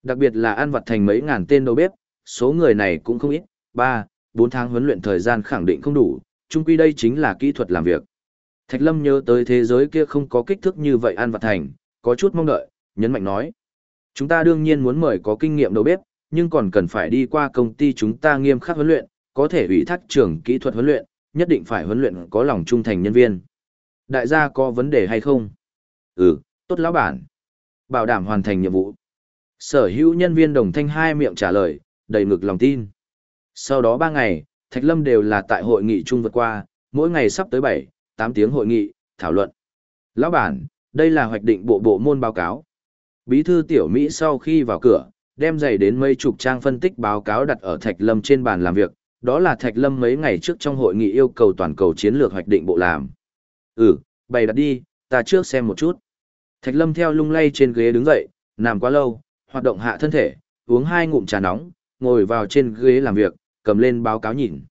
Đặc biệt là ăn vặt thành mấy ngàn tên đầu bếp, số người này cũng không ít, 3, 4 tháng huấn luyện thời gian khẳng định không đủ, chung quy đây chính là kỹ thuật làm việc. Thạch Lâm nhớ tới thế giới kia không có kích thước như vậy ăn vặt thành, có chút mong đợi, nhấn mạnh nói. Chúng ta đương nhiên muốn mời có kinh nghiệm đầu bếp, nhưng còn cần phải đi qua công ty chúng ta nghiêm khắc huấn luyện, có thể ủy thác trưởng kỹ thuật huấn luyện, nhất định phải huấn luyện có lòng trung thành nhân viên. Đại gia có vấn đề hay không? Ừ, tốt lão bản. Bảo đảm hoàn thành nhiệm vụ. Sở hữu nhân viên đồng thanh hai miệng trả lời, đầy ngực lòng tin. Sau đó ba ngày, Thạch Lâm đều là tại hội nghị chung vượt qua, mỗi ngày sắp tới 7, 8 tiếng hội nghị, thảo luận. Lão bản, đây là hoạch định bộ bộ môn báo cáo. Bí thư tiểu Mỹ sau khi vào cửa, đem giày đến mấy chục trang phân tích báo cáo đặt ở Thạch Lâm trên bàn làm việc, đó là Thạch Lâm mấy ngày trước trong hội nghị yêu cầu toàn cầu chiến lược hoạch định bộ làm. Ừ, bày đặt đi, ta trước xem một chút. Thạch Lâm theo lung lay trên ghế đứng dậy, nằm quá lâu, hoạt động hạ thân thể, uống hai ngụm trà nóng, ngồi vào trên ghế làm việc, cầm lên báo cáo nhìn.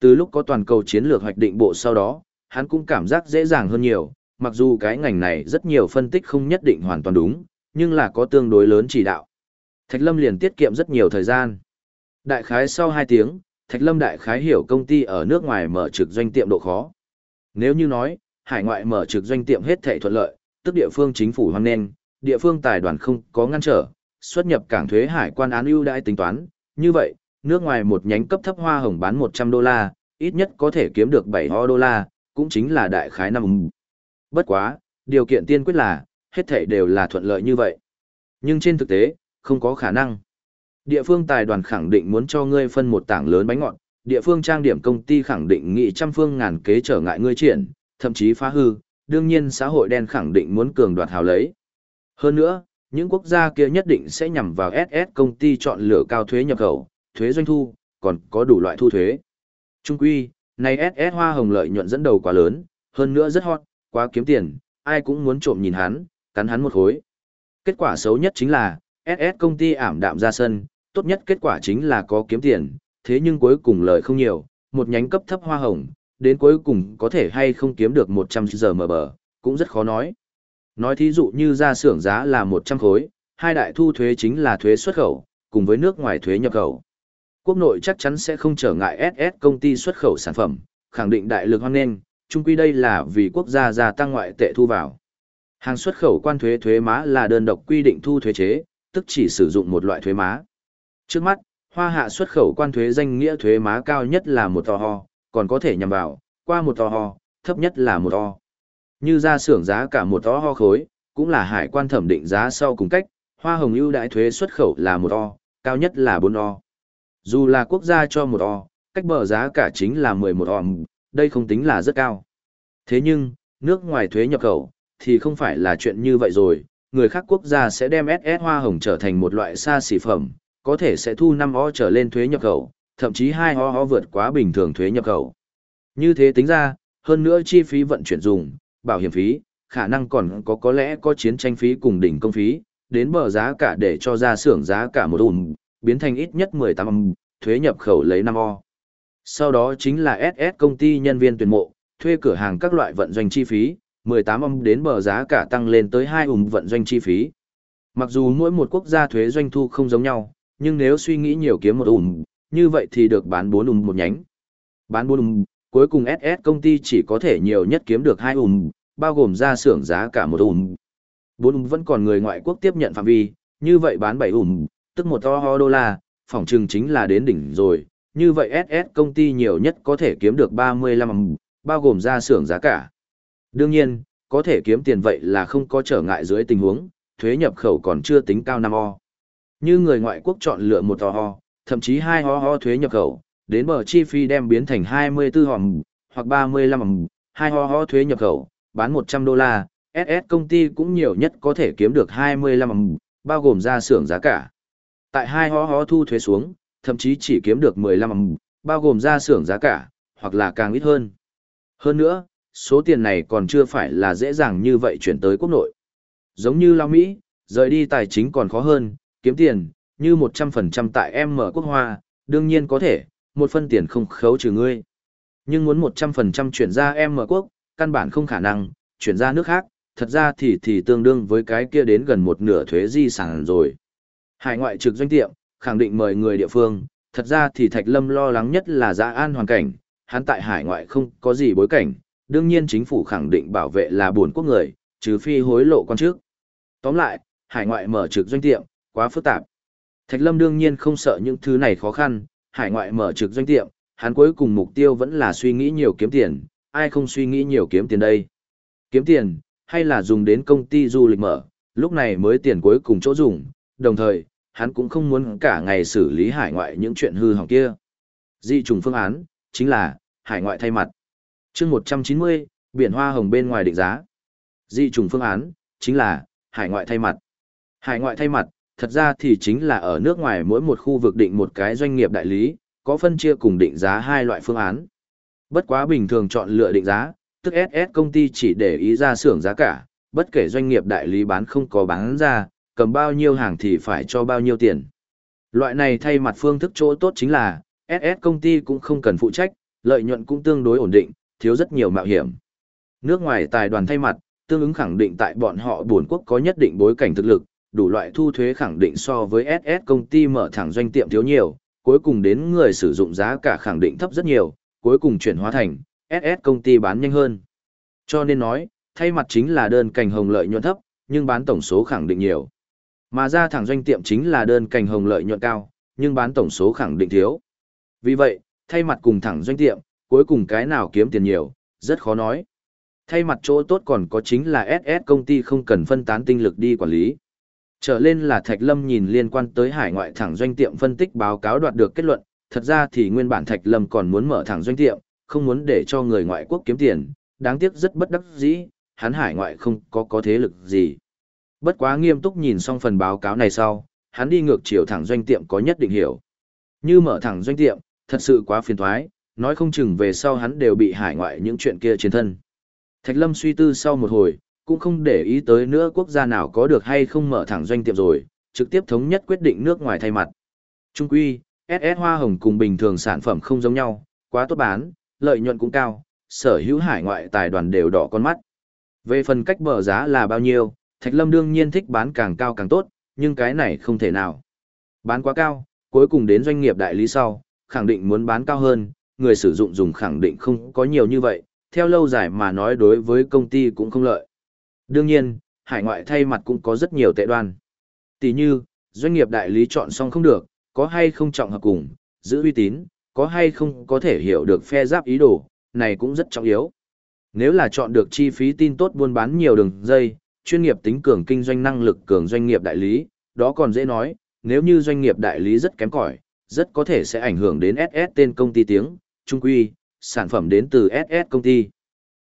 Từ lúc có toàn cầu chiến lược hoạch định bộ sau đó, hắn cũng cảm giác dễ dàng hơn nhiều, mặc dù cái ngành này rất nhiều phân tích không nhất định hoàn toàn đúng, nhưng là có tương đối lớn chỉ đạo. Thạch Lâm liền tiết kiệm rất nhiều thời gian. Đại khái sau 2 tiếng, Thạch Lâm đại khái hiểu công ty ở nước ngoài mở trực doanh tiệm độ khó. Nếu như nói, hải ngoại mở trực doanh tiệm hết thảy thuận lợi, tức địa phương chính phủ hoan nghênh, địa phương tài đoàn không có ngăn trở, xuất nhập cảng thuế hải quan án ưu đãi tính toán, như vậy, nước ngoài một nhánh cấp thấp hoa hồng bán 100 đô la, ít nhất có thể kiếm được 7 đô la, cũng chính là đại khái năm. Bất quá, điều kiện tiên quyết là, hết thảy đều là thuận lợi như vậy. Nhưng trên thực tế, không có khả năng. Địa phương tài đoàn khẳng định muốn cho ngươi phân một tảng lớn bánh ngọt, địa phương trang điểm công ty khẳng định nghị trăm phương ngàn kế trở ngại ngươi triển, thậm chí phá hư, đương nhiên xã hội đen khẳng định muốn cường đoạt hào lấy. Hơn nữa, những quốc gia kia nhất định sẽ nhằm vào SS công ty chọn lựa cao thuế nhập khẩu, thuế doanh thu, còn có đủ loại thu thuế. Trung quy, này SS hoa hồng lợi nhuận dẫn đầu quá lớn, hơn nữa rất hot, quá kiếm tiền, ai cũng muốn trộm nhìn hắn, cắn hắn một khối. Kết quả xấu nhất chính là, SS công ty ảm đạm ra sân, tốt nhất kết quả chính là có kiếm tiền, thế nhưng cuối cùng lợi không nhiều, một nhánh cấp thấp hoa hồng, đến cuối cùng có thể hay không kiếm được 100 giờ mở bờ, cũng rất khó nói. Nói thí dụ như ra xưởng giá là 100 khối, hai đại thu thuế chính là thuế xuất khẩu, cùng với nước ngoài thuế nhập khẩu. Quốc nội chắc chắn sẽ không trở ngại SS công ty xuất khẩu sản phẩm, khẳng định đại lực hoan nghênh, chung quy đây là vì quốc gia gia tăng ngoại tệ thu vào. Hàng xuất khẩu quan thuế thuế má là đơn độc quy định thu thuế chế, tức chỉ sử dụng một loại thuế má. Trước mắt, hoa hạ xuất khẩu quan thuế danh nghĩa thuế má cao nhất là một tò ho, còn có thể nhằm vào, qua một tò ho, thấp nhất là một o. Như ra xưởng giá cả một tò ho khối, cũng là hải quan thẩm định giá sau cùng cách, hoa hồng ưu đãi thuế xuất khẩu là một o, cao nhất là bốn o. Dù là quốc gia cho một o, cách bờ giá cả chính là 11 o, đây không tính là rất cao. Thế nhưng, nước ngoài thuế nhập khẩu, thì không phải là chuyện như vậy rồi, người khác quốc gia sẽ đem SS hoa hồng trở thành một loại xa xỉ phẩm, có thể sẽ thu 5 o trở lên thuế nhập khẩu, thậm chí 2 o o vượt quá bình thường thuế nhập khẩu. Như thế tính ra, hơn nữa chi phí vận chuyển dùng, bảo hiểm phí, khả năng còn có có lẽ có chiến tranh phí cùng đỉnh công phí, đến bờ giá cả để cho ra xưởng giá cả một ùn, biến thành ít nhất 18 âm, thuế nhập khẩu lấy 5 o. Sau đó chính là SS công ty nhân viên tuyển mộ, thuê cửa hàng các loại vận doanh chi phí, 18 âm đến bờ giá cả tăng lên tới 2 ủn vận doanh chi phí. Mặc dù mỗi một quốc gia thuế doanh thu không giống nhau, nhưng nếu suy nghĩ nhiều kiếm một ùm, như vậy thì được bán 4 ùm một nhánh. Bán 4 ùm, cuối cùng SS công ty chỉ có thể nhiều nhất kiếm được 2 ùm, bao gồm ra xưởng giá cả một ùm. 4 ùm vẫn còn người ngoại quốc tiếp nhận phạm vi, như vậy bán 7 ùm, tức một to ho đô la, phỏng chừng chính là đến đỉnh rồi. Như vậy SS công ty nhiều nhất có thể kiếm được 35 ùm, bao gồm ra xưởng giá cả. Đương nhiên, có thể kiếm tiền vậy là không có trở ngại dưới tình huống, thuế nhập khẩu còn chưa tính cao năm o. Như người ngoại quốc chọn lựa một tò ho, thậm chí hai ho ho thuế nhập khẩu, đến bờ chi phí đem biến thành 24 hòm, hoặc 35 hòm, hai ho ho thuế nhập khẩu, bán 100 đô la, SS công ty cũng nhiều nhất có thể kiếm được 25 hòm, bao gồm ra xưởng giá cả. Tại hai ho ho thu thuế xuống, thậm chí chỉ kiếm được 15 hòm, bao gồm ra xưởng giá cả, hoặc là càng ít hơn. Hơn nữa, số tiền này còn chưa phải là dễ dàng như vậy chuyển tới quốc nội. Giống như Lao Mỹ, rời đi tài chính còn khó hơn, kiếm tiền, như 100% tại M quốc hoa, đương nhiên có thể, một phân tiền không khấu trừ ngươi. Nhưng muốn 100% chuyển ra M quốc, căn bản không khả năng, chuyển ra nước khác, thật ra thì thì tương đương với cái kia đến gần một nửa thuế di sản rồi. Hải ngoại trực doanh tiệm, khẳng định mời người địa phương, thật ra thì Thạch Lâm lo lắng nhất là giá an hoàn cảnh, hắn tại hải ngoại không có gì bối cảnh, đương nhiên chính phủ khẳng định bảo vệ là buồn quốc người, trừ phi hối lộ quan trước. Tóm lại, hải ngoại mở trực doanh tiệm, quá phức tạp. Thạch Lâm đương nhiên không sợ những thứ này khó khăn, hải ngoại mở trực doanh tiệm, hắn cuối cùng mục tiêu vẫn là suy nghĩ nhiều kiếm tiền, ai không suy nghĩ nhiều kiếm tiền đây. Kiếm tiền, hay là dùng đến công ty du lịch mở, lúc này mới tiền cuối cùng chỗ dùng, đồng thời, hắn cũng không muốn cả ngày xử lý hải ngoại những chuyện hư hỏng kia. Dị trùng phương án, chính là, hải ngoại thay mặt chương một trăm chín mươi biển hoa hồng bên ngoài định giá dị trùng phương án chính là hải ngoại thay mặt hải ngoại thay mặt thật ra thì chính là ở nước ngoài mỗi một khu vực định một cái doanh nghiệp đại lý có phân chia cùng định giá hai loại phương án. Bất quá bình thường chọn lựa định giá, tức SS công ty chỉ để ý ra xưởng giá cả, bất kể doanh nghiệp đại lý bán không có bán ra, cầm bao nhiêu hàng thì phải cho bao nhiêu tiền. Loại này thay mặt phương thức chỗ tốt chính là, SS công ty cũng không cần phụ trách, lợi nhuận cũng tương đối ổn định, thiếu rất nhiều mạo hiểm. Nước ngoài tài đoàn thay mặt, tương ứng khẳng định tại bọn họ buồn quốc có nhất định bối cảnh thực lực, đủ loại thu thuế khẳng định so với SS công ty mở thẳng doanh tiệm thiếu nhiều, cuối cùng đến người sử dụng giá cả khẳng định thấp rất nhiều, cuối cùng chuyển hóa thành SS công ty bán nhanh hơn. Cho nên nói, thay mặt chính là đơn cành hồng lợi nhuận thấp, nhưng bán tổng số khẳng định nhiều. Mà ra thẳng doanh tiệm chính là đơn cành hồng lợi nhuận cao, nhưng bán tổng số khẳng định thiếu. Vì vậy, thay mặt cùng thẳng doanh tiệm, cuối cùng cái nào kiếm tiền nhiều, rất khó nói. Thay mặt chỗ tốt còn có chính là SS công ty không cần phân tán tinh lực đi quản lý. Trở lên là Thạch Lâm nhìn liên quan tới hải ngoại thẳng doanh tiệm phân tích báo cáo đoạt được kết luận, thật ra thì nguyên bản Thạch Lâm còn muốn mở thẳng doanh tiệm, không muốn để cho người ngoại quốc kiếm tiền, đáng tiếc rất bất đắc dĩ, hắn hải ngoại không có có thế lực gì. Bất quá nghiêm túc nhìn xong phần báo cáo này sau, hắn đi ngược chiều thẳng doanh tiệm có nhất định hiểu. Như mở thẳng doanh tiệm, thật sự quá phiền thoái, nói không chừng về sau hắn đều bị hải ngoại những chuyện kia trên thân. Thạch Lâm suy tư sau một hồi, cũng không để ý tới nữa quốc gia nào có được hay không mở thẳng doanh tiệm rồi, trực tiếp thống nhất quyết định nước ngoài thay mặt. Trung quy, SS hoa hồng cùng bình thường sản phẩm không giống nhau, quá tốt bán, lợi nhuận cũng cao, sở hữu hải ngoại tài đoàn đều đỏ con mắt. Về phần cách bờ giá là bao nhiêu, Thạch Lâm đương nhiên thích bán càng cao càng tốt, nhưng cái này không thể nào. Bán quá cao, cuối cùng đến doanh nghiệp đại lý sau, khẳng định muốn bán cao hơn, người sử dụng dùng khẳng định không có nhiều như vậy, theo lâu dài mà nói đối với công ty cũng không lợi. Đương nhiên, hải ngoại thay mặt cũng có rất nhiều tệ đoan. Tỷ như, doanh nghiệp đại lý chọn xong không được, có hay không trọng hợp cùng, giữ uy tín, có hay không có thể hiểu được phe giáp ý đồ, này cũng rất trọng yếu. Nếu là chọn được chi phí tin tốt buôn bán nhiều đường dây, chuyên nghiệp tính cường kinh doanh năng lực cường doanh nghiệp đại lý, đó còn dễ nói, nếu như doanh nghiệp đại lý rất kém cỏi, rất có thể sẽ ảnh hưởng đến SS tên công ty tiếng, trung quy, sản phẩm đến từ SS công ty.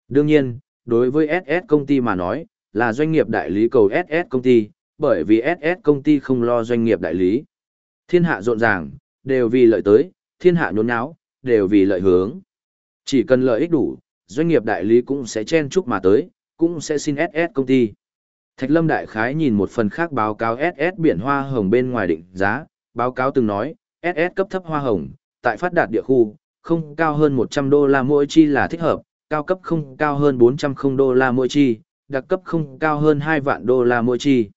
Đương nhiên, đối với SS công ty mà nói, là doanh nghiệp đại lý cầu SS công ty, bởi vì SS công ty không lo doanh nghiệp đại lý. Thiên hạ rộn ràng, đều vì lợi tới, thiên hạ nhốn nháo, đều vì lợi hướng. Chỉ cần lợi ích đủ, doanh nghiệp đại lý cũng sẽ chen chúc mà tới, cũng sẽ xin SS công ty. Thạch Lâm Đại Khái nhìn một phần khác báo cáo SS biển hoa hồng bên ngoài định giá, báo cáo từng nói, SS cấp thấp hoa hồng, tại phát đạt địa khu, không cao hơn 100 đô la mỗi chi là thích hợp, cao cấp không cao hơn 400 đô la mỗi chi, đặc cấp không cao hơn 2 vạn đô la mỗi chi.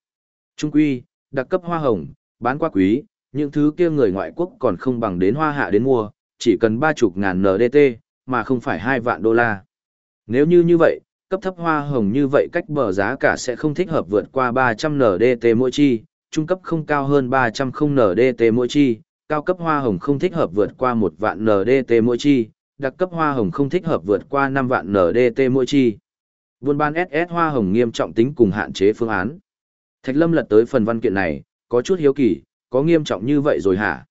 Trung quy, đặc cấp hoa hồng, bán quá quý, những thứ kia người ngoại quốc còn không bằng đến hoa hạ đến mua, chỉ cần ba chục ngàn NDT, mà không phải 2 vạn đô la. Nếu như như vậy, cấp thấp hoa hồng như vậy cách bờ giá cả sẽ không thích hợp vượt qua 300 NDT mỗi chi, trung cấp không cao hơn 300 không NDT mỗi chi, cao cấp hoa hồng không thích hợp vượt qua 1 vạn NDT mỗi chi, đặc cấp hoa hồng không thích hợp vượt qua 5 vạn NDT mỗi chi. Buôn bán SS hoa hồng nghiêm trọng tính cùng hạn chế phương án. Thạch Lâm lật tới phần văn kiện này, có chút hiếu kỳ, có nghiêm trọng như vậy rồi hả?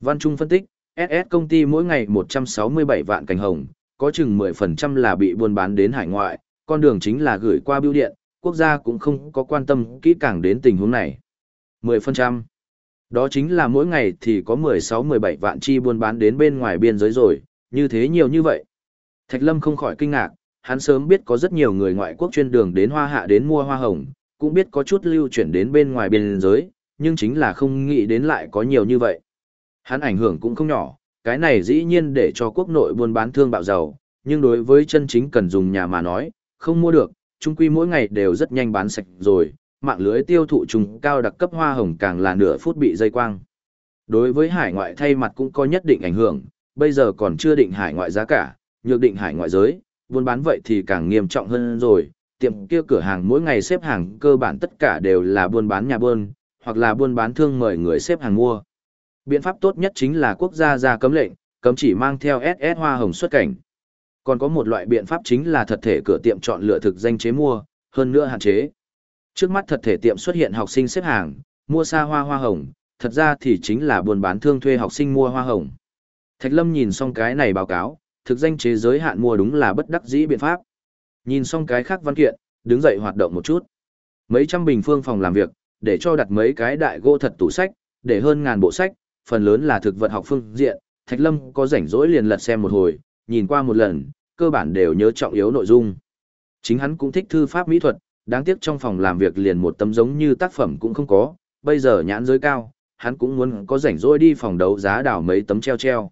Văn Trung phân tích, SS công ty mỗi ngày 167 vạn cành hồng, có chừng 10% là bị buôn bán đến hải ngoại, con đường chính là gửi qua bưu điện, quốc gia cũng không có quan tâm kỹ càng đến tình huống này. 10%. Đó chính là mỗi ngày thì có 16-17 vạn chi buôn bán đến bên ngoài biên giới rồi, như thế nhiều như vậy. Thạch Lâm không khỏi kinh ngạc, hắn sớm biết có rất nhiều người ngoại quốc chuyên đường đến hoa hạ đến mua hoa hồng, cũng biết có chút lưu chuyển đến bên ngoài biên giới, nhưng chính là không nghĩ đến lại có nhiều như vậy. Hắn ảnh hưởng cũng không nhỏ, cái này dĩ nhiên để cho quốc nội buôn bán thương bạo giàu, nhưng đối với chân chính cần dùng nhà mà nói, không mua được, chung quy mỗi ngày đều rất nhanh bán sạch rồi, mạng lưới tiêu thụ trùng cao đặc cấp hoa hồng càng là nửa phút bị dây quang. Đối với hải ngoại thay mặt cũng có nhất định ảnh hưởng, bây giờ còn chưa định hải ngoại giá cả, nhược định hải ngoại giới, buôn bán vậy thì càng nghiêm trọng hơn rồi, tiệm kia cửa hàng mỗi ngày xếp hàng cơ bản tất cả đều là buôn bán nhà buôn, hoặc là buôn bán thương mời người xếp hàng mua. Biện pháp tốt nhất chính là quốc gia ra cấm lệnh, cấm chỉ mang theo SS hoa hồng xuất cảnh. Còn có một loại biện pháp chính là thật thể cửa tiệm chọn lựa thực danh chế mua, hơn nữa hạn chế. Trước mắt thật thể tiệm xuất hiện học sinh xếp hàng, mua xa hoa hoa hồng, thật ra thì chính là buôn bán thương thuê học sinh mua hoa hồng. Thạch Lâm nhìn xong cái này báo cáo, thực danh chế giới hạn mua đúng là bất đắc dĩ biện pháp. Nhìn xong cái khác văn kiện, đứng dậy hoạt động một chút. Mấy trăm bình phương phòng làm việc, để cho đặt mấy cái đại gỗ thật tủ sách, để hơn ngàn bộ sách, phần lớn là thực vật học phương diện, Thạch Lâm có rảnh rỗi liền lật xem một hồi, nhìn qua một lần, cơ bản đều nhớ trọng yếu nội dung. Chính hắn cũng thích thư pháp mỹ thuật, đáng tiếc trong phòng làm việc liền một tấm giống như tác phẩm cũng không có, bây giờ nhãn giới cao, hắn cũng muốn có rảnh rỗi đi phòng đấu giá đảo mấy tấm treo treo.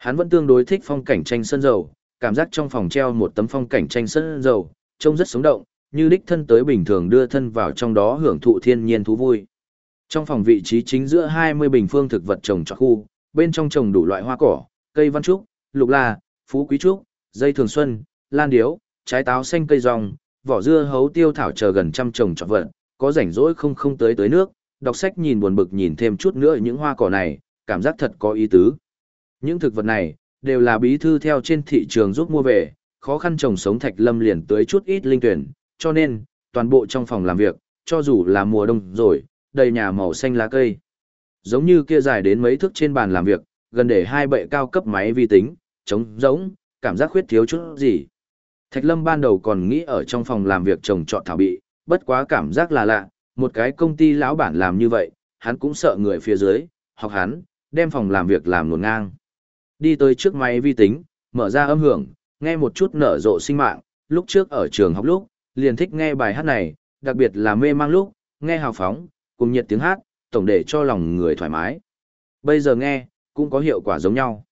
Hắn vẫn tương đối thích phong cảnh tranh sân dầu, cảm giác trong phòng treo một tấm phong cảnh tranh sân dầu, trông rất sống động, như đích thân tới bình thường đưa thân vào trong đó hưởng thụ thiên nhiên thú vui. Trong phòng vị trí chính giữa 20 bình phương thực vật trồng trọt khu, bên trong trồng đủ loại hoa cỏ, cây văn trúc, lục la, phú quý trúc, dây thường xuân, lan điếu, trái táo xanh cây rong, vỏ dưa hấu tiêu thảo chờ gần trăm trồng trọt vật, có rảnh rỗi không không tới tới nước, đọc sách nhìn buồn bực nhìn thêm chút nữa những hoa cỏ này, cảm giác thật có ý tứ. Những thực vật này, đều là bí thư theo trên thị trường giúp mua về, khó khăn trồng sống thạch lâm liền tới chút ít linh tuyển, cho nên, toàn bộ trong phòng làm việc, cho dù là mùa đông rồi, đầy nhà màu xanh lá cây. Giống như kia dài đến mấy thước trên bàn làm việc, gần để hai bệ cao cấp máy vi tính, trống rỗng, cảm giác khuyết thiếu chút gì. Thạch Lâm ban đầu còn nghĩ ở trong phòng làm việc trồng trọt thảo bị, bất quá cảm giác là lạ, một cái công ty lão bản làm như vậy, hắn cũng sợ người phía dưới, hoặc hắn, đem phòng làm việc làm nguồn ngang. Đi tới trước máy vi tính, mở ra âm hưởng, nghe một chút nở rộ sinh mạng, lúc trước ở trường học lúc, liền thích nghe bài hát này, đặc biệt là mê mang lúc, nghe hào phóng, cùng nhiệt tiếng hát, tổng để cho lòng người thoải mái. Bây giờ nghe, cũng có hiệu quả giống nhau.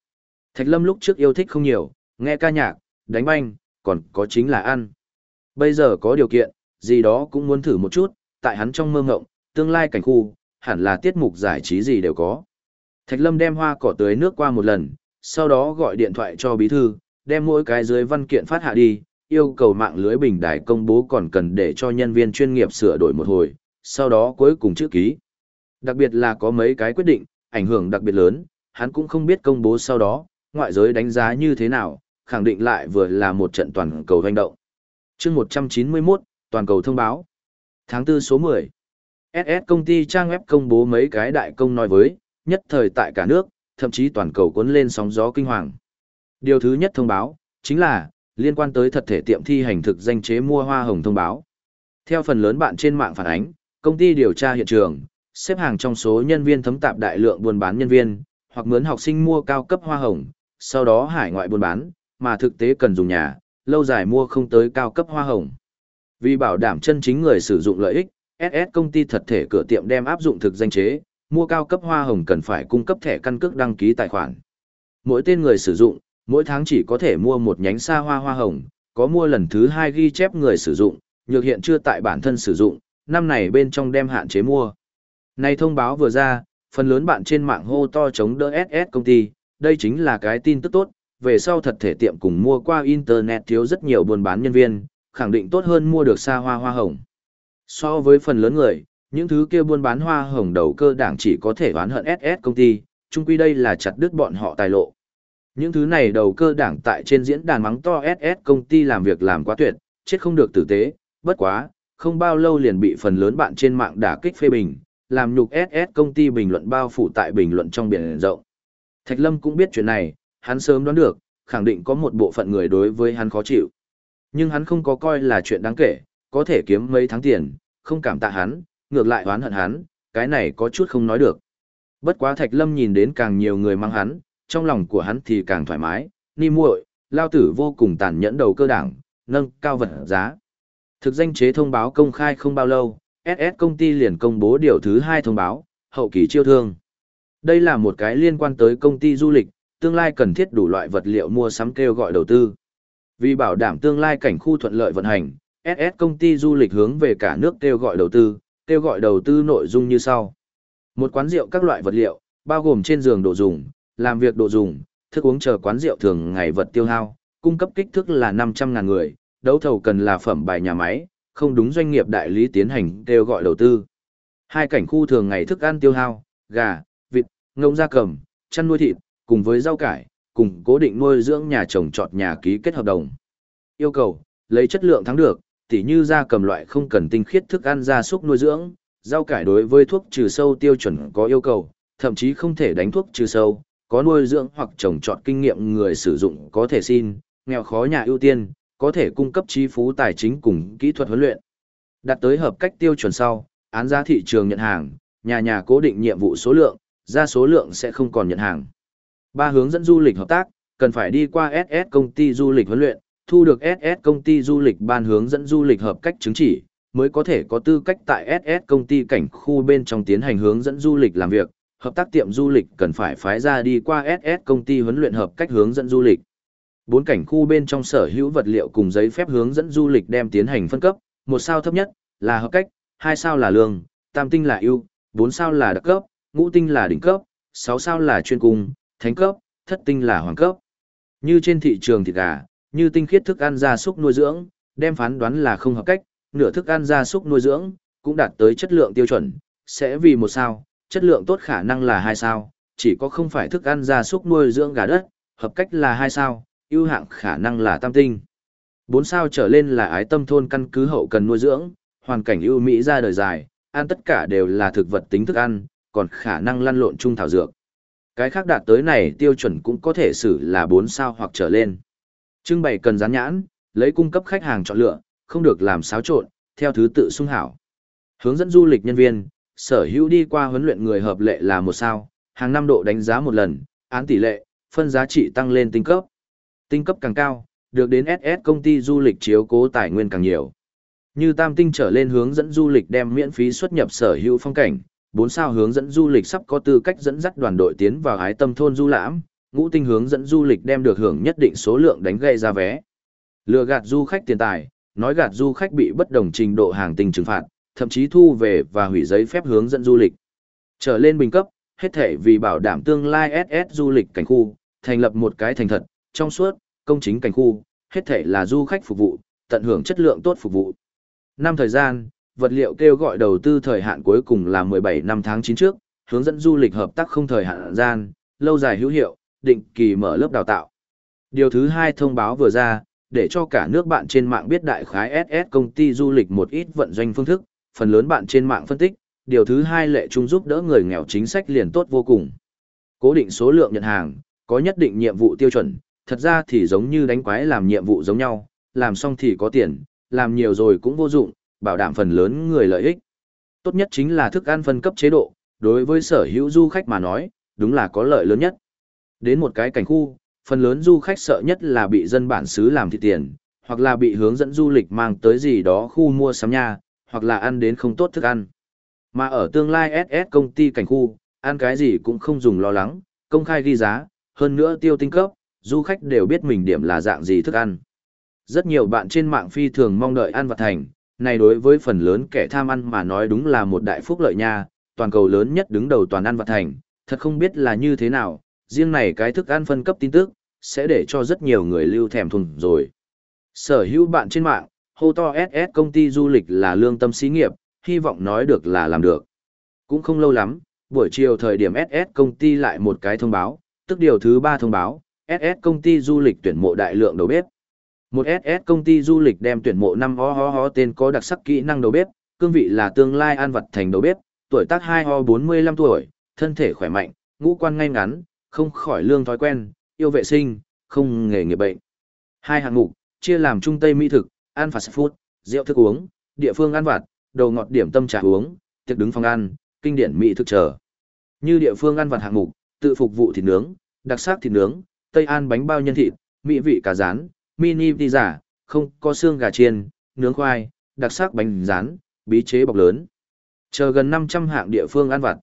Thạch Lâm lúc trước yêu thích không nhiều, nghe ca nhạc, đánh banh, còn có chính là ăn. Bây giờ có điều kiện, gì đó cũng muốn thử một chút, tại hắn trong mơ ngộng, tương lai cảnh khu, hẳn là tiết mục giải trí gì đều có. Thạch Lâm đem hoa cỏ tưới nước qua một lần, sau đó gọi điện thoại cho bí thư, đem mỗi cái dưới văn kiện phát hạ đi, yêu cầu mạng lưới bình đài công bố còn cần để cho nhân viên chuyên nghiệp sửa đổi một hồi, sau đó cuối cùng chữ ký. Đặc biệt là có mấy cái quyết định, ảnh hưởng đặc biệt lớn, hắn cũng không biết công bố sau đó, ngoại giới đánh giá như thế nào, khẳng định lại vừa là một trận toàn cầu hành động. chương 191, toàn cầu thông báo. Tháng 4 số 10. SS công ty trang web công bố mấy cái đại công nói với, nhất thời tại cả nước, thậm chí toàn cầu cuốn lên sóng gió kinh hoàng. Điều thứ nhất thông báo, chính là, liên quan tới thật thể tiệm thi hành thực danh chế mua hoa hồng thông báo. Theo phần lớn bạn trên mạng phản ánh, công ty điều tra hiện trường, xếp hàng trong số nhân viên thấm tạp đại lượng buôn bán nhân viên, hoặc mướn học sinh mua cao cấp hoa hồng, sau đó hải ngoại buôn bán, mà thực tế cần dùng nhà, lâu dài mua không tới cao cấp hoa hồng. Vì bảo đảm chân chính người sử dụng lợi ích, SS công ty thật thể cửa tiệm đem áp dụng thực danh chế, mua cao cấp hoa hồng cần phải cung cấp thẻ căn cước đăng ký tài khoản. Mỗi tên người sử dụng, mỗi tháng chỉ có thể mua một nhánh xa hoa hoa hồng, có mua lần thứ hai ghi chép người sử dụng, nhược hiện chưa tại bản thân sử dụng, năm này bên trong đem hạn chế mua. Này thông báo vừa ra, phần lớn bạn trên mạng hô to chống đỡ SS công ty, đây chính là cái tin tức tốt, về sau thật thể tiệm cùng mua qua Internet thiếu rất nhiều buôn bán nhân viên, khẳng định tốt hơn mua được xa hoa hoa hồng. So với phần lớn người, những thứ kia buôn bán hoa hồng đầu cơ đảng chỉ có thể oán hận SS công ty, chung quy đây là chặt đứt bọn họ tài lộ. Những thứ này đầu cơ đảng tại trên diễn đàn mắng to SS công ty làm việc làm quá tuyệt, chết không được tử tế, bất quá, không bao lâu liền bị phần lớn bạn trên mạng đả kích phê bình, làm nhục SS công ty bình luận bao phủ tại bình luận trong biển rộng. Thạch Lâm cũng biết chuyện này, hắn sớm đoán được, khẳng định có một bộ phận người đối với hắn khó chịu. Nhưng hắn không có coi là chuyện đáng kể, có thể kiếm mấy tháng tiền, không cảm tạ hắn, ngược lại oán hận hắn, cái này có chút không nói được. Bất quá Thạch Lâm nhìn đến càng nhiều người mang hắn, trong lòng của hắn thì càng thoải mái, ni muội, lao tử vô cùng tàn nhẫn đầu cơ đảng, nâng cao vật giá. Thực danh chế thông báo công khai không bao lâu, SS công ty liền công bố điều thứ hai thông báo, hậu kỳ chiêu thương. Đây là một cái liên quan tới công ty du lịch, tương lai cần thiết đủ loại vật liệu mua sắm kêu gọi đầu tư. Vì bảo đảm tương lai cảnh khu thuận lợi vận hành, SS công ty du lịch hướng về cả nước kêu gọi đầu tư, kêu gọi đầu tư nội dung như sau. Một quán rượu các loại vật liệu, bao gồm trên giường đồ dùng, làm việc đồ dùng, thức uống chờ quán rượu thường ngày vật tiêu hao, cung cấp kích thước là 500.000 người, đấu thầu cần là phẩm bài nhà máy, không đúng doanh nghiệp đại lý tiến hành kêu gọi đầu tư. Hai cảnh khu thường ngày thức ăn tiêu hao, gà, vịt, ngỗng gia cầm, chăn nuôi thịt, cùng với rau cải, cùng cố định nuôi dưỡng nhà trồng trọt nhà ký kết hợp đồng. Yêu cầu, lấy chất lượng thắng được, tỉ như da cầm loại không cần tinh khiết thức ăn gia súc nuôi dưỡng, rau cải đối với thuốc trừ sâu tiêu chuẩn có yêu cầu, thậm chí không thể đánh thuốc trừ sâu, có nuôi dưỡng hoặc trồng trọt kinh nghiệm người sử dụng có thể xin, nghèo khó nhà ưu tiên, có thể cung cấp chi phú tài chính cùng kỹ thuật huấn luyện. Đạt tới hợp cách tiêu chuẩn sau, án giá thị trường nhận hàng, nhà nhà cố định nhiệm vụ số lượng, ra số lượng sẽ không còn nhận hàng. Ba hướng dẫn du lịch hợp tác, cần phải đi qua SS công ty du lịch huấn luyện, thu được SS công ty du lịch ban hướng dẫn du lịch hợp cách chứng chỉ, mới có thể có tư cách tại SS công ty cảnh khu bên trong tiến hành hướng dẫn du lịch làm việc, hợp tác tiệm du lịch cần phải phái ra đi qua SS công ty huấn luyện hợp cách hướng dẫn du lịch. Bốn cảnh khu bên trong sở hữu vật liệu cùng giấy phép hướng dẫn du lịch đem tiến hành phân cấp, một sao thấp nhất là hợp cách, hai sao là lương, tam tinh là ưu, bốn sao là đặc cấp, ngũ tinh là đỉnh cấp, sáu sao là chuyên cung, thánh cấp, thất tinh là hoàng cấp. Như trên thị trường thịt gà, như tinh khiết thức ăn gia súc nuôi dưỡng, đem phán đoán là không hợp cách, nửa thức ăn gia súc nuôi dưỡng, cũng đạt tới chất lượng tiêu chuẩn, sẽ vì một sao, chất lượng tốt khả năng là hai sao, chỉ có không phải thức ăn gia súc nuôi dưỡng gà đất, hợp cách là hai sao, ưu hạng khả năng là tam tinh. Bốn sao trở lên là ái tâm thôn căn cứ hậu cần nuôi dưỡng, hoàn cảnh ưu mỹ ra đời dài, ăn tất cả đều là thực vật tính thức ăn, còn khả năng lăn lộn chung thảo dược. Cái khác đạt tới này tiêu chuẩn cũng có thể xử là 4 sao hoặc trở lên. Trưng bày cần dán nhãn, lấy cung cấp khách hàng chọn lựa, không được làm xáo trộn, theo thứ tự sung hảo. Hướng dẫn du lịch nhân viên, sở hữu đi qua huấn luyện người hợp lệ là một sao, hàng năm độ đánh giá một lần, án tỷ lệ, phân giá trị tăng lên tinh cấp. Tinh cấp càng cao, được đến SS công ty du lịch chiếu cố tài nguyên càng nhiều. Như tam tinh trở lên hướng dẫn du lịch đem miễn phí xuất nhập sở hữu phong cảnh, bốn sao hướng dẫn du lịch sắp có tư cách dẫn dắt đoàn đội tiến vào ái tâm thôn du lãm, ngũ tinh hướng dẫn du lịch đem được hưởng nhất định số lượng đánh gây ra vé. Lừa gạt du khách tiền tài, nói gạt du khách bị bất đồng trình độ hàng tình trừng phạt, thậm chí thu về và hủy giấy phép hướng dẫn du lịch. Trở lên bình cấp, hết thể vì bảo đảm tương lai SS du lịch cảnh khu, thành lập một cái thành thật, trong suốt, công chính cảnh khu, hết thể là du khách phục vụ, tận hưởng chất lượng tốt phục vụ. Năm thời gian, vật liệu kêu gọi đầu tư thời hạn cuối cùng là 17 năm tháng 9 trước, hướng dẫn du lịch hợp tác không thời hạn gian, lâu dài hữu hiệu, định kỳ mở lớp đào tạo. Điều thứ hai thông báo vừa ra, để cho cả nước bạn trên mạng biết đại khái SS công ty du lịch một ít vận doanh phương thức, phần lớn bạn trên mạng phân tích, điều thứ hai lệ chung giúp đỡ người nghèo chính sách liền tốt vô cùng. Cố định số lượng nhận hàng, có nhất định nhiệm vụ tiêu chuẩn, thật ra thì giống như đánh quái làm nhiệm vụ giống nhau, làm xong thì có tiền, làm nhiều rồi cũng vô dụng, bảo đảm phần lớn người lợi ích. Tốt nhất chính là thức ăn phân cấp chế độ, đối với sở hữu du khách mà nói, đúng là có lợi lớn nhất. Đến một cái cảnh khu, phần lớn du khách sợ nhất là bị dân bản xứ làm thịt tiền, hoặc là bị hướng dẫn du lịch mang tới gì đó khu mua sắm nha, hoặc là ăn đến không tốt thức ăn. Mà ở tương lai SS công ty cảnh khu, ăn cái gì cũng không dùng lo lắng, công khai ghi giá, hơn nữa tiêu tinh cấp, du khách đều biết mình điểm là dạng gì thức ăn. Rất nhiều bạn trên mạng phi thường mong đợi ăn vặt thành, này đối với phần lớn kẻ tham ăn mà nói đúng là một đại phúc lợi nha, toàn cầu lớn nhất đứng đầu toàn ăn vặt thành, thật không biết là như thế nào, riêng này cái thức ăn phân cấp tin tức, sẽ để cho rất nhiều người lưu thèm thùng rồi. Sở hữu bạn trên mạng, hô to SS công ty du lịch là lương tâm xí nghiệp, hy vọng nói được là làm được. Cũng không lâu lắm, buổi chiều thời điểm SS công ty lại một cái thông báo, tức điều thứ ba thông báo, SS công ty du lịch tuyển mộ đại lượng đầu bếp. Một SS công ty du lịch đem tuyển mộ năm ho ho ho tên có đặc sắc kỹ năng đầu bếp, cương vị là tương lai an vật thành đầu bếp, tuổi tác 2 ho 45 tuổi, thân thể khỏe mạnh, ngũ quan ngay ngắn, không khỏi lương thói quen, yêu vệ sinh, không nghề nghiệp bệnh. Hai hạng mục, chia làm trung tây mỹ thực, ăn fast food, rượu thức uống, địa phương ăn vặt, đồ ngọt điểm tâm trà uống, tiệc đứng phòng ăn, kinh điển mỹ thực chờ. Như địa phương ăn vặt hạng mục, tự phục vụ thịt nướng, đặc sắc thịt nướng, tây an bánh bao nhân thịt, mỹ vị cà rán, mini pizza, không có xương gà chiên, nướng khoai, đặc sắc bánh rán, bí chế bọc lớn. Chờ gần 500 hạng địa phương ăn vặt.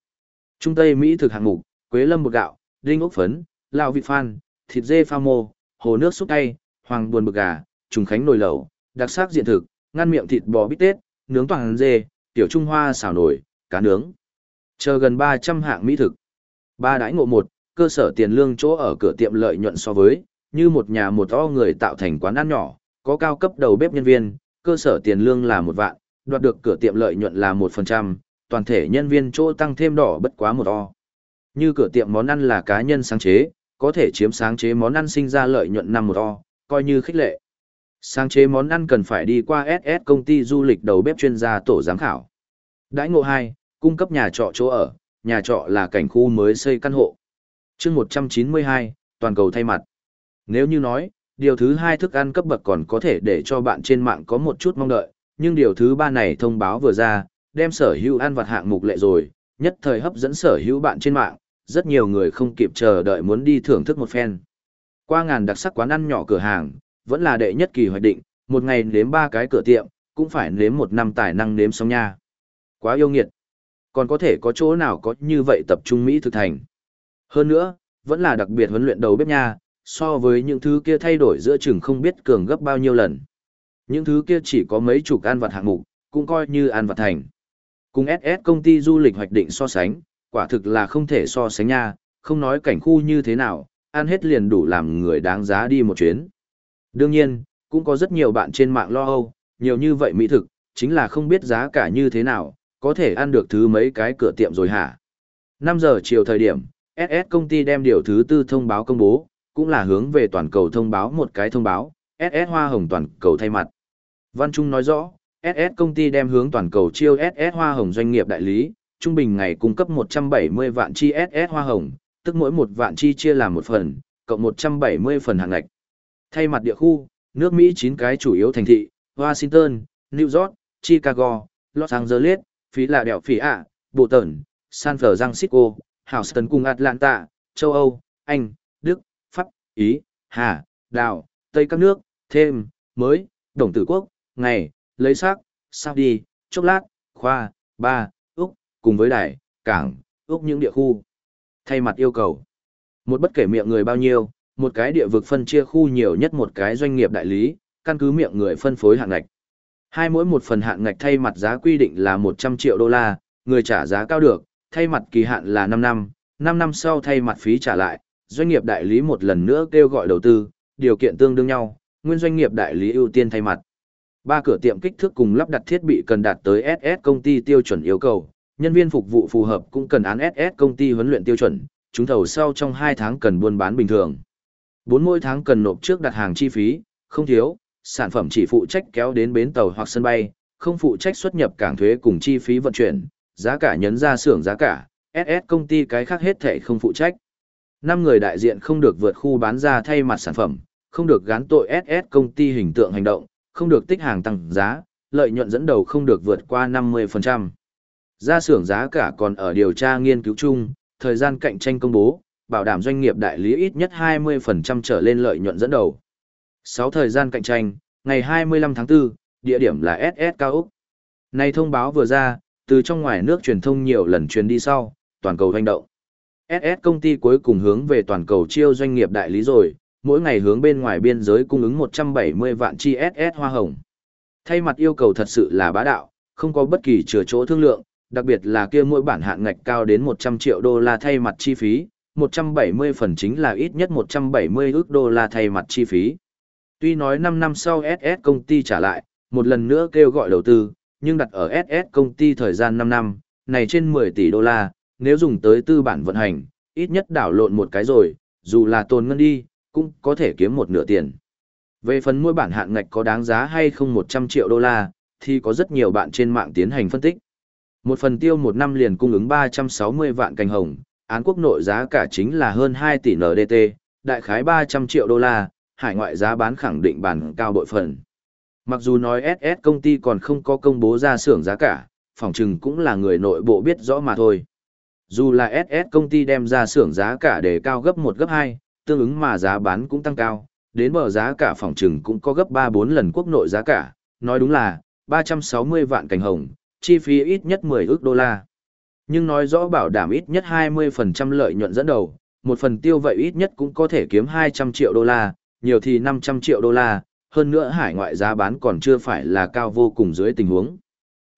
Trung Tây Mỹ thực hạng mục, quế lâm bột gạo, đinh ốc phấn, lao vị phan, thịt dê pha mô, hồ nước xúc tay, hoàng buồn bực gà, trùng khánh nồi lẩu, đặc sắc diện thực, ngăn miệng thịt bò bít tết, nướng toàn dê, tiểu trung hoa xào nổi, cá nướng. Chờ gần 300 hạng mỹ thực. Ba đãi ngộ một, cơ sở tiền lương chỗ ở cửa tiệm lợi nhuận so với, như một nhà một o người tạo thành quán ăn nhỏ, có cao cấp đầu bếp nhân viên, cơ sở tiền lương là một vạn, đoạt được cửa tiệm lợi nhuận là một phần trăm, toàn thể nhân viên chỗ tăng thêm đỏ bất quá một o. Như cửa tiệm món ăn là cá nhân sáng chế, có thể chiếm sáng chế món ăn sinh ra lợi nhuận năm một o, coi như khích lệ. Sáng chế món ăn cần phải đi qua SS công ty du lịch đầu bếp chuyên gia tổ giám khảo. Đãi ngộ 2, cung cấp nhà trọ chỗ ở, nhà trọ là cảnh khu mới xây căn hộ. chương 192, toàn cầu thay mặt. Nếu như nói, điều thứ hai thức ăn cấp bậc còn có thể để cho bạn trên mạng có một chút mong đợi, nhưng điều thứ ba này thông báo vừa ra, đem sở hữu ăn vặt hạng mục lệ rồi, nhất thời hấp dẫn sở hữu bạn trên mạng, rất nhiều người không kịp chờ đợi muốn đi thưởng thức một phen. Qua ngàn đặc sắc quán ăn nhỏ cửa hàng, vẫn là đệ nhất kỳ hoạch định, một ngày nếm ba cái cửa tiệm, cũng phải nếm một năm tài năng nếm xong nha. Quá yêu nghiệt. Còn có thể có chỗ nào có như vậy tập trung Mỹ thực thành. Hơn nữa, vẫn là đặc biệt huấn luyện đầu bếp nha, so với những thứ kia thay đổi giữa chừng không biết cường gấp bao nhiêu lần. Những thứ kia chỉ có mấy chục ăn vặt hạng mục, cũng coi như ăn vặt thành. Cùng SS công ty du lịch hoạch định so sánh, quả thực là không thể so sánh nha, không nói cảnh khu như thế nào, ăn hết liền đủ làm người đáng giá đi một chuyến. Đương nhiên, cũng có rất nhiều bạn trên mạng lo âu, nhiều như vậy mỹ thực, chính là không biết giá cả như thế nào, có thể ăn được thứ mấy cái cửa tiệm rồi hả? 5 giờ chiều thời điểm, SS công ty đem điều thứ tư thông báo công bố, cũng là hướng về toàn cầu thông báo một cái thông báo, SS Hoa Hồng toàn cầu thay mặt. Văn Trung nói rõ, SS công ty đem hướng toàn cầu chiêu SS Hoa Hồng doanh nghiệp đại lý, trung bình ngày cung cấp 170 vạn chi SS Hoa Hồng, tức mỗi một vạn chi chia làm một phần, cộng 170 phần hàng ngạch. Thay mặt địa khu, nước Mỹ 9 cái chủ yếu thành thị, Washington, New York, Chicago, Los Angeles, Phí Boston, Đèo Phí ạ, Bộ Tẩn, San Francisco, Houston cùng Atlanta, châu Âu, Anh, Đức, Pháp, Ý, Hà, Đào, Tây các nước, thêm, mới, Đồng Tử Quốc, Ngày, Lấy Sắc, Saudi, Chốc Lát, Khoa, Ba, cùng với Đài, Cảng, ước những địa khu. Thay mặt yêu cầu, một bất kể miệng người bao nhiêu, một cái địa vực phân chia khu nhiều nhất một cái doanh nghiệp đại lý, căn cứ miệng người phân phối hạng ngạch. Hai mỗi một phần hạng ngạch thay mặt giá quy định là 100 triệu đô la, người trả giá cao được, thay mặt kỳ hạn là 5 năm, 5 năm sau thay mặt phí trả lại, doanh nghiệp đại lý một lần nữa kêu gọi đầu tư, điều kiện tương đương nhau, nguyên doanh nghiệp đại lý ưu tiên thay mặt. Ba cửa tiệm kích thước cùng lắp đặt thiết bị cần đạt tới SS công ty tiêu chuẩn yêu cầu, nhân viên phục vụ phù hợp cũng cần án SS công ty huấn luyện tiêu chuẩn, chúng thầu sau trong 2 tháng cần buôn bán bình thường. 4 mỗi tháng cần nộp trước đặt hàng chi phí, không thiếu, sản phẩm chỉ phụ trách kéo đến bến tàu hoặc sân bay, không phụ trách xuất nhập cảng thuế cùng chi phí vận chuyển, giá cả nhấn ra xưởng giá cả, SS công ty cái khác hết thể không phụ trách. Năm người đại diện không được vượt khu bán ra thay mặt sản phẩm, không được gán tội SS công ty hình tượng hành động, không được tích hàng tăng giá, lợi nhuận dẫn đầu không được vượt qua 50%. Ra xưởng giá cả còn ở điều tra nghiên cứu chung, thời gian cạnh tranh công bố, bảo đảm doanh nghiệp đại lý ít nhất 20% trở lên lợi nhuận dẫn đầu. 6 thời gian cạnh tranh, ngày 25 tháng 4, địa điểm là SS Cao Úc. Nay thông báo vừa ra, từ trong ngoài nước truyền thông nhiều lần truyền đi sau, toàn cầu doanh động. SS công ty cuối cùng hướng về toàn cầu chiêu doanh nghiệp đại lý rồi, mỗi ngày hướng bên ngoài biên giới cung ứng 170 vạn chi SS hoa hồng. Thay mặt yêu cầu thật sự là bá đạo, không có bất kỳ chừa chỗ thương lượng, đặc biệt là kia mỗi bản hạn ngạch cao đến 100 triệu đô la thay mặt chi phí, 170 phần chính là ít nhất 170 ước đô la thay mặt chi phí. Tuy nói 5 năm sau SS công ty trả lại, một lần nữa kêu gọi đầu tư, nhưng đặt ở SS công ty thời gian 5 năm, này trên 10 tỷ đô la, nếu dùng tới tư bản vận hành, ít nhất đảo lộn một cái rồi, dù là tồn ngân đi, cũng có thể kiếm một nửa tiền. Về phần mỗi bản hạn ngạch có đáng giá hay không 100 triệu đô la, thì có rất nhiều bạn trên mạng tiến hành phân tích. Một phần tiêu một năm liền cung ứng 360 vạn cành hồng, án quốc nội giá cả chính là hơn 2 tỷ NDT, đại khái 300 triệu đô la, hải ngoại giá bán khẳng định bản cao bội phần. Mặc dù nói SS công ty còn không có công bố ra xưởng giá cả, phòng trừng cũng là người nội bộ biết rõ mà thôi. Dù là SS công ty đem ra xưởng giá cả để cao gấp 1 gấp 2, tương ứng mà giá bán cũng tăng cao, đến bờ giá cả phòng trừng cũng có gấp 3-4 lần quốc nội giá cả, nói đúng là 360 vạn cành hồng, chi phí ít nhất 10 ước đô la. Nhưng nói rõ bảo đảm ít nhất 20% lợi nhuận dẫn đầu, một phần tiêu vậy ít nhất cũng có thể kiếm 200 triệu đô la, nhiều thì 500 triệu đô la, hơn nữa hải ngoại giá bán còn chưa phải là cao vô cùng dưới tình huống.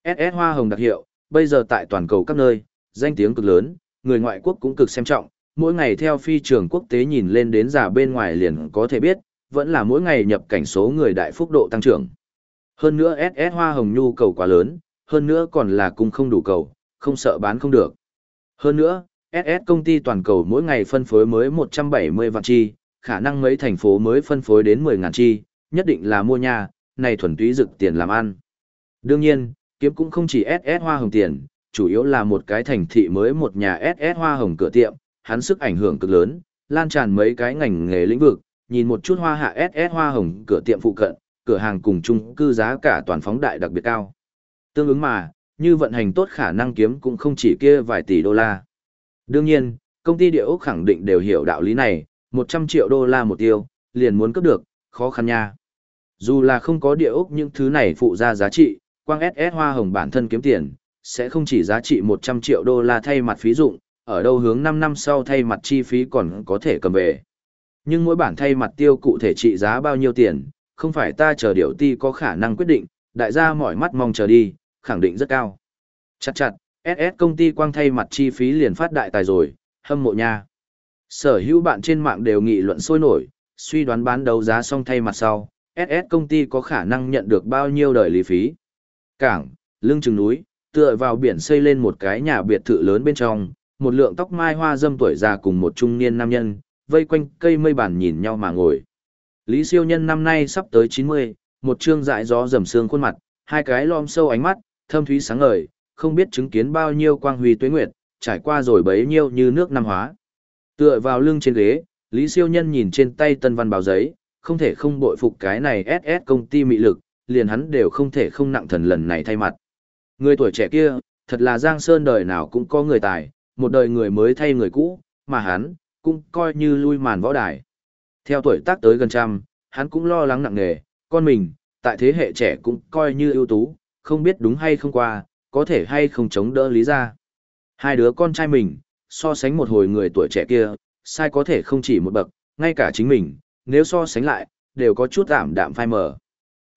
SS Hoa Hồng đặc hiệu, bây giờ tại toàn cầu các nơi, danh tiếng cực lớn, người ngoại quốc cũng cực xem trọng, mỗi ngày theo phi trường quốc tế nhìn lên đến giả bên ngoài liền có thể biết, vẫn là mỗi ngày nhập cảnh số người đại phúc độ tăng trưởng. Hơn nữa SS Hoa Hồng nhu cầu quá lớn, hơn nữa còn là cung không đủ cầu, không sợ bán không được. Hơn nữa, SS công ty toàn cầu mỗi ngày phân phối mới 170 vạn chi, khả năng mấy thành phố mới phân phối đến 10 ngàn chi, nhất định là mua nhà, này thuần túy rực tiền làm ăn. Đương nhiên, kiếm cũng không chỉ SS hoa hồng tiền, chủ yếu là một cái thành thị mới một nhà SS hoa hồng cửa tiệm, hắn sức ảnh hưởng cực lớn, lan tràn mấy cái ngành nghề lĩnh vực, nhìn một chút hoa hạ SS hoa hồng cửa tiệm phụ cận, cửa hàng cùng chung cư giá cả toàn phóng đại đặc biệt cao. Tương ứng mà, như vận hành tốt khả năng kiếm cũng không chỉ kia vài tỷ đô la. Đương nhiên, Công ty địa ốc khẳng định đều hiểu đạo lý này, 100 triệu đô la một tiêu, liền muốn cấp được, khó khăn nha. Dù là không có địa ốc những thứ này phụ ra giá trị, quang SS hoa hồng bản thân kiếm tiền, sẽ không chỉ giá trị 100 triệu đô la thay mặt phí dụng, ở đâu hướng 5 năm sau thay mặt chi phí còn có thể cầm về. Nhưng mỗi bản thay mặt tiêu cụ thể trị giá bao nhiêu tiền, không phải ta chờ điều ti có khả năng quyết định, đại gia mỏi mắt mong chờ đi, khẳng định rất cao. Chặt chặt, SS công ty quang thay mặt chi phí liền phát đại tài rồi, hâm mộ nha. Sở hữu bạn trên mạng đều nghị luận sôi nổi, suy đoán bán đấu giá xong thay mặt sau, SS công ty có khả năng nhận được bao nhiêu đời lý phí. Cảng, lưng chừng núi, tựa vào biển xây lên một cái nhà biệt thự lớn bên trong, một lượng tóc mai hoa dâm tuổi già cùng một trung niên nam nhân, vây quanh cây mây bàn nhìn nhau mà ngồi. Lý siêu nhân năm nay sắp tới 90, một trương dại gió rầm xương khuôn mặt, hai cái lom sâu ánh mắt, thâm thúy sáng ngời, không biết chứng kiến bao nhiêu quang huy tuế nguyệt, trải qua rồi bấy nhiêu như nước năm hóa. Tựa vào lưng trên ghế, Lý siêu nhân nhìn trên tay tân văn báo giấy, không thể không bội phục cái này SS công ty mị lực, liền hắn đều không thể không nặng thần lần này thay mặt. Người tuổi trẻ kia, thật là Giang Sơn đời nào cũng có người tài, một đời người mới thay người cũ, mà hắn, cũng coi như lui màn võ đài. Theo tuổi tác tới gần trăm, hắn cũng lo lắng nặng nề, con mình, tại thế hệ trẻ cũng coi như ưu tú, không biết đúng hay không qua, có thể hay không chống đỡ lý ra. Hai đứa con trai mình, so sánh một hồi người tuổi trẻ kia, sai có thể không chỉ một bậc, ngay cả chính mình, nếu so sánh lại, đều có chút ảm đạm phai mờ.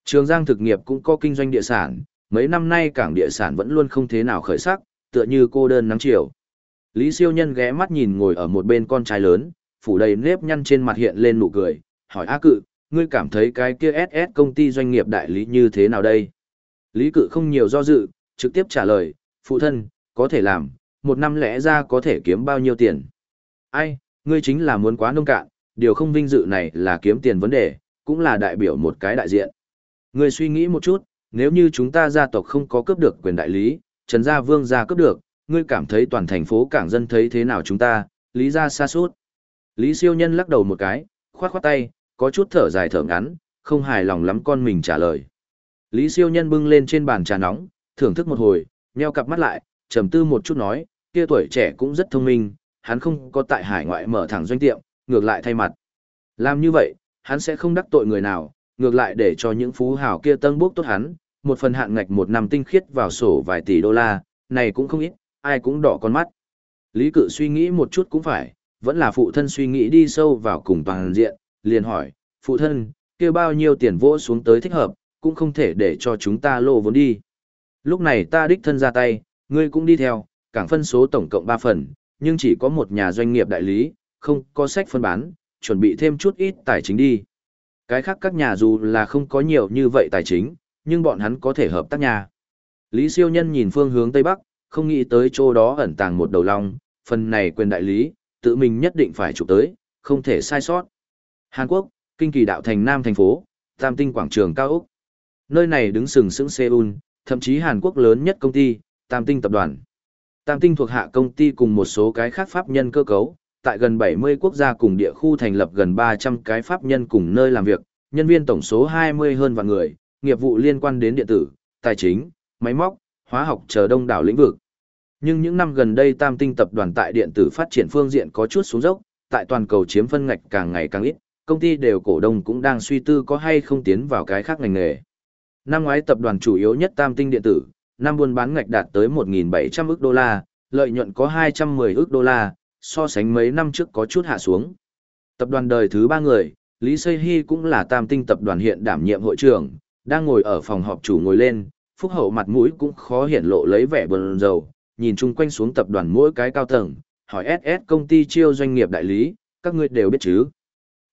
Trường Giang thực nghiệp cũng có kinh doanh địa sản, mấy năm nay cảng địa sản vẫn luôn không thế nào khởi sắc, tựa như cô đơn nắng chiều. Lý siêu nhân ghé mắt nhìn ngồi ở một bên con trai lớn, phủ đầy nếp nhăn trên mặt hiện lên nụ cười, hỏi A cự, ngươi cảm thấy cái kia SS công ty doanh nghiệp đại lý như thế nào đây? Lý cự không nhiều do dự, trực tiếp trả lời, phụ thân, có thể làm, một năm lẽ ra có thể kiếm bao nhiêu tiền? Ai, ngươi chính là muốn quá nông cạn, điều không vinh dự này là kiếm tiền vấn đề, cũng là đại biểu một cái đại diện. Ngươi suy nghĩ một chút, nếu như chúng ta gia tộc không có cướp được quyền đại lý, Trần Gia Vương gia cướp được, ngươi cảm thấy toàn thành phố cảng dân thấy thế nào chúng ta, lý ra xa suốt. Lý siêu nhân lắc đầu một cái, khoát khoát tay, có chút thở dài thở ngắn, không hài lòng lắm con mình trả lời. Lý siêu nhân bưng lên trên bàn trà nóng, thưởng thức một hồi, nheo cặp mắt lại, trầm tư một chút nói, kia tuổi trẻ cũng rất thông minh, hắn không có tại hải ngoại mở thẳng doanh tiệm, ngược lại thay mặt. Làm như vậy, hắn sẽ không đắc tội người nào, ngược lại để cho những phú hào kia tân bốc tốt hắn, một phần hạn ngạch một năm tinh khiết vào sổ vài tỷ đô la, này cũng không ít, ai cũng đỏ con mắt. Lý cự suy nghĩ một chút cũng phải, vẫn là phụ thân suy nghĩ đi sâu vào cùng toàn diện, liền hỏi, phụ thân, kia bao nhiêu tiền vỗ xuống tới thích hợp, cũng không thể để cho chúng ta lô vốn đi. Lúc này ta đích thân ra tay, ngươi cũng đi theo, cảng phân số tổng cộng 3 phần, nhưng chỉ có một nhà doanh nghiệp đại lý, không có sách phân bán, chuẩn bị thêm chút ít tài chính đi. Cái khác các nhà dù là không có nhiều như vậy tài chính, nhưng bọn hắn có thể hợp tác nhà. Lý siêu nhân nhìn phương hướng Tây Bắc, không nghĩ tới chỗ đó ẩn tàng một đầu long, phần này quyền đại lý, tự mình nhất định phải chụp tới, không thể sai sót. Hàn Quốc, kinh kỳ đạo thành Nam thành phố, Tam Tinh quảng trường cao Úc. Nơi này đứng sừng sững Seoul, thậm chí Hàn Quốc lớn nhất công ty, Tam Tinh tập đoàn. Tam Tinh thuộc hạ công ty cùng một số cái khác pháp nhân cơ cấu, tại gần 70 quốc gia cùng địa khu thành lập gần 300 cái pháp nhân cùng nơi làm việc, nhân viên tổng số 20 hơn vạn người, nghiệp vụ liên quan đến điện tử, tài chính, máy móc, hóa học chờ đông đảo lĩnh vực. Nhưng những năm gần đây Tam Tinh tập đoàn tại điện tử phát triển phương diện có chút xuống dốc, tại toàn cầu chiếm phân ngạch càng ngày càng ít, công ty đều cổ đông cũng đang suy tư có hay không tiến vào cái khác ngành nghề. Năm ngoái tập đoàn chủ yếu nhất Tam Tinh điện tử, năm buôn bán ngạch đạt tới 1.700 ức đô la, lợi nhuận có 210 ức đô la, so sánh mấy năm trước có chút hạ xuống. Tập đoàn đời thứ ba người, Lý Xây Hy cũng là tam tinh tập đoàn hiện đảm nhiệm hội trưởng, đang ngồi ở phòng họp chủ ngồi lên, phúc hậu mặt mũi cũng khó hiển lộ lấy vẻ buồn rầu, nhìn chung quanh xuống tập đoàn mỗi cái cao tầng, hỏi SS công ty chiêu doanh nghiệp đại lý, các ngươi đều biết chứ.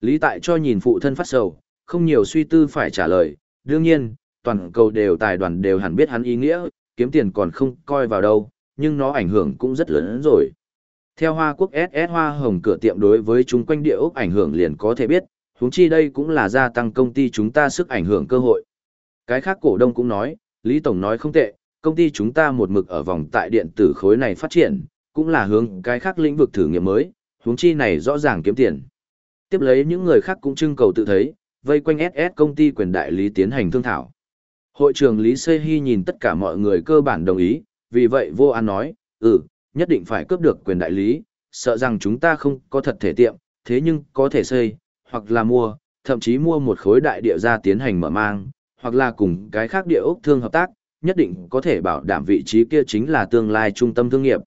Lý tại cho nhìn phụ thân phát sầu, không nhiều suy tư phải trả lời, đương nhiên, toàn cầu đều tài đoàn đều hẳn biết hắn ý nghĩa, kiếm tiền còn không coi vào đâu, nhưng nó ảnh hưởng cũng rất lớn rồi. Theo Hoa Quốc SS Hoa Hồng cửa tiệm đối với chúng quanh địa ốc ảnh hưởng liền có thể biết, huống chi đây cũng là gia tăng công ty chúng ta sức ảnh hưởng cơ hội. Cái khác cổ đông cũng nói, Lý Tổng nói không tệ, công ty chúng ta một mực ở vòng tại điện tử khối này phát triển, cũng là hướng cái khác lĩnh vực thử nghiệm mới, huống chi này rõ ràng kiếm tiền. Tiếp lấy những người khác cũng trưng cầu tự thấy, vây quanh SS công ty quyền đại lý tiến hành thương thảo. Hội trưởng Lý Sê Hy nhìn tất cả mọi người cơ bản đồng ý, vì vậy vô an nói, ừ, nhất định phải cướp được quyền đại lý, sợ rằng chúng ta không có thật thể tiệm, thế nhưng có thể xây, hoặc là mua, thậm chí mua một khối đại địa ra tiến hành mở mang, hoặc là cùng cái khác địa ốc thương hợp tác, nhất định có thể bảo đảm vị trí kia chính là tương lai trung tâm thương nghiệp,